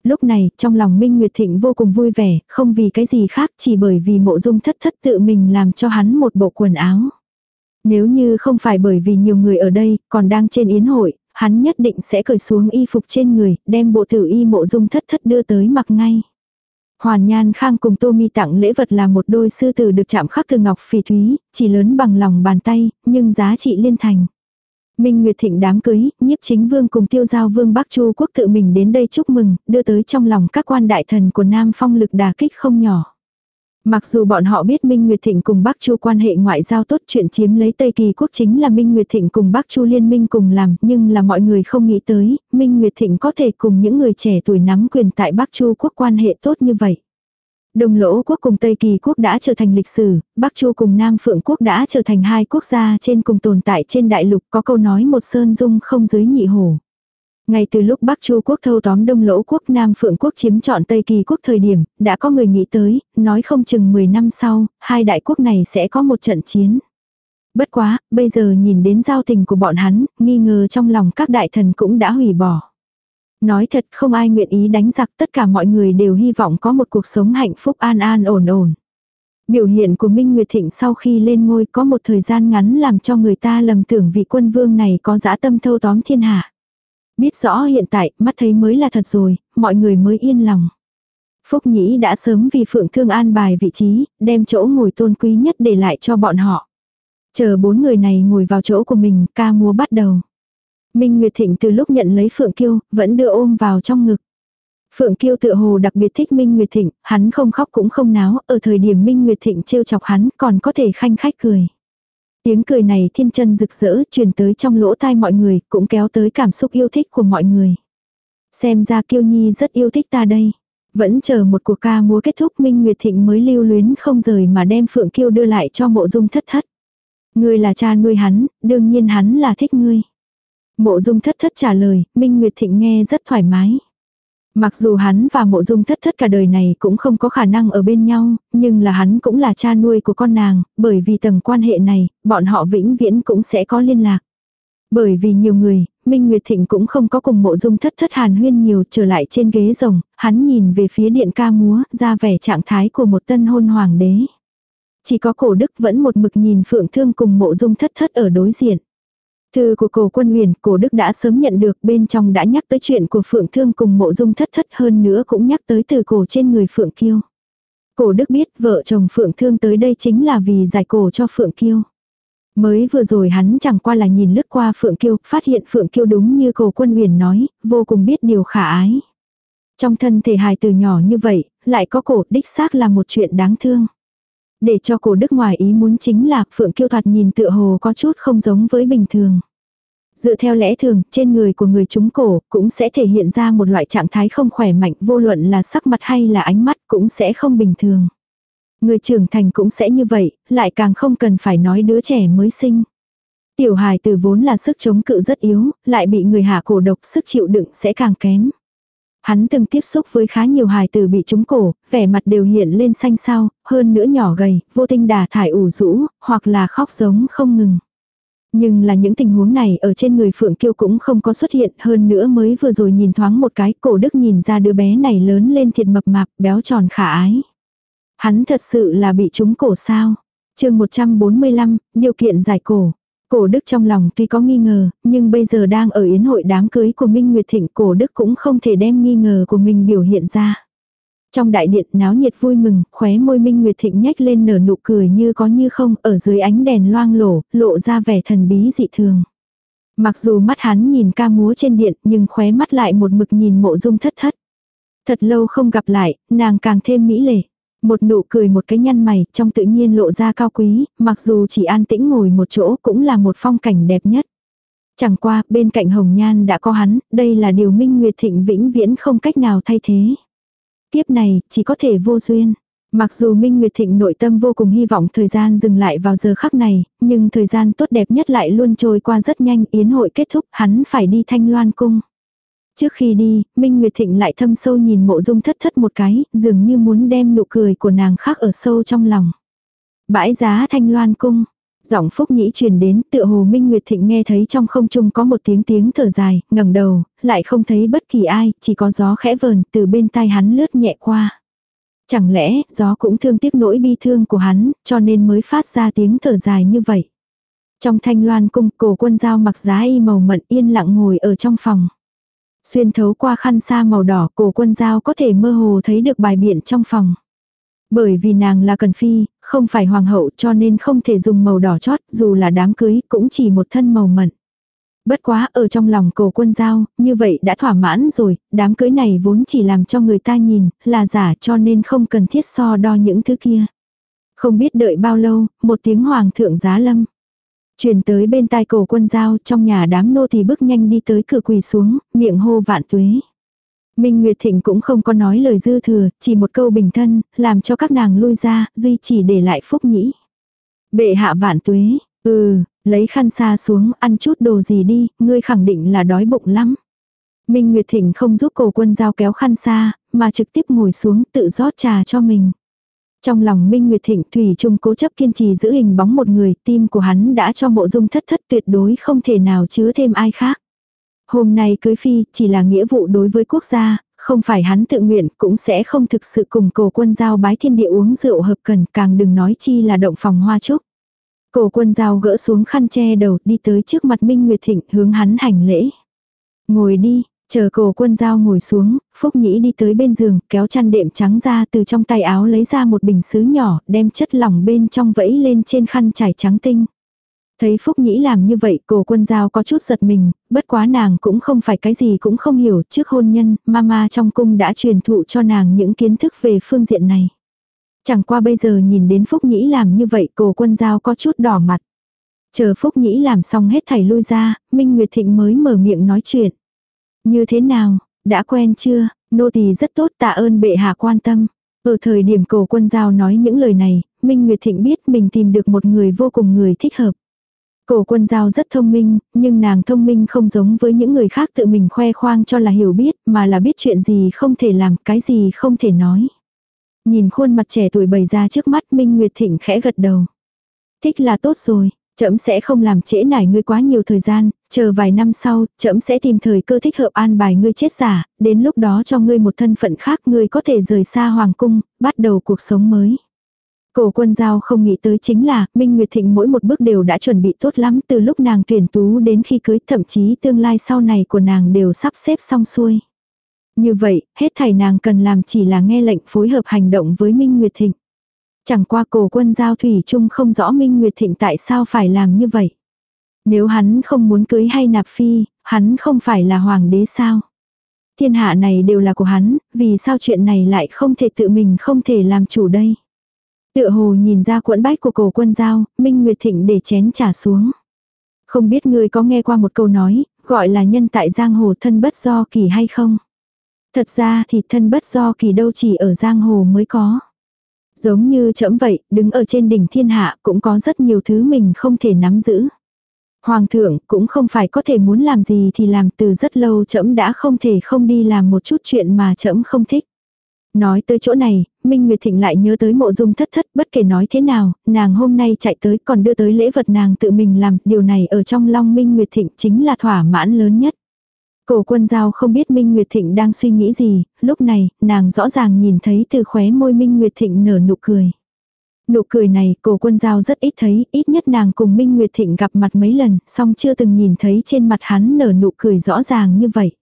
Lúc này, trong lòng Minh Nguyệt Thịnh vô cùng vui vẻ, không vì cái gì khác, chỉ bởi vì mộ dung thất thất tự mình làm cho hắn một bộ quần áo. Nếu như không phải bởi vì nhiều người ở đây, còn đang trên yến hội, hắn nhất định sẽ cởi xuống y phục trên người, đem bộ tử y mộ dung thất thất đưa tới mặc ngay. Hoàn Nhan Khang cùng Tô Mi tặng lễ vật là một đôi sư tử được chạm khắc từ ngọc phỉ thúy, chỉ lớn bằng lòng bàn tay, nhưng giá trị liên thành. Minh Nguyệt Thịnh đám cưới, nhiếp chính vương cùng tiêu giao vương Bắc Chu quốc tự mình đến đây chúc mừng, đưa tới trong lòng các quan đại thần của Nam Phong lực đà kích không nhỏ. Mặc dù bọn họ biết Minh Nguyệt Thịnh cùng Bắc Chu quan hệ ngoại giao tốt chuyện chiếm lấy Tây Kỳ quốc chính là Minh Nguyệt Thịnh cùng Bắc Chu liên minh cùng làm, nhưng là mọi người không nghĩ tới, Minh Nguyệt Thịnh có thể cùng những người trẻ tuổi nắm quyền tại Bắc Chu quốc quan hệ tốt như vậy. Đông Lỗ quốc cùng Tây Kỳ quốc đã trở thành lịch sử, Bắc Chu cùng Nam Phượng quốc đã trở thành hai quốc gia trên cùng tồn tại trên đại lục có câu nói một sơn dung không dưới nhị hổ. Ngay từ lúc Bắc Chu quốc thâu tóm Đông Lỗ quốc Nam Phượng quốc chiếm trọn Tây Kỳ quốc thời điểm, đã có người nghĩ tới, nói không chừng 10 năm sau, hai đại quốc này sẽ có một trận chiến. Bất quá, bây giờ nhìn đến giao tình của bọn hắn, nghi ngờ trong lòng các đại thần cũng đã hủy bỏ. Nói thật không ai nguyện ý đánh giặc tất cả mọi người đều hy vọng có một cuộc sống hạnh phúc an an ổn ổn. Biểu hiện của Minh Nguyệt Thịnh sau khi lên ngôi có một thời gian ngắn làm cho người ta lầm tưởng vị quân vương này có dã tâm thâu tóm thiên hạ. Biết rõ hiện tại, mắt thấy mới là thật rồi, mọi người mới yên lòng. Phúc Nhĩ đã sớm vì Phượng Thương an bài vị trí, đem chỗ ngồi tôn quý nhất để lại cho bọn họ. Chờ bốn người này ngồi vào chỗ của mình, ca múa bắt đầu. Minh Nguyệt Thịnh từ lúc nhận lấy Phượng Kiêu, vẫn đưa ôm vào trong ngực. Phượng Kiêu tự hồ đặc biệt thích Minh Nguyệt Thịnh, hắn không khóc cũng không náo, ở thời điểm Minh Nguyệt Thịnh trêu chọc hắn còn có thể khanh khách cười. Tiếng cười này thiên chân rực rỡ truyền tới trong lỗ tai mọi người, cũng kéo tới cảm xúc yêu thích của mọi người. Xem ra Kiêu Nhi rất yêu thích ta đây. Vẫn chờ một cuộc ca múa kết thúc Minh Nguyệt Thịnh mới lưu luyến không rời mà đem Phượng Kiêu đưa lại cho mộ dung thất thất. Ngươi là cha nuôi hắn, đương nhiên hắn là thích ngươi. Mộ dung thất thất trả lời, Minh Nguyệt Thịnh nghe rất thoải mái. Mặc dù hắn và mộ dung thất thất cả đời này cũng không có khả năng ở bên nhau, nhưng là hắn cũng là cha nuôi của con nàng, bởi vì tầng quan hệ này, bọn họ vĩnh viễn cũng sẽ có liên lạc. Bởi vì nhiều người, Minh Nguyệt Thịnh cũng không có cùng mộ dung thất thất hàn huyên nhiều trở lại trên ghế rồng, hắn nhìn về phía điện ca múa, ra vẻ trạng thái của một tân hôn hoàng đế. Chỉ có cổ đức vẫn một mực nhìn phượng thương cùng mộ dung thất thất ở đối diện. Thư của cổ quân huyền, cổ đức đã sớm nhận được bên trong đã nhắc tới chuyện của Phượng Thương cùng mộ dung thất thất hơn nữa cũng nhắc tới từ cổ trên người Phượng Kiêu. Cổ đức biết vợ chồng Phượng Thương tới đây chính là vì giải cổ cho Phượng Kiêu. Mới vừa rồi hắn chẳng qua là nhìn lướt qua Phượng Kiêu, phát hiện Phượng Kiêu đúng như cổ quân huyền nói, vô cùng biết điều khả ái. Trong thân thể hài từ nhỏ như vậy, lại có cổ đích xác là một chuyện đáng thương. Để cho cổ đức ngoài ý muốn chính là Phượng Kiêu thoạt nhìn tựa hồ có chút không giống với bình thường. Dựa theo lẽ thường, trên người của người chúng cổ cũng sẽ thể hiện ra một loại trạng thái không khỏe mạnh vô luận là sắc mặt hay là ánh mắt cũng sẽ không bình thường. Người trưởng thành cũng sẽ như vậy, lại càng không cần phải nói đứa trẻ mới sinh. Tiểu hài từ vốn là sức chống cự rất yếu, lại bị người hạ cổ độc sức chịu đựng sẽ càng kém. Hắn từng tiếp xúc với khá nhiều hài tử bị trúng cổ, vẻ mặt đều hiện lên xanh xao, hơn nữa nhỏ gầy, vô tinh đà thải ủ rũ, hoặc là khóc giống không ngừng. Nhưng là những tình huống này ở trên người Phượng Kiêu cũng không có xuất hiện hơn nữa mới vừa rồi nhìn thoáng một cái cổ đức nhìn ra đứa bé này lớn lên thiệt mập mạp béo tròn khả ái. Hắn thật sự là bị trúng cổ sao. chương 145, điều kiện giải cổ. Cổ đức trong lòng tuy có nghi ngờ, nhưng bây giờ đang ở yến hội đám cưới của Minh Nguyệt Thịnh cổ đức cũng không thể đem nghi ngờ của mình biểu hiện ra. Trong đại điện náo nhiệt vui mừng, khóe môi Minh Nguyệt Thịnh nhếch lên nở nụ cười như có như không, ở dưới ánh đèn loang lổ, lộ ra vẻ thần bí dị thường. Mặc dù mắt hắn nhìn ca múa trên điện, nhưng khóe mắt lại một mực nhìn mộ dung thất thất. Thật lâu không gặp lại, nàng càng thêm mỹ lệ. Một nụ cười một cái nhăn mày, trong tự nhiên lộ ra cao quý, mặc dù chỉ an tĩnh ngồi một chỗ cũng là một phong cảnh đẹp nhất. Chẳng qua, bên cạnh Hồng Nhan đã có hắn, đây là điều Minh Nguyệt Thịnh vĩnh viễn không cách nào thay thế. Kiếp này, chỉ có thể vô duyên. Mặc dù Minh Nguyệt Thịnh nội tâm vô cùng hy vọng thời gian dừng lại vào giờ khắc này, nhưng thời gian tốt đẹp nhất lại luôn trôi qua rất nhanh, yến hội kết thúc, hắn phải đi thanh loan cung. Trước khi đi, Minh Nguyệt Thịnh lại thâm sâu nhìn mộ dung thất thất một cái, dường như muốn đem nụ cười của nàng khác ở sâu trong lòng. Bãi giá thanh loan cung. Giọng phúc nhĩ truyền đến tựa hồ Minh Nguyệt Thịnh nghe thấy trong không trung có một tiếng tiếng thở dài, ngẩng đầu, lại không thấy bất kỳ ai, chỉ có gió khẽ vờn từ bên tai hắn lướt nhẹ qua. Chẳng lẽ gió cũng thương tiếc nỗi bi thương của hắn, cho nên mới phát ra tiếng thở dài như vậy. Trong thanh loan cung cổ quân giao mặc giá y màu mận yên lặng ngồi ở trong phòng. Xuyên thấu qua khăn sa màu đỏ cổ quân giao có thể mơ hồ thấy được bài biện trong phòng. Bởi vì nàng là cần phi, không phải hoàng hậu cho nên không thể dùng màu đỏ chót, dù là đám cưới cũng chỉ một thân màu mận. Bất quá ở trong lòng cổ quân giao, như vậy đã thỏa mãn rồi, đám cưới này vốn chỉ làm cho người ta nhìn, là giả cho nên không cần thiết so đo những thứ kia. Không biết đợi bao lâu, một tiếng hoàng thượng giá lâm. Truyền tới bên tai cổ quân giao trong nhà đám nô thì bước nhanh đi tới cửa quỳ xuống, miệng hô vạn tuế. Minh Nguyệt Thịnh cũng không có nói lời dư thừa, chỉ một câu bình thân, làm cho các nàng lui ra, duy chỉ để lại phúc nhĩ. Bệ hạ vạn tuế, ừ, lấy khăn xa xuống, ăn chút đồ gì đi, ngươi khẳng định là đói bụng lắm. Minh Nguyệt Thịnh không giúp cổ quân giao kéo khăn xa, mà trực tiếp ngồi xuống tự rót trà cho mình. Trong lòng Minh Nguyệt Thịnh Thủy Trung cố chấp kiên trì giữ hình bóng một người, tim của hắn đã cho mộ dung thất thất tuyệt đối không thể nào chứa thêm ai khác. Hôm nay cưới phi chỉ là nghĩa vụ đối với quốc gia, không phải hắn tự nguyện cũng sẽ không thực sự cùng cổ quân giao bái thiên địa uống rượu hợp cần càng đừng nói chi là động phòng hoa trúc. Cổ quân giao gỡ xuống khăn che đầu đi tới trước mặt Minh Nguyệt Thịnh hướng hắn hành lễ. Ngồi đi, Chờ cổ quân giao ngồi xuống, Phúc Nhĩ đi tới bên giường, kéo chăn đệm trắng ra từ trong tay áo lấy ra một bình sứ nhỏ, đem chất lỏng bên trong vẫy lên trên khăn trải trắng tinh. Thấy Phúc Nhĩ làm như vậy, cổ quân giao có chút giật mình, bất quá nàng cũng không phải cái gì cũng không hiểu, trước hôn nhân, mama trong cung đã truyền thụ cho nàng những kiến thức về phương diện này. Chẳng qua bây giờ nhìn đến Phúc Nhĩ làm như vậy, cổ quân giao có chút đỏ mặt. Chờ Phúc Nhĩ làm xong hết thảy lui ra, Minh Nguyệt Thịnh mới mở miệng nói chuyện. Như thế nào, đã quen chưa, nô tỳ rất tốt tạ ơn bệ hạ quan tâm. Ở thời điểm cổ quân giao nói những lời này, Minh Nguyệt Thịnh biết mình tìm được một người vô cùng người thích hợp. Cổ quân giao rất thông minh, nhưng nàng thông minh không giống với những người khác tự mình khoe khoang cho là hiểu biết, mà là biết chuyện gì không thể làm, cái gì không thể nói. Nhìn khuôn mặt trẻ tuổi bày ra trước mắt Minh Nguyệt Thịnh khẽ gật đầu. Thích là tốt rồi, Trẫm sẽ không làm trễ nải ngươi quá nhiều thời gian, chờ vài năm sau, trẫm sẽ tìm thời cơ thích hợp an bài ngươi chết giả, đến lúc đó cho ngươi một thân phận khác ngươi có thể rời xa hoàng cung, bắt đầu cuộc sống mới. Cổ quân giao không nghĩ tới chính là, Minh Nguyệt Thịnh mỗi một bước đều đã chuẩn bị tốt lắm từ lúc nàng tuyển tú đến khi cưới, thậm chí tương lai sau này của nàng đều sắp xếp xong xuôi. Như vậy, hết thảy nàng cần làm chỉ là nghe lệnh phối hợp hành động với Minh Nguyệt Thịnh. Chẳng qua cổ quân giao thủy chung không rõ Minh Nguyệt Thịnh tại sao phải làm như vậy. Nếu hắn không muốn cưới hay nạp phi, hắn không phải là hoàng đế sao? Thiên hạ này đều là của hắn, vì sao chuyện này lại không thể tự mình không thể làm chủ đây? Tựa hồ nhìn ra cuộn bách của cổ quân giao, Minh Nguyệt Thịnh để chén trả xuống. Không biết ngươi có nghe qua một câu nói, gọi là nhân tại giang hồ thân bất do kỳ hay không? Thật ra thì thân bất do kỳ đâu chỉ ở giang hồ mới có. Giống như trẫm vậy, đứng ở trên đỉnh thiên hạ cũng có rất nhiều thứ mình không thể nắm giữ. Hoàng thượng cũng không phải có thể muốn làm gì thì làm từ rất lâu trẫm đã không thể không đi làm một chút chuyện mà trẫm không thích. Nói tới chỗ này, Minh Nguyệt Thịnh lại nhớ tới mộ dung thất thất bất kể nói thế nào, nàng hôm nay chạy tới còn đưa tới lễ vật nàng tự mình làm, điều này ở trong lòng Minh Nguyệt Thịnh chính là thỏa mãn lớn nhất. Cổ quân giao không biết Minh Nguyệt Thịnh đang suy nghĩ gì, lúc này, nàng rõ ràng nhìn thấy từ khóe môi Minh Nguyệt Thịnh nở nụ cười. Nụ cười này cổ quân giao rất ít thấy, ít nhất nàng cùng Minh Nguyệt Thịnh gặp mặt mấy lần, song chưa từng nhìn thấy trên mặt hắn nở nụ cười rõ ràng như vậy.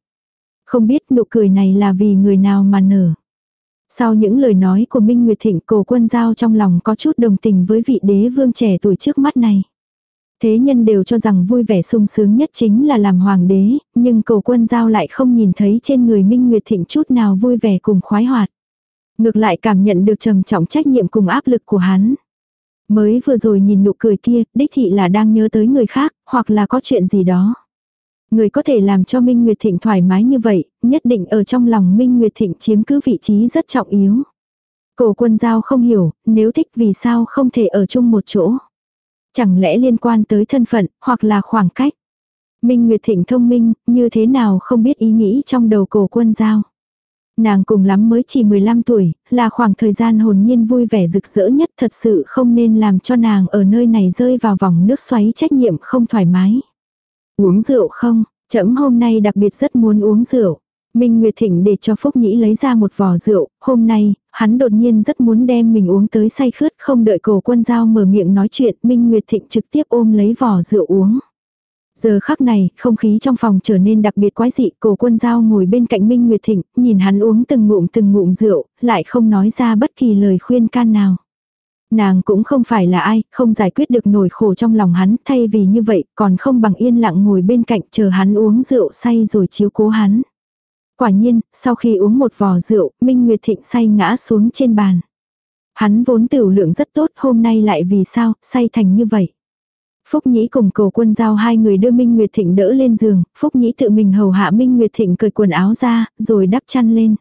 Không biết nụ cười này là vì người nào mà nở. Sau những lời nói của Minh Nguyệt Thịnh cổ quân giao trong lòng có chút đồng tình với vị đế vương trẻ tuổi trước mắt này. Thế nhân đều cho rằng vui vẻ sung sướng nhất chính là làm hoàng đế, nhưng cổ quân giao lại không nhìn thấy trên người Minh Nguyệt Thịnh chút nào vui vẻ cùng khoái hoạt. Ngược lại cảm nhận được trầm trọng trách nhiệm cùng áp lực của hắn. Mới vừa rồi nhìn nụ cười kia, đích thị là đang nhớ tới người khác, hoặc là có chuyện gì đó. Người có thể làm cho Minh Nguyệt Thịnh thoải mái như vậy, nhất định ở trong lòng Minh Nguyệt Thịnh chiếm cứ vị trí rất trọng yếu. Cổ quân giao không hiểu, nếu thích vì sao không thể ở chung một chỗ. Chẳng lẽ liên quan tới thân phận, hoặc là khoảng cách. Minh Nguyệt Thịnh thông minh, như thế nào không biết ý nghĩ trong đầu cổ quân giao. Nàng cùng lắm mới chỉ 15 tuổi, là khoảng thời gian hồn nhiên vui vẻ rực rỡ nhất thật sự không nên làm cho nàng ở nơi này rơi vào vòng nước xoáy trách nhiệm không thoải mái. Uống rượu không? Chấm hôm nay đặc biệt rất muốn uống rượu. Minh Nguyệt Thịnh để cho Phúc Nhĩ lấy ra một vò rượu, hôm nay, hắn đột nhiên rất muốn đem mình uống tới say khướt không đợi cổ quân giao mở miệng nói chuyện, Minh Nguyệt Thịnh trực tiếp ôm lấy vò rượu uống. Giờ khắc này, không khí trong phòng trở nên đặc biệt quái dị, cổ quân giao ngồi bên cạnh Minh Nguyệt Thịnh, nhìn hắn uống từng ngụm từng ngụm rượu, lại không nói ra bất kỳ lời khuyên can nào. Nàng cũng không phải là ai, không giải quyết được nỗi khổ trong lòng hắn, thay vì như vậy, còn không bằng yên lặng ngồi bên cạnh chờ hắn uống rượu say rồi chiếu cố hắn. Quả nhiên, sau khi uống một vò rượu, Minh Nguyệt Thịnh say ngã xuống trên bàn. Hắn vốn tiểu lượng rất tốt, hôm nay lại vì sao, say thành như vậy. Phúc Nhĩ cùng cầu quân giao hai người đưa Minh Nguyệt Thịnh đỡ lên giường, Phúc Nhĩ tự mình hầu hạ Minh Nguyệt Thịnh cởi quần áo ra, rồi đắp chăn lên.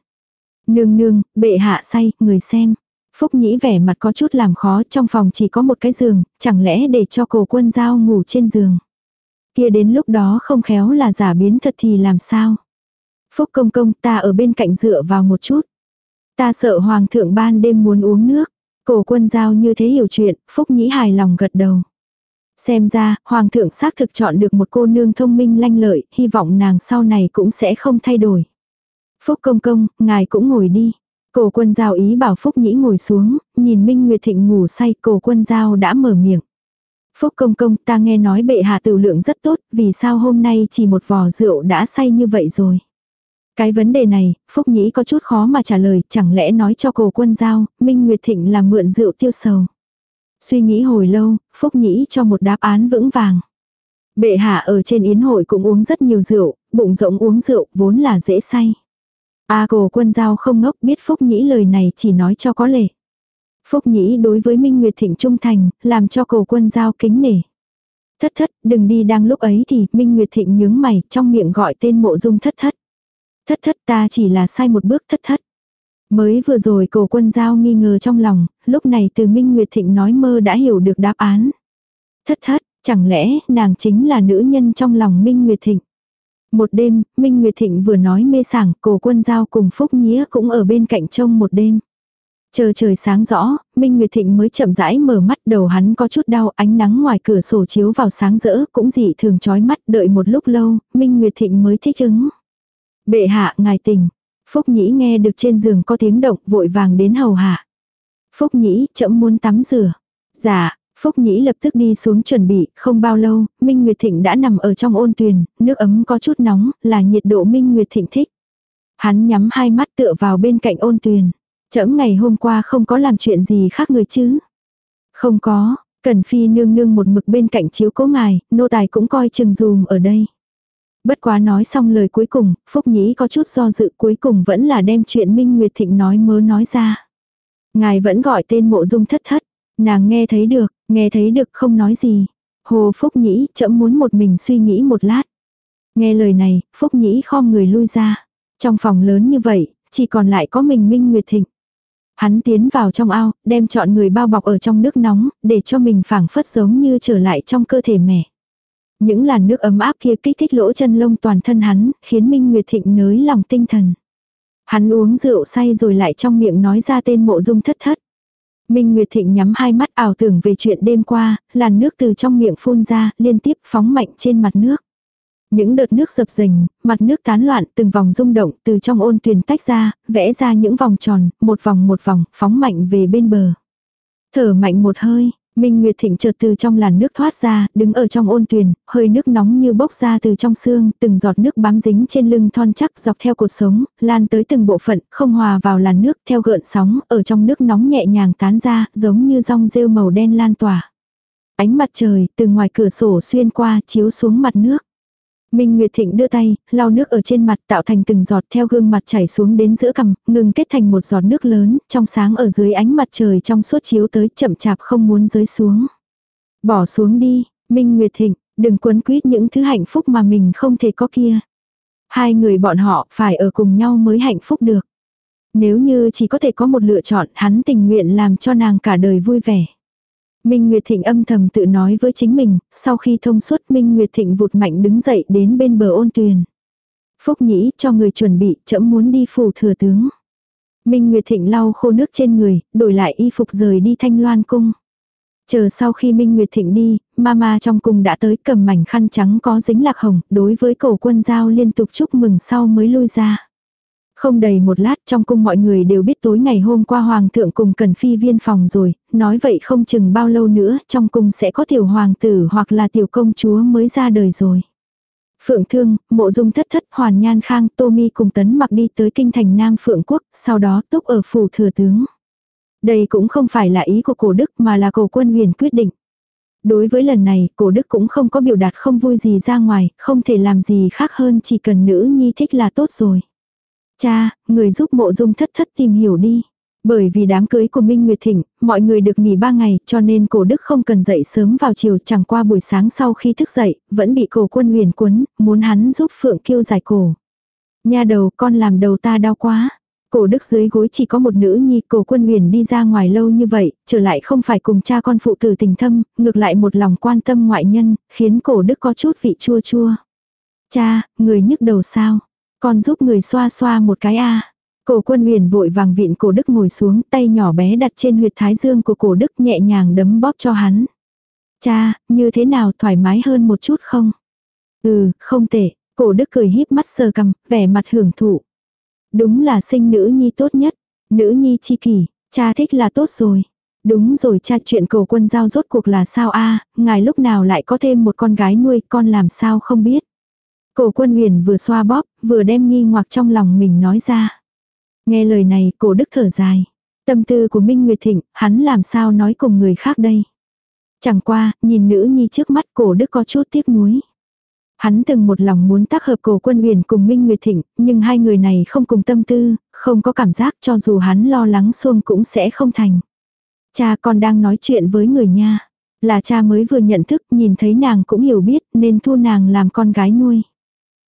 Nương nương, bệ hạ say, người xem. Phúc Nhĩ vẻ mặt có chút làm khó, trong phòng chỉ có một cái giường, chẳng lẽ để cho cổ quân giao ngủ trên giường. Kia đến lúc đó không khéo là giả biến thật thì làm sao. Phúc công công ta ở bên cạnh dựa vào một chút. Ta sợ hoàng thượng ban đêm muốn uống nước. Cổ quân giao như thế hiểu chuyện, Phúc Nhĩ hài lòng gật đầu. Xem ra, Hoàng thượng xác thực chọn được một cô nương thông minh lanh lợi, hy vọng nàng sau này cũng sẽ không thay đổi. Phúc công công, ngài cũng ngồi đi. Cổ quân giao ý bảo Phúc Nhĩ ngồi xuống, nhìn Minh Nguyệt Thịnh ngủ say, cổ quân giao đã mở miệng. Phúc công công, ta nghe nói bệ hạ tử lượng rất tốt, vì sao hôm nay chỉ một vò rượu đã say như vậy rồi. Cái vấn đề này, Phúc Nhĩ có chút khó mà trả lời, chẳng lẽ nói cho cổ quân giao, Minh Nguyệt Thịnh là mượn rượu tiêu sầu. Suy nghĩ hồi lâu, Phúc Nhĩ cho một đáp án vững vàng. Bệ hạ ở trên yến hội cũng uống rất nhiều rượu, bụng rỗng uống rượu vốn là dễ say. A à, cổ quân giao không ngốc biết Phúc Nhĩ lời này chỉ nói cho có lệ. Phúc Nhĩ đối với Minh Nguyệt Thịnh trung thành, làm cho cổ quân giao kính nể. Thất thất, đừng đi đang lúc ấy thì Minh Nguyệt Thịnh nhướng mày trong miệng gọi tên mộ dung thất thất. Thất thất ta chỉ là sai một bước thất thất. Mới vừa rồi cổ quân giao nghi ngờ trong lòng, lúc này từ Minh Nguyệt Thịnh nói mơ đã hiểu được đáp án. Thất thất, chẳng lẽ nàng chính là nữ nhân trong lòng Minh Nguyệt Thịnh. Một đêm, Minh Nguyệt Thịnh vừa nói mê sảng, cổ quân giao cùng Phúc Nhĩa cũng ở bên cạnh trông một đêm. Chờ trời sáng rõ, Minh Nguyệt Thịnh mới chậm rãi mở mắt đầu hắn có chút đau ánh nắng ngoài cửa sổ chiếu vào sáng rỡ cũng dị thường chói mắt đợi một lúc lâu, Minh Nguyệt Thịnh mới thích ứng. Bệ hạ ngài tỉnh, Phúc Nhĩ nghe được trên giường có tiếng động vội vàng đến hầu hạ. Phúc Nhĩ chậm muốn tắm rửa. Dạ, Phúc Nhĩ lập tức đi xuống chuẩn bị, không bao lâu, Minh Nguyệt Thịnh đã nằm ở trong ôn tuyền, nước ấm có chút nóng, là nhiệt độ Minh Nguyệt Thịnh thích. Hắn nhắm hai mắt tựa vào bên cạnh ôn tuyền. Chậm ngày hôm qua không có làm chuyện gì khác người chứ. Không có, Cần Phi nương nương một mực bên cạnh chiếu cố ngài, nô tài cũng coi chừng dùm ở đây. Bất quá nói xong lời cuối cùng, Phúc Nhĩ có chút do dự cuối cùng vẫn là đem chuyện Minh Nguyệt Thịnh nói mớ nói ra. Ngài vẫn gọi tên mộ dung thất thất. Nàng nghe thấy được, nghe thấy được không nói gì. Hồ Phúc Nhĩ chậm muốn một mình suy nghĩ một lát. Nghe lời này, Phúc Nhĩ khom người lui ra. Trong phòng lớn như vậy, chỉ còn lại có mình Minh Nguyệt Thịnh. Hắn tiến vào trong ao, đem chọn người bao bọc ở trong nước nóng, để cho mình phảng phất giống như trở lại trong cơ thể mẹ. Những làn nước ấm áp kia kích thích lỗ chân lông toàn thân hắn, khiến Minh Nguyệt Thịnh nới lòng tinh thần. Hắn uống rượu say rồi lại trong miệng nói ra tên mộ dung thất thất. Minh Nguyệt Thịnh nhắm hai mắt ảo tưởng về chuyện đêm qua, làn nước từ trong miệng phun ra, liên tiếp phóng mạnh trên mặt nước. Những đợt nước dập dềnh, mặt nước tán loạn, từng vòng rung động từ trong ôn tuyền tách ra, vẽ ra những vòng tròn, một vòng một vòng, phóng mạnh về bên bờ. Thở mạnh một hơi, Minh Nguyệt Thịnh chợt từ trong làn nước thoát ra, đứng ở trong ôn tuyền, hơi nước nóng như bốc ra từ trong xương, từng giọt nước bám dính trên lưng thon chắc dọc theo cột sống, lan tới từng bộ phận, không hòa vào làn nước theo gợn sóng, ở trong nước nóng nhẹ nhàng tán ra, giống như rong rêu màu đen lan tỏa. Ánh mặt trời từ ngoài cửa sổ xuyên qua chiếu xuống mặt nước. Minh Nguyệt Thịnh đưa tay, lau nước ở trên mặt tạo thành từng giọt theo gương mặt chảy xuống đến giữa cằm, ngừng kết thành một giọt nước lớn, trong sáng ở dưới ánh mặt trời trong suốt chiếu tới chậm chạp không muốn rơi xuống. Bỏ xuống đi, Minh Nguyệt Thịnh, đừng quấn quýt những thứ hạnh phúc mà mình không thể có kia. Hai người bọn họ phải ở cùng nhau mới hạnh phúc được. Nếu như chỉ có thể có một lựa chọn, hắn tình nguyện làm cho nàng cả đời vui vẻ. Minh Nguyệt Thịnh âm thầm tự nói với chính mình, sau khi thông suốt Minh Nguyệt Thịnh vụt mạnh đứng dậy đến bên bờ ôn tuyền. Phúc nhĩ cho người chuẩn bị, chậm muốn đi phủ thừa tướng. Minh Nguyệt Thịnh lau khô nước trên người, đổi lại y phục rời đi thanh loan cung. Chờ sau khi Minh Nguyệt Thịnh đi, mama trong cung đã tới cầm mảnh khăn trắng có dính lạc hồng, đối với cổ quân giao liên tục chúc mừng sau mới lui ra. Không đầy một lát trong cung mọi người đều biết tối ngày hôm qua hoàng thượng cùng cần phi viên phòng rồi, nói vậy không chừng bao lâu nữa trong cung sẽ có tiểu hoàng tử hoặc là tiểu công chúa mới ra đời rồi. Phượng Thương, Mộ Dung Thất Thất, Hoàn Nhan Khang, Tô Mi cùng Tấn Mặc đi tới kinh thành Nam Phượng Quốc, sau đó túc ở phủ thừa tướng. Đây cũng không phải là ý của cổ đức mà là cổ quân huyền quyết định. Đối với lần này, cổ đức cũng không có biểu đạt không vui gì ra ngoài, không thể làm gì khác hơn chỉ cần nữ nhi thích là tốt rồi. Cha, người giúp mộ dung thất thất tìm hiểu đi. Bởi vì đám cưới của Minh Nguyệt Thịnh, mọi người được nghỉ ba ngày cho nên cổ đức không cần dậy sớm vào chiều chẳng qua buổi sáng sau khi thức dậy, vẫn bị cổ quân huyền quấn, muốn hắn giúp Phượng Kiêu giải cổ. Nha đầu con làm đầu ta đau quá. Cổ đức dưới gối chỉ có một nữ nhi, cổ quân huyền đi ra ngoài lâu như vậy, trở lại không phải cùng cha con phụ tử tình thâm, ngược lại một lòng quan tâm ngoại nhân, khiến cổ đức có chút vị chua chua. Cha, người nhức đầu sao? Con giúp người xoa xoa một cái a. Cổ quân huyền vội vàng vịn cổ đức ngồi xuống tay nhỏ bé đặt trên huyệt thái dương của cổ đức nhẹ nhàng đấm bóp cho hắn. Cha, như thế nào thoải mái hơn một chút không? Ừ, không tệ. Cổ đức cười híp mắt sờ cầm, vẻ mặt hưởng thụ. Đúng là sinh nữ nhi tốt nhất. Nữ nhi chi kỷ, cha thích là tốt rồi. Đúng rồi cha chuyện cổ quân giao rốt cuộc là sao a ngài lúc nào lại có thêm một con gái nuôi con làm sao không biết. Cổ quân huyền vừa xoa bóp, vừa đem nghi ngoặc trong lòng mình nói ra. Nghe lời này, cổ đức thở dài. Tâm tư của Minh Nguyệt Thịnh, hắn làm sao nói cùng người khác đây. Chẳng qua, nhìn nữ nhi trước mắt cổ đức có chút tiếc nuối. Hắn từng một lòng muốn tác hợp cổ quân huyền cùng Minh Nguyệt Thịnh, nhưng hai người này không cùng tâm tư, không có cảm giác cho dù hắn lo lắng xuông cũng sẽ không thành. Cha con đang nói chuyện với người nha. Là cha mới vừa nhận thức nhìn thấy nàng cũng hiểu biết nên thu nàng làm con gái nuôi.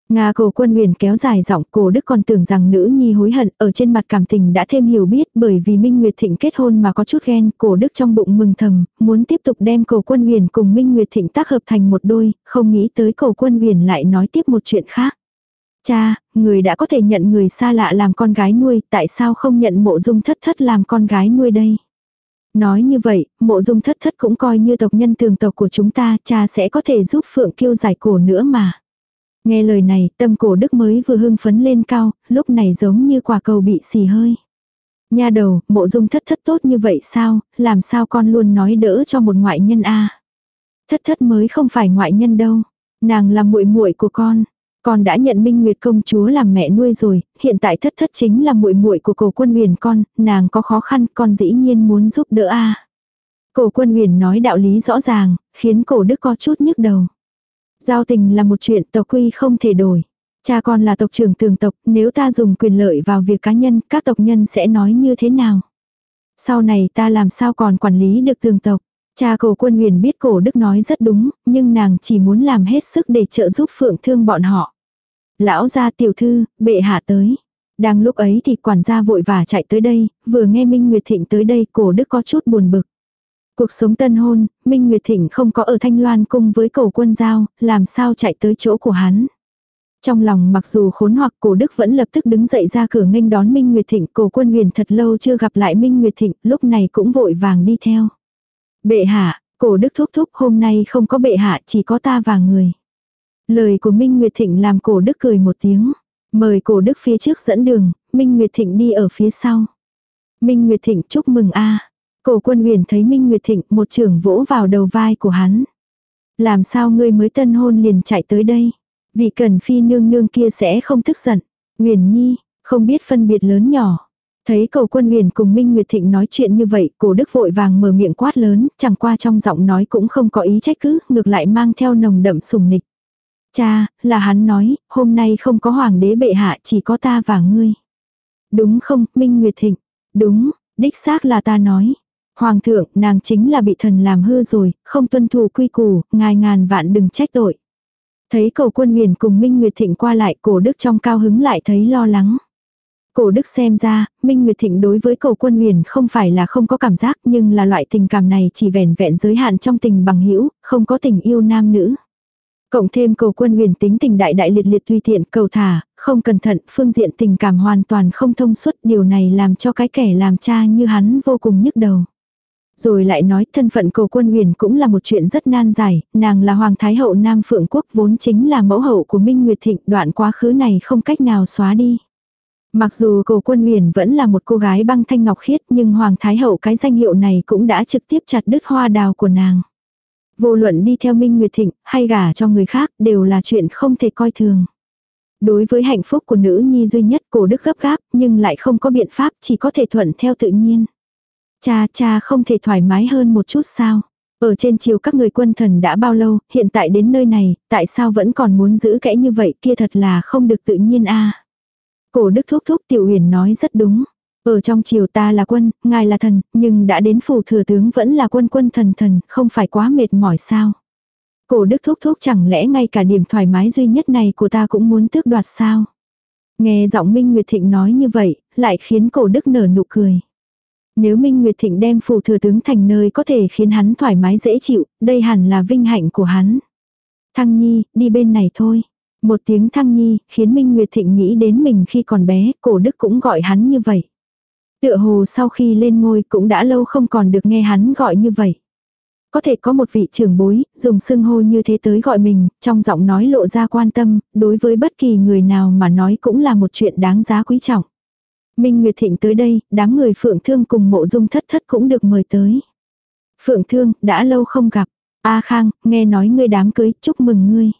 Nga cổ quân huyền kéo dài giọng cổ đức còn tưởng rằng nữ nhi hối hận ở trên mặt cảm tình đã thêm hiểu biết bởi vì Minh Nguyệt Thịnh kết hôn mà có chút ghen cổ đức trong bụng mừng thầm muốn tiếp tục đem cổ quân huyền cùng Minh Nguyệt Thịnh tác hợp thành một đôi không nghĩ tới cổ quân huyền lại nói tiếp một chuyện khác. Cha, người đã có thể nhận người xa lạ làm con gái nuôi tại sao không nhận mộ dung thất thất làm con gái nuôi đây? Nói như vậy, mộ dung thất thất cũng coi như tộc nhân tường tộc của chúng ta, cha sẽ có thể giúp Phượng Kiêu giải cổ nữa mà. Nghe lời này, tâm cổ đức mới vừa hưng phấn lên cao, lúc này giống như quả cầu bị xì hơi. Nha đầu, mộ dung thất thất tốt như vậy sao, làm sao con luôn nói đỡ cho một ngoại nhân a Thất thất mới không phải ngoại nhân đâu. Nàng là muội muội của con. Con đã nhận Minh Nguyệt công chúa làm mẹ nuôi rồi, hiện tại thất thất chính là muội muội của cổ quân huyền con, nàng có khó khăn con dĩ nhiên muốn giúp đỡ a Cổ quân huyền nói đạo lý rõ ràng, khiến cổ đức có chút nhức đầu. Giao tình là một chuyện tộc quy không thể đổi. Cha con là tộc trưởng tường tộc, nếu ta dùng quyền lợi vào việc cá nhân, các tộc nhân sẽ nói như thế nào? Sau này ta làm sao còn quản lý được tường tộc? Cha cổ quân huyền biết cổ đức nói rất đúng, nhưng nàng chỉ muốn làm hết sức để trợ giúp phượng thương bọn họ. Lão gia tiểu thư, bệ hạ tới. Đang lúc ấy thì quản gia vội vả chạy tới đây, vừa nghe Minh Nguyệt Thịnh tới đây cổ đức có chút buồn bực. Cuộc sống tân hôn, Minh Nguyệt Thịnh không có ở Thanh Loan cung với cổ quân giao, làm sao chạy tới chỗ của hắn. Trong lòng mặc dù khốn hoặc cổ đức vẫn lập tức đứng dậy ra cửa nghênh đón Minh Nguyệt Thịnh, cổ quân huyền thật lâu chưa gặp lại Minh Nguyệt Thịnh, lúc này cũng vội vàng đi theo. Bệ hạ, cổ đức thúc thúc hôm nay không có bệ hạ chỉ có ta và người. Lời của Minh Nguyệt Thịnh làm cổ đức cười một tiếng. Mời cổ đức phía trước dẫn đường, Minh Nguyệt Thịnh đi ở phía sau. Minh Nguyệt Thịnh chúc mừng a Cổ quân huyền thấy Minh Nguyệt Thịnh một trưởng vỗ vào đầu vai của hắn. Làm sao ngươi mới tân hôn liền chạy tới đây? vị cần phi nương nương kia sẽ không tức giận. Huyền nhi, không biết phân biệt lớn nhỏ. Thấy cầu quân huyền cùng Minh Nguyệt Thịnh nói chuyện như vậy, cổ đức vội vàng mở miệng quát lớn, chẳng qua trong giọng nói cũng không có ý trách cứ, ngược lại mang theo nồng đậm sùng nịch. Cha, là hắn nói, hôm nay không có hoàng đế bệ hạ chỉ có ta và ngươi. Đúng không, Minh Nguyệt Thịnh? Đúng, đích xác là ta nói. Hoàng thượng, nàng chính là bị thần làm hư rồi, không tuân thủ quy củ, ngài ngàn vạn đừng trách tội. Thấy cầu quân huyền cùng Minh Nguyệt Thịnh qua lại cổ đức trong cao hứng lại thấy lo lắng. Cổ đức xem ra, Minh Nguyệt Thịnh đối với cầu quân huyền không phải là không có cảm giác nhưng là loại tình cảm này chỉ vẻn vẹn giới hạn trong tình bằng hữu không có tình yêu nam nữ. Cộng thêm cầu quân huyền tính tình đại đại liệt liệt tùy tiện cầu thả, không cẩn thận, phương diện tình cảm hoàn toàn không thông suốt điều này làm cho cái kẻ làm cha như hắn vô cùng nhức đầu. Rồi lại nói thân phận cầu quân huyền cũng là một chuyện rất nan giải, nàng là Hoàng Thái Hậu Nam Phượng Quốc vốn chính là mẫu hậu của Minh Nguyệt Thịnh đoạn quá khứ này không cách nào xóa đi. Mặc dù cầu quân huyền vẫn là một cô gái băng thanh ngọc khiết nhưng Hoàng Thái Hậu cái danh hiệu này cũng đã trực tiếp chặt đứt hoa đào của nàng. Vô luận đi theo Minh Nguyệt Thịnh hay gả cho người khác đều là chuyện không thể coi thường. Đối với hạnh phúc của nữ nhi duy nhất cổ đức gấp gáp nhưng lại không có biện pháp chỉ có thể thuận theo tự nhiên. Cha cha không thể thoải mái hơn một chút sao? Ở trên chiều các người quân thần đã bao lâu, hiện tại đến nơi này, tại sao vẫn còn muốn giữ kẽ như vậy kia thật là không được tự nhiên a Cổ đức thúc thúc tiểu huyền nói rất đúng. Ở trong triều ta là quân, ngài là thần, nhưng đã đến phủ thừa tướng vẫn là quân quân thần thần, không phải quá mệt mỏi sao. Cổ đức thúc thúc chẳng lẽ ngay cả điểm thoải mái duy nhất này của ta cũng muốn tước đoạt sao. Nghe giọng Minh Nguyệt Thịnh nói như vậy, lại khiến cổ đức nở nụ cười. Nếu Minh Nguyệt Thịnh đem phủ thừa tướng thành nơi có thể khiến hắn thoải mái dễ chịu, đây hẳn là vinh hạnh của hắn. Thăng Nhi, đi bên này thôi. Một tiếng Thăng Nhi, khiến Minh Nguyệt Thịnh nghĩ đến mình khi còn bé, cổ đức cũng gọi hắn như vậy. Tựa hồ sau khi lên ngôi cũng đã lâu không còn được nghe hắn gọi như vậy. Có thể có một vị trưởng bối, dùng xưng hô như thế tới gọi mình, trong giọng nói lộ ra quan tâm, đối với bất kỳ người nào mà nói cũng là một chuyện đáng giá quý trọng. Minh Nguyệt Thịnh tới đây, đám người Phượng Thương cùng mộ dung thất thất cũng được mời tới. Phượng Thương, đã lâu không gặp. A Khang, nghe nói ngươi đám cưới, chúc mừng ngươi.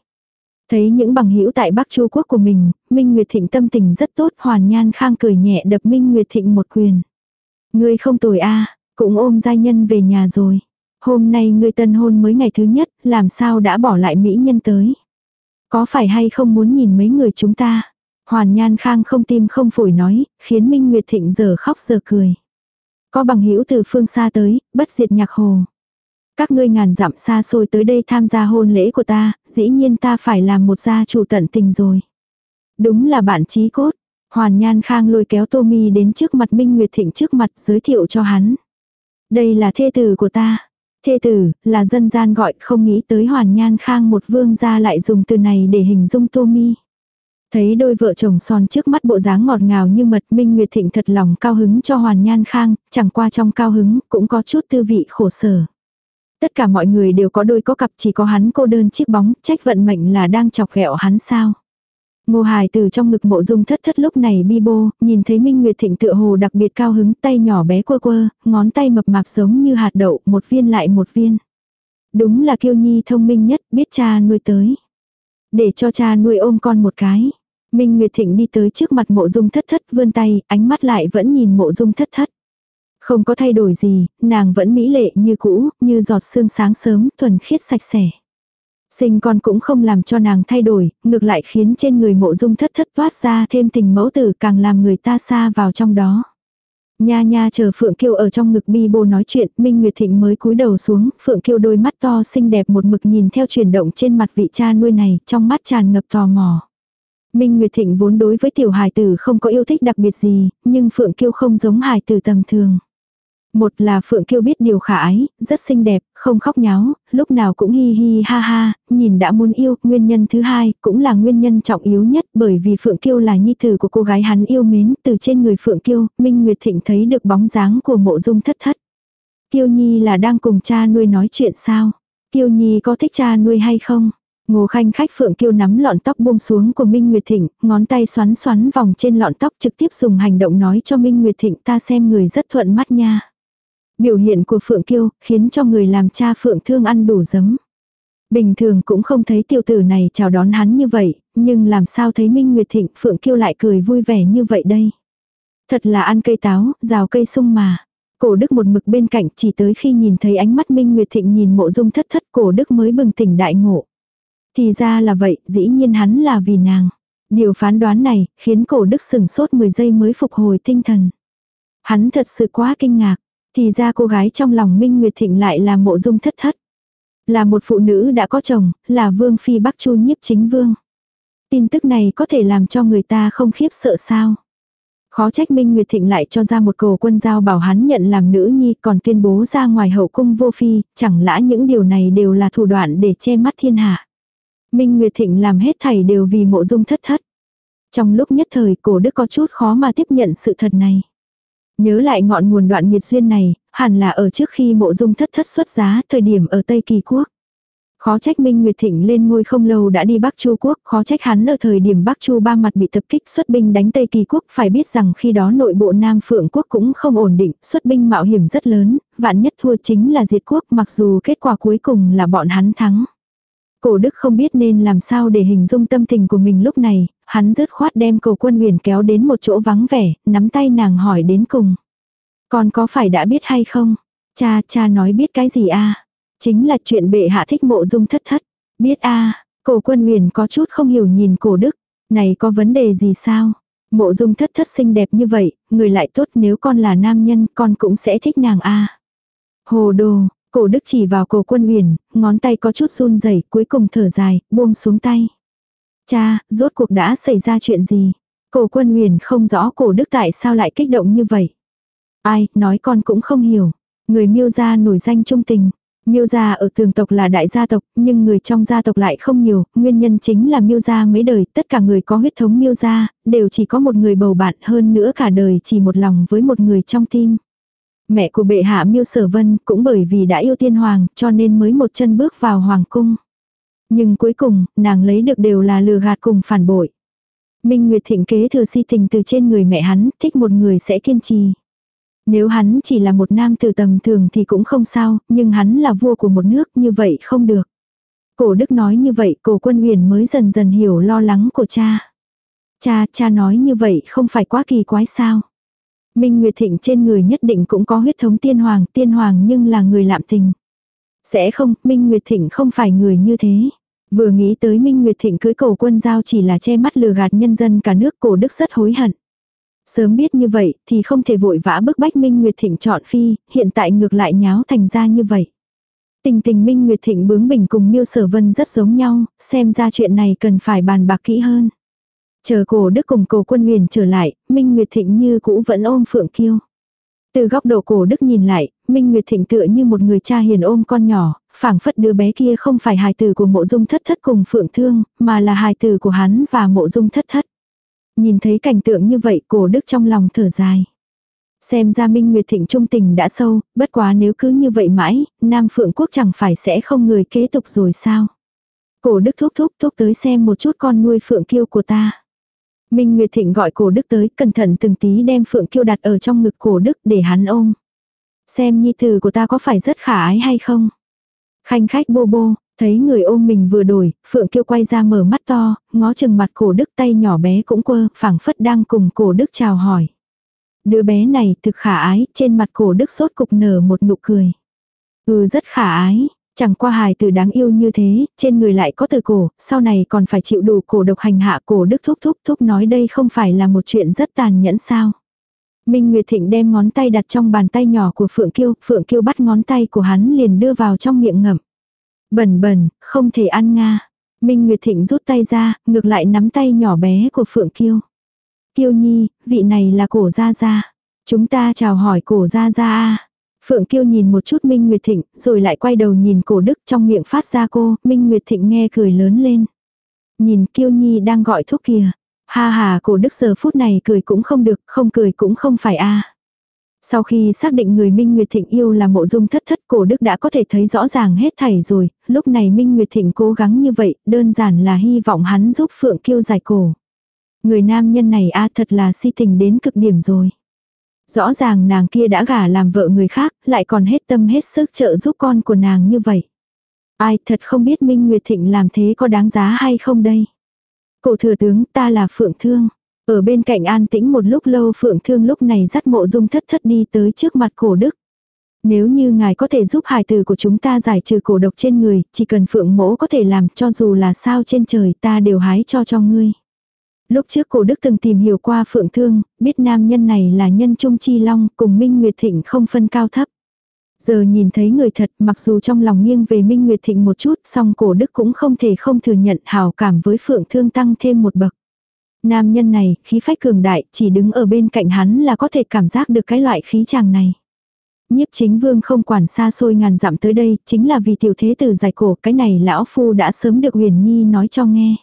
Thấy những bằng hữu tại Bắc Chu quốc của mình, Minh Nguyệt Thịnh tâm tình rất tốt, Hoàn Nhan Khang cười nhẹ đập Minh Nguyệt Thịnh một quyền. Ngươi không tồi a, cũng ôm giai nhân về nhà rồi. Hôm nay ngươi tân hôn mới ngày thứ nhất, làm sao đã bỏ lại mỹ nhân tới? Có phải hay không muốn nhìn mấy người chúng ta? Hoàn Nhan Khang không tim không phổi nói, khiến Minh Nguyệt Thịnh giờ khóc giờ cười. Có bằng hữu từ phương xa tới, bất diệt nhạc hồ. Các ngươi ngàn dặm xa xôi tới đây tham gia hôn lễ của ta, dĩ nhiên ta phải làm một gia chủ tận tình rồi. Đúng là bạn trí cốt. Hoàn Nhan Khang lôi kéo Tommy đến trước mặt Minh Nguyệt Thịnh trước mặt giới thiệu cho hắn. Đây là thê tử của ta. Thê tử, là dân gian gọi không nghĩ tới Hoàn Nhan Khang một vương gia lại dùng từ này để hình dung Tommy. Thấy đôi vợ chồng son trước mắt bộ dáng ngọt ngào như mật Minh Nguyệt Thịnh thật lòng cao hứng cho Hoàn Nhan Khang, chẳng qua trong cao hứng cũng có chút tư vị khổ sở. Tất cả mọi người đều có đôi có cặp chỉ có hắn cô đơn chiếc bóng, trách vận mệnh là đang chọc ghẹo hắn sao. Ngô Hải từ trong ngực mộ dung thất thất lúc này bi bô, nhìn thấy Minh Nguyệt Thịnh tựa hồ đặc biệt cao hứng, tay nhỏ bé quơ quơ, ngón tay mập mạp giống như hạt đậu, một viên lại một viên. Đúng là kiêu nhi thông minh nhất, biết cha nuôi tới. Để cho cha nuôi ôm con một cái. Minh Nguyệt Thịnh đi tới trước mặt mộ dung thất thất vươn tay, ánh mắt lại vẫn nhìn mộ dung thất thất. Không có thay đổi gì, nàng vẫn mỹ lệ như cũ, như giọt sương sáng sớm, thuần khiết sạch sẽ. Sinh con cũng không làm cho nàng thay đổi, ngược lại khiến trên người mộ dung thất thất toát ra thêm tình mẫu tử càng làm người ta xa vào trong đó. Nha nha chờ Phượng Kiêu ở trong ngực bi bô nói chuyện, Minh Nguyệt Thịnh mới cúi đầu xuống, Phượng Kiêu đôi mắt to xinh đẹp một mực nhìn theo chuyển động trên mặt vị cha nuôi này, trong mắt tràn ngập tò mò. Minh Nguyệt Thịnh vốn đối với tiểu hài tử không có yêu thích đặc biệt gì, nhưng Phượng Kiêu không giống hài tử tầm thường. Một là Phượng Kiêu biết điều khả ái, rất xinh đẹp, không khóc nháo, lúc nào cũng hi hi ha ha, nhìn đã muốn yêu. Nguyên nhân thứ hai cũng là nguyên nhân trọng yếu nhất bởi vì Phượng Kiêu là nhi tử của cô gái hắn yêu mến. Từ trên người Phượng Kiêu, Minh Nguyệt Thịnh thấy được bóng dáng của mộ dung thất thất. Kiêu Nhi là đang cùng cha nuôi nói chuyện sao? Kiêu Nhi có thích cha nuôi hay không? Ngô Khanh khách Phượng Kiêu nắm lọn tóc buông xuống của Minh Nguyệt Thịnh, ngón tay xoắn xoắn vòng trên lọn tóc trực tiếp dùng hành động nói cho Minh Nguyệt Thịnh ta xem người rất thuận mắt nha. Biểu hiện của Phượng Kiêu khiến cho người làm cha Phượng Thương ăn đủ giấm. Bình thường cũng không thấy tiêu tử này chào đón hắn như vậy, nhưng làm sao thấy Minh Nguyệt Thịnh Phượng Kiêu lại cười vui vẻ như vậy đây. Thật là ăn cây táo, rào cây sung mà. Cổ đức một mực bên cạnh chỉ tới khi nhìn thấy ánh mắt Minh Nguyệt Thịnh nhìn mộ dung thất thất cổ đức mới bừng tỉnh đại ngộ. Thì ra là vậy, dĩ nhiên hắn là vì nàng. Điều phán đoán này khiến cổ đức sừng sốt 10 giây mới phục hồi tinh thần. Hắn thật sự quá kinh ngạc. Thì ra cô gái trong lòng Minh Nguyệt Thịnh lại là mộ dung thất thất. Là một phụ nữ đã có chồng, là vương phi Bắc Chu nhiếp chính vương. Tin tức này có thể làm cho người ta không khiếp sợ sao. Khó trách Minh Nguyệt Thịnh lại cho ra một cầu quân giao bảo hắn nhận làm nữ nhi còn tuyên bố ra ngoài hậu cung vô phi, chẳng lẽ những điều này đều là thủ đoạn để che mắt thiên hạ. Minh Nguyệt Thịnh làm hết thảy đều vì mộ dung thất thất. Trong lúc nhất thời cổ đức có chút khó mà tiếp nhận sự thật này. Nhớ lại ngọn nguồn đoạn nhiệt duyên này, hẳn là ở trước khi mộ dung thất thất xuất giá, thời điểm ở Tây Kỳ Quốc. Khó trách Minh Nguyệt Thịnh lên ngôi không lâu đã đi Bắc Chu Quốc, khó trách hắn ở thời điểm Bắc Chu ba mặt bị tập kích xuất binh đánh Tây Kỳ Quốc, phải biết rằng khi đó nội bộ Nam Phượng Quốc cũng không ổn định, xuất binh mạo hiểm rất lớn, vạn nhất thua chính là diệt quốc mặc dù kết quả cuối cùng là bọn hắn thắng. Cổ đức không biết nên làm sao để hình dung tâm tình của mình lúc này, hắn dứt khoát đem cầu quân huyền kéo đến một chỗ vắng vẻ, nắm tay nàng hỏi đến cùng. Con có phải đã biết hay không? Cha, cha nói biết cái gì a Chính là chuyện bệ hạ thích mộ dung thất thất. Biết a cổ quân huyền có chút không hiểu nhìn cổ đức. Này có vấn đề gì sao? Mộ dung thất thất xinh đẹp như vậy, người lại tốt nếu con là nam nhân con cũng sẽ thích nàng a Hồ đồ, cổ đức chỉ vào cổ quân Uyển, ngón tay có chút run rẩy cuối cùng thở dài, buông xuống tay. Cha, rốt cuộc đã xảy ra chuyện gì? Cổ quân Uyển không rõ cổ đức tại sao lại kích động như vậy. Ai, nói con cũng không hiểu. Người miêu gia nổi danh trung tình. Miêu gia ở tường tộc là đại gia tộc, nhưng người trong gia tộc lại không nhiều, nguyên nhân chính là miêu gia mấy đời, tất cả người có huyết thống miêu gia, đều chỉ có một người bầu bạn hơn nữa cả đời chỉ một lòng với một người trong tim. Mẹ của bệ hạ miêu sở vân cũng bởi vì đã yêu tiên hoàng cho nên mới một chân bước vào hoàng cung. Nhưng cuối cùng, nàng lấy được đều là lừa gạt cùng phản bội. Minh Nguyệt Thịnh kế thừa si tình từ trên người mẹ hắn, thích một người sẽ kiên trì. Nếu hắn chỉ là một nam từ tầm thường thì cũng không sao, nhưng hắn là vua của một nước như vậy không được. Cổ đức nói như vậy cổ quân huyền mới dần dần hiểu lo lắng của cha. Cha, cha nói như vậy không phải quá kỳ quái sao. Minh Nguyệt Thịnh trên người nhất định cũng có huyết thống tiên hoàng, tiên hoàng nhưng là người lạm tình. Sẽ không, Minh Nguyệt Thịnh không phải người như thế. Vừa nghĩ tới Minh Nguyệt Thịnh cưới cầu quân giao chỉ là che mắt lừa gạt nhân dân cả nước cổ đức rất hối hận. Sớm biết như vậy thì không thể vội vã bức bách Minh Nguyệt Thịnh chọn phi, hiện tại ngược lại nháo thành ra như vậy. Tình tình Minh Nguyệt Thịnh bướng bỉnh cùng Miêu Sở Vân rất giống nhau, xem ra chuyện này cần phải bàn bạc kỹ hơn. Chờ cổ đức cùng cổ quân huyền trở lại, Minh Nguyệt Thịnh như cũ vẫn ôm Phượng Kiêu. Từ góc độ cổ đức nhìn lại, Minh Nguyệt Thịnh tựa như một người cha hiền ôm con nhỏ, phảng phất đứa bé kia không phải hài tử của mộ dung thất thất cùng Phượng Thương, mà là hài tử của hắn và mộ dung thất thất. Nhìn thấy cảnh tượng như vậy cổ đức trong lòng thở dài. Xem ra Minh Nguyệt Thịnh trung tình đã sâu, bất quá nếu cứ như vậy mãi, Nam Phượng Quốc chẳng phải sẽ không người kế tục rồi sao. Cổ đức thúc thúc thúc tới xem một chút con nuôi Phượng Kiêu của ta. Minh Nguyệt Thịnh gọi cổ đức tới, cẩn thận từng tí đem Phượng Kiêu đặt ở trong ngực cổ đức để hắn ôm. Xem nhi tử của ta có phải rất khả ái hay không. Khanh khách bô bô, thấy người ôm mình vừa đổi, Phượng Kiêu quay ra mở mắt to, ngó chừng mặt cổ đức tay nhỏ bé cũng quơ, phảng phất đang cùng cổ đức chào hỏi. Đứa bé này thực khả ái, trên mặt cổ đức sốt cục nở một nụ cười. Ừ rất khả ái, Chẳng qua hài từ đáng yêu như thế, trên người lại có từ cổ, sau này còn phải chịu đủ cổ độc hành hạ cổ đức thúc thúc thúc nói đây không phải là một chuyện rất tàn nhẫn sao. Minh Nguyệt Thịnh đem ngón tay đặt trong bàn tay nhỏ của Phượng Kiêu, Phượng Kiêu bắt ngón tay của hắn liền đưa vào trong miệng ngậm. Bẩn bẩn, không thể ăn nga. Minh Nguyệt Thịnh rút tay ra, ngược lại nắm tay nhỏ bé của Phượng Kiêu. Kiêu Nhi, vị này là cổ gia gia. Chúng ta chào hỏi cổ gia gia a. Phượng Kiêu nhìn một chút Minh Nguyệt Thịnh, rồi lại quay đầu nhìn cổ đức trong miệng phát ra cô, Minh Nguyệt Thịnh nghe cười lớn lên. Nhìn Kiêu Nhi đang gọi thuốc kìa. Ha ha cổ đức giờ phút này cười cũng không được, không cười cũng không phải a. Sau khi xác định người Minh Nguyệt Thịnh yêu là mộ dung thất thất cổ đức đã có thể thấy rõ ràng hết thảy rồi, lúc này Minh Nguyệt Thịnh cố gắng như vậy, đơn giản là hy vọng hắn giúp Phượng Kiêu giải cổ. Người nam nhân này a thật là si tình đến cực điểm rồi. Rõ ràng nàng kia đã gả làm vợ người khác, lại còn hết tâm hết sức trợ giúp con của nàng như vậy. Ai thật không biết Minh Nguyệt Thịnh làm thế có đáng giá hay không đây. Cổ thừa tướng ta là Phượng Thương. Ở bên cạnh an tĩnh một lúc lâu Phượng Thương lúc này dắt mộ dung thất thất đi tới trước mặt cổ đức. Nếu như ngài có thể giúp hài tử của chúng ta giải trừ cổ độc trên người, chỉ cần phượng mỗ có thể làm cho dù là sao trên trời ta đều hái cho cho ngươi. Lúc trước cổ đức từng tìm hiểu qua phượng thương, biết nam nhân này là nhân trung chi long cùng Minh Nguyệt Thịnh không phân cao thấp. Giờ nhìn thấy người thật mặc dù trong lòng nghiêng về Minh Nguyệt Thịnh một chút song cổ đức cũng không thể không thừa nhận hào cảm với phượng thương tăng thêm một bậc. Nam nhân này, khí phách cường đại, chỉ đứng ở bên cạnh hắn là có thể cảm giác được cái loại khí chàng này. Nhiếp chính vương không quản xa xôi ngàn dặm tới đây, chính là vì tiểu thế tử giải cổ, cái này lão phu đã sớm được huyền nhi nói cho nghe.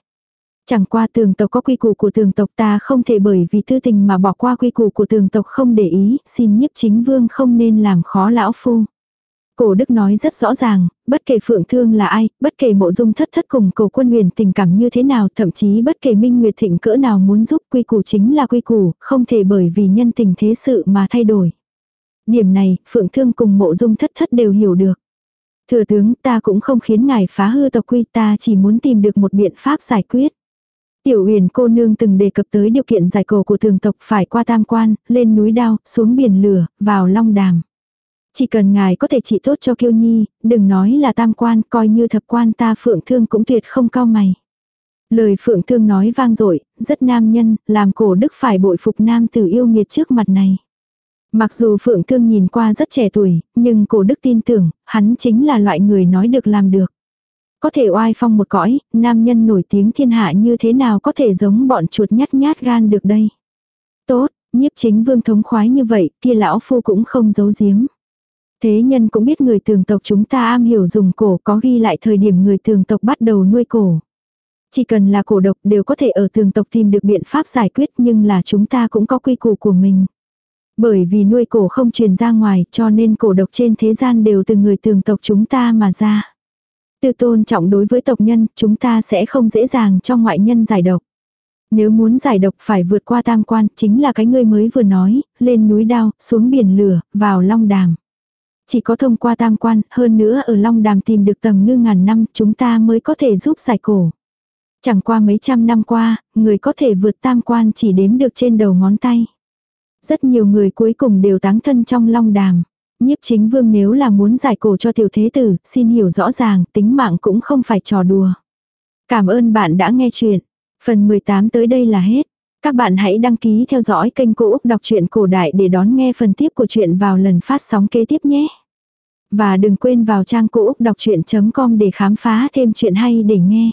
Chẳng qua tường tộc có quy củ của tường tộc ta không thể bởi vì tư tình mà bỏ qua quy củ của tường tộc không để ý, xin nhiếp chính vương không nên làm khó lão phu. Cổ đức nói rất rõ ràng, bất kể phượng thương là ai, bất kể mộ dung thất thất cùng cổ quân huyền tình cảm như thế nào, thậm chí bất kể minh nguyệt thịnh cỡ nào muốn giúp quy củ chính là quy củ, không thể bởi vì nhân tình thế sự mà thay đổi. Điểm này, Phượng Thương cùng mộ dung thất thất đều hiểu được. Thừa tướng ta cũng không khiến ngài phá hư tộc quy ta chỉ muốn tìm được một biện pháp giải quyết. Tiểu huyền cô nương từng đề cập tới điều kiện giải cổ của thường tộc phải qua tam quan, lên núi đao, xuống biển lửa, vào long đàm. Chỉ cần ngài có thể trị tốt cho kiêu nhi, đừng nói là tam quan, coi như thập quan ta phượng thương cũng tuyệt không cao mày. Lời phượng thương nói vang dội rất nam nhân, làm cổ đức phải bội phục nam tử yêu nghiệt trước mặt này. Mặc dù Phượng Thương nhìn qua rất trẻ tuổi, nhưng cổ đức tin tưởng, hắn chính là loại người nói được làm được. Có thể oai phong một cõi, nam nhân nổi tiếng thiên hạ như thế nào có thể giống bọn chuột nhát nhát gan được đây. Tốt, nhiếp chính vương thống khoái như vậy, kia lão phu cũng không giấu giếm. Thế nhân cũng biết người tường tộc chúng ta am hiểu dùng cổ có ghi lại thời điểm người tường tộc bắt đầu nuôi cổ. Chỉ cần là cổ độc đều có thể ở tường tộc tìm được biện pháp giải quyết nhưng là chúng ta cũng có quy củ của mình. Bởi vì nuôi cổ không truyền ra ngoài cho nên cổ độc trên thế gian đều từ người tường tộc chúng ta mà ra tư tôn trọng đối với tộc nhân, chúng ta sẽ không dễ dàng cho ngoại nhân giải độc. Nếu muốn giải độc phải vượt qua tam quan, chính là cái ngươi mới vừa nói, lên núi đao, xuống biển lửa, vào long đàm. Chỉ có thông qua tam quan, hơn nữa ở long đàm tìm được tầm ngư ngàn năm, chúng ta mới có thể giúp giải cổ. Chẳng qua mấy trăm năm qua, người có thể vượt tam quan chỉ đếm được trên đầu ngón tay. Rất nhiều người cuối cùng đều táng thân trong long đàm. Nhiếp chính vương nếu là muốn giải cổ cho tiểu thế tử, xin hiểu rõ ràng, tính mạng cũng không phải trò đùa. Cảm ơn bạn đã nghe chuyện. Phần 18 tới đây là hết. Các bạn hãy đăng ký theo dõi kênh Cô Úc Đọc truyện Cổ Đại để đón nghe phần tiếp của chuyện vào lần phát sóng kế tiếp nhé. Và đừng quên vào trang Cô Úc Đọc Chuyện.com để khám phá thêm chuyện hay để nghe.